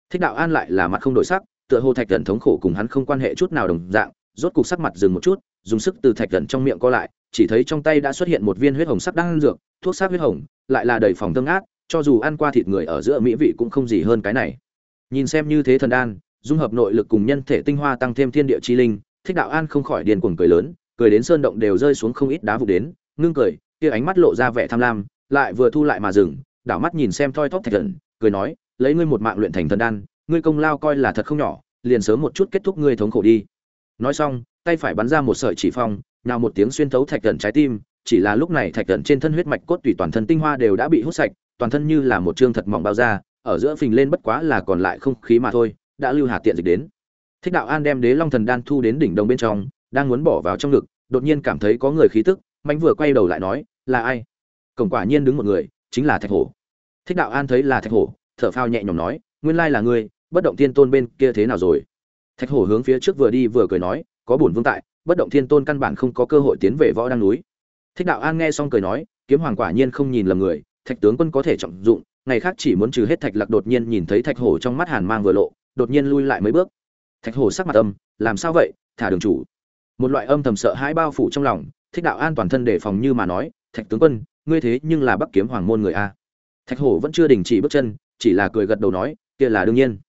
Speaker 1: Thích đạo an lại là mặt không đổi sắc, tựa hồ thạch thần thống khổ cùng hắn không quan hệ chút nào đồng dạng, rốt cục sắc mặt dừng một chút, dùng sức từ thạch thần trong miệng co lại chỉ thấy trong tay đã xuất hiện một viên huyết hồng sắc đang ăn dược, thuốc sắc huyết hồng, lại là đầy phòng tương ác, cho dù ăn qua thịt người ở giữa mỹ vị cũng không gì hơn cái này. Nhìn xem như thế thần đan, dung hợp nội lực cùng nhân thể tinh hoa tăng thêm thiên địa chi linh, thích đạo an không khỏi điên cuồng cười lớn, cười đến sơn động đều rơi xuống không ít đá vụ đến, ngưng cười, kia ánh mắt lộ ra vẻ tham lam, lại vừa thu lại mà dừng, đảo mắt nhìn xem thoi thóp thạch thần, cười nói, lấy ngươi một mạng luyện thành thần đan, ngươi công lao coi là thật không nhỏ, liền sớm một chút kết thúc ngươi thống khổ đi. Nói xong, tay phải bắn ra một sợi chỉ phong nào một tiếng xuyên thấu thạch thần trái tim, chỉ là lúc này thạch thần trên thân huyết mạch cốt tủy toàn thân tinh hoa đều đã bị hút sạch, toàn thân như là một trương thật mỏng bao da, ở giữa phình lên bất quá là còn lại không khí mà thôi, đã lưu hà tiện dịch đến. Thích đạo an đem đế long thần đan thu đến đỉnh đông bên trong, đang muốn bỏ vào trong ngực, đột nhiên cảm thấy có người khí tức mạnh vừa quay đầu lại nói, là ai? Cổng quả nhiên đứng một người, chính là thạch hổ. Thích đạo an thấy là thạch hổ, thở phao nhẹ nhõm nói, nguyên lai là ngươi, bất động tiên tôn bên kia thế nào rồi? Thạch hổ hướng phía trước vừa đi vừa cười nói, có bổn vương tại bất động thiên tôn căn bản không có cơ hội tiến về võ đăng núi. Thích đạo an nghe xong cười nói, kiếm hoàng quả nhiên không nhìn lầm người, thạch tướng quân có thể trọng dụng, ngày khác chỉ muốn trừ hết thạch lạc đột nhiên nhìn thấy thạch hổ trong mắt hàn mang vừa lộ, đột nhiên lui lại mấy bước. Thạch hổ sắc mặt âm, làm sao vậy, thả đường chủ. Một loại âm thầm sợ hãi bao phủ trong lòng, thích đạo an toàn thân đề phòng như mà nói, thạch tướng quân, ngươi thế nhưng là bắc kiếm hoàng môn người a. Thạch hổ vẫn chưa đình chỉ bước chân, chỉ là cười gật đầu nói, kia là đương nhiên.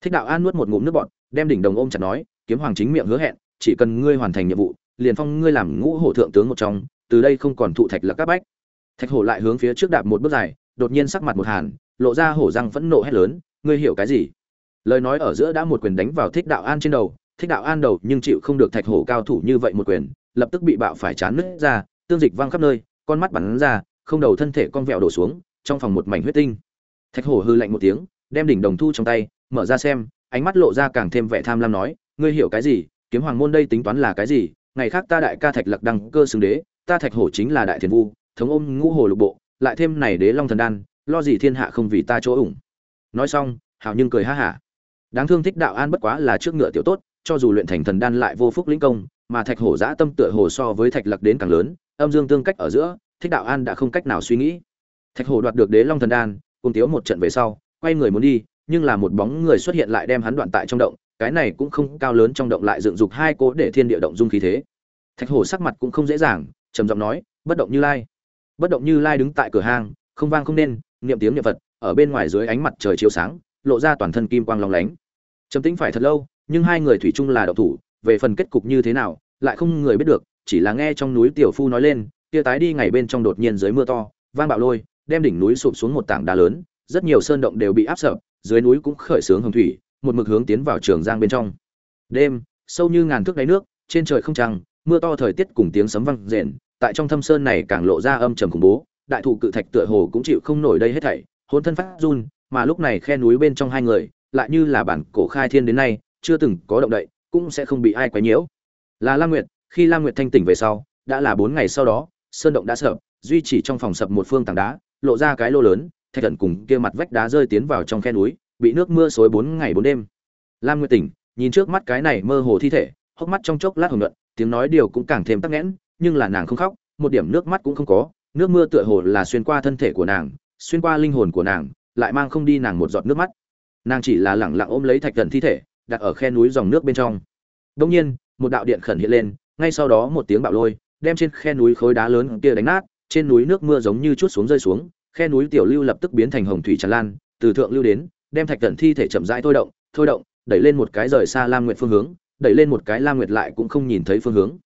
Speaker 1: Thích đạo an nuốt một ngụm nước bọt, đem đỉnh đồng ôm chặt nói, kiếm hoàng chính miệng hứa hẹn chỉ cần ngươi hoàn thành nhiệm vụ, liền phong ngươi làm ngũ hổ thượng tướng một trong, từ đây không còn thụ thạch là các bách. Thạch hổ lại hướng phía trước đạp một bước dài, đột nhiên sắc mặt một hàn, lộ ra hổ răng phẫn nộ hét lớn, ngươi hiểu cái gì? Lời nói ở giữa đã một quyền đánh vào thích đạo an trên đầu, thích đạo an đầu nhưng chịu không được thạch hổ cao thủ như vậy một quyền, lập tức bị bạo phải chán nứt ra, tương dịch văng khắp nơi, con mắt bắn ra, không đầu thân thể con vẹo đổ xuống, trong phòng một mảnh huyết tinh. Thạch hổ hư lạnh một tiếng, đem đỉnh đồng thu trong tay, mở ra xem, ánh mắt lộ ra càng thêm vẻ tham lam nói, ngươi hiểu cái gì? Kiếm hoàng môn đây tính toán là cái gì? Ngày khác ta đại ca thạch lạc đăng cơ xưng đế, ta thạch hổ chính là đại thiền vu, thống ôm ngũ hồ lục bộ, lại thêm này đế long thần đan, lo gì thiên hạ không vì ta chỗ ủng. Nói xong, hảo nhưng cười ha hả. Đáng thương thích đạo an bất quá là trước ngựa tiểu tốt, cho dù luyện thành thần đan lại vô phúc lĩnh công, mà thạch hổ giã tâm tựa hồ so với thạch lạc đến càng lớn, âm dương tương cách ở giữa, thích đạo an đã không cách nào suy nghĩ. Thạch hổ đoạt được đế long thần đan, cùng tiếu một trận về sau, quay người muốn đi, nhưng là một bóng người xuất hiện lại đem hắn đoạn tại trong động cái này cũng không cao lớn trong động lại dựng dục hai cố để thiên địa động dung khí thế. Thạch hổ sắc mặt cũng không dễ dàng, trầm giọng nói, bất động như lai. Bất động như lai đứng tại cửa hang, không vang không nên, niệm tiếng niệm phật, ở bên ngoài dưới ánh mặt trời chiếu sáng, lộ ra toàn thân kim quang long lánh. Trầm tĩnh phải thật lâu, nhưng hai người thủy chung là độc thủ, về phần kết cục như thế nào, lại không người biết được, chỉ là nghe trong núi tiểu phu nói lên kia tái đi ngày bên trong đột nhiên dưới mưa to, vang bạo lôi, đem đỉnh núi sụp xuống một tảng đá lớn, rất nhiều sơn động đều bị áp sập, dưới núi cũng khởi sướng hồng thủy một mực hướng tiến vào trường giang bên trong. Đêm, sâu như ngàn thước đáy nước, trên trời không trăng, mưa to thời tiết cùng tiếng sấm vang rền, tại trong thâm sơn này càng lộ ra âm trầm khủng bố, đại thụ cự thạch tựa hồ cũng chịu không nổi đây hết thảy, hôn thân phát run, mà lúc này khe núi bên trong hai người, lại như là bản cổ khai thiên đến nay, chưa từng có động đậy, cũng sẽ không bị ai quấy nhiễu. Là lam nguyệt, khi lam nguyệt thanh tỉnh về sau, đã là bốn ngày sau đó, sơn động đã sập, duy chỉ trong phòng sập một phương tảng đá, lộ ra cái lô lớn, thạch thần cùng kia mặt vách đá rơi tiến vào trong khe núi bị nước mưa xối bốn ngày bốn đêm. Lam nguyệt tỉnh, nhìn trước mắt cái này mơ hồ thi thể, hốc mắt trong chốc lát hồng nhuận, tiếng nói điều cũng càng thêm tắc nghẽn, nhưng là nàng không khóc, một điểm nước mắt cũng không có, nước mưa tựa hồ là xuyên qua thân thể của nàng, xuyên qua linh hồn của nàng, lại mang không đi nàng một giọt nước mắt. Nàng chỉ là lẳng lặng ôm lấy thạch thần thi thể, đặt ở khe núi dòng nước bên trong. Đông nhiên, một đạo điện khẩn hiện lên, ngay sau đó một tiếng bạo lôi, đem trên khe núi khối đá lớn kia đánh nát, trên núi nước mưa giống như chút xuống rơi xuống, khe núi tiểu lưu lập tức biến thành hồng thủy tràn lan, từ thượng lưu đến đem thạch cẩn thi thể chậm rãi thôi động thôi động, đẩy lên một cái rời xa lam nguyệt phương hướng, đẩy lên một cái lam nguyệt lại cũng không nhìn thấy phương hướng.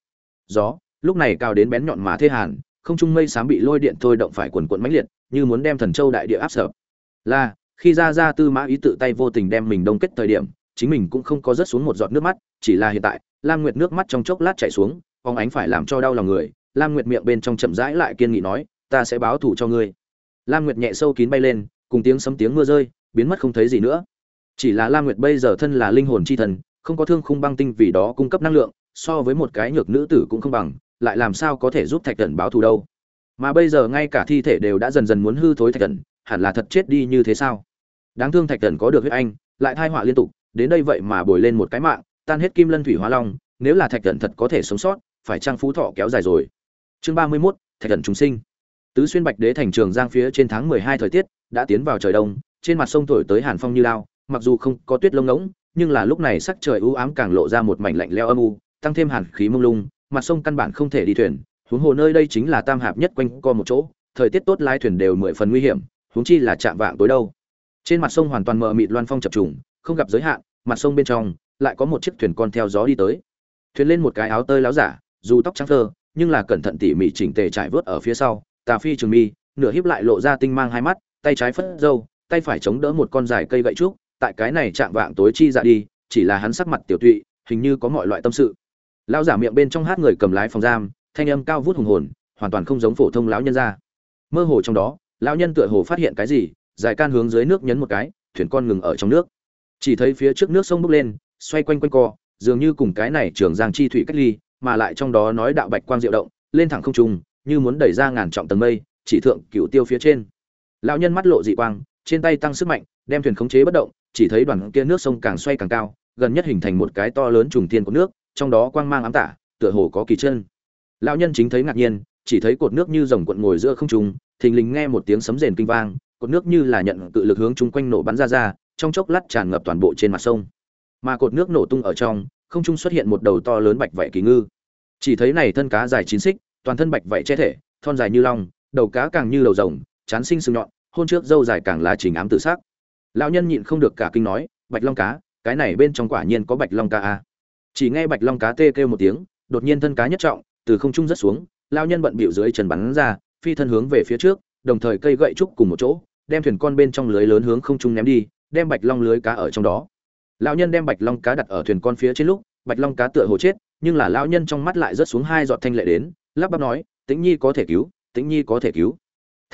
Speaker 1: Gió, lúc này cao đến bén nhọn mà thế hàn, không trung mây xám bị lôi điện thôi động phải quần quận mãnh liệt, như muốn đem thần châu đại địa áp sập. Là, khi ra ra tư mã ý tự tay vô tình đem mình đông kết thời điểm, chính mình cũng không có rớt xuống một giọt nước mắt, chỉ là hiện tại, lam nguyệt nước mắt trong chốc lát chảy xuống, phóng ánh phải làm cho đau lòng người, lam nguyệt miệng bên trong chậm rãi lại kiên nghị nói, ta sẽ báo thù cho ngươi. Lam nguyệt nhẹ sâu kín bay lên, cùng tiếng sấm tiếng mưa rơi biến mất không thấy gì nữa. Chỉ là lam nguyệt bây giờ thân là linh hồn chi thần không có thương khung băng tinh vì đó cung cấp năng lượng so với một cái nhược nữ tử cũng không bằng lại làm sao có thể giúp thạch thần báo thù đâu. Mà bây giờ ngay cả thi thể đều đã dần dần muốn hư thối thạch thần hẳn là thật chết đi như thế sao? Đáng thương thạch thần có được huyết anh lại thai họa liên tục đến đây vậy mà bồi lên một cái mạng tan hết kim lân thủy hóa long nếu là thạch thần thật có thể sống sót phải trang phú thọ kéo dài rồi. Chương ba mươi 31, thạch thần chúng sinh. Tứ xuyên bạch đế thành trường giang phía trên tháng mười hai thời tiết đã tiến vào trời đông trên mặt sông thổi tới hàn phong như lao mặc dù không có tuyết lông ngỗng, nhưng là lúc này sắc trời u ám càng lộ ra một mảnh lạnh leo âm u, tăng thêm hàn khí mông lung, mặt sông căn bản không thể đi thuyền. Huống hồ nơi đây chính là tam hạp nhất quanh co một chỗ, thời tiết tốt lái thuyền đều mười phần nguy hiểm, huống chi là chạm vạng tối đâu. Trên mặt sông hoàn toàn mờ mịt loan phong chập trùng, không gặp giới hạn, mặt sông bên trong lại có một chiếc thuyền con theo gió đi tới. Thuyền lên một cái áo tơi láo giả, dù tóc trắng thơ nhưng là cẩn thận tỉ mỉ chỉnh tề trải vớt ở phía sau, tà phi trường mi, nửa híp lại lộ ra tinh mang hai mắt, tay trái phất râu tay phải chống đỡ một con dài cây gậy trúc, tại cái này chạm vạng tối chi dạ đi, chỉ là hắn sắc mặt tiểu tụy, hình như có mọi loại tâm sự. Lão giả miệng bên trong hát người cầm lái phòng giam, thanh âm cao vút hùng hồn, hoàn toàn không giống phổ thông lão nhân ra. Mơ hồ trong đó, lão nhân tựa hồ phát hiện cái gì, dài can hướng dưới nước nhấn một cái, thuyền con ngừng ở trong nước. Chỉ thấy phía trước nước sông bốc lên, xoay quanh quanh co, dường như cùng cái này trường giang chi thủy cách ly, mà lại trong đó nói đạo bạch quang diệu động, lên thẳng không trung, như muốn đẩy ra ngàn trọng tầng mây, chỉ thượng cựu tiêu phía trên. Lão nhân mắt lộ dị quang trên tay tăng sức mạnh, đem thuyền khống chế bất động, chỉ thấy đoàn kia nước sông càng xoay càng cao, gần nhất hình thành một cái to lớn trùng thiên của nước, trong đó quang mang ám tả, tựa hồ có kỳ chân. Lão nhân chính thấy ngạc nhiên, chỉ thấy cột nước như rồng cuộn ngồi giữa không trung, thình lình nghe một tiếng sấm rền kinh vang, cột nước như là nhận tự lực hướng chung quanh nổ bắn ra ra, trong chốc lát tràn ngập toàn bộ trên mặt sông. Mà cột nước nổ tung ở trong, không trung xuất hiện một đầu to lớn bạch vảy kỳ ngư. Chỉ thấy này thân cá dài chín xích, toàn thân bạch vảy che thể, thon dài như long, đầu cá càng như đầu rồng, chán sinh sừng nhọn hôn trước dâu dài càng là trình ám tự sắc. Lão nhân nhịn không được cả kinh nói, bạch long cá, cái này bên trong quả nhiên có bạch long cá a chỉ nghe bạch long cá tê kêu một tiếng, đột nhiên thân cá nhất trọng, từ không trung rất xuống, lão nhân bận bịu dưới chân bắn ra, phi thân hướng về phía trước, đồng thời cây gậy trúc cùng một chỗ, đem thuyền con bên trong lưới lớn hướng không trung ném đi, đem bạch long lưới cá ở trong đó. Lão nhân đem bạch long cá đặt ở thuyền con phía trên lúc, bạch long cá tựa hồ chết, nhưng là lão nhân trong mắt lại rớt xuống hai giọt thanh lệ đến, lắp bắp nói, tĩnh nhi có thể cứu, tĩnh nhi có thể cứu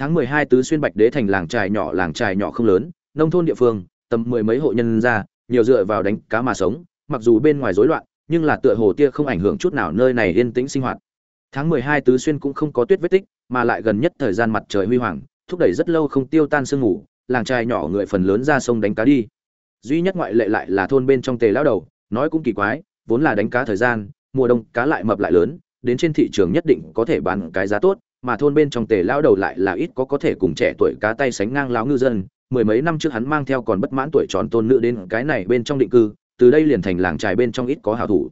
Speaker 1: tháng mười hai tứ xuyên bạch đế thành làng trài nhỏ, làng trài nhỏ không lớn, nông thôn địa phương, tầm mười mấy hộ nhân ra, nhiều dựa vào đánh cá mà sống, mặc dù bên ngoài rối loạn, nhưng là tựa hồ tia không ảnh hưởng chút nào nơi này yên tĩnh sinh hoạt. Tháng mười hai tứ xuyên cũng không có tuyết vết tích, mà lại gần nhất thời gian mặt trời huy hoàng, thúc đẩy rất lâu không tiêu tan sương ngủ làng trài nhỏ người phần lớn ra sông đánh cá đi. Duy nhất ngoại lệ lại là thôn bên trong tề lão đầu, nói cũng kỳ quái, vốn là đánh cá thời gian, mùa đông cá lại mập lại lớn, đến trên thị trường nhất định có thể bán cái giá tốt mà thôn bên trong tề lão đầu lại là ít có có thể cùng trẻ tuổi cá tay sánh ngang lão ngư dân, mười mấy năm trước hắn mang theo còn bất mãn tuổi tròn tôn nữ đến cái này bên trong định cư, từ đây liền thành làng trài bên trong ít có hảo thủ.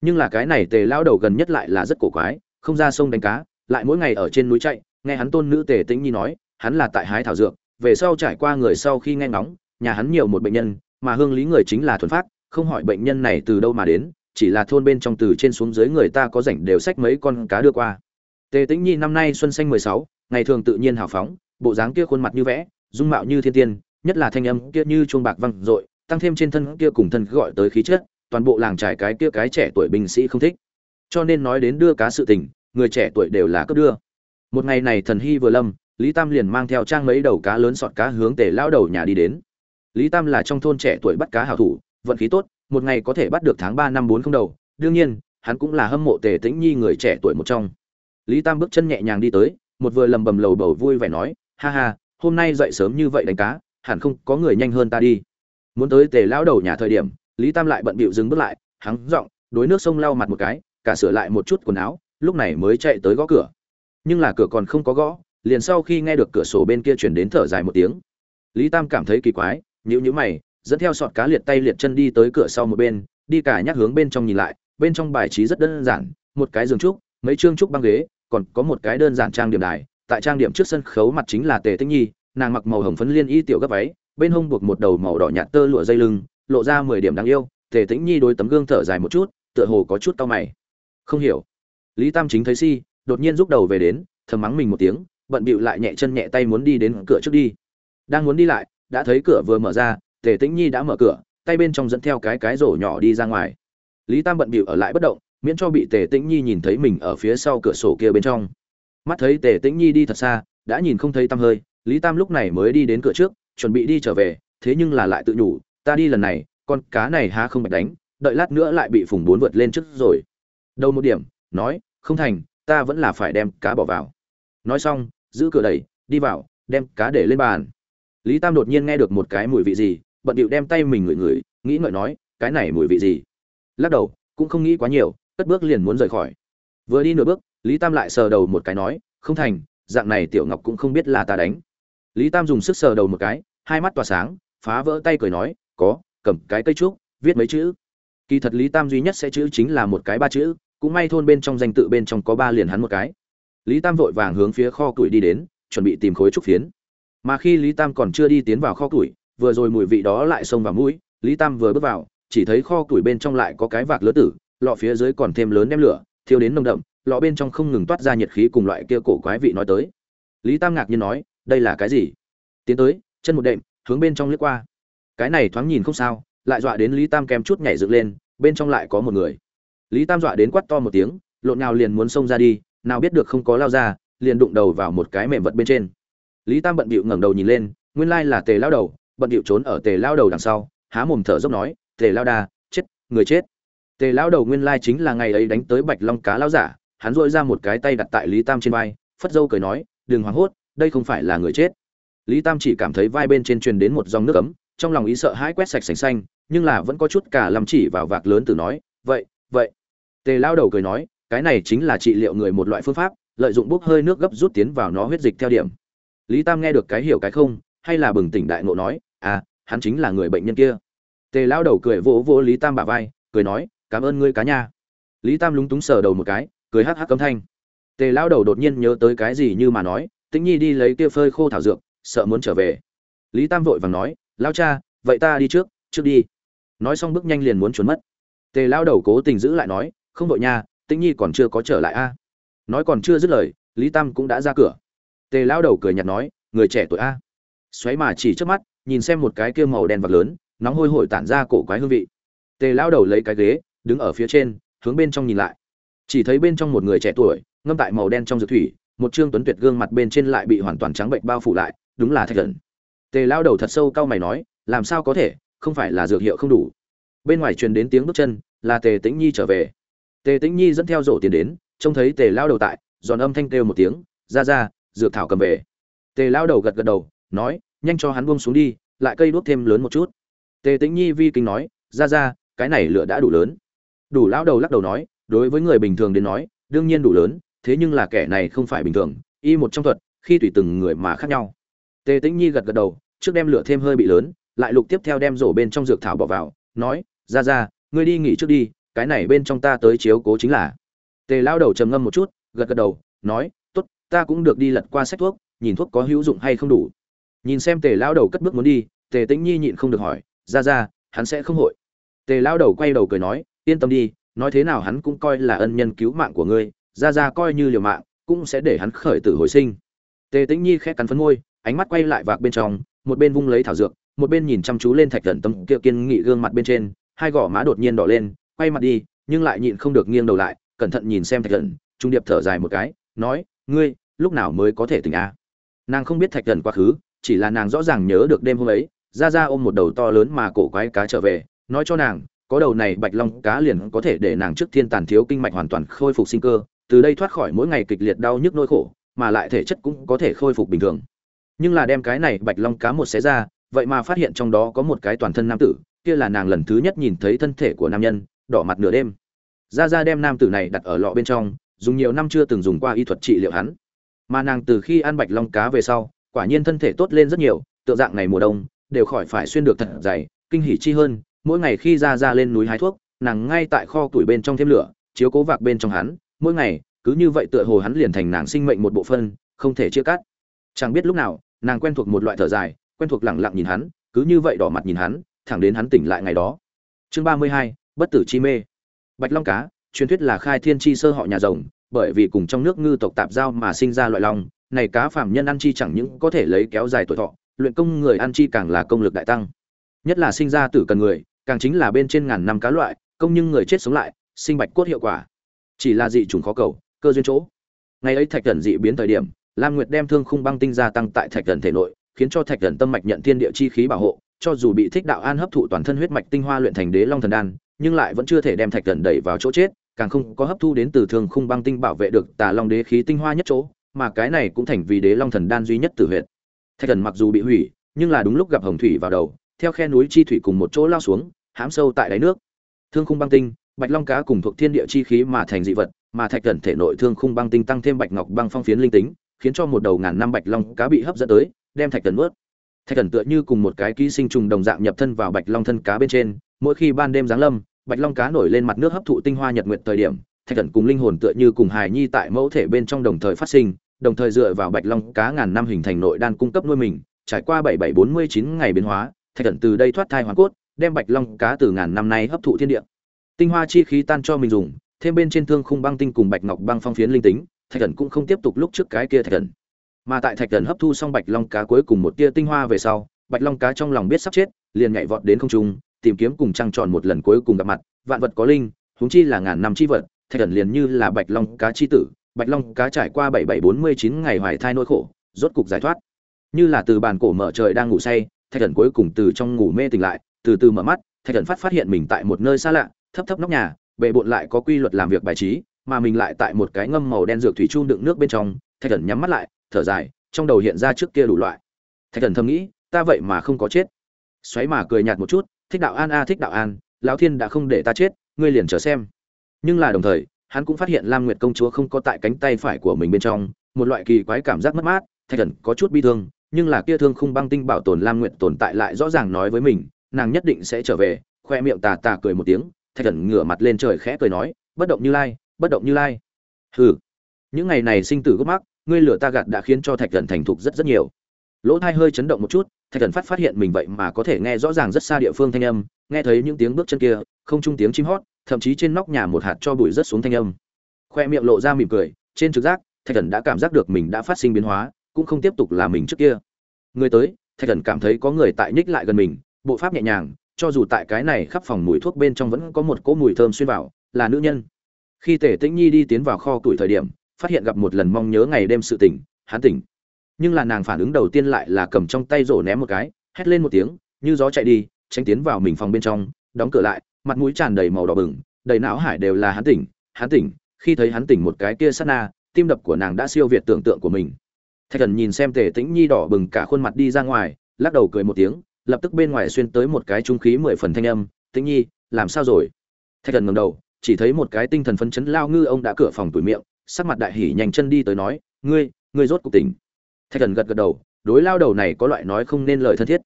Speaker 1: Nhưng là cái này tề lão đầu gần nhất lại là rất cổ quái, không ra sông đánh cá, lại mỗi ngày ở trên núi chạy, nghe hắn tôn nữ tề tĩnh nhi nói, hắn là tại hái thảo dược, về sau trải qua người sau khi nghe ngóng, nhà hắn nhiều một bệnh nhân, mà hương lý người chính là thuần phát không hỏi bệnh nhân này từ đâu mà đến, chỉ là thôn bên trong từ trên xuống dưới người ta có rảnh đều xách mấy con cá đưa qua tề tĩnh nhi năm nay xuân xanh mười sáu, ngày thường tự nhiên hào phóng, bộ dáng kia khuôn mặt như vẽ, dung mạo như thiên tiên, nhất là thanh âm kia như chuông bạc vang dội, tăng thêm trên thân kia cùng thân gọi tới khí chất, toàn bộ làng trải cái kia cái trẻ tuổi binh sĩ không thích. Cho nên nói đến đưa cá sự tình, người trẻ tuổi đều là cấp đưa. Một ngày này thần hy vừa lâm, lý tam liền mang theo trang mấy đầu cá lớn sọt cá hướng tề Lão đầu nhà đi đến. Lý tam là trong thôn trẻ tuổi bắt cá hảo thủ, vận khí tốt, một ngày có thể bắt được tháng ba năm bốn không đầu, đương nhiên, hắn cũng là hâm mộ tề tĩnh nhi người trẻ tuổi một trong lý tam bước chân nhẹ nhàng đi tới, một vừa lầm bầm lầu bầu vui vẻ nói, ha ha, hôm nay dậy sớm như vậy đánh cá, hẳn không có người nhanh hơn ta đi. Muốn tới tề lao đầu nhà thời điểm, lý tam lại bận bịu dừng bước lại, hắn giọng, đối nước sông lau mặt một cái, cả sửa lại một chút quần áo, lúc này mới chạy tới gõ cửa. Nhưng là cửa còn không có gõ, liền sau khi nghe được cửa sổ bên kia chuyển đến thở dài một tiếng. Lý tam cảm thấy kỳ quái nhữ nhữ mày, dẫn theo sọt cá liệt tay liệt chân đi tới cửa sau một bên, đi cả nhắc hướng bên trong nhìn lại, bên trong bài trí rất đơn giản, một cái giường trúc, mấy chương trúc băng ghế còn có một cái đơn giản trang điểm đài, tại trang điểm trước sân khấu mặt chính là tề tĩnh nhi, nàng mặc màu hồng phấn liên y tiểu gấp váy, bên hông buộc một đầu màu đỏ nhạt tơ lụa dây lưng, lộ ra mười điểm đáng yêu, tề tĩnh nhi đôi tấm gương thở dài một chút, tựa hồ có chút cau mày. Không hiểu. Lý tam chính thấy si, đột nhiên rút đầu về đến, thầm mắng mình một tiếng, bận bịu lại nhẹ chân nhẹ tay muốn đi đến cửa trước đi. Đang muốn đi lại, đã thấy cửa vừa mở ra, tề tĩnh nhi đã mở cửa, tay bên trong dẫn theo cái cái rổ nhỏ đi ra ngoài. Lý tam bận bịu ở lại bất động miễn cho bị tề tĩnh nhi nhìn thấy mình ở phía sau cửa sổ kia bên trong. Mắt thấy tề tĩnh nhi đi thật xa, đã nhìn không thấy tăm hơi, lý tam lúc này mới đi đến cửa trước, chuẩn bị đi trở về, thế nhưng là lại tự nhủ, ta đi lần này, con cá này há không bạch đánh, đợi lát nữa lại bị phùng bốn vượt lên trước rồi. Đâu một điểm, nói, không thành, ta vẫn là phải đem cá bỏ vào. Nói xong, giữ cửa đẩy, đi vào, đem cá để lên bàn. Lý tam đột nhiên nghe được một cái mùi vị gì, bận điệu đem tay mình ngửi ngửi, nghĩ ngợi nói, cái này mùi vị gì? Lắc đầu, cũng không nghĩ quá nhiều cất bước liền muốn rời khỏi. Vừa đi nửa bước, lý tam lại sờ đầu một cái nói, không thành, dạng này tiểu ngọc cũng không biết là ta đánh. Lý tam dùng sức sờ đầu một cái, hai mắt tỏa sáng, phá vỡ tay cười nói, có, cầm cái cây trúc, viết mấy chữ. Kỳ thật lý tam duy nhất sẽ chữ chính là một cái ba chữ, cũng may thôn bên trong danh tự bên trong có ba liền hắn một cái. Lý tam vội vàng hướng phía kho củi đi đến, chuẩn bị tìm khối trúc phiến. Mà khi lý tam còn chưa đi tiến vào kho củi, vừa rồi mùi vị đó lại xông vào mũi, lý tam vừa bước vào, chỉ thấy kho củi bên trong lại có cái vạc lứa tử lọ phía dưới còn thêm lớn đem lửa, thiêu đến nồng đậm, lọ bên trong không ngừng toát ra nhiệt khí cùng loại kia cổ quái vị nói tới. Lý tam ngạc nhiên nói, đây là cái gì? Tiến tới, chân một đệm, hướng bên trong lướt qua. Cái này thoáng nhìn không sao, lại dọa đến lý tam kèm chút nhảy dựng lên, bên trong lại có một người. Lý tam dọa đến quắt to một tiếng, lộn nào liền muốn xông ra đi, nào biết được không có lao ra, liền đụng đầu vào một cái mềm vật bên trên. Lý tam bận bịu ngẩng đầu nhìn lên, nguyên lai là tề lao đầu, bận bịu trốn ở tề lao đầu đằng sau, há mồm thở dốc nói, tề lao đa, chết, người chết tề Lão đầu nguyên lai chính là ngày ấy đánh tới bạch long cá lão giả, hắn dội ra một cái tay đặt tại lý tam trên vai, phất dâu cười nói, đừng hoảng hốt, đây không phải là người chết. Lý tam chỉ cảm thấy vai bên trên truyền đến một dòng nước ấm, trong lòng ý sợ hãi quét sạch sành xanh, nhưng là vẫn có chút cả làm chỉ vào vạc lớn từ nói, vậy vậy. Tề lao đầu cười nói, cái này chính là trị liệu người một loại phương pháp, lợi dụng bốc hơi nước gấp rút tiến vào nó huyết dịch theo điểm. Lý tam nghe được cái hiểu cái không, hay là bừng tỉnh đại ngộ nói à hắn chính là người bệnh nhân kia. Tề lao đầu cười vỗ vỗ lý tam bả vai, cười nói cảm ơn ngươi cá nha. Lý tam lúng túng sờ đầu một cái, cười hắc hắc cấm thanh. Tề lao đầu đột nhiên nhớ tới cái gì như mà nói, tĩnh nhi đi lấy kia phơi khô thảo dược, sợ muốn trở về. Lý tam vội vàng nói lao cha, vậy ta đi trước trước đi. Nói xong bước nhanh liền muốn trốn mất. Tề lao đầu cố tình giữ lại nói, không vội nha, tĩnh nhi còn chưa có trở lại a. Nói còn chưa dứt lời, lý tam cũng đã ra cửa. Tề lao đầu cười nhạt nói, người trẻ tuổi a. Xoáy mà chỉ trước mắt, nhìn xem một cái kia màu đen vật lớn, nóng hôi hổi tản ra cổ quái hương vị. Tề lao đầu lấy cái ghế đứng ở phía trên, hướng bên trong nhìn lại. Chỉ thấy bên trong một người trẻ tuổi, ngâm tại màu đen trong dược thủy, một trương tuấn tuyệt gương mặt bên trên lại bị hoàn toàn trắng bệnh bao phủ lại, đúng là thạch thần tề lao đầu thật sâu cau mày nói, làm sao có thể? Không phải là dược hiệu không đủ. Bên ngoài truyền đến tiếng bước chân, là tề tĩnh nhi trở về. Tề tĩnh nhi dẫn theo rổ tiền đến, trông thấy tề lao đầu tại, giòn âm thanh kêu một tiếng, ra ra, dược thảo cầm về. Tề lao đầu gật gật đầu, nói, nhanh cho hắn buông xuống đi, lại cây đuốc thêm lớn một chút. Tề tĩnh nhi vi kinh nói, ra ra, cái này lửa đã đủ lớn đủ lão đầu lắc đầu nói, đối với người bình thường đến nói, đương nhiên đủ lớn, thế nhưng là kẻ này không phải bình thường, y một trong thuật, khi tùy từng người mà khác nhau. Tề tĩnh nhi gật gật đầu, trước đem lửa thêm hơi bị lớn, lại lục tiếp theo đem rổ bên trong dược thảo bỏ vào, nói, ra ra, ngươi đi nghỉ trước đi, cái này bên trong ta tới chiếu cố chính là. Tề lao đầu trầm ngâm một chút, gật gật đầu, nói, tốt, ta cũng được đi lật qua sách thuốc, nhìn thuốc có hữu dụng hay không đủ. Nhìn xem tề lao đầu cất bước muốn đi, tề tĩnh nhi nhịn không được hỏi, ra ra, hắn sẽ không hội. Tề lao đầu quay đầu cười nói yên tâm đi, nói thế nào hắn cũng coi là ân nhân cứu mạng của ngươi, ra ra coi như liều mạng, cũng sẽ để hắn khởi tử hồi sinh. Tề tĩnh nhi khẽ cắn phấn môi, ánh mắt quay lại vạc bên trong, một bên vung lấy thảo dược, một bên nhìn chăm chú lên thạch thần tâm kia kiên nghị gương mặt bên trên, hai gò má đột nhiên đỏ lên, quay mặt đi, nhưng lại nhịn không được nghiêng đầu lại, cẩn thận nhìn xem thạch thần, trung điệp thở dài một cái, nói, ngươi, lúc nào mới có thể tỉnh a? Nàng không biết thạch thần quá khứ, chỉ là nàng rõ ràng nhớ được đêm hôm ấy, ra ra ôm một đầu to lớn mà cổ quái cá trở về, nói cho nàng có đầu này bạch long cá liền có thể để nàng trước thiên tàn thiếu kinh mạch hoàn toàn khôi phục sinh cơ, từ đây thoát khỏi mỗi ngày kịch liệt đau nhức nỗi khổ, mà lại thể chất cũng có thể khôi phục bình thường. Nhưng là đem cái này bạch long cá một xé ra, vậy mà phát hiện trong đó có một cái toàn thân nam tử, kia là nàng lần thứ nhất nhìn thấy thân thể của nam nhân, đỏ mặt nửa đêm. Ra ra đem nam tử này đặt ở lọ bên trong, dùng nhiều năm chưa từng dùng qua y thuật trị liệu hắn. Mà nàng từ khi ăn bạch long cá về sau, quả nhiên thân thể tốt lên rất nhiều tượng dạng này mùa đông, đều khỏi phải xuyên được thật dày, kinh hỉ chi hơn mỗi ngày khi ra ra lên núi hái thuốc, nàng ngay tại kho tuổi bên trong thêm lửa, chiếu cố vạc bên trong hắn, mỗi ngày, cứ như vậy tựa hồ hắn liền thành nàng sinh mệnh một bộ phân không thể chia cắt. Chẳng biết lúc nào, nàng quen thuộc một loại thở dài, quen thuộc lẳng lặng nhìn hắn, cứ như vậy đỏ mặt nhìn hắn, thẳng đến hắn tỉnh lại ngày đó. Chương ba mươi hai, bất tử chi mê. Bạch long cá, truyền thuyết là khai thiên chi sơ họ nhà rồng, bởi vì cùng trong nước ngư tộc tạp giao mà sinh ra loại long này cá phàm nhân ăn chi chẳng những có thể lấy kéo dài tuổi thọ, luyện công người ăn chi càng là công lực đại tăng nhất là sinh ra tử cần người, càng chính là bên trên ngàn năm cá loại, công nhưng người chết sống lại, sinh bạch cốt hiệu quả. Chỉ là dị trùng khó cầu, cơ duyên chỗ. Ngày ấy thạch thần dị biến thời điểm, lam nguyệt đem thương khung băng tinh gia tăng tại thạch thần thể nội, khiến cho thạch thần tâm mạch nhận thiên địa chi khí bảo hộ, cho dù bị thích đạo an hấp thụ toàn thân huyết mạch tinh hoa luyện thành đế long thần đan, nhưng lại vẫn chưa thể đem thạch thần đẩy vào chỗ chết, càng không có hấp thu đến từ thương khung băng tinh bảo vệ được tà long đế khí tinh hoa nhất chỗ, mà cái này cũng thành vì đế long thần đan duy nhất tử huyệt. Thạch thần mặc dù bị hủy, nhưng là đúng lúc gặp hồng thủy vào đầu theo khe núi chi thủy cùng một chỗ lao xuống hãm sâu tại đáy nước. Thương khung băng tinh, bạch long cá cùng thuộc thiên địa chi khí mà thành dị vật, mà thạch cẩn thể nội thương khung băng tinh tăng thêm bạch ngọc băng phong phiến linh tính, khiến cho một đầu ngàn năm bạch long cá bị hấp dẫn tới, đem thạch cẩn nuốt. Thạch cẩn tựa như cùng một cái ký sinh trùng đồng dạng nhập thân vào bạch long thân cá bên trên, mỗi khi ban đêm giáng lâm, bạch long cá nổi lên mặt nước hấp thụ tinh hoa nhật nguyệt thời điểm, thạch cẩn cùng linh hồn tựa như cùng hài nhi tại mẫu thể bên trong đồng thời phát sinh, đồng thời dựa vào bạch long cá ngàn năm hình thành nội đan cung cấp nuôi mình, trải qua bảy bảy bốn mươi chín ngày biến hóa thạch thần từ đây thoát thai hoàn cốt, đem bạch long cá từ ngàn năm nay hấp thụ thiên địa. Tinh hoa chi khí tan cho mình dùng, thêm bên trên thương khung băng tinh cùng bạch ngọc băng phong phiến linh tính, thạch thần cũng không tiếp tục lúc trước cái kia thạch thần. Mà tại thạch thần hấp thu xong bạch long cá cuối cùng một tia tinh hoa về sau, bạch long cá trong lòng biết sắp chết, liền nhảy vọt đến không trung, tìm kiếm cùng trăng tròn một lần cuối cùng gặp mặt, vạn vật có linh, huống chi là ngàn năm chi vật, thạch thần liền như là bạch long cá chi tử, bạch long cá trải qua bảy bảy bốn mươi chín ngày hoài thai nỗi khổ, rốt cục giải thoát. Như là từ bàn cổ mở trời đang ngủ say thạch thần cuối cùng từ trong ngủ mê tỉnh lại, từ từ mở mắt, thạch thần phát phát hiện mình tại một nơi xa lạ, thấp thấp nóc nhà bệ bộn lại có quy luật làm việc bài trí, mà mình lại tại một cái ngâm màu đen dược thủy chu đựng nước bên trong. Thạch thần nhắm mắt lại, thở dài, trong đầu hiện ra trước kia đủ loại. Thạch thần thầm nghĩ, ta vậy mà không có chết. Xoáy mà cười nhạt một chút, thích đạo an a, thích đạo an, lão thiên đã không để ta chết, ngươi liền chờ xem. Nhưng là đồng thời, hắn cũng phát hiện lam nguyệt công chúa không có tại cánh tay phải của mình bên trong, một loại kỳ quái cảm giác mất mát, thạch thần có chút bi thương nhưng là kia thương khung băng tinh bảo tồn lam nguyệt tồn tại lại rõ ràng nói với mình, nàng nhất định sẽ trở về, khoe miệng tà tà cười một tiếng, thạch thần ngửa mặt lên trời khẽ cười nói, bất động như lai, bất động như lai. Hừ, những ngày này sinh tử gốc mắc, ngươi lửa ta gạt đã khiến cho thạch thần thành thục rất rất nhiều. Lỗ thai hơi chấn động một chút, thạch thần phát phát hiện mình vậy mà có thể nghe rõ ràng rất xa địa phương thanh âm, nghe thấy những tiếng bước chân kia, không trung tiếng chim hót, thậm chí trên nóc nhà một hạt cho bụi rất xuống thanh âm. Khoe miệng lộ ra mỉm cười, trên trực giác, thạch thần đã cảm giác được mình đã phát sinh biến hóa cũng không tiếp tục là mình trước kia. Người tới, thạch thần cảm thấy có người tại nhích lại gần mình, bộ pháp nhẹ nhàng, cho dù tại cái này khắp phòng mùi thuốc bên trong vẫn có một cỗ mùi thơm xuyên vào, là nữ nhân. Khi tề tĩnh nhi đi tiến vào kho tuổi thời điểm, phát hiện gặp một lần mong nhớ ngày đêm sự tỉnh, hắn tỉnh. Nhưng là nàng phản ứng đầu tiên lại là cầm trong tay rổ ném một cái, hét lên một tiếng, như gió chạy đi, tránh tiến vào mình phòng bên trong, đóng cửa lại, mặt mũi tràn đầy màu đỏ bừng, đầy não hải đều là hắn tỉnh hắn tỉnh, khi thấy hắn tỉnh một cái kia sát na, tim đập của nàng đã siêu việt tưởng tượng của mình thạch thần nhìn xem tề tĩnh nhi đỏ bừng cả khuôn mặt đi ra ngoài, lắc đầu cười một tiếng, lập tức bên ngoài xuyên tới một cái trung khí mười phần thanh âm, tĩnh nhi, làm sao rồi? Thạch thần ngầm đầu, chỉ thấy một cái tinh thần phấn chấn lao ngư ông đã cửa phòng tuổi miệng, sắc mặt đại hỉ nhanh chân đi tới nói, ngươi ngươi rốt cuộc tỉnh. Thạch thần gật gật đầu, đối lao đầu này có loại nói không nên lời thân thiết.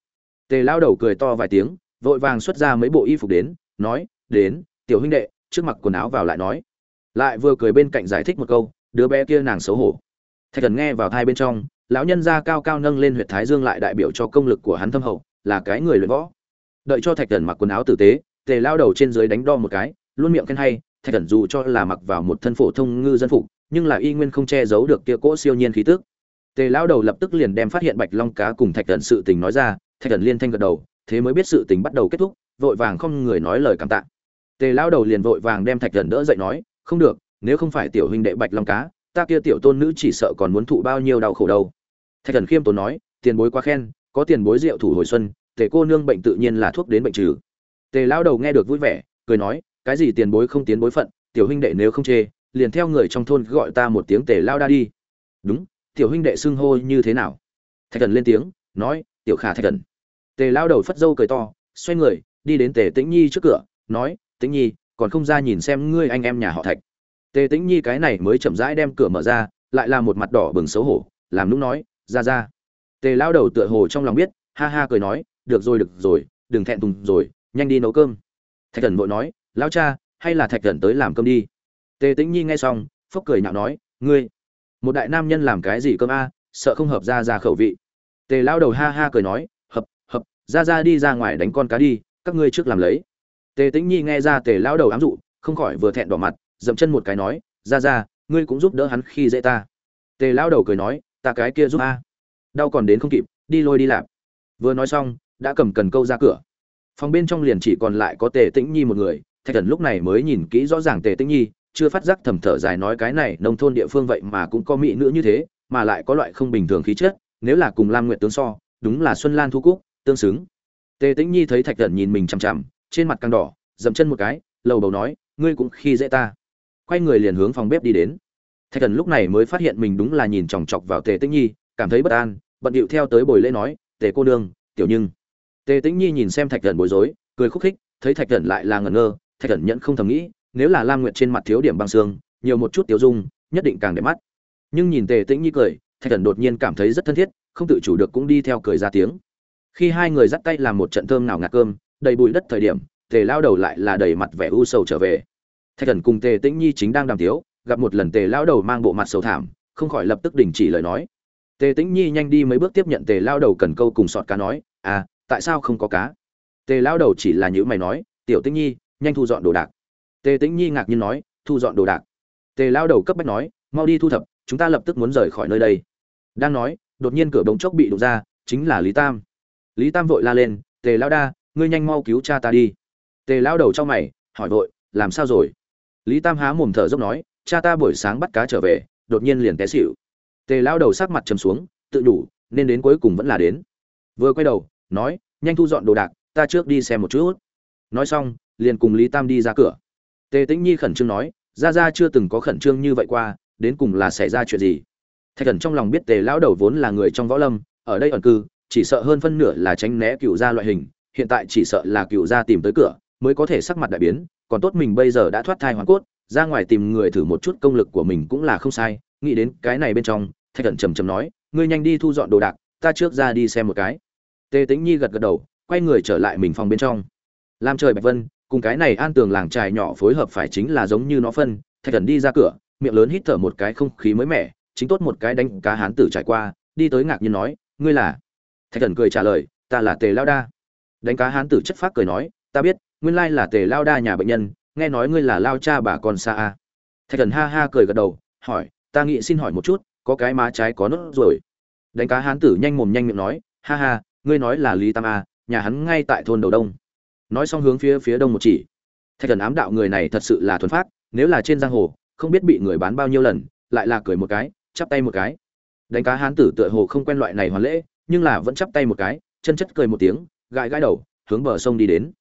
Speaker 1: Tề lao đầu cười to vài tiếng, vội vàng xuất ra mấy bộ y phục đến, nói, đến, tiểu huynh đệ, trước mặt quần áo vào lại nói. Lại vừa cười bên cạnh giải thích một câu, đứa bé kia nàng xấu hổ thạch thần nghe vào thai bên trong, lão nhân ra cao cao nâng lên huyệt thái dương lại đại biểu cho công lực của hắn thâm hậu, là cái người luyện võ. Đợi cho thạch thần mặc quần áo tử tế, tề lao đầu trên dưới đánh đo một cái, luôn miệng khen hay, thạch thần dù cho là mặc vào một thân phổ thông ngư dân phục, nhưng là y nguyên không che giấu được kia cỗ siêu nhiên khí tức. Tề lao đầu lập tức liền đem phát hiện bạch long cá cùng thạch thần sự tình nói ra, thạch thần liên thanh gật đầu, thế mới biết sự tình bắt đầu kết thúc, vội vàng không người nói lời cảm tạ. Tề lao đầu liền vội vàng đem thạch thần đỡ dậy nói, không được, nếu không phải tiểu huynh đệ bạch long cá ta kia tiểu tôn nữ chỉ sợ còn muốn thụ bao nhiêu đau khổ đâu. Thạch thần khiêm tốn nói, tiền bối quá khen, có tiền bối rượu thủ hồi xuân, tề cô nương bệnh tự nhiên là thuốc đến bệnh trừ. Tề lao đầu nghe được vui vẻ, cười nói, cái gì tiền bối không tiến bối phận, tiểu huynh đệ nếu không chê, liền theo người trong thôn gọi ta một tiếng tề lao đa đi. Đúng, tiểu huynh đệ xưng hô như thế nào? Thạch thần lên tiếng, nói, tiểu khả thạch thần. Tề lao đầu phất dâu cười to, xoay người, đi đến tề tĩnh nhi trước cửa, nói, tĩnh nhi, còn không ra nhìn xem ngươi anh em nhà họ thạch tề tĩnh nhi cái này mới chậm rãi đem cửa mở ra, lại là một mặt đỏ bừng xấu hổ, làm lúc nói, ra ra. Tề lao đầu tựa hồ trong lòng biết, ha ha cười nói, được rồi được rồi, đừng thẹn thùng rồi, nhanh đi nấu cơm. Thạch thần vội nói lao cha, hay là thạch thần tới làm cơm đi. Tề tĩnh nhi nghe xong, phốc cười nhạo nói, ngươi, một đại nam nhân làm cái gì cơm a, sợ không hợp ra ra khẩu vị. Tề lao đầu ha ha cười nói, hợp hợp, ra ra đi ra ngoài đánh con cá đi, các ngươi trước làm lấy. Tề tĩnh nhi nghe ra tề lao đầu ám dụ, không khỏi vừa thẹn đỏ mặt dậm chân một cái nói, ra ra, ngươi cũng giúp đỡ hắn khi dễ ta. Tề lao đầu cười nói, ta cái kia giúp a. Đau còn đến không kịp, đi lôi đi lạp. Vừa nói xong, đã cầm cần câu ra cửa. Phòng bên trong liền chỉ còn lại có tề tĩnh nhi một người, thạch thần lúc này mới nhìn kỹ rõ ràng tề tĩnh nhi, chưa phát giác thầm thở dài nói cái này nông thôn địa phương vậy mà cũng có mỹ nữ như thế, mà lại có loại không bình thường khí chất, nếu là cùng lam nguyệt tướng so, đúng là xuân lan thu cúc, tương xứng. Tề tĩnh nhi thấy thạch thần nhìn mình chằm chằm, trên mặt càng đỏ, dậm chân một cái, lầu bầu nói, ngươi cũng khi dễ ta quay người liền hướng phòng bếp đi đến. Thạch thần lúc này mới phát hiện mình đúng là nhìn chòng chọc vào tề tĩnh nhi, cảm thấy bất an, bận điệu theo tới bồi lễ nói, tề cô nương, tiểu nhưng. Tề tĩnh nhi nhìn xem thạch thần bối rối, cười khúc khích, thấy thạch thần lại là ngẩn ngơ, thạch thần nhận không thầm nghĩ, nếu là lam nguyệt trên mặt thiếu điểm băng xương, nhiều một chút tiêu dung, nhất định càng đẹp mắt. Nhưng nhìn tề tĩnh nhi cười, thạch thần đột nhiên cảm thấy rất thân thiết, không tự chủ được cũng đi theo cười ra tiếng. Khi hai người dắt tay làm một trận thơm nào ngạt cơm, đầy bụi đất thời điểm, tề lao đầu lại là đầy mặt vẻ u sầu trở về thạch thần cùng tề tĩnh nhi chính đang đàm tiếu, gặp một lần tề lao đầu mang bộ mặt sầu thảm, không khỏi lập tức đình chỉ lời nói. Tề tĩnh nhi nhanh đi mấy bước tiếp nhận tề lao đầu cần câu cùng sọt cá nói à tại sao không có cá? Tề lao đầu chỉ là những mày nói, tiểu tĩnh nhi, nhanh thu dọn đồ đạc. Tề tĩnh nhi ngạc nhiên nói, thu dọn đồ đạc? Tề lao đầu cấp bách nói, mau đi thu thập, chúng ta lập tức muốn rời khỏi nơi đây. Đang nói, đột nhiên cửa bóng chốc bị đụng ra, chính là lý tam. Lý tam vội la lên, tề lao đa, ngươi nhanh mau cứu cha ta đi. Tề lao đầu trong mày, hỏi vội, làm sao rồi? Lý tam há mồm thở dốc nói, cha ta buổi sáng bắt cá trở về, đột nhiên liền té xịu tề lao đầu sắc mặt trầm xuống, tự đủ, nên đến cuối cùng vẫn là đến. Vừa quay đầu, nói, nhanh thu dọn đồ đạc, ta trước đi xem một chút. Nói xong, liền cùng lý tam đi ra cửa. Tề tĩnh nhi khẩn trương nói ra ra chưa từng có khẩn trương như vậy qua, đến cùng là xảy ra chuyện gì? Thạch thần trong lòng biết tề lão đầu vốn là người trong võ lâm, ở đây ẩn cư, chỉ sợ hơn phân nửa là tránh né cựu gia loại hình, hiện tại chỉ sợ là cựu gia tìm tới cửa, mới có thể sắc mặt đại biến còn tốt mình bây giờ đã thoát thai hoàn cốt, ra ngoài tìm người thử một chút công lực của mình cũng là không sai, nghĩ đến cái này bên trong, thạch cẩn trầm trầm nói, ngươi nhanh đi thu dọn đồ đạc, ta trước ra đi xem một cái. Tề tĩnh nhi gật gật đầu, quay người trở lại mình phòng bên trong. Làm trời bạch vân, cùng cái này an tường làng trài nhỏ phối hợp phải chính là giống như nó phân, thạch cẩn đi ra cửa, miệng lớn hít thở một cái không khí mới mẻ, chính tốt một cái đánh cá hán tử trải qua, đi tới ngạc nhiên nói, ngươi là? Thạch cẩn cười trả lời, ta là tề lao đa. Đánh cá hán tử chất phác cười nói, ta biết nguyên lai là tề lao đa nhà bệnh nhân, nghe nói ngươi là lao cha bà con xa a. Thạch thần ha ha cười gật đầu, hỏi, ta nghĩ xin hỏi một chút, có cái má trái có nốt rồi đánh cá hán tử nhanh mồm nhanh miệng nói, ha ha, ngươi nói là lý tam a, nhà hắn ngay tại thôn đầu đông. Nói xong hướng phía phía đông một chỉ. Thạch thần ám đạo người này thật sự là thuần phát nếu là trên giang hồ, không biết bị người bán bao nhiêu lần, lại là cười một cái, chắp tay một cái. Đánh cá hán tử tựa hồ không quen loại này hoàn lễ, nhưng là vẫn chắp tay một cái, chân chất cười một tiếng, gãi gãi đầu, hướng bờ sông đi đến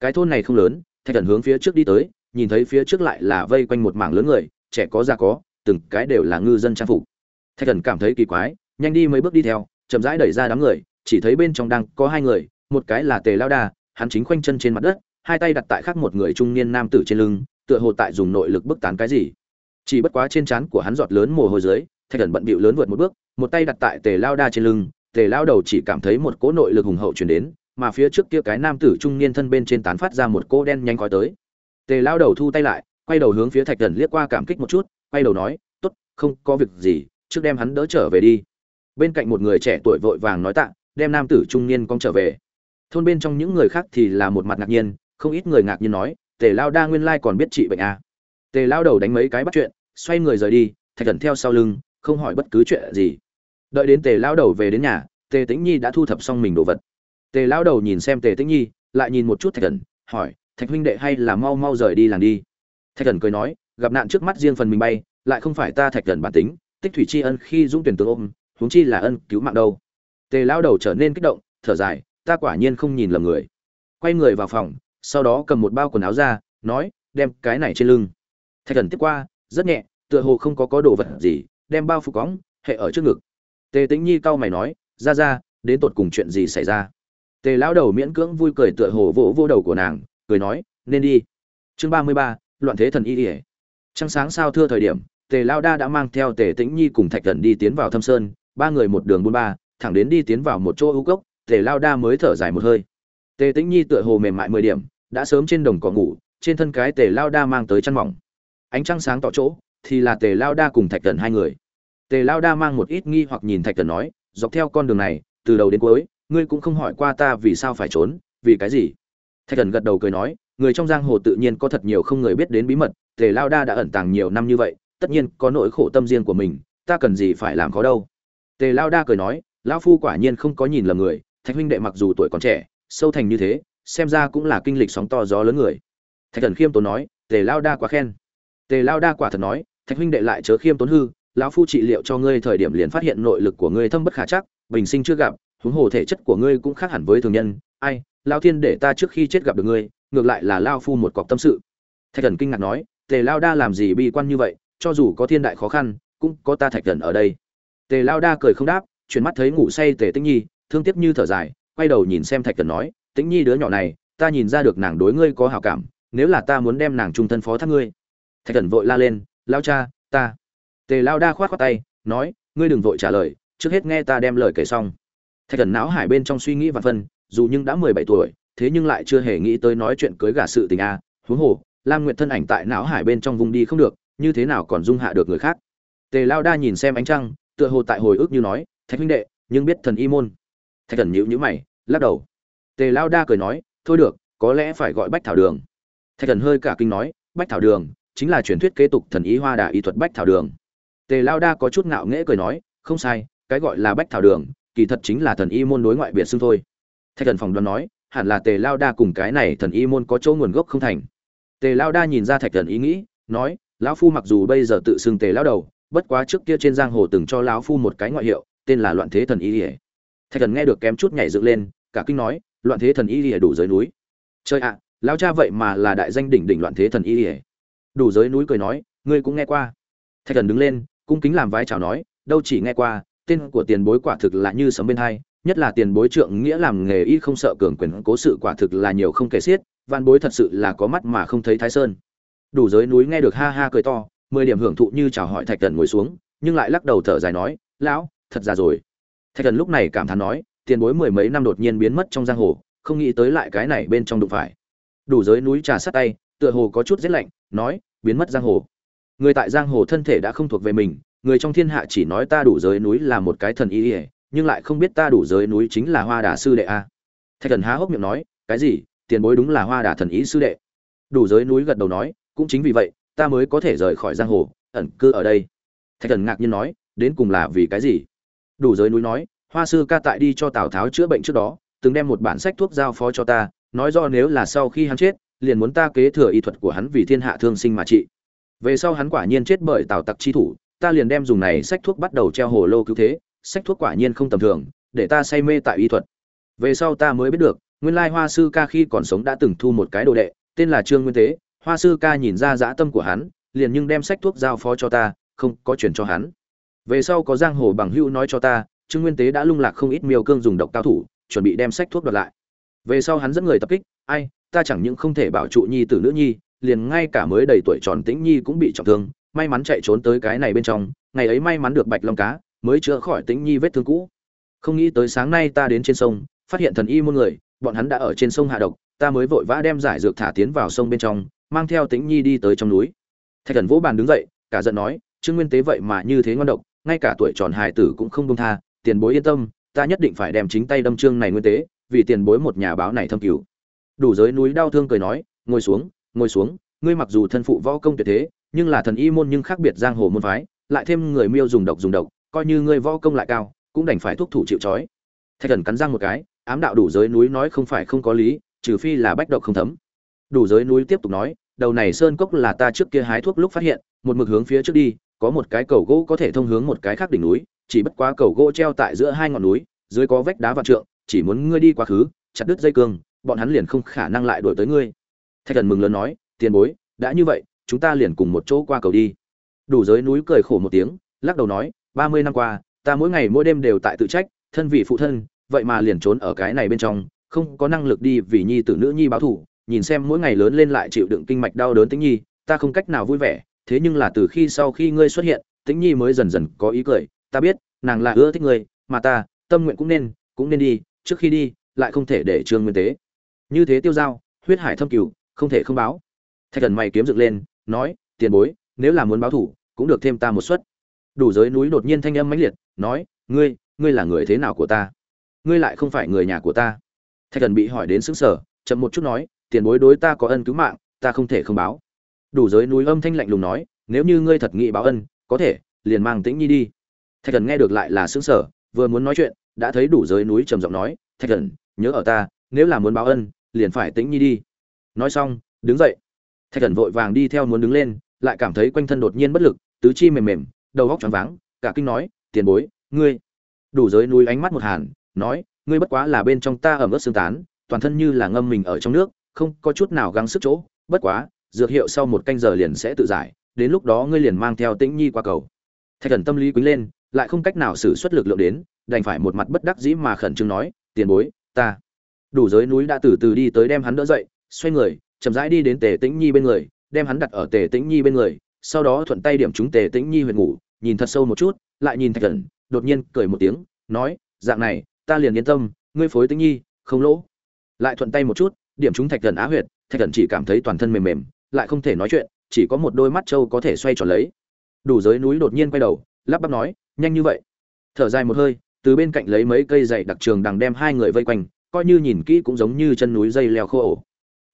Speaker 1: cái thôn này không lớn, thạch thần hướng phía trước đi tới, nhìn thấy phía trước lại là vây quanh một mảng lớn người, trẻ có già có, từng cái đều là ngư dân trang phục. Thạch thần cảm thấy kỳ quái, nhanh đi mấy bước đi theo, chậm rãi đẩy ra đám người, chỉ thấy bên trong đang có hai người, một cái là tề lao đa, hắn chính khoanh chân trên mặt đất, hai tay đặt tại khác một người trung niên nam tử trên lưng, tựa hồ tại dùng nội lực bức tán cái gì. Chỉ bất quá trên trán của hắn giọt lớn mồ hôi dưới, thạch thần bận bịu lớn vượt một bước, một tay đặt tại tề lao đa trên lưng, tề lao đầu chỉ cảm thấy một cỗ nội lực hùng hậu chuyển đến mà phía trước kia cái nam tử trung niên thân bên trên tán phát ra một cỗ đen nhanh khói tới. Tề lao đầu thu tay lại, quay đầu hướng phía thạch thần liếc qua cảm kích một chút, quay đầu nói, tốt, không có việc gì, trước đem hắn đỡ trở về đi. Bên cạnh một người trẻ tuổi vội vàng nói tạ, đem nam tử trung niên con trở về. Thôn bên trong những người khác thì là một mặt ngạc nhiên, không ít người ngạc nhiên nói, tề lao đa nguyên lai còn biết trị bệnh à. tề lao đầu đánh mấy cái bắt chuyện, xoay người rời đi, thạch thần theo sau lưng, không hỏi bất cứ chuyện gì. Đợi đến tề lao đầu về đến nhà, tề tĩnh nhi đã thu thập xong mình đồ vật tề Lão đầu nhìn xem tề tĩnh nhi, lại nhìn một chút thạch thần hỏi, thạch huynh đệ hay là mau mau rời đi làng đi? Thạch thần cười nói, gặp nạn trước mắt riêng phần mình bay, lại không phải ta thạch thần bản tính, tích thủy tri ân khi dũng tuyển tướng ôm, huống chi là ân cứu mạng đâu. Tề Lão đầu trở nên kích động, thở dài, ta quả nhiên không nhìn lầm người. Quay người vào phòng, sau đó cầm một bao quần áo ra, nói, đem cái này trên lưng. Thạch thần tiếp qua, rất nhẹ, tựa hồ không có có đồ vật gì, đem bao phục cóng, hệ ở trước ngực. Tề tĩnh nhi cau mày nói, ra ra, đến tột cùng chuyện gì xảy ra? Tề lão đầu miễn cưỡng vui cười tựa hồ vỗ vô đầu của nàng, cười nói, nên đi. Chương ba mươi ba, loạn thế thần y ỉa trăng sáng sao thưa thời điểm, tề lao đa đã mang theo tề tĩnh nhi cùng thạch thần đi tiến vào thâm sơn, ba người một đường buôn ba, thẳng đến đi tiến vào một chỗ ưu cốc, tề lao đa mới thở dài một hơi. Tề tĩnh nhi tựa hồ mềm mại mười điểm, đã sớm trên đồng cỏ ngủ, trên thân cái tề lao đa mang tới chăn mỏng. Ánh trăng sáng tỏ chỗ, thì là tề lao đa cùng thạch thần hai người. Tề lao đa mang một ít nghi hoặc nhìn thạch thần nói, dọc theo con đường này, từ đầu đến cuối ngươi cũng không hỏi qua ta vì sao phải trốn, vì cái gì? Thạch thần gật đầu cười nói, người trong giang hồ tự nhiên có thật nhiều không người biết đến bí mật, tề lao đa đã ẩn tàng nhiều năm như vậy, tất nhiên có nỗi khổ tâm riêng của mình, ta cần gì phải làm khó đâu. Tề lao đa cười nói, lão phu quả nhiên không có nhìn lầm người, thạch huynh đệ mặc dù tuổi còn trẻ, sâu thành như thế, xem ra cũng là kinh lịch sóng to gió lớn người. Thạch thần khiêm tốn nói, tề lao đa quá khen. Tề lao đa quả thật nói, thạch huynh đệ lại chớ khiêm tốn hư, lão phu trị liệu cho ngươi thời điểm liền phát hiện nội lực của ngươi thâm bất khả chắc, bình sinh chưa gặp huống hồ thể chất của ngươi cũng khác hẳn với thường nhân. Ai, lao thiên để ta trước khi chết gặp được ngươi, ngược lại là lao phu một cọc tâm sự. Thạch thần kinh ngạc nói, tề lao đa làm gì bi quan như vậy, cho dù có thiên đại khó khăn, cũng có ta thạch thần ở đây. Tề lao đa cười không đáp, chuyển mắt thấy ngủ say tề tĩnh nhi, thương tiếc như thở dài, quay đầu nhìn xem thạch thần nói, tĩnh nhi đứa nhỏ này, ta nhìn ra được nàng đối ngươi có hào cảm, nếu là ta muốn đem nàng trung thân phó thác ngươi. Thạch thần vội la lên, lao cha, ta. Tề lao đa khoát khoát tay, nói, ngươi đừng vội trả lời, trước hết nghe ta đem lời kể xong thạch thần não hải bên trong suy nghĩ và phân, dù nhưng đã mười bảy tuổi, thế nhưng lại chưa hề nghĩ tới nói chuyện cưới gả sự tình a. Huống hồ, lam nguyệt thân ảnh tại não hải bên trong vùng đi không được, như thế nào còn dung hạ được người khác? Tề lao đa nhìn xem ánh trăng, tựa hồ tại hồi ức như nói, thạch huynh đệ, nhưng biết thần y môn. Thạch thần nhíu nhíu mày, lắc đầu. Tề lao đa cười nói, thôi được, có lẽ phải gọi bách thảo đường. Thạch thần hơi cả kinh nói, bách thảo đường chính là truyền thuyết kế tục thần ý hoa đà y thuật bách thảo đường. Tề lao đa có chút ngạo nghễ cười nói, không sai, cái gọi là bách thảo đường kỳ thật chính là thần y môn đối ngoại biệt xưng thôi. Thạch thần phòng đoán nói, hẳn là tề lao đa cùng cái này thần y môn có chỗ nguồn gốc không thành. Tề lao đa nhìn ra thạch thần ý nghĩ, nói, lão phu mặc dù bây giờ tự xưng tề lao đầu, bất quá trước kia trên giang hồ từng cho lão phu một cái ngoại hiệu, tên là loạn thế thần y ỉa thạch thần nghe được kém chút nhảy dựng lên, cả kinh nói, loạn thế thần y ỉa đủ dưới núi. Chơi ạ, lão cha vậy mà là đại danh đỉnh đỉnh loạn thế thần y ỉa đủ dưới núi cười nói, ngươi cũng nghe qua. Thạch thần đứng lên, cung kính làm vai chào nói, đâu chỉ nghe qua tên của tiền bối quả thực là như sấm bên hai, nhất là tiền bối trượng nghĩa làm nghề y không sợ cường quyền cố sự quả thực là nhiều không kể xiết văn bối thật sự là có mắt mà không thấy thái sơn. Đủ giới núi nghe được ha ha cười to, mười điểm hưởng thụ như chào hỏi thạch thần ngồi xuống, nhưng lại lắc đầu thở dài nói, lão, thật ra rồi. Thạch thần lúc này cảm thán nói, tiền bối mười mấy năm đột nhiên biến mất trong giang hồ, không nghĩ tới lại cái này bên trong đụng phải. Đủ giới núi trà sát tay, tựa hồ có chút rét lạnh, nói, biến mất giang hồ. Người tại giang hồ thân thể đã không thuộc về mình người trong thiên hạ chỉ nói ta đủ giới núi là một cái thần y ỉa nhưng lại không biết ta đủ giới núi chính là hoa đà sư đệ a. Thạch thần há hốc miệng nói, cái gì? Tiền bối đúng là hoa đà thần ý sư đệ. Đủ giới núi gật đầu nói, cũng chính vì vậy, ta mới có thể rời khỏi giang hồ, ẩn cư ở đây. Thạch thần ngạc nhiên nói, đến cùng là vì cái gì? Đủ giới núi nói, hoa sư ca tại đi cho tào tháo chữa bệnh trước đó, từng đem một bản sách thuốc giao phó cho ta, nói do nếu là sau khi hắn chết, liền muốn ta kế thừa y thuật của hắn vì thiên hạ thương sinh mà trị. Về sau hắn quả nhiên chết bởi tào tặc chi thủ ta liền đem dùng này sách thuốc bắt đầu treo hồ lô cứu thế, sách thuốc quả nhiên không tầm thường, để ta say mê tại y thuật. Về sau ta mới biết được, nguyên lai hoa sư ca khi còn sống đã từng thu một cái đồ đệ, tên là trương nguyên tế. Hoa sư ca nhìn ra dã tâm của hắn, liền nhưng đem sách thuốc giao phó cho ta, không có chuyển cho hắn. Về sau có giang hồ bằng hữu nói cho ta, trương nguyên tế đã lung lạc không ít miêu cương dùng độc cao thủ, chuẩn bị đem sách thuốc đoạt lại. Về sau hắn dẫn người tập kích, ai, ta chẳng những không thể bảo trụ nhi tử nữ nhi, liền ngay cả mới đầy tuổi tròn tĩnh nhi cũng bị trọng thương may mắn chạy trốn tới cái này bên trong, ngày ấy may mắn được bạch long cá, mới chữa khỏi tính nhi vết thương cũ. Không nghĩ tới sáng nay ta đến trên sông, phát hiện thần y muôn người, bọn hắn đã ở trên sông hạ độc, ta mới vội vã đem giải dược thả tiến vào sông bên trong, mang theo tính nhi đi tới trong núi. Thạch thần vỗ bàn đứng dậy, cả giận nói, trương nguyên tế vậy mà như thế ngon độc, ngay cả tuổi tròn hài tử cũng không buông tha, tiền bối yên tâm, ta nhất định phải đem chính tay đâm trương này nguyên tế, vì tiền bối một nhà báo này thâm cứu đủ giới núi đau thương cười nói, ngồi xuống ngồi xuống, ngươi mặc dù thân phụ võ công tuyệt thế nhưng là thần y môn nhưng khác biệt giang hồ môn phái, lại thêm người miêu dùng độc dùng độc, coi như ngươi võ công lại cao, cũng đành phải thúc thủ chịu trói. Thạch thần cắn răng một cái, ám đạo đủ giới núi nói không phải không có lý, trừ phi là bách độc không thấm. Đủ giới núi tiếp tục nói, đầu này sơn cốc là ta trước kia hái thuốc lúc phát hiện, một mực hướng phía trước đi, có một cái cầu gỗ có thể thông hướng một cái khác đỉnh núi, chỉ bất quá cầu gỗ treo tại giữa hai ngọn núi, dưới có vách đá và trượng, chỉ muốn ngươi đi quá khứ, chặt đứt dây cương, bọn hắn liền không khả năng lại đuổi tới ngươi. Thạch thần mừng lớn nói, tiền bối, đã như vậy chúng ta liền cùng một chỗ qua cầu đi. Đủ giới núi cười khổ một tiếng, lắc đầu nói, ba mươi năm qua, ta mỗi ngày mỗi đêm đều tại tự trách, thân vị phụ thân, vậy mà liền trốn ở cái này bên trong, không có năng lực đi vì nhi tử nữ nhi báo thù, nhìn xem mỗi ngày lớn lên lại chịu đựng kinh mạch đau đớn tính nhi, ta không cách nào vui vẻ, thế nhưng là từ khi sau khi ngươi xuất hiện, tĩnh nhi mới dần dần có ý cười, ta biết, nàng là ưa thích ngươi, mà ta, tâm nguyện cũng nên cũng nên đi, trước khi đi, lại không thể để trương nguyên tế. Như thế tiêu giao huyết hải thâm cửu không thể không báo. Thạch thần mày kiếm dựng lên nói, tiền bối, nếu là muốn báo thủ, cũng được thêm ta một suất. Đủ giới núi đột nhiên thanh âm mãnh liệt, nói, ngươi ngươi là người thế nào của ta? Ngươi lại không phải người nhà của ta. Thạch thần bị hỏi đến xứng sở chậm một chút nói, tiền bối đối ta có ân cứu mạng, ta không thể không báo. Đủ giới núi âm thanh lạnh lùng nói, nếu như ngươi thật nghị báo ân, có thể, liền mang tĩnh nhi đi. Thạch thần nghe được lại là xứng sở vừa muốn nói chuyện, đã thấy đủ giới núi trầm giọng nói, thạch thần, nhớ ở ta, nếu là muốn báo ân, liền phải tĩnh nhi đi. Nói xong, đứng dậy thạch thần vội vàng đi theo muốn đứng lên, lại cảm thấy quanh thân đột nhiên bất lực, tứ chi mềm mềm, đầu góc choáng váng, cả kinh nói, tiền bối, ngươi. Đủ giới núi ánh mắt một hàn, nói, ngươi bất quá là bên trong ta ẩm ướt xương tán, toàn thân như là ngâm mình ở trong nước, không có chút nào gắng sức chỗ, bất quá, dược hiệu sau một canh giờ liền sẽ tự giải, đến lúc đó ngươi liền mang theo tĩnh nhi qua cầu. Thạch thần tâm lý quý lên, lại không cách nào xử suất lực lượng đến, đành phải một mặt bất đắc dĩ mà khẩn trương nói, tiền bối, ta. Đủ giới núi đã từ từ đi tới đem hắn đỡ dậy, xoay người chậm rãi đi đến tề tĩnh nhi bên người, đem hắn đặt ở tề tĩnh nhi bên người, sau đó thuận tay điểm chúng tề tĩnh nhi huyệt ngủ, nhìn thật sâu một chút, lại nhìn thạch thần, đột nhiên cười một tiếng, nói, dạng này, ta liền yên tâm, ngươi phối tĩnh nhi, không lỗ. Lại thuận tay một chút, điểm chúng thạch thần á huyệt, thạch thần chỉ cảm thấy toàn thân mềm mềm, lại không thể nói chuyện, chỉ có một đôi mắt trâu có thể xoay tròn lấy. Đủ giới núi đột nhiên quay đầu, lắp bắp nói, nhanh như vậy. Thở dài một hơi, từ bên cạnh lấy mấy cây dày đặc trường đằng đem hai người vây quanh, coi như nhìn kỹ cũng giống như chân núi dây leo khô ổ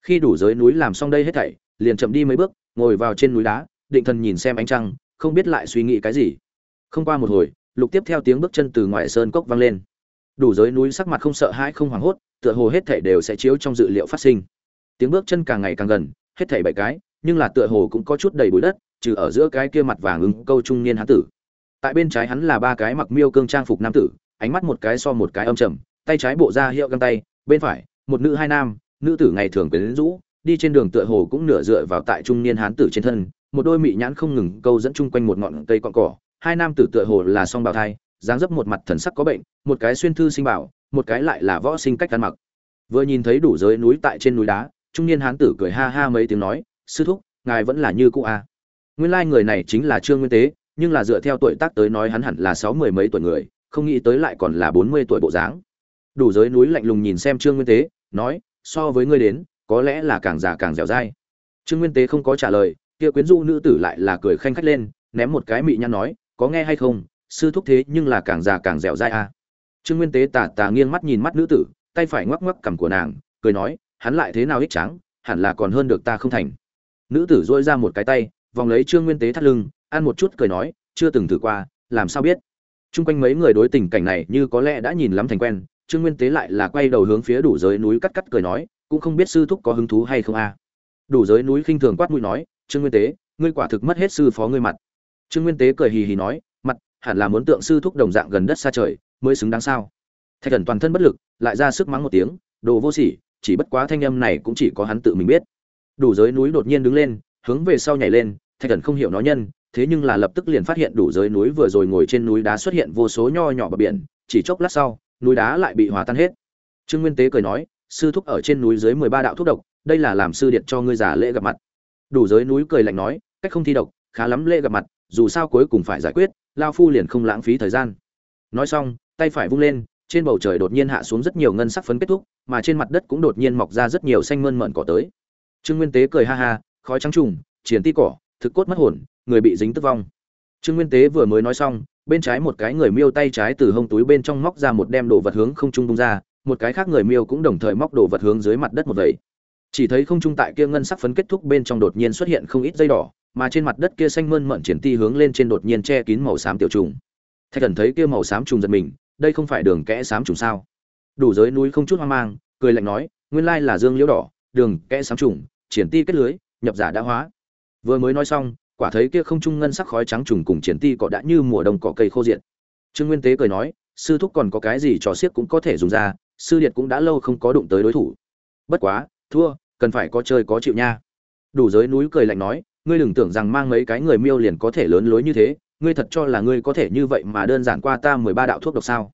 Speaker 1: khi đủ giới núi làm xong đây hết thảy, liền chậm đi mấy bước, ngồi vào trên núi đá, định thần nhìn xem ánh trăng, không biết lại suy nghĩ cái gì. Không qua một hồi, lục tiếp theo tiếng bước chân từ ngoài sơn cốc vang lên. Đủ giới núi sắc mặt không sợ hãi không hoảng hốt, tựa hồ hết thảy đều sẽ chiếu trong dự liệu phát sinh. Tiếng bước chân càng ngày càng gần, hết thảy bảy cái, nhưng là tựa hồ cũng có chút đầy bụi đất, trừ ở giữa cái kia mặt vàng ứng câu trung niên hán tử. Tại bên trái hắn là ba cái mặc miêu cương trang phục nam tử, ánh mắt một cái so một cái âm trầm, tay trái bộ ra hiệu găng tay, bên phải, một nữ hai nam nữ tử ngày thường quyến rũ, đi trên đường tựa hồ cũng nửa dựa vào tại trung niên hán tử trên thân, một đôi mị nhãn không ngừng câu dẫn chung quanh một ngọn cây cọn cỏ. Hai nam tử tựa hồ là song bào thai, dáng dấp một mặt thần sắc có bệnh, một cái xuyên thư sinh bảo, một cái lại là võ sinh cách ăn mặc. Vừa nhìn thấy đủ giới núi tại trên núi đá, trung niên hán tử cười ha ha mấy tiếng nói, sư thúc, ngài vẫn là như cũ à. nguyên lai người này chính là trương nguyên tế, nhưng là dựa theo tuổi tác tới nói hắn hẳn là sáu mười mấy tuổi người, không nghĩ tới lại còn là bốn mươi tuổi bộ dáng. Đủ giới núi lạnh lùng nhìn xem trương nguyên tế, nói so với ngươi đến, có lẽ là càng già càng dẻo dai. Trương nguyên tế không có trả lời, kia quyến rũ nữ tử lại là cười khanh khách lên, ném một cái mị nhăn nói, có nghe hay không, sư thúc thế nhưng là càng già càng dẻo dai à. trương nguyên tế tà tà nghiêng mắt nhìn mắt nữ tử, tay phải ngoắc ngoắc cằm của nàng, cười nói, hắn lại thế nào ích trắng hẳn là còn hơn được ta không thành. Nữ tử dỗi ra một cái tay, vòng lấy trương nguyên tế thắt lưng, ăn một chút cười nói, chưa từng thử qua, làm sao biết? Chung quanh mấy người đối tình cảnh này như có lẽ đã nhìn lắm thành quen trương nguyên tế lại là quay đầu hướng phía đủ giới núi cắt cắt cười nói, cũng không biết sư thúc có hứng thú hay không a? Đủ giới núi khinh thường quát mũi nói, trương nguyên tế, ngươi quả thực mất hết sư phó ngươi mặt. Trương nguyên tế cười hì hì nói, mặt, hẳn là muốn tượng sư thúc đồng dạng gần đất xa trời, mới xứng đáng sao? Thạch thần toàn thân bất lực, lại ra sức mắng một tiếng, đồ vô sỉ, chỉ bất quá thanh âm này cũng chỉ có hắn tự mình biết. Đủ giới núi đột nhiên đứng lên, hướng về sau nhảy lên, thạch thần không hiểu nó nhân, thế nhưng là lập tức liền phát hiện đủ giới núi vừa rồi ngồi trên núi đá xuất hiện vô số nho nhỏ bờ biển, chỉ chốc lát sau núi đá lại bị hòa tan hết. Trương nguyên tế cười nói, sư thúc ở trên núi dưới mười ba đạo thuốc độc, đây là làm sư điện cho ngươi giả lễ gặp mặt. Đủ giới núi cười lạnh nói, cách không thi độc, khá lắm lễ gặp mặt, dù sao cuối cùng phải giải quyết, lao phu liền không lãng phí thời gian. Nói xong, tay phải vung lên, trên bầu trời đột nhiên hạ xuống rất nhiều ngân sắc phấn kết thúc, mà trên mặt đất cũng đột nhiên mọc ra rất nhiều xanh mơn mởn cỏ tới. Trương nguyên tế cười ha ha, khói trắng trùng triển ti cỏ, thực cốt mất hồn, người bị dính tức vong. Trương nguyên tế vừa mới nói xong bên trái một cái người miêu tay trái từ hông túi bên trong móc ra một đem đồ vật hướng không trung tung ra, một cái khác người miêu cũng đồng thời móc đồ vật hướng dưới mặt đất một vậy chỉ thấy không trung tại kia ngân sắc phấn kết thúc bên trong đột nhiên xuất hiện không ít dây đỏ, mà trên mặt đất kia xanh mơn mận triển ti hướng lên trên đột nhiên che kín màu xám tiểu trùng. Thạch thần thấy kia màu xám trùng giật mình, đây không phải đường kẽ xám trùng sao? Đủ giới núi không chút hoang mang, cười lạnh nói, nguyên lai là dương liễu đỏ, đường kẽ xám trùng, triển ti kết lưới, nhập giả đã hóa. Vừa mới nói xong quả thấy kia không trung ngân sắc khói trắng trùng cùng triển ti cỏ đã như mùa đông cỏ cây khô diện trương nguyên tế cười nói, sư thúc còn có cái gì trò xiếc cũng có thể dùng ra, sư điệt cũng đã lâu không có đụng tới đối thủ. Bất quá, thua, cần phải có chơi có chịu nha. Đủ giới núi cười lạnh nói, ngươi đừng tưởng rằng mang mấy cái người miêu liền có thể lớn lối như thế, ngươi thật cho là ngươi có thể như vậy mà đơn giản qua ta mười ba đạo thuốc độc sao?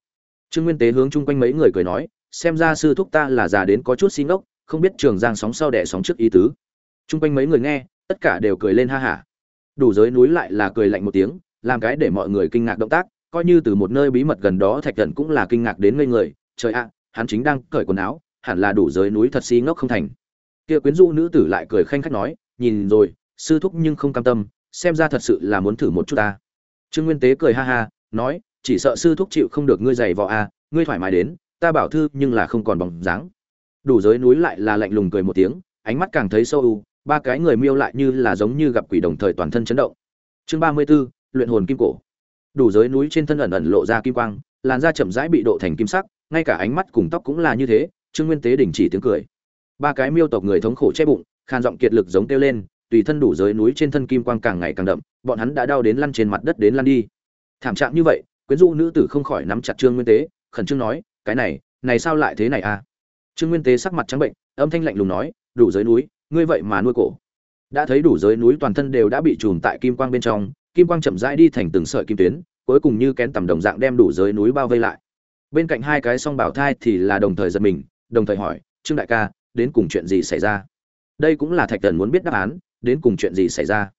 Speaker 1: Trương nguyên tế hướng chung quanh mấy người cười nói, xem ra sư thúc ta là già đến có chút xin ốc không biết trường giang sóng sau đẻ sóng trước ý tứ. Chung quanh mấy người nghe, tất cả đều cười lên ha hả đủ giới núi lại là cười lạnh một tiếng, làm cái để mọi người kinh ngạc động tác, coi như từ một nơi bí mật gần đó thạch thần cũng là kinh ngạc đến ngây người, trời ạ, hắn chính đang cởi quần áo, hẳn là đủ giới núi thật si ngốc không thành. Kia quyến rũ nữ tử lại cười khanh khách nói, nhìn rồi, sư thúc nhưng không cam tâm, xem ra thật sự là muốn thử một chút ta. Trương nguyên tế cười ha ha, nói, chỉ sợ sư thúc chịu không được ngươi giày vò à ngươi thoải mái đến, ta bảo thư nhưng là không còn bóng dáng. Đủ giới núi lại là lạnh lùng cười một tiếng, ánh mắt càng thấy sâu u ba cái người miêu lại như là giống như gặp quỷ đồng thời toàn thân chấn động. Chương ba mươi 34, luyện hồn kim cổ. Đủ giới núi trên thân ẩn ẩn lộ ra kim quang làn da chậm rãi bị độ thành kim sắc ngay cả ánh mắt cùng tóc cũng là như thế trương nguyên tế đình chỉ tiếng cười. Ba cái miêu tộc người thống khổ che bụng khan giọng kiệt lực giống kêu lên tùy thân đủ giới núi trên thân kim quang càng ngày càng đậm bọn hắn đã đau đến lăn trên mặt đất đến lăn đi. Thảm trạng như vậy quyến rũ nữ tử không khỏi nắm chặt trương nguyên tế khẩn trương nói cái này này sao lại thế này à? Trương nguyên tế sắc mặt trắng bệnh âm thanh lạnh lùng nói đủ giới núi ngươi vậy mà nuôi cổ. Đã thấy đủ giới núi toàn thân đều đã bị trùm tại kim quang bên trong, kim quang chậm rãi đi thành từng sợi kim tuyến, cuối cùng như kén tầm đồng dạng đem đủ giới núi bao vây lại. Bên cạnh hai cái song bảo thai thì là đồng thời giật mình, đồng thời hỏi, trương đại ca, đến cùng chuyện gì xảy ra? Đây cũng là thạch thần muốn biết đáp án, đến cùng chuyện gì xảy ra?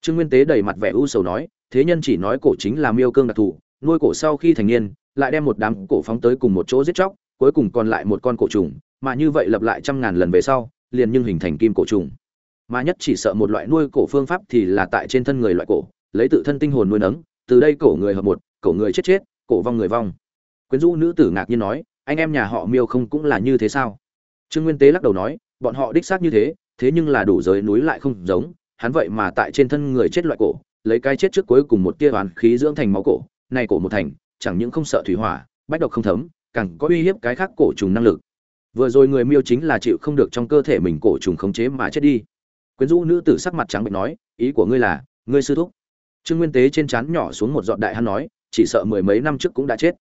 Speaker 1: Trương nguyên tế đầy mặt vẻ u sầu nói, thế nhân chỉ nói cổ chính là miêu cương đặc thù, nuôi cổ sau khi thành niên, lại đem một đám cổ phóng tới cùng một chỗ giết chóc, cuối cùng còn lại một con cổ trùng, mà như vậy lập lại trăm ngàn lần về sau liền nhưng hình thành kim cổ trùng. Mà nhất chỉ sợ một loại nuôi cổ phương pháp thì là tại trên thân người loại cổ, lấy tự thân tinh hồn nuôi nấng, từ đây cổ người hợp một, cổ người chết chết, cổ vong người vong. Quyến rũ nữ tử ngạc nhiên nói, anh em nhà họ miêu không cũng là như thế sao? Trương nguyên tế lắc đầu nói, bọn họ đích xác như thế thế nhưng là đủ giới núi lại không giống, hắn vậy mà tại trên thân người chết loại cổ, lấy cái chết trước cuối cùng một tia hoàn khí dưỡng thành máu cổ này cổ một thành, chẳng những không sợ thủy hỏa, bách độc không thấm, càng có uy hiếp cái khác cổ trùng năng lực vừa rồi người miêu chính là chịu không được trong cơ thể mình cổ trùng khống chế mà chết đi. Quyến rũ nữ tử sắc mặt trắng bệnh nói, ý của ngươi là, ngươi sư thúc? Trương nguyên tế trên trán nhỏ xuống một dọn đại hắn nói, chỉ sợ mười mấy năm trước cũng đã chết.